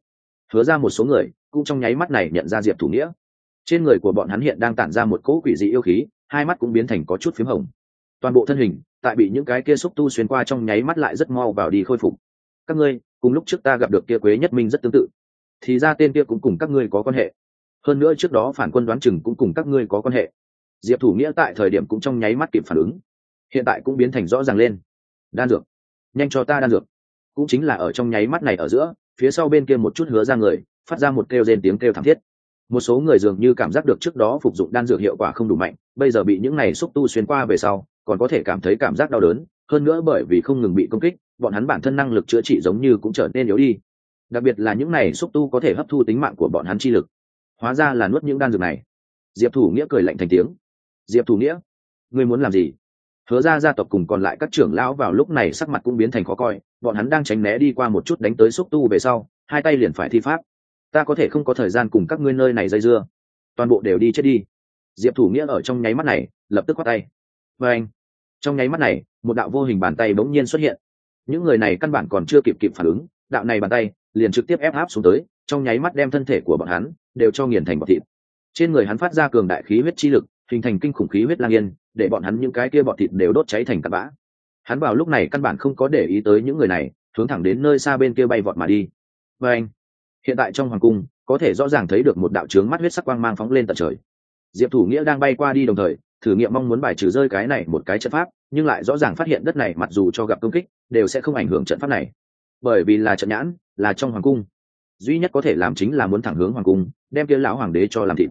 Hứa ra một số người, cũng trong nháy mắt này nhận ra diệp thủ nghĩa. Trên người của bọn hắn hiện đang tản ra một cỗ quỷ dị yêu khí, hai mắt cũng biến thành có chút p h í m hồng toàn bộ thân hình, tại bị những cái kia xúc tu xuyên qua trong nháy mắt lại rất mau vào đi khôi phục. Các ngươi, cùng lúc trước ta gặp được kia quế nhất minh rất tương tự. Thì ra tên kia cũng cùng các ngươi có quan hệ. Hơn nữa trước đó phản quân đoán chừng cũng cùng các ngươi có quan hệ. Diệp thủ nghĩa tại thời điểm cũng trong nháy mắt kịp phản ứng. Hiện tại cũng biến thành rõ ràng lên. Đan dược. Nhanh cho ta đan dược. Cũng chính là ở trong nháy mắt này ở giữa, phía sau bên kia một chút hứa ra người, phát ra một kêu rên tiếng kêu thảm thiết. Một số người dường như cảm giác được trước đó phục dụng đan dược hiệu quả không đủ mạnh, bây giờ bị những này xúc tu xuyên qua về sau còn có thể cảm thấy cảm giác đau đớn, hơn nữa bởi vì không ngừng bị công kích, bọn hắn bản thân năng lực chữa trị giống như cũng trở nên yếu đi. Đặc biệt là những này xúc tu có thể hấp thu tính mạng của bọn hắn chi lực. Hóa ra là nuốt những đan dược này. Diệp thủ nghĩa cười lạnh thành tiếng. Diệp thủ nghĩa, ngươi muốn làm gì? Hứa ra gia tộc cùng còn lại các trưởng lão vào lúc này sắc mặt cũng biến thành khó coi, bọn hắn đang tránh né đi qua một chút đánh tới xúc tu về sau, hai tay liền phải thi pháp. Ta có thể không có thời gian cùng các ngươi nơi này dây dưa. Toàn bộ đều đi chết đi. Diệp thủ nghĩa ở trong nháy mắt này, lập tức khoát tay. Và anh trong nháy mắt này, một đạo vô hình bàn tay bỗng nhiên xuất hiện. Những người này căn bản còn chưa kịp kịp phản ứng, đạo này bàn tay liền trực tiếp ép áp xuống tới, trong nháy mắt đem thân thể của bọn hắn đều cho nghiền thành bọt thịt. Trên người hắn phát ra cường đại khí huyết chi lực, hình thành kinh khủng khí huyết lang yên, để bọn hắn những cái kia bọt thịt đều đốt cháy thành cặn bã. Hắn vào lúc này căn bản không có để ý tới những người này, hướng thẳng đến nơi xa bên kia bay vọt mà đi. Và anh, hiện tại trong hoàng cung, có thể rõ ràng thấy được một đạo trướng mắt huyết sắc quang mang phóng lên tận trời. Diệp thủ nghĩa đang bay qua đi đồng thời, thử nghiệm mong muốn bài trừ rơi cái này một cái chất pháp nhưng lại rõ ràng phát hiện đất này mặc dù cho gặp công kích, đều sẽ không ảnh hưởng trận pháp này. Bởi vì là trận nhãn, là trong hoàng cung. Duy nhất có thể làm chính là muốn thẳng hướng hoàng cung, đem kia lão hoàng đế cho làm thịt.